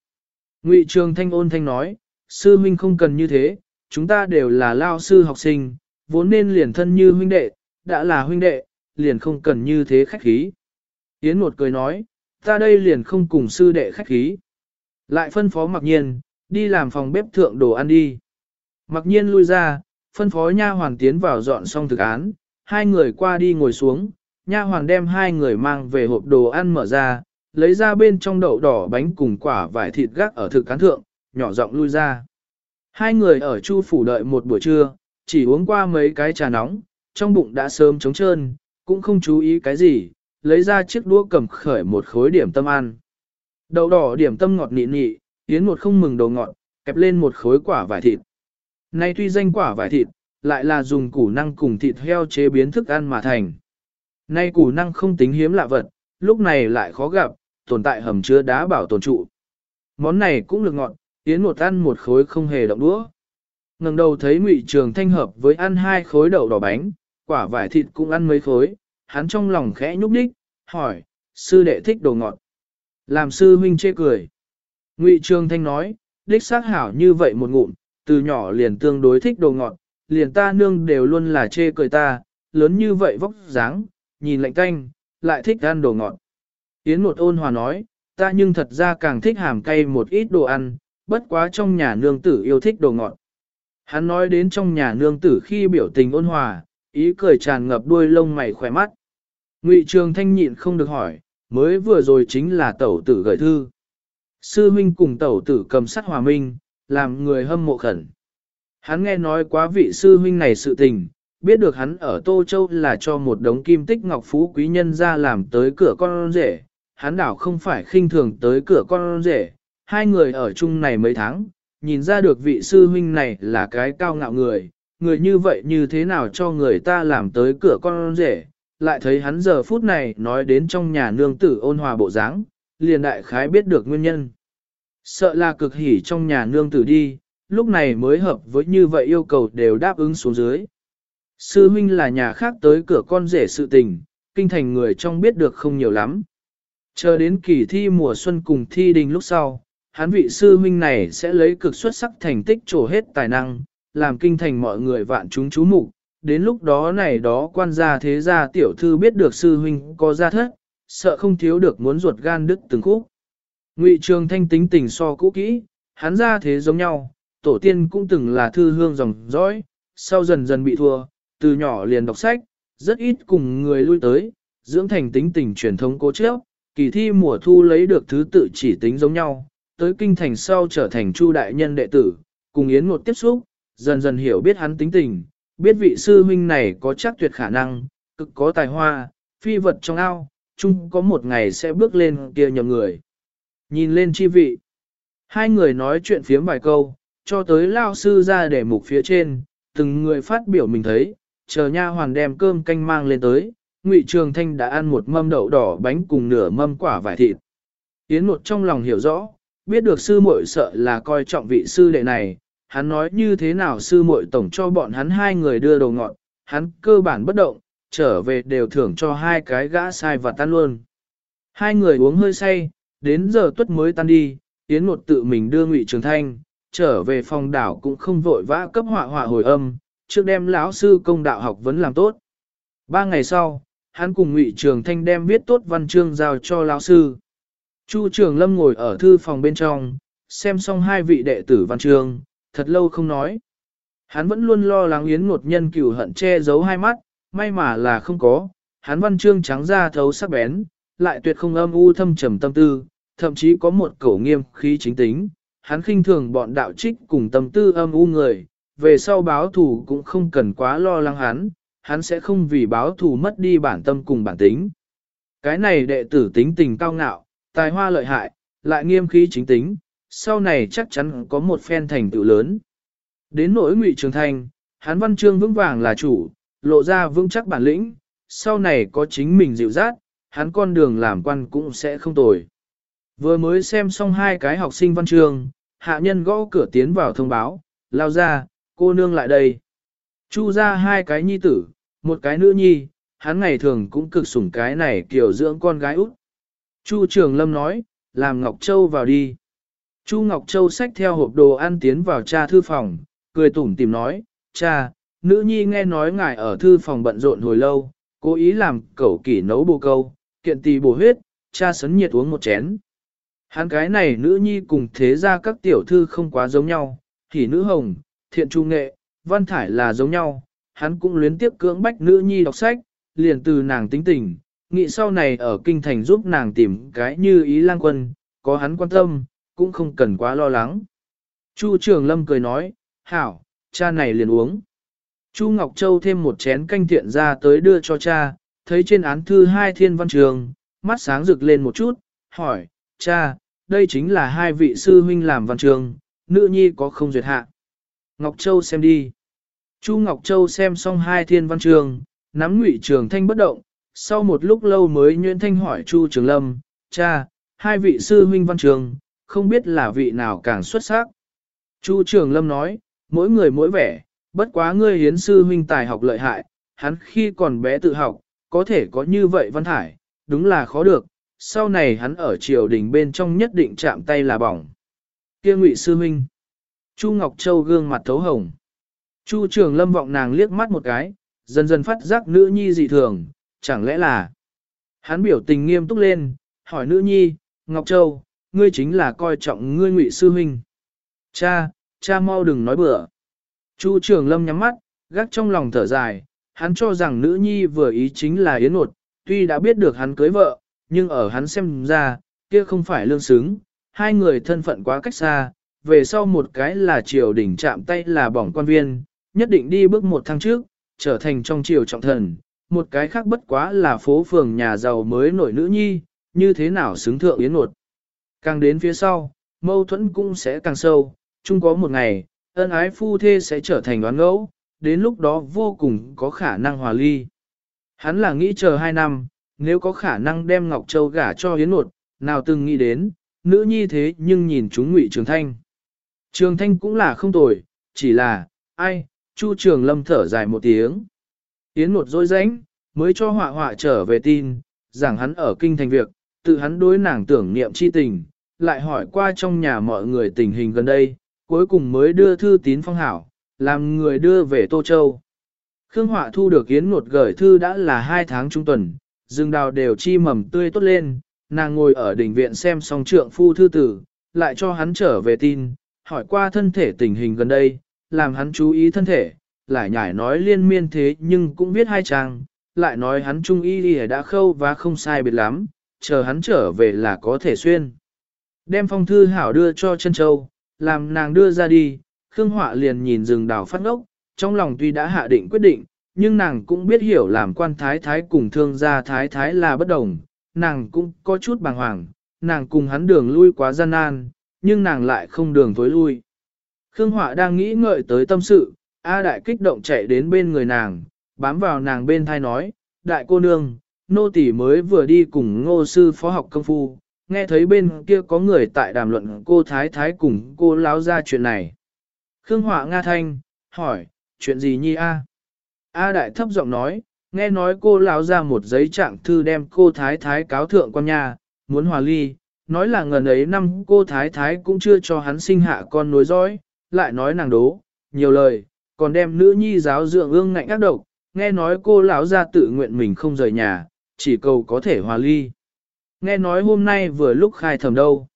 A: Ngụy Trường Thanh ôn thanh nói, sư huynh không cần như thế, chúng ta đều là lao sư học sinh, vốn nên liền thân như huynh đệ, đã là huynh đệ, liền không cần như thế khách khí. Yến một cười nói, ta đây liền không cùng sư đệ khách khí. Lại phân phó mặc nhiên, đi làm phòng bếp thượng đồ ăn đi. Mặc nhiên lui ra, phân phó nha hoàng tiến vào dọn xong thực án, hai người qua đi ngồi xuống, nha hoàng đem hai người mang về hộp đồ ăn mở ra, lấy ra bên trong đậu đỏ bánh cùng quả vải thịt gác ở thực cán thượng, nhỏ giọng lui ra. Hai người ở chu phủ đợi một buổi trưa, chỉ uống qua mấy cái trà nóng, trong bụng đã sớm trống trơn, cũng không chú ý cái gì, lấy ra chiếc đũa cầm khởi một khối điểm tâm ăn. Đậu đỏ điểm tâm ngọt nị nị, yến một không mừng đồ ngọt, kẹp lên một khối quả vải thịt. Nay tuy danh quả vải thịt, lại là dùng củ năng cùng thịt heo chế biến thức ăn mà thành. Nay củ năng không tính hiếm lạ vật, lúc này lại khó gặp, tồn tại hầm chứa đá bảo tồn trụ. Món này cũng được ngọt, yến một ăn một khối không hề động đũa. ngẩng đầu thấy ngụy trường thanh hợp với ăn hai khối đậu đỏ bánh, quả vải thịt cũng ăn mấy khối, hắn trong lòng khẽ nhúc đích, hỏi, sư đệ thích đồ ngọt. Làm sư huynh chê cười. Ngụy trường thanh nói, đích xác hảo như vậy một ngụm, từ nhỏ liền tương đối thích đồ ngọt, liền ta nương đều luôn là chê cười ta, lớn như vậy vóc dáng, nhìn lạnh canh, lại thích ăn đồ ngọt. Yến một ôn hòa nói, ta nhưng thật ra càng thích hàm cay một ít đồ ăn, bất quá trong nhà nương tử yêu thích đồ ngọt. Hắn nói đến trong nhà nương tử khi biểu tình ôn hòa, ý cười tràn ngập đuôi lông mày khỏe mắt. Ngụy Trường Thanh nhịn không được hỏi, mới vừa rồi chính là tẩu tử gửi thư. Sư huynh cùng tẩu tử cầm sắt hòa minh, làm người hâm mộ khẩn. Hắn nghe nói quá vị sư huynh này sự tình, biết được hắn ở Tô Châu là cho một đống kim tích ngọc phú quý nhân ra làm tới cửa con rể, hắn đảo không phải khinh thường tới cửa con rể, hai người ở chung này mấy tháng, nhìn ra được vị sư huynh này là cái cao ngạo người, người như vậy như thế nào cho người ta làm tới cửa con rể, lại thấy hắn giờ phút này nói đến trong nhà nương tử ôn hòa bộ dáng, liền đại khái biết được nguyên nhân. Sợ là cực hỉ trong nhà nương tử đi, lúc này mới hợp với như vậy yêu cầu đều đáp ứng xuống dưới. Sư huynh là nhà khác tới cửa con rể sự tình, kinh thành người trong biết được không nhiều lắm. Chờ đến kỳ thi mùa xuân cùng thi đình lúc sau, hắn vị sư huynh này sẽ lấy cực xuất sắc thành tích trổ hết tài năng, làm kinh thành mọi người vạn chúng chú mục. Đến lúc đó này đó quan gia thế gia tiểu thư biết được sư huynh có gia thất, sợ không thiếu được muốn ruột gan đứt từng khúc. Ngụy Trường Thanh tính tình so cũ kỹ, hắn ra thế giống nhau, tổ tiên cũng từng là thư hương dòng dõi, sau dần dần bị thua, từ nhỏ liền đọc sách, rất ít cùng người lui tới, dưỡng thành tính tình truyền thống cố chấp, kỳ thi mùa thu lấy được thứ tự chỉ tính giống nhau, tới kinh thành sau trở thành chu đại nhân đệ tử, cùng Yến Ngột tiếp xúc, dần dần hiểu biết hắn tính tình, biết vị sư huynh này có chắc tuyệt khả năng, cực có tài hoa, phi vật trong ao, chung có một ngày sẽ bước lên kia nhầm người. Nhìn lên chi vị, hai người nói chuyện phiếm vài câu, cho tới lao sư ra để mục phía trên, từng người phát biểu mình thấy, chờ nha hoàn đem cơm canh mang lên tới, Ngụy Trường Thanh đã ăn một mâm đậu đỏ bánh cùng nửa mâm quả vải thịt. Yến một trong lòng hiểu rõ, biết được sư muội sợ là coi trọng vị sư đệ này, hắn nói như thế nào sư muội tổng cho bọn hắn hai người đưa đồ ngọn, hắn cơ bản bất động, trở về đều thưởng cho hai cái gã sai và tan luôn. Hai người uống hơi say, đến giờ tuất mới tan đi, Yến một tự mình đưa Ngụy Trường Thanh, trở về phòng đảo cũng không vội vã cấp họa họa hồi âm, trước đem lão sư công đạo học vẫn làm tốt. Ba ngày sau, hắn cùng Ngụy Trường Thanh đem viết tốt văn chương giao cho lão sư. Chu Trường Lâm ngồi ở thư phòng bên trong, xem xong hai vị đệ tử văn chương, thật lâu không nói. Hắn vẫn luôn lo lắng Yến Ngột Nhân cửu hận che giấu hai mắt, may mà là không có, hắn văn chương trắng ra thấu sắc bén, lại tuyệt không âm u thâm trầm tâm tư, thậm chí có một cổ nghiêm khí chính tính. Hắn khinh thường bọn đạo trích cùng tâm tư âm u người, về sau báo thù cũng không cần quá lo lắng hắn, hắn sẽ không vì báo thù mất đi bản tâm cùng bản tính. Cái này đệ tử tính tình cao ngạo, tài hoa lợi hại, lại nghiêm khí chính tính, sau này chắc chắn có một phen thành tựu lớn. Đến nỗi ngụy trường thành, hắn văn chương vững vàng là chủ, lộ ra vững chắc bản lĩnh, sau này có chính mình dịu dát, hắn con đường làm quan cũng sẽ không tồi. Vừa mới xem xong hai cái học sinh văn chương, hạ nhân gõ cửa tiến vào thông báo, lao ra, cô nương lại đây. Chu ra hai cái nhi tử, một cái nữ nhi, hắn ngày thường cũng cực sủng cái này kiểu dưỡng con gái út. Chu Trường Lâm nói, làm Ngọc Châu vào đi. Chu Ngọc Châu xách theo hộp đồ ăn tiến vào cha thư phòng, cười tủm tìm nói, cha, nữ nhi nghe nói ngài ở thư phòng bận rộn hồi lâu, cố ý làm cẩu kỷ nấu bồ câu, kiện tỳ bổ huyết, cha sấn nhiệt uống một chén. Hắn cái này nữ nhi cùng thế ra các tiểu thư không quá giống nhau, thì nữ hồng, thiện trung nghệ, văn thải là giống nhau, hắn cũng luyến tiếp cưỡng bách nữ nhi đọc sách, liền từ nàng tính tình, nghĩ sau này ở kinh thành giúp nàng tìm cái như ý lang quân, có hắn quan tâm, cũng không cần quá lo lắng. Chu Trường Lâm cười nói, hảo, cha này liền uống. Chu Ngọc Châu thêm một chén canh thiện ra tới đưa cho cha, thấy trên án thư hai thiên văn trường, mắt sáng rực lên một chút, hỏi, cha, đây chính là hai vị sư huynh làm văn trường, nữ nhi có không duyệt hạ. Ngọc Châu xem đi. Chu Ngọc Châu xem xong hai thiên văn trường, nắm ngụy trường thanh bất động, sau một lúc lâu mới nhuyễn thanh hỏi Chu Trường Lâm, cha, hai vị sư huynh văn trường, không biết là vị nào càng xuất sắc. Chu Trường Lâm nói, mỗi người mỗi vẻ, bất quá ngươi hiến sư huynh tài học lợi hại, hắn khi còn bé tự học, có thể có như vậy văn thải, đúng là khó được, sau này hắn ở triều đình bên trong nhất định chạm tay là bỏng. Kia ngụy sư huynh. Chu Ngọc Châu gương mặt thấu hồng. Chu Trường Lâm vọng nàng liếc mắt một cái, dần dần phát giác nữ nhi dị thường, chẳng lẽ là... Hắn biểu tình nghiêm túc lên, hỏi nữ nhi, Ngọc Châu, ngươi chính là coi trọng ngươi ngụy sư huynh. Cha, cha mau đừng nói bừa. Chu Trường Lâm nhắm mắt, gác trong lòng thở dài, hắn cho rằng nữ nhi vừa ý chính là Yến Nột, tuy đã biết được hắn cưới vợ, nhưng ở hắn xem ra, kia không phải lương xứng, hai người thân phận quá cách xa, về sau một cái là triều đỉnh chạm tay là bỏng quan viên, nhất định đi bước một thăng trước, trở thành trong triều trọng thần, một cái khác bất quá là phố phường nhà giàu mới nổi nữ nhi, như thế nào xứng thượng yến nột. Càng đến phía sau, mâu thuẫn cũng sẽ càng sâu, chung có một ngày, ân ái phu thê sẽ trở thành đoán ngẫu, đến lúc đó vô cùng có khả năng hòa ly. Hắn là nghĩ chờ hai năm, nếu có khả năng đem Ngọc Châu gả cho Yến Nột, nào từng nghĩ đến, nữ nhi thế nhưng nhìn chúng ngụy Trường Thanh. Trường Thanh cũng là không tồi, chỉ là, ai, Chu Trường Lâm thở dài một tiếng. Yến Nột dối rãnh, mới cho họa họa trở về tin, rằng hắn ở kinh thành việc, tự hắn đối nàng tưởng niệm chi tình, lại hỏi qua trong nhà mọi người tình hình gần đây, cuối cùng mới đưa thư tín phong hảo, làm người đưa về Tô Châu. Khương Họa thu được Yến Ngột gửi thư đã là hai tháng trung tuần, rừng đào đều chi mầm tươi tốt lên, nàng ngồi ở đỉnh viện xem xong trượng phu thư tử, lại cho hắn trở về tin, hỏi qua thân thể tình hình gần đây, làm hắn chú ý thân thể, lại nhải nói liên miên thế nhưng cũng biết hai trang, lại nói hắn trung y đi đã khâu và không sai biệt lắm, chờ hắn trở về là có thể xuyên. Đem phong thư hảo đưa cho chân châu, làm nàng đưa ra đi, Khương Họa liền nhìn rừng đào phát ngốc, trong lòng tuy đã hạ định quyết định, nhưng nàng cũng biết hiểu làm quan thái thái cùng thương gia thái thái là bất đồng, nàng cũng có chút bàng hoàng, nàng cùng hắn đường lui quá gian nan, nhưng nàng lại không đường tối lui. Khương Họa đang nghĩ ngợi tới tâm sự, A Đại kích động chạy đến bên người nàng, bám vào nàng bên thai nói, Đại cô nương, nô tỷ mới vừa đi cùng ngô sư phó học công phu, nghe thấy bên kia có người tại đàm luận cô Thái Thái cùng cô láo ra chuyện này. Khương Họa Nga Thanh, hỏi, chuyện gì nhi a? A Đại thấp giọng nói, nghe nói cô láo ra một giấy trạng thư đem cô Thái Thái cáo thượng quan nhà, muốn hòa ly, nói là ngần ấy năm cô Thái Thái cũng chưa cho hắn sinh hạ con nối dõi, lại nói nàng đố, nhiều lời, còn đem nữ nhi giáo dưỡng ương ngạnh ác độc, nghe nói cô lão ra tự nguyện mình không rời nhà, chỉ cầu có thể hòa ly. Nghe nói hôm nay vừa lúc khai thầm đâu.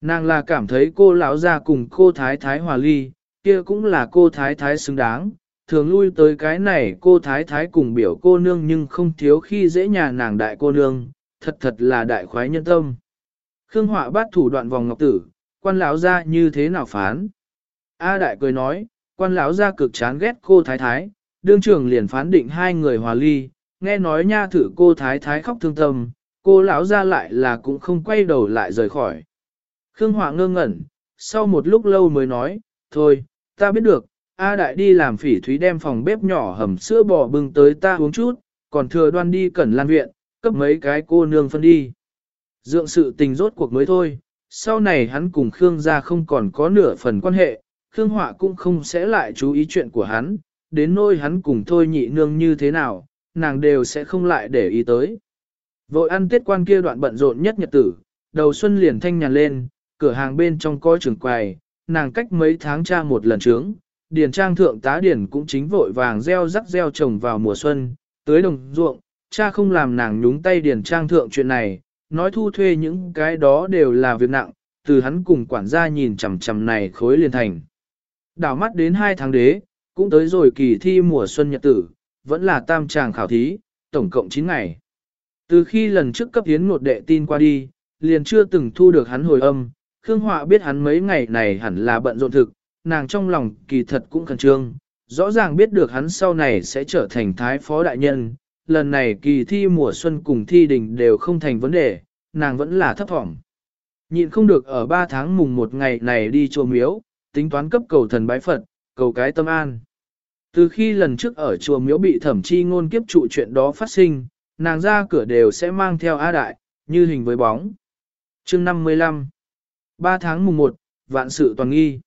A: Nàng là cảm thấy cô lão ra cùng cô thái thái hòa ly, kia cũng là cô thái thái xứng đáng. Thường lui tới cái này cô thái thái cùng biểu cô nương nhưng không thiếu khi dễ nhà nàng đại cô nương, thật thật là đại khoái nhân tâm. Khương Họa bắt thủ đoạn vòng ngọc tử, quan lão ra như thế nào phán? A đại cười nói, quan lão ra cực chán ghét cô thái thái, đương trưởng liền phán định hai người hòa ly, nghe nói nha thử cô thái thái khóc thương tâm, cô lão ra lại là cũng không quay đầu lại rời khỏi. Khương Họa ngơ ngẩn, sau một lúc lâu mới nói, thôi, ta biết được, A đại đi làm phỉ thúy đem phòng bếp nhỏ hầm sữa bò bưng tới ta uống chút, còn thừa đoan đi cẩn lan viện, cấp mấy cái cô nương phân đi. Dượng sự tình rốt cuộc mới thôi, sau này hắn cùng Khương gia không còn có nửa phần quan hệ, Khương Họa cũng không sẽ lại chú ý chuyện của hắn, đến nôi hắn cùng thôi nhị nương như thế nào, nàng đều sẽ không lại để ý tới. Vội ăn tết quan kia đoạn bận rộn nhất nhật tử, đầu xuân liền thanh nhàn lên, cửa hàng bên trong coi trường quầy, nàng cách mấy tháng tra một lần trướng, điền trang thượng tá điển cũng chính vội vàng gieo rắc gieo trồng vào mùa xuân, tới đồng ruộng, cha không làm nàng nhúng tay điền trang thượng chuyện này, nói thu thuê những cái đó đều là việc nặng, từ hắn cùng quản gia nhìn chằm chằm này khối liền thành. Đảo mắt đến hai tháng đế, cũng tới rồi kỳ thi mùa xuân nhật tử, vẫn là tam tràng khảo thí, tổng cộng 9 ngày. Từ khi lần trước cấp hiến một đệ tin qua đi, liền chưa từng thu được hắn hồi âm, Khương Họa biết hắn mấy ngày này hẳn là bận rộn thực, nàng trong lòng kỳ thật cũng khẩn trương, rõ ràng biết được hắn sau này sẽ trở thành thái phó đại nhân, lần này kỳ thi mùa xuân cùng thi đình đều không thành vấn đề, nàng vẫn là thấp thỏm. Nhịn không được ở 3 tháng mùng một ngày này đi chùa miếu, tính toán cấp cầu thần bái Phật, cầu cái tâm an. Từ khi lần trước ở chùa miếu bị thẩm chi ngôn kiếp trụ chuyện đó phát sinh, nàng ra cửa đều sẽ mang theo A Đại, như hình với bóng. chương 55 3 tháng mùng 1, vạn sự toàn nghi.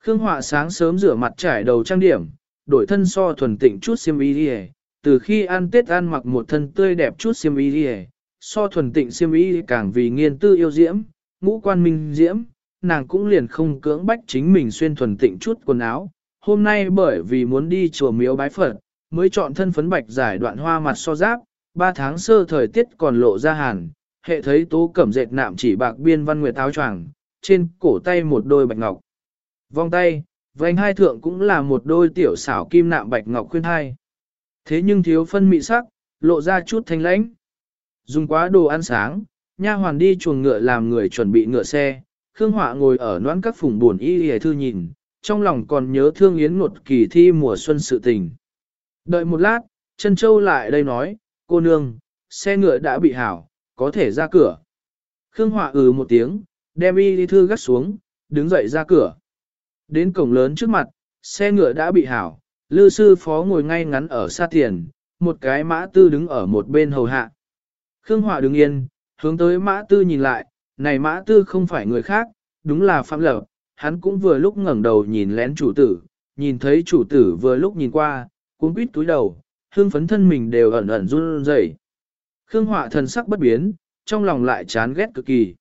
A: Khương Họa sáng sớm rửa mặt trải đầu trang điểm, đổi thân so thuần tịnh chút xiêm y đi từ khi ăn Tết ăn mặc một thân tươi đẹp chút xiêm y đi so thuần tịnh xiêm y càng vì nghiên tư yêu diễm, ngũ quan minh diễm, nàng cũng liền không cưỡng bách chính mình xuyên thuần tịnh chút quần áo. Hôm nay bởi vì muốn đi chùa miếu bái Phật, mới chọn thân phấn bạch giải đoạn hoa mặt so giáp, ba tháng sơ thời tiết còn lộ ra hàn, hệ thấy tố cẩm dệt nạm chỉ bạc biên văn nguyệt áo choàng, trên cổ tay một đôi bạch ngọc. Vòng tay, vành hai thượng cũng là một đôi tiểu xảo kim nạm bạch ngọc khuyên hai. Thế nhưng thiếu phân mị sắc, lộ ra chút thanh lãnh. Dùng quá đồ ăn sáng, nha hoàn đi chuồng ngựa làm người chuẩn bị ngựa xe, Khương Họa ngồi ở noãn các phùng buồn y hề thư nhìn, trong lòng còn nhớ thương yến ngột kỳ thi mùa xuân sự tình. Đợi một lát, chân châu lại đây nói, cô nương, xe ngựa đã bị hảo, có thể ra cửa. Khương Họa ừ một tiếng, đem y đi thư gắt xuống, đứng dậy ra cửa. Đến cổng lớn trước mặt, xe ngựa đã bị hảo, lư sư phó ngồi ngay ngắn ở xa tiền, một cái mã tư đứng ở một bên hầu hạ. Khương Họa đứng yên, hướng tới mã tư nhìn lại, này mã tư không phải người khác, đúng là Phạm Lập, hắn cũng vừa lúc ngẩng đầu nhìn lén chủ tử, nhìn thấy chủ tử vừa lúc nhìn qua, cuốn quýt túi đầu, hương phấn thân mình đều ẩn ẩn run rẩy. Khương Họa thần sắc bất biến, trong lòng lại chán ghét cực kỳ.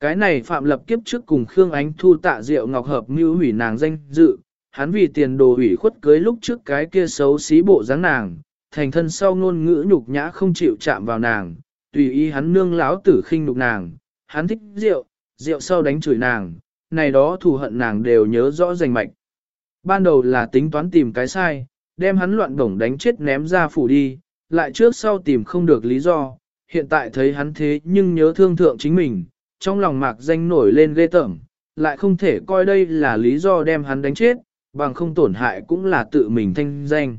A: Cái này Phạm Lập kiếp trước cùng Khương Ánh Thu tạ Diệu Ngọc hợp mưu hủy nàng danh dự, hắn vì tiền đồ hủy khuất cưới lúc trước cái kia xấu xí bộ dáng nàng, thành thân sau ngôn ngữ nhục nhã không chịu chạm vào nàng, tùy ý hắn nương láo tử khinh nhục nàng, hắn thích rượu, rượu sau đánh chửi nàng, này đó thù hận nàng đều nhớ rõ rành mạch. Ban đầu là tính toán tìm cái sai, đem hắn loạn đồng đánh chết ném ra phủ đi, lại trước sau tìm không được lý do, hiện tại thấy hắn thế nhưng nhớ thương thượng chính mình, trong lòng mạc danh nổi lên ghê tởm, lại không thể coi đây là lý do đem hắn đánh chết, bằng không tổn hại cũng là tự mình thanh danh.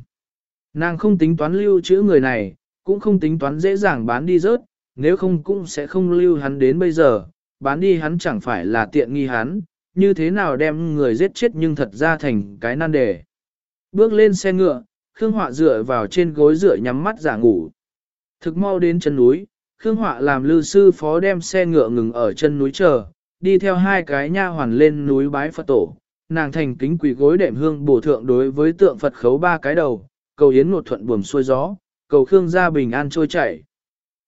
A: Nàng không tính toán lưu trữ người này, cũng không tính toán dễ dàng bán đi rớt, nếu không cũng sẽ không lưu hắn đến bây giờ, bán đi hắn chẳng phải là tiện nghi hắn, như thế nào đem người giết chết nhưng thật ra thành cái nan đề. Bước lên xe ngựa, Khương Họa dựa vào trên gối dựa nhắm mắt giả ngủ. Thực mau đến chân núi, Khương Họa làm lư sư phó đem xe ngựa ngừng ở chân núi chờ, đi theo hai cái nha hoàn lên núi bái Phật tổ. Nàng thành kính quỷ gối đệm hương bổ thượng đối với tượng Phật khấu ba cái đầu, cầu yến một thuận buồm xuôi gió, cầu Khương gia bình an trôi chảy.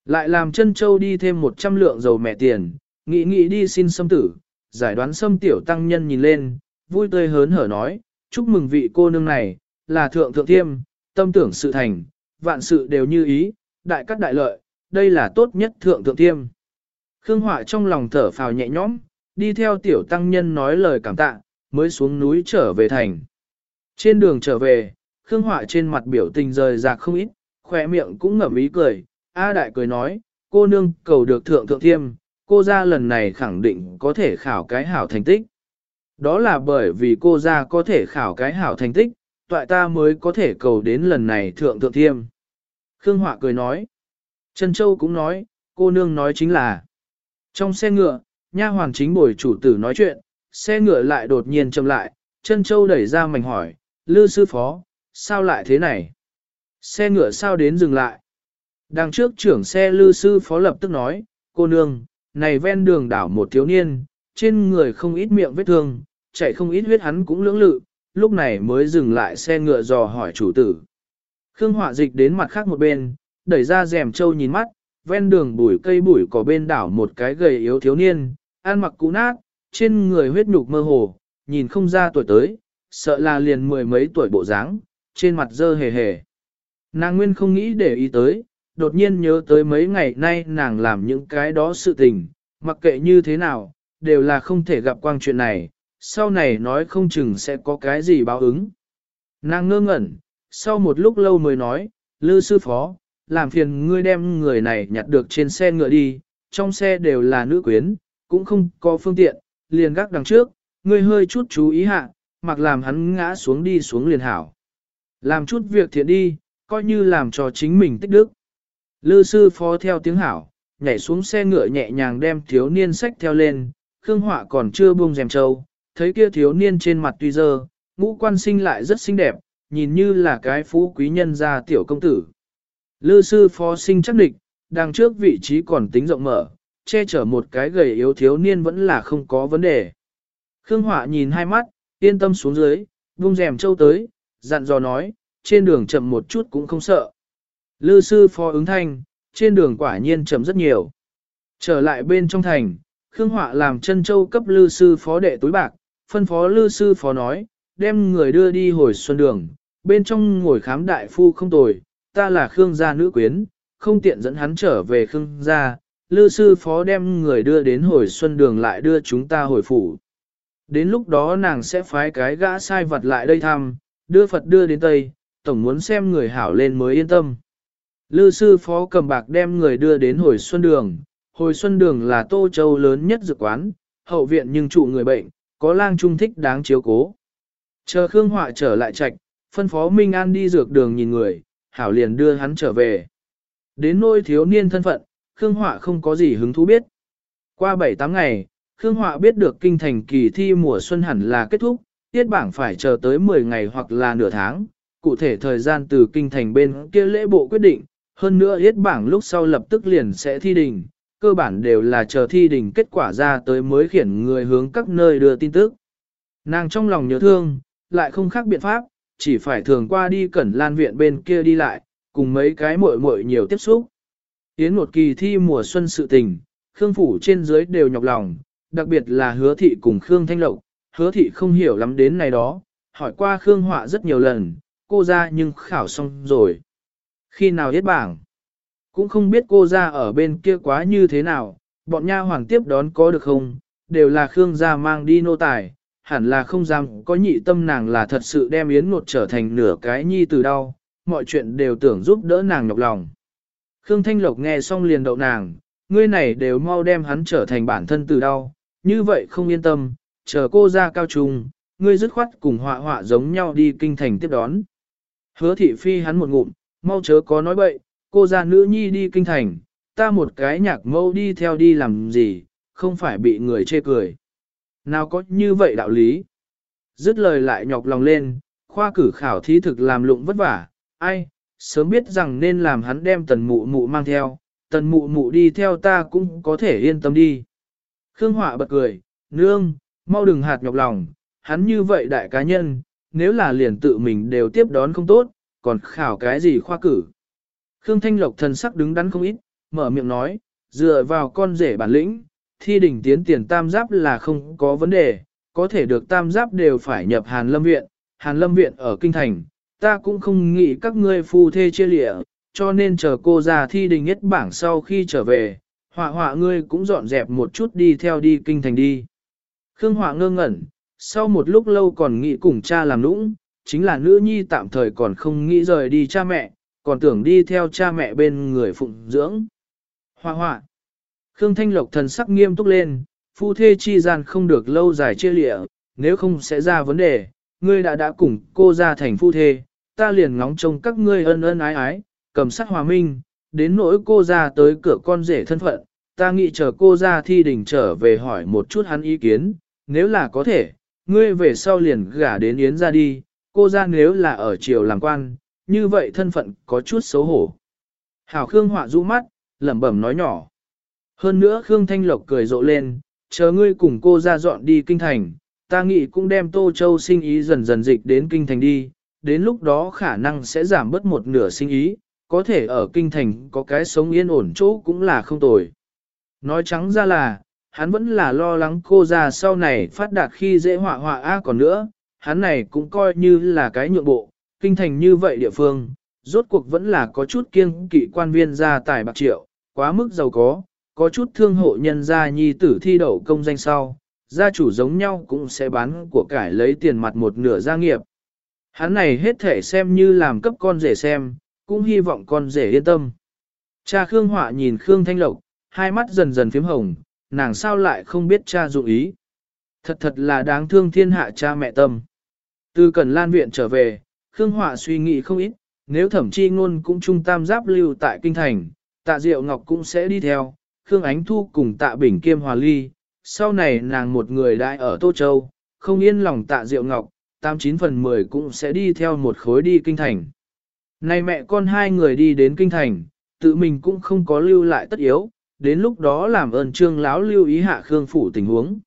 A: Lại làm chân châu đi thêm một trăm lượng dầu mẹ tiền, nghĩ nghĩ đi xin xâm tử, giải đoán xâm tiểu tăng nhân nhìn lên, vui tươi hớn hở nói, chúc mừng vị cô nương này, là thượng thượng thiêm, tâm tưởng sự thành, vạn sự đều như ý, đại cắt đại lợi, đây là tốt nhất thượng thượng thiêm. Khương Họa trong lòng thở phào nhẹ nhõm, đi theo tiểu tăng nhân nói lời cảm tạ, mới xuống núi trở về thành. Trên đường trở về, Khương Họa trên mặt biểu tình rời rạc không ít, khỏe miệng cũng ngậm ý cười, A Đại cười nói, cô nương cầu được thượng thượng thiêm, cô ra lần này khẳng định có thể khảo cái hảo thành tích. Đó là bởi vì cô ra có thể khảo cái hảo thành tích, toại ta mới có thể cầu đến lần này thượng thượng thiêm. Khương Họa cười nói. Trần Châu cũng nói, cô nương nói chính là. Trong xe ngựa, nha hoàng chính bồi chủ tử nói chuyện, xe ngựa lại đột nhiên chậm lại, Trân Châu đẩy ra mảnh hỏi, Lư sư phó, sao lại thế này? Xe ngựa sao đến dừng lại? Đằng trước trưởng xe Lư sư phó lập tức nói, cô nương, này ven đường đảo một thiếu niên, trên người không ít miệng vết thương, chạy không ít huyết hắn cũng lưỡng lự, lúc này mới dừng lại xe ngựa dò hỏi chủ tử. Khương Họa dịch đến mặt khác một bên, đẩy ra rèm trâu nhìn mắt, ven đường bụi cây bụi có bên đảo một cái gầy yếu thiếu niên, ăn mặc cũ nát, trên người huyết nhục mơ hồ, nhìn không ra tuổi tới, sợ là liền mười mấy tuổi bộ dáng, trên mặt dơ hề hề. Nàng nguyên không nghĩ để ý tới, đột nhiên nhớ tới mấy ngày nay nàng làm những cái đó sự tình, mặc kệ như thế nào, đều là không thể gặp quang chuyện này, sau này nói không chừng sẽ có cái gì báo ứng. Nàng ngơ ngẩn, sau một lúc lâu mới nói, Lư sư phó, làm phiền ngươi đem người này nhặt được trên xe ngựa đi, trong xe đều là nữ quyến, cũng không có phương tiện, liền gác đằng trước, ngươi hơi chút chú ý hạ, mặc làm hắn ngã xuống đi xuống liền hảo. Làm chút việc thiện đi, coi như làm cho chính mình tích đức. Lư sư phó theo tiếng hảo, nhảy xuống xe ngựa nhẹ nhàng đem thiếu niên sách theo lên, Khương Họa còn chưa buông rèm trâu, thấy kia thiếu niên trên mặt tuy dơ, ngũ quan sinh lại rất xinh đẹp, nhìn như là cái phú quý nhân gia tiểu công tử. Lư sư phó sinh chắc địch, đằng trước vị trí còn tính rộng mở, che chở một cái gầy yếu thiếu niên vẫn là không có vấn đề. Khương Họa nhìn hai mắt, yên tâm xuống dưới, buông rèm trâu tới, dặn dò nói, trên đường chậm một chút cũng không sợ. Lư sư phó ứng thanh, trên đường quả nhiên chậm rất nhiều. Trở lại bên trong thành, Khương Họa làm chân châu cấp lư sư phó đệ túi bạc, phân phó lư sư phó nói, đem người đưa đi hồi xuân đường, bên trong ngồi khám đại phu không tồi, ta là Khương gia nữ quyến, không tiện dẫn hắn trở về Khương gia, lư sư phó đem người đưa đến hồi xuân đường lại đưa chúng ta hồi phủ. Đến lúc đó nàng sẽ phái cái gã sai vật lại đây thăm, đưa Phật đưa đến Tây, tổng muốn xem người hảo lên mới yên tâm. Lư sư phó cầm bạc đem người đưa đến hồi xuân đường, hồi xuân đường là tô châu lớn nhất dược quán, hậu viện nhưng trụ người bệnh, có lang trung thích đáng chiếu cố. Chờ Khương Họa trở lại trạch, phân phó Minh An đi dược đường nhìn người, hảo liền đưa hắn trở về. Đến nôi thiếu niên thân phận, Khương Họa không có gì hứng thú biết. Qua 7-8 ngày, Khương Họa biết được kinh thành kỳ thi mùa xuân hẳn là kết thúc, tiết bảng phải chờ tới 10 ngày hoặc là nửa tháng, cụ thể thời gian từ kinh thành bên kia lễ bộ quyết định, hơn nữa yết bảng lúc sau lập tức liền sẽ thi đình, cơ bản đều là chờ thi đình kết quả ra tới mới khiển người hướng các nơi đưa tin tức. Nàng trong lòng nhớ thương, lại không khác biện pháp, chỉ phải thường qua đi cẩn lan viện bên kia đi lại, cùng mấy cái muội muội nhiều tiếp xúc. Yến một kỳ thi mùa xuân sự tình, Khương Phủ trên dưới đều nhọc lòng, đặc biệt là hứa thị cùng Khương Thanh Lộc, hứa thị không hiểu lắm đến này đó, hỏi qua Khương Họa rất nhiều lần, cô ra nhưng khảo xong rồi. Khi nào hết bảng? Cũng không biết cô ra ở bên kia quá như thế nào, bọn nha hoàng tiếp đón có được không, đều là Khương gia mang đi nô tài, hẳn là không dám có nhị tâm nàng là thật sự đem yến nột trở thành nửa cái nhi từ đau, mọi chuyện đều tưởng giúp đỡ nàng nhọc lòng. Khương Thanh Lộc nghe xong liền đậu nàng, ngươi này đều mau đem hắn trở thành bản thân từ đau, như vậy không yên tâm, chờ cô ra cao trung, ngươi dứt khoát cùng họa họa giống nhau đi kinh thành tiếp đón. Hứa thị phi hắn một ngụm, mau chớ có nói bậy, cô ra nữ nhi đi kinh thành, ta một cái nhạc mâu đi theo đi làm gì, không phải bị người chê cười. Nào có như vậy đạo lý? Dứt lời lại nhọc lòng lên, khoa cử khảo thí thực làm lụng vất vả, ai, sớm biết rằng nên làm hắn đem tần mụ mụ mang theo, tần mụ mụ đi theo ta cũng có thể yên tâm đi. Khương Họa bật cười, nương, mau đừng hạt nhọc lòng, hắn như vậy đại cá nhân, nếu là liền tự mình đều tiếp đón không tốt, còn khảo cái gì khoa cử. Khương Thanh Lộc thần sắc đứng đắn không ít, mở miệng nói, dựa vào con rể bản lĩnh, thi đỉnh tiến tiền tam giáp là không có vấn đề, có thể được tam giáp đều phải nhập Hàn Lâm Viện, Hàn Lâm Viện ở Kinh Thành, ta cũng không nghĩ các ngươi phu thê chia lịa, cho nên chờ cô ra thi đình nhất bảng sau khi trở về, họa họa ngươi cũng dọn dẹp một chút đi theo đi Kinh Thành đi. Khương Họa ngơ ngẩn, sau một lúc lâu còn nghĩ cùng cha làm nũng, chính là nữ nhi tạm thời còn không nghĩ rời đi cha mẹ, còn tưởng đi theo cha mẹ bên người phụng dưỡng. Hoa hoa. Khương Thanh Lộc thần sắc nghiêm túc lên, phu thê chi gian không được lâu dài chia lịa, nếu không sẽ ra vấn đề, ngươi đã đã cùng cô ra thành phu thê, ta liền ngóng trông các ngươi ân ân ái ái, cầm sắc hòa minh, đến nỗi cô ra tới cửa con rể thân phận, ta nghĩ chờ cô ra thi đình trở về hỏi một chút hắn ý kiến, nếu là có thể, ngươi về sau liền gả đến Yến ra đi, cô ra nếu là ở triều làm quan, như vậy thân phận có chút xấu hổ. Hảo Khương họa rũ mắt, lẩm bẩm nói nhỏ. Hơn nữa Khương Thanh Lộc cười rộ lên, chờ ngươi cùng cô ra dọn đi kinh thành, ta nghĩ cũng đem Tô Châu sinh ý dần dần dịch đến kinh thành đi, đến lúc đó khả năng sẽ giảm bớt một nửa sinh ý, có thể ở kinh thành có cái sống yên ổn chỗ cũng là không tồi. Nói trắng ra là, hắn vẫn là lo lắng cô ra sau này phát đạt khi dễ họa họa a còn nữa, hắn này cũng coi như là cái nhượng bộ, kinh thành như vậy địa phương, rốt cuộc vẫn là có chút kiêng kỵ quan viên gia tài bạc triệu, quá mức giàu có, có chút thương hộ nhân gia nhi tử thi đậu công danh sau, gia chủ giống nhau cũng sẽ bán của cải lấy tiền mặt một nửa gia nghiệp. Hắn này hết thể xem như làm cấp con rể xem, cũng hy vọng con rể yên tâm. Cha Khương Họa nhìn Khương Thanh Lộc, hai mắt dần dần phím hồng, nàng sao lại không biết cha dụng ý. Thật thật là đáng thương thiên hạ cha mẹ tâm. Từ Cần Lan Viện trở về, Khương Họa suy nghĩ không ít, nếu thẩm chi ngôn cũng trung tam giáp lưu tại kinh thành, tạ diệu ngọc cũng sẽ đi theo, Khương Ánh Thu cùng tạ Bình Kiêm Hòa Ly, sau này nàng một người đại ở Tô Châu, không yên lòng tạ diệu ngọc, tam chín phần mười cũng sẽ đi theo một khối đi kinh thành. Này mẹ con hai người đi đến kinh thành, tự mình cũng không có lưu lại tất yếu, đến lúc đó làm ơn trương lão lưu ý hạ Khương Phủ tình huống.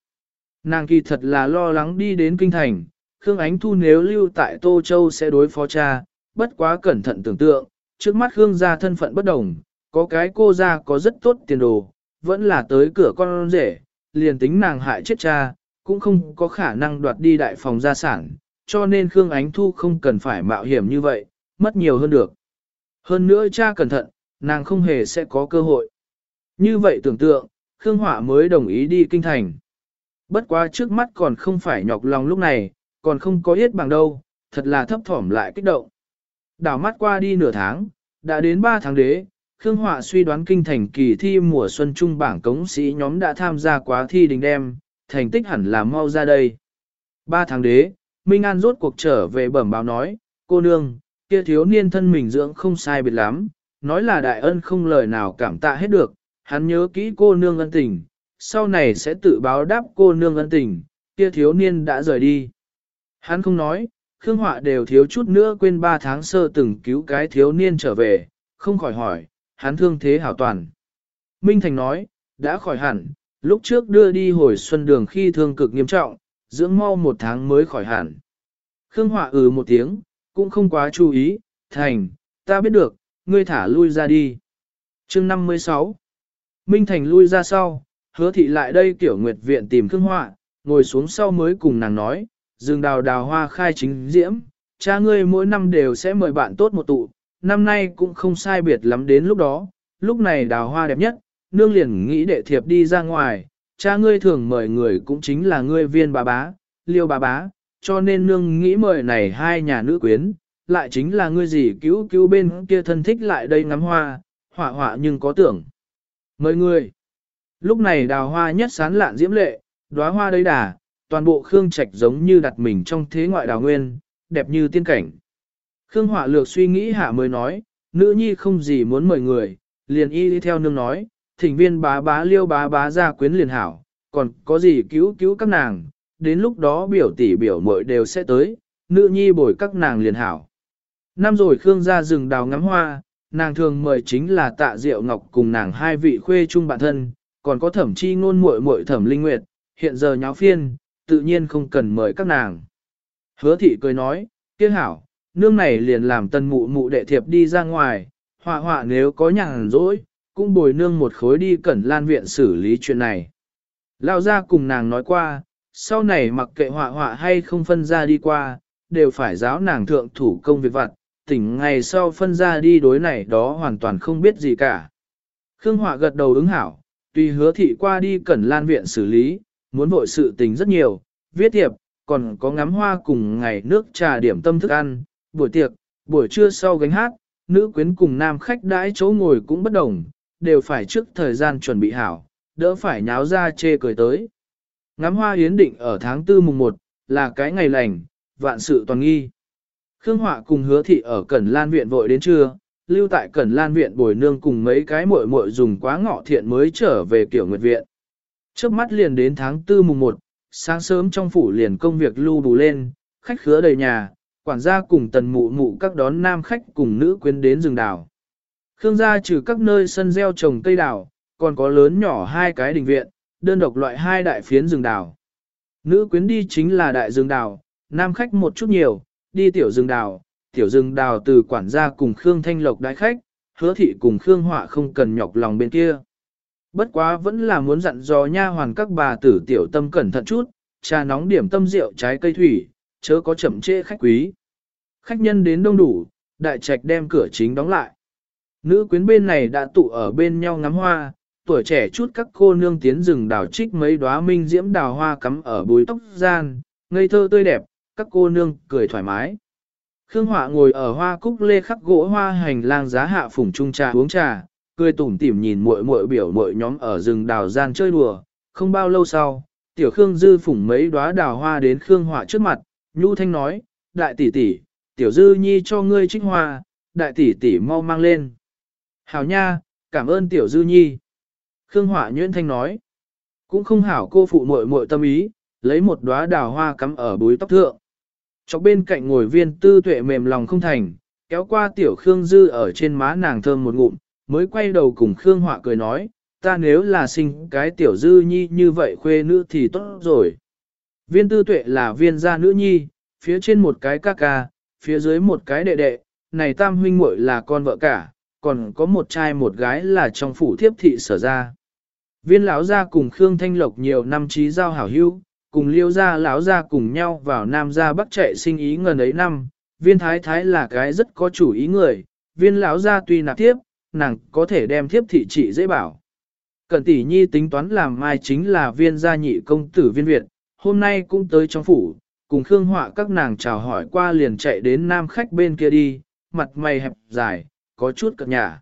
A: Nàng kỳ thật là lo lắng đi đến kinh thành, Khương Ánh Thu nếu lưu tại Tô Châu sẽ đối phó cha, bất quá cẩn thận tưởng tượng, trước mắt Khương gia thân phận bất đồng, có cái cô gia có rất tốt tiền đồ, vẫn là tới cửa con rể, liền tính nàng hại chết cha, cũng không có khả năng đoạt đi đại phòng gia sản, cho nên Khương Ánh Thu không cần phải mạo hiểm như vậy, mất nhiều hơn được. Hơn nữa cha cẩn thận, nàng không hề sẽ có cơ hội. Như vậy tưởng tượng, Khương Hỏa mới đồng ý đi kinh thành. Bất quá trước mắt còn không phải nhọc lòng lúc này, còn không có yết bằng đâu, thật là thấp thỏm lại kích động. Đảo mắt qua đi nửa tháng, đã đến 3 tháng đế, Khương Họa suy đoán kinh thành kỳ thi mùa xuân trung bảng cống sĩ nhóm đã tham gia quá thi đình đem, thành tích hẳn là mau ra đây. 3 tháng đế, Minh An rốt cuộc trở về bẩm báo nói, cô nương, kia thiếu niên thân mình dưỡng không sai biệt lắm, nói là đại ân không lời nào cảm tạ hết được, hắn nhớ kỹ cô nương ân tình, sau này sẽ tự báo đáp cô nương ân tình, kia thiếu niên đã rời đi. Hắn không nói, Khương Họa đều thiếu chút nữa quên ba tháng sơ từng cứu cái thiếu niên trở về, không khỏi hỏi, hắn thương thế hảo toàn. Minh Thành nói, đã khỏi hẳn, lúc trước đưa đi hồi xuân đường khi thương cực nghiêm trọng, dưỡng mau một tháng mới khỏi hẳn. Khương Họa ừ một tiếng, cũng không quá chú ý, Thành, ta biết được, ngươi thả lui ra đi. chương 56 Minh Thành lui ra sau, hứa thị lại đây kiểu nguyệt viện tìm Khương Họa, ngồi xuống sau mới cùng nàng nói, rừng đào đào hoa khai chính diễm, cha ngươi mỗi năm đều sẽ mời bạn tốt một tụ, năm nay cũng không sai biệt lắm đến lúc đó, lúc này đào hoa đẹp nhất, nương liền nghĩ đệ thiệp đi ra ngoài, cha ngươi thường mời người cũng chính là ngươi viên bà bá, liêu bà bá, cho nên nương nghĩ mời này hai nhà nữ quyến, lại chính là ngươi gì cứu cứu bên kia thân thích lại đây ngắm hoa, họa họa nhưng có tưởng. Mời ngươi, lúc này đào hoa nhất sán lạn diễm lệ, đóa hoa đầy đà, toàn bộ Khương Trạch giống như đặt mình trong thế ngoại đào nguyên, đẹp như tiên cảnh. Khương Họa Lược suy nghĩ hạ mới nói, nữ nhi không gì muốn mời người, liền y đi theo nương nói, thỉnh viên bá bá liêu bá bá ra quyến liền hảo, còn có gì cứu cứu các nàng, đến lúc đó biểu tỷ biểu muội đều sẽ tới, nữ nhi bồi các nàng liền hảo. Năm rồi Khương ra rừng đào ngắm hoa, nàng thường mời chính là tạ diệu ngọc cùng nàng hai vị khuê chung bạn thân, còn có thẩm chi ngôn muội muội thẩm linh nguyệt, hiện giờ nháo phiên, tự nhiên không cần mời các nàng. Hứa thị cười nói, kia hảo, nương này liền làm tân mụ mụ đệ thiệp đi ra ngoài, họa họa nếu có nhàn rỗi, cũng bồi nương một khối đi cẩn lan viện xử lý chuyện này. Lao ra cùng nàng nói qua, sau này mặc kệ họa họa hay không phân ra đi qua, đều phải giáo nàng thượng thủ công việc vặt, tỉnh ngày sau phân ra đi đối này đó hoàn toàn không biết gì cả. Khương họa gật đầu ứng hảo, tùy hứa thị qua đi cẩn lan viện xử lý, muốn vội sự tình rất nhiều, viết thiệp, còn có ngắm hoa cùng ngày nước trà điểm tâm thức ăn, buổi tiệc, buổi trưa sau gánh hát, nữ quyến cùng nam khách đãi chỗ ngồi cũng bất đồng, đều phải trước thời gian chuẩn bị hảo, đỡ phải nháo ra chê cười tới. Ngắm hoa hiến định ở tháng tư mùng 1, là cái ngày lành, vạn sự toàn nghi. Khương Họa cùng hứa thị ở Cẩn Lan Viện vội đến trưa, lưu tại Cẩn Lan Viện bồi nương cùng mấy cái muội muội dùng quá ngọ thiện mới trở về kiểu nguyệt viện. Trước mắt liền đến tháng tư mùng 1, sáng sớm trong phủ liền công việc lưu bù lên, khách khứa đầy nhà, quản gia cùng tần mụ mụ các đón nam khách cùng nữ quyến đến rừng đào. Khương gia trừ các nơi sân gieo trồng cây đào, còn có lớn nhỏ hai cái đình viện, đơn độc loại hai đại phiến rừng đào. Nữ quyến đi chính là đại rừng đào, nam khách một chút nhiều, đi tiểu rừng đào, tiểu rừng đào từ quản gia cùng Khương Thanh Lộc đại khách, hứa thị cùng Khương Họa không cần nhọc lòng bên kia. Bất quá vẫn là muốn dặn dò nha hoàn các bà tử tiểu tâm cẩn thận chút, trà nóng điểm tâm rượu trái cây thủy, chớ có chậm trễ khách quý. Khách nhân đến đông đủ, đại trạch đem cửa chính đóng lại. Nữ quyến bên này đã tụ ở bên nhau ngắm hoa, tuổi trẻ chút các cô nương tiến rừng đào trích mấy đóa minh diễm đào hoa cắm ở bùi tóc gian, ngây thơ tươi đẹp, các cô nương cười thoải mái. Khương Họa ngồi ở hoa cúc lê khắc gỗ hoa hành lang giá hạ phủng trung trà uống trà, cười tủm tỉm nhìn muội muội biểu muội nhóm ở rừng đào gian chơi đùa, không bao lâu sau, tiểu Khương Dư phủng mấy đóa đào hoa đến Khương Họa trước mặt, Nhu Thanh nói, đại tỷ tỷ, tiểu Dư nhi cho ngươi trích hoa, đại tỷ tỷ mau mang lên. Hảo nha, cảm ơn tiểu Dư nhi. Khương Họa nhuyễn thanh nói, cũng không hảo cô phụ muội muội tâm ý, lấy một đóa đào hoa cắm ở búi tóc thượng. Chọc bên cạnh ngồi viên tư tuệ mềm lòng không thành, kéo qua tiểu Khương Dư ở trên má nàng thơm một ngụm, mới quay đầu cùng Khương Họa cười nói, ta nếu là sinh cái tiểu dư nhi như vậy khuê nữ thì tốt rồi. Viên tư tuệ là viên gia nữ nhi, phía trên một cái ca ca, phía dưới một cái đệ đệ, này tam huynh muội là con vợ cả, còn có một trai một gái là trong phủ thiếp thị sở ra. Viên lão gia cùng Khương Thanh Lộc nhiều năm trí giao hảo hữu, cùng liêu gia lão gia cùng nhau vào nam gia bắc chạy sinh ý ngần ấy năm, viên thái thái là cái rất có chủ ý người, viên lão gia tuy nạp tiếp, nàng có thể đem thiếp thị trị dễ bảo. Cẩn tỷ nhi tính toán làm mai chính là viên gia nhị công tử viên Việt, hôm nay cũng tới trong phủ, cùng Khương Họa các nàng chào hỏi qua liền chạy đến nam khách bên kia đi, mặt mày hẹp dài, có chút cợt nhả.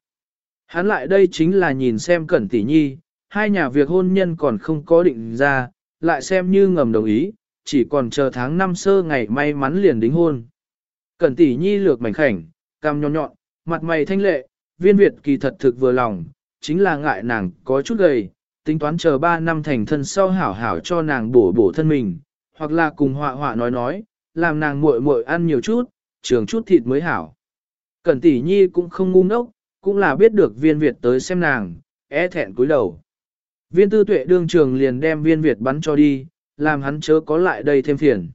A: Hắn lại đây chính là nhìn xem Cẩn tỷ nhi, hai nhà việc hôn nhân còn không có định ra, lại xem như ngầm đồng ý, chỉ còn chờ tháng năm sơ ngày may mắn liền đính hôn. Cẩn tỷ nhi lược mảnh khảnh, cam nhọn nhọn, mặt mày thanh lệ, viên Việt kỳ thật thực vừa lòng, chính là ngại nàng có chút gầy, tính toán chờ 3 năm thành thân sau hảo hảo cho nàng bổ bổ thân mình, hoặc là cùng họa họa nói nói, làm nàng muội muội ăn nhiều chút, trường chút thịt mới hảo. Cẩn tỷ nhi cũng không ngu ngốc, cũng là biết được viên Việt tới xem nàng, é thẹn cúi đầu. Viên tư tuệ đương trường liền đem viên Việt bắn cho đi, làm hắn chớ có lại đây thêm phiền.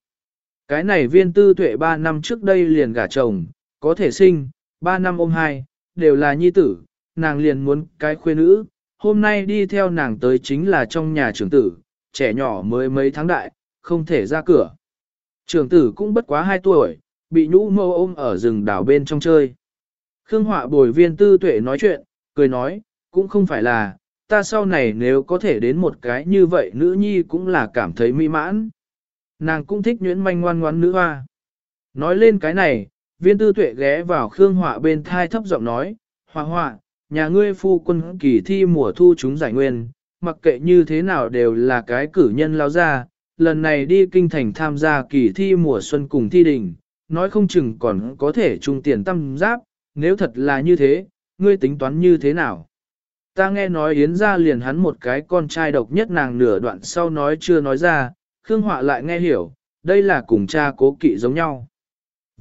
A: Cái này viên tư tuệ 3 năm trước đây liền gả chồng, có thể sinh, 3 năm ôm hai, đều là nhi tử, nàng liền muốn cái khuê nữ, hôm nay đi theo nàng tới chính là trong nhà trưởng tử, trẻ nhỏ mới mấy tháng đại, không thể ra cửa. Trưởng tử cũng bất quá 2 tuổi, bị nhũ mâu ôm ở rừng đảo bên trong chơi. Khương họa bồi viên tư tuệ nói chuyện, cười nói, cũng không phải là, ta sau này nếu có thể đến một cái như vậy nữ nhi cũng là cảm thấy mỹ mãn. Nàng cũng thích nhuyễn manh ngoan ngoan nữ hoa. Nói lên cái này, viên tư tuệ ghé vào Khương họa bên thai thấp giọng nói, họa họa, nhà ngươi phu quân kỳ thi mùa thu chúng giải nguyên, mặc kệ như thế nào đều là cái cử nhân lao ra, lần này đi kinh thành tham gia kỳ thi mùa xuân cùng thi đình, nói không chừng còn có thể trung tiền tâm giáp, nếu thật là như thế, ngươi tính toán như thế nào? Ta nghe nói Yến ra liền hắn một cái con trai độc nhất nàng nửa đoạn sau nói chưa nói ra, Khương Họa lại nghe hiểu, đây là cùng cha cố kỵ giống nhau.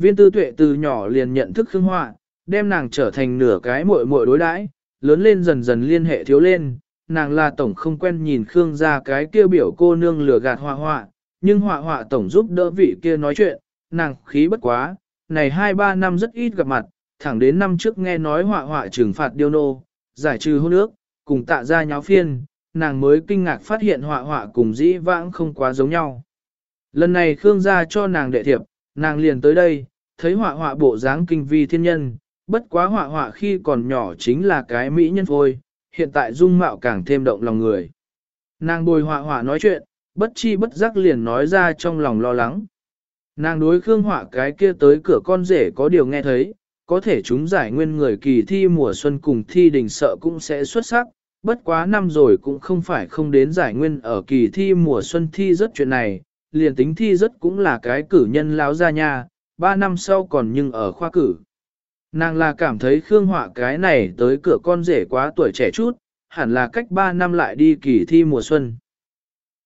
A: Viên tư tuệ từ nhỏ liền nhận thức Khương Họa, đem nàng trở thành nửa cái muội muội đối đãi, lớn lên dần dần liên hệ thiếu lên, nàng là tổng không quen nhìn Khương ra cái kia biểu cô nương lừa gạt họa họa, nhưng họa họa tổng giúp đỡ vị kia nói chuyện, nàng khí bất quá, này hai ba năm rất ít gặp mặt, thẳng đến năm trước nghe nói họa họa trừng phạt điêu nô, giải trừ hôn ước, cùng tạ ra nháo phiên, nàng mới kinh ngạc phát hiện họa họa cùng dĩ vãng không quá giống nhau. Lần này Khương gia cho nàng đệ thiệp, nàng liền tới đây, thấy họa họa bộ dáng kinh vi thiên nhân, bất quá họa họa khi còn nhỏ chính là cái mỹ nhân phôi, hiện tại dung mạo càng thêm động lòng người. Nàng bồi họa họa nói chuyện, bất chi bất giác liền nói ra trong lòng lo lắng. Nàng đối Khương họa cái kia tới cửa con rể có điều nghe thấy, có thể chúng giải nguyên người kỳ thi mùa xuân cùng thi đình sợ cũng sẽ xuất sắc, bất quá năm rồi cũng không phải không đến giải nguyên ở kỳ thi mùa xuân thi rất chuyện này, liền tính thi rất cũng là cái cử nhân láo ra nha, ba năm sau còn nhưng ở khoa cử. Nàng là cảm thấy Khương Họa cái này tới cửa con rể quá tuổi trẻ chút, hẳn là cách ba năm lại đi kỳ thi mùa xuân.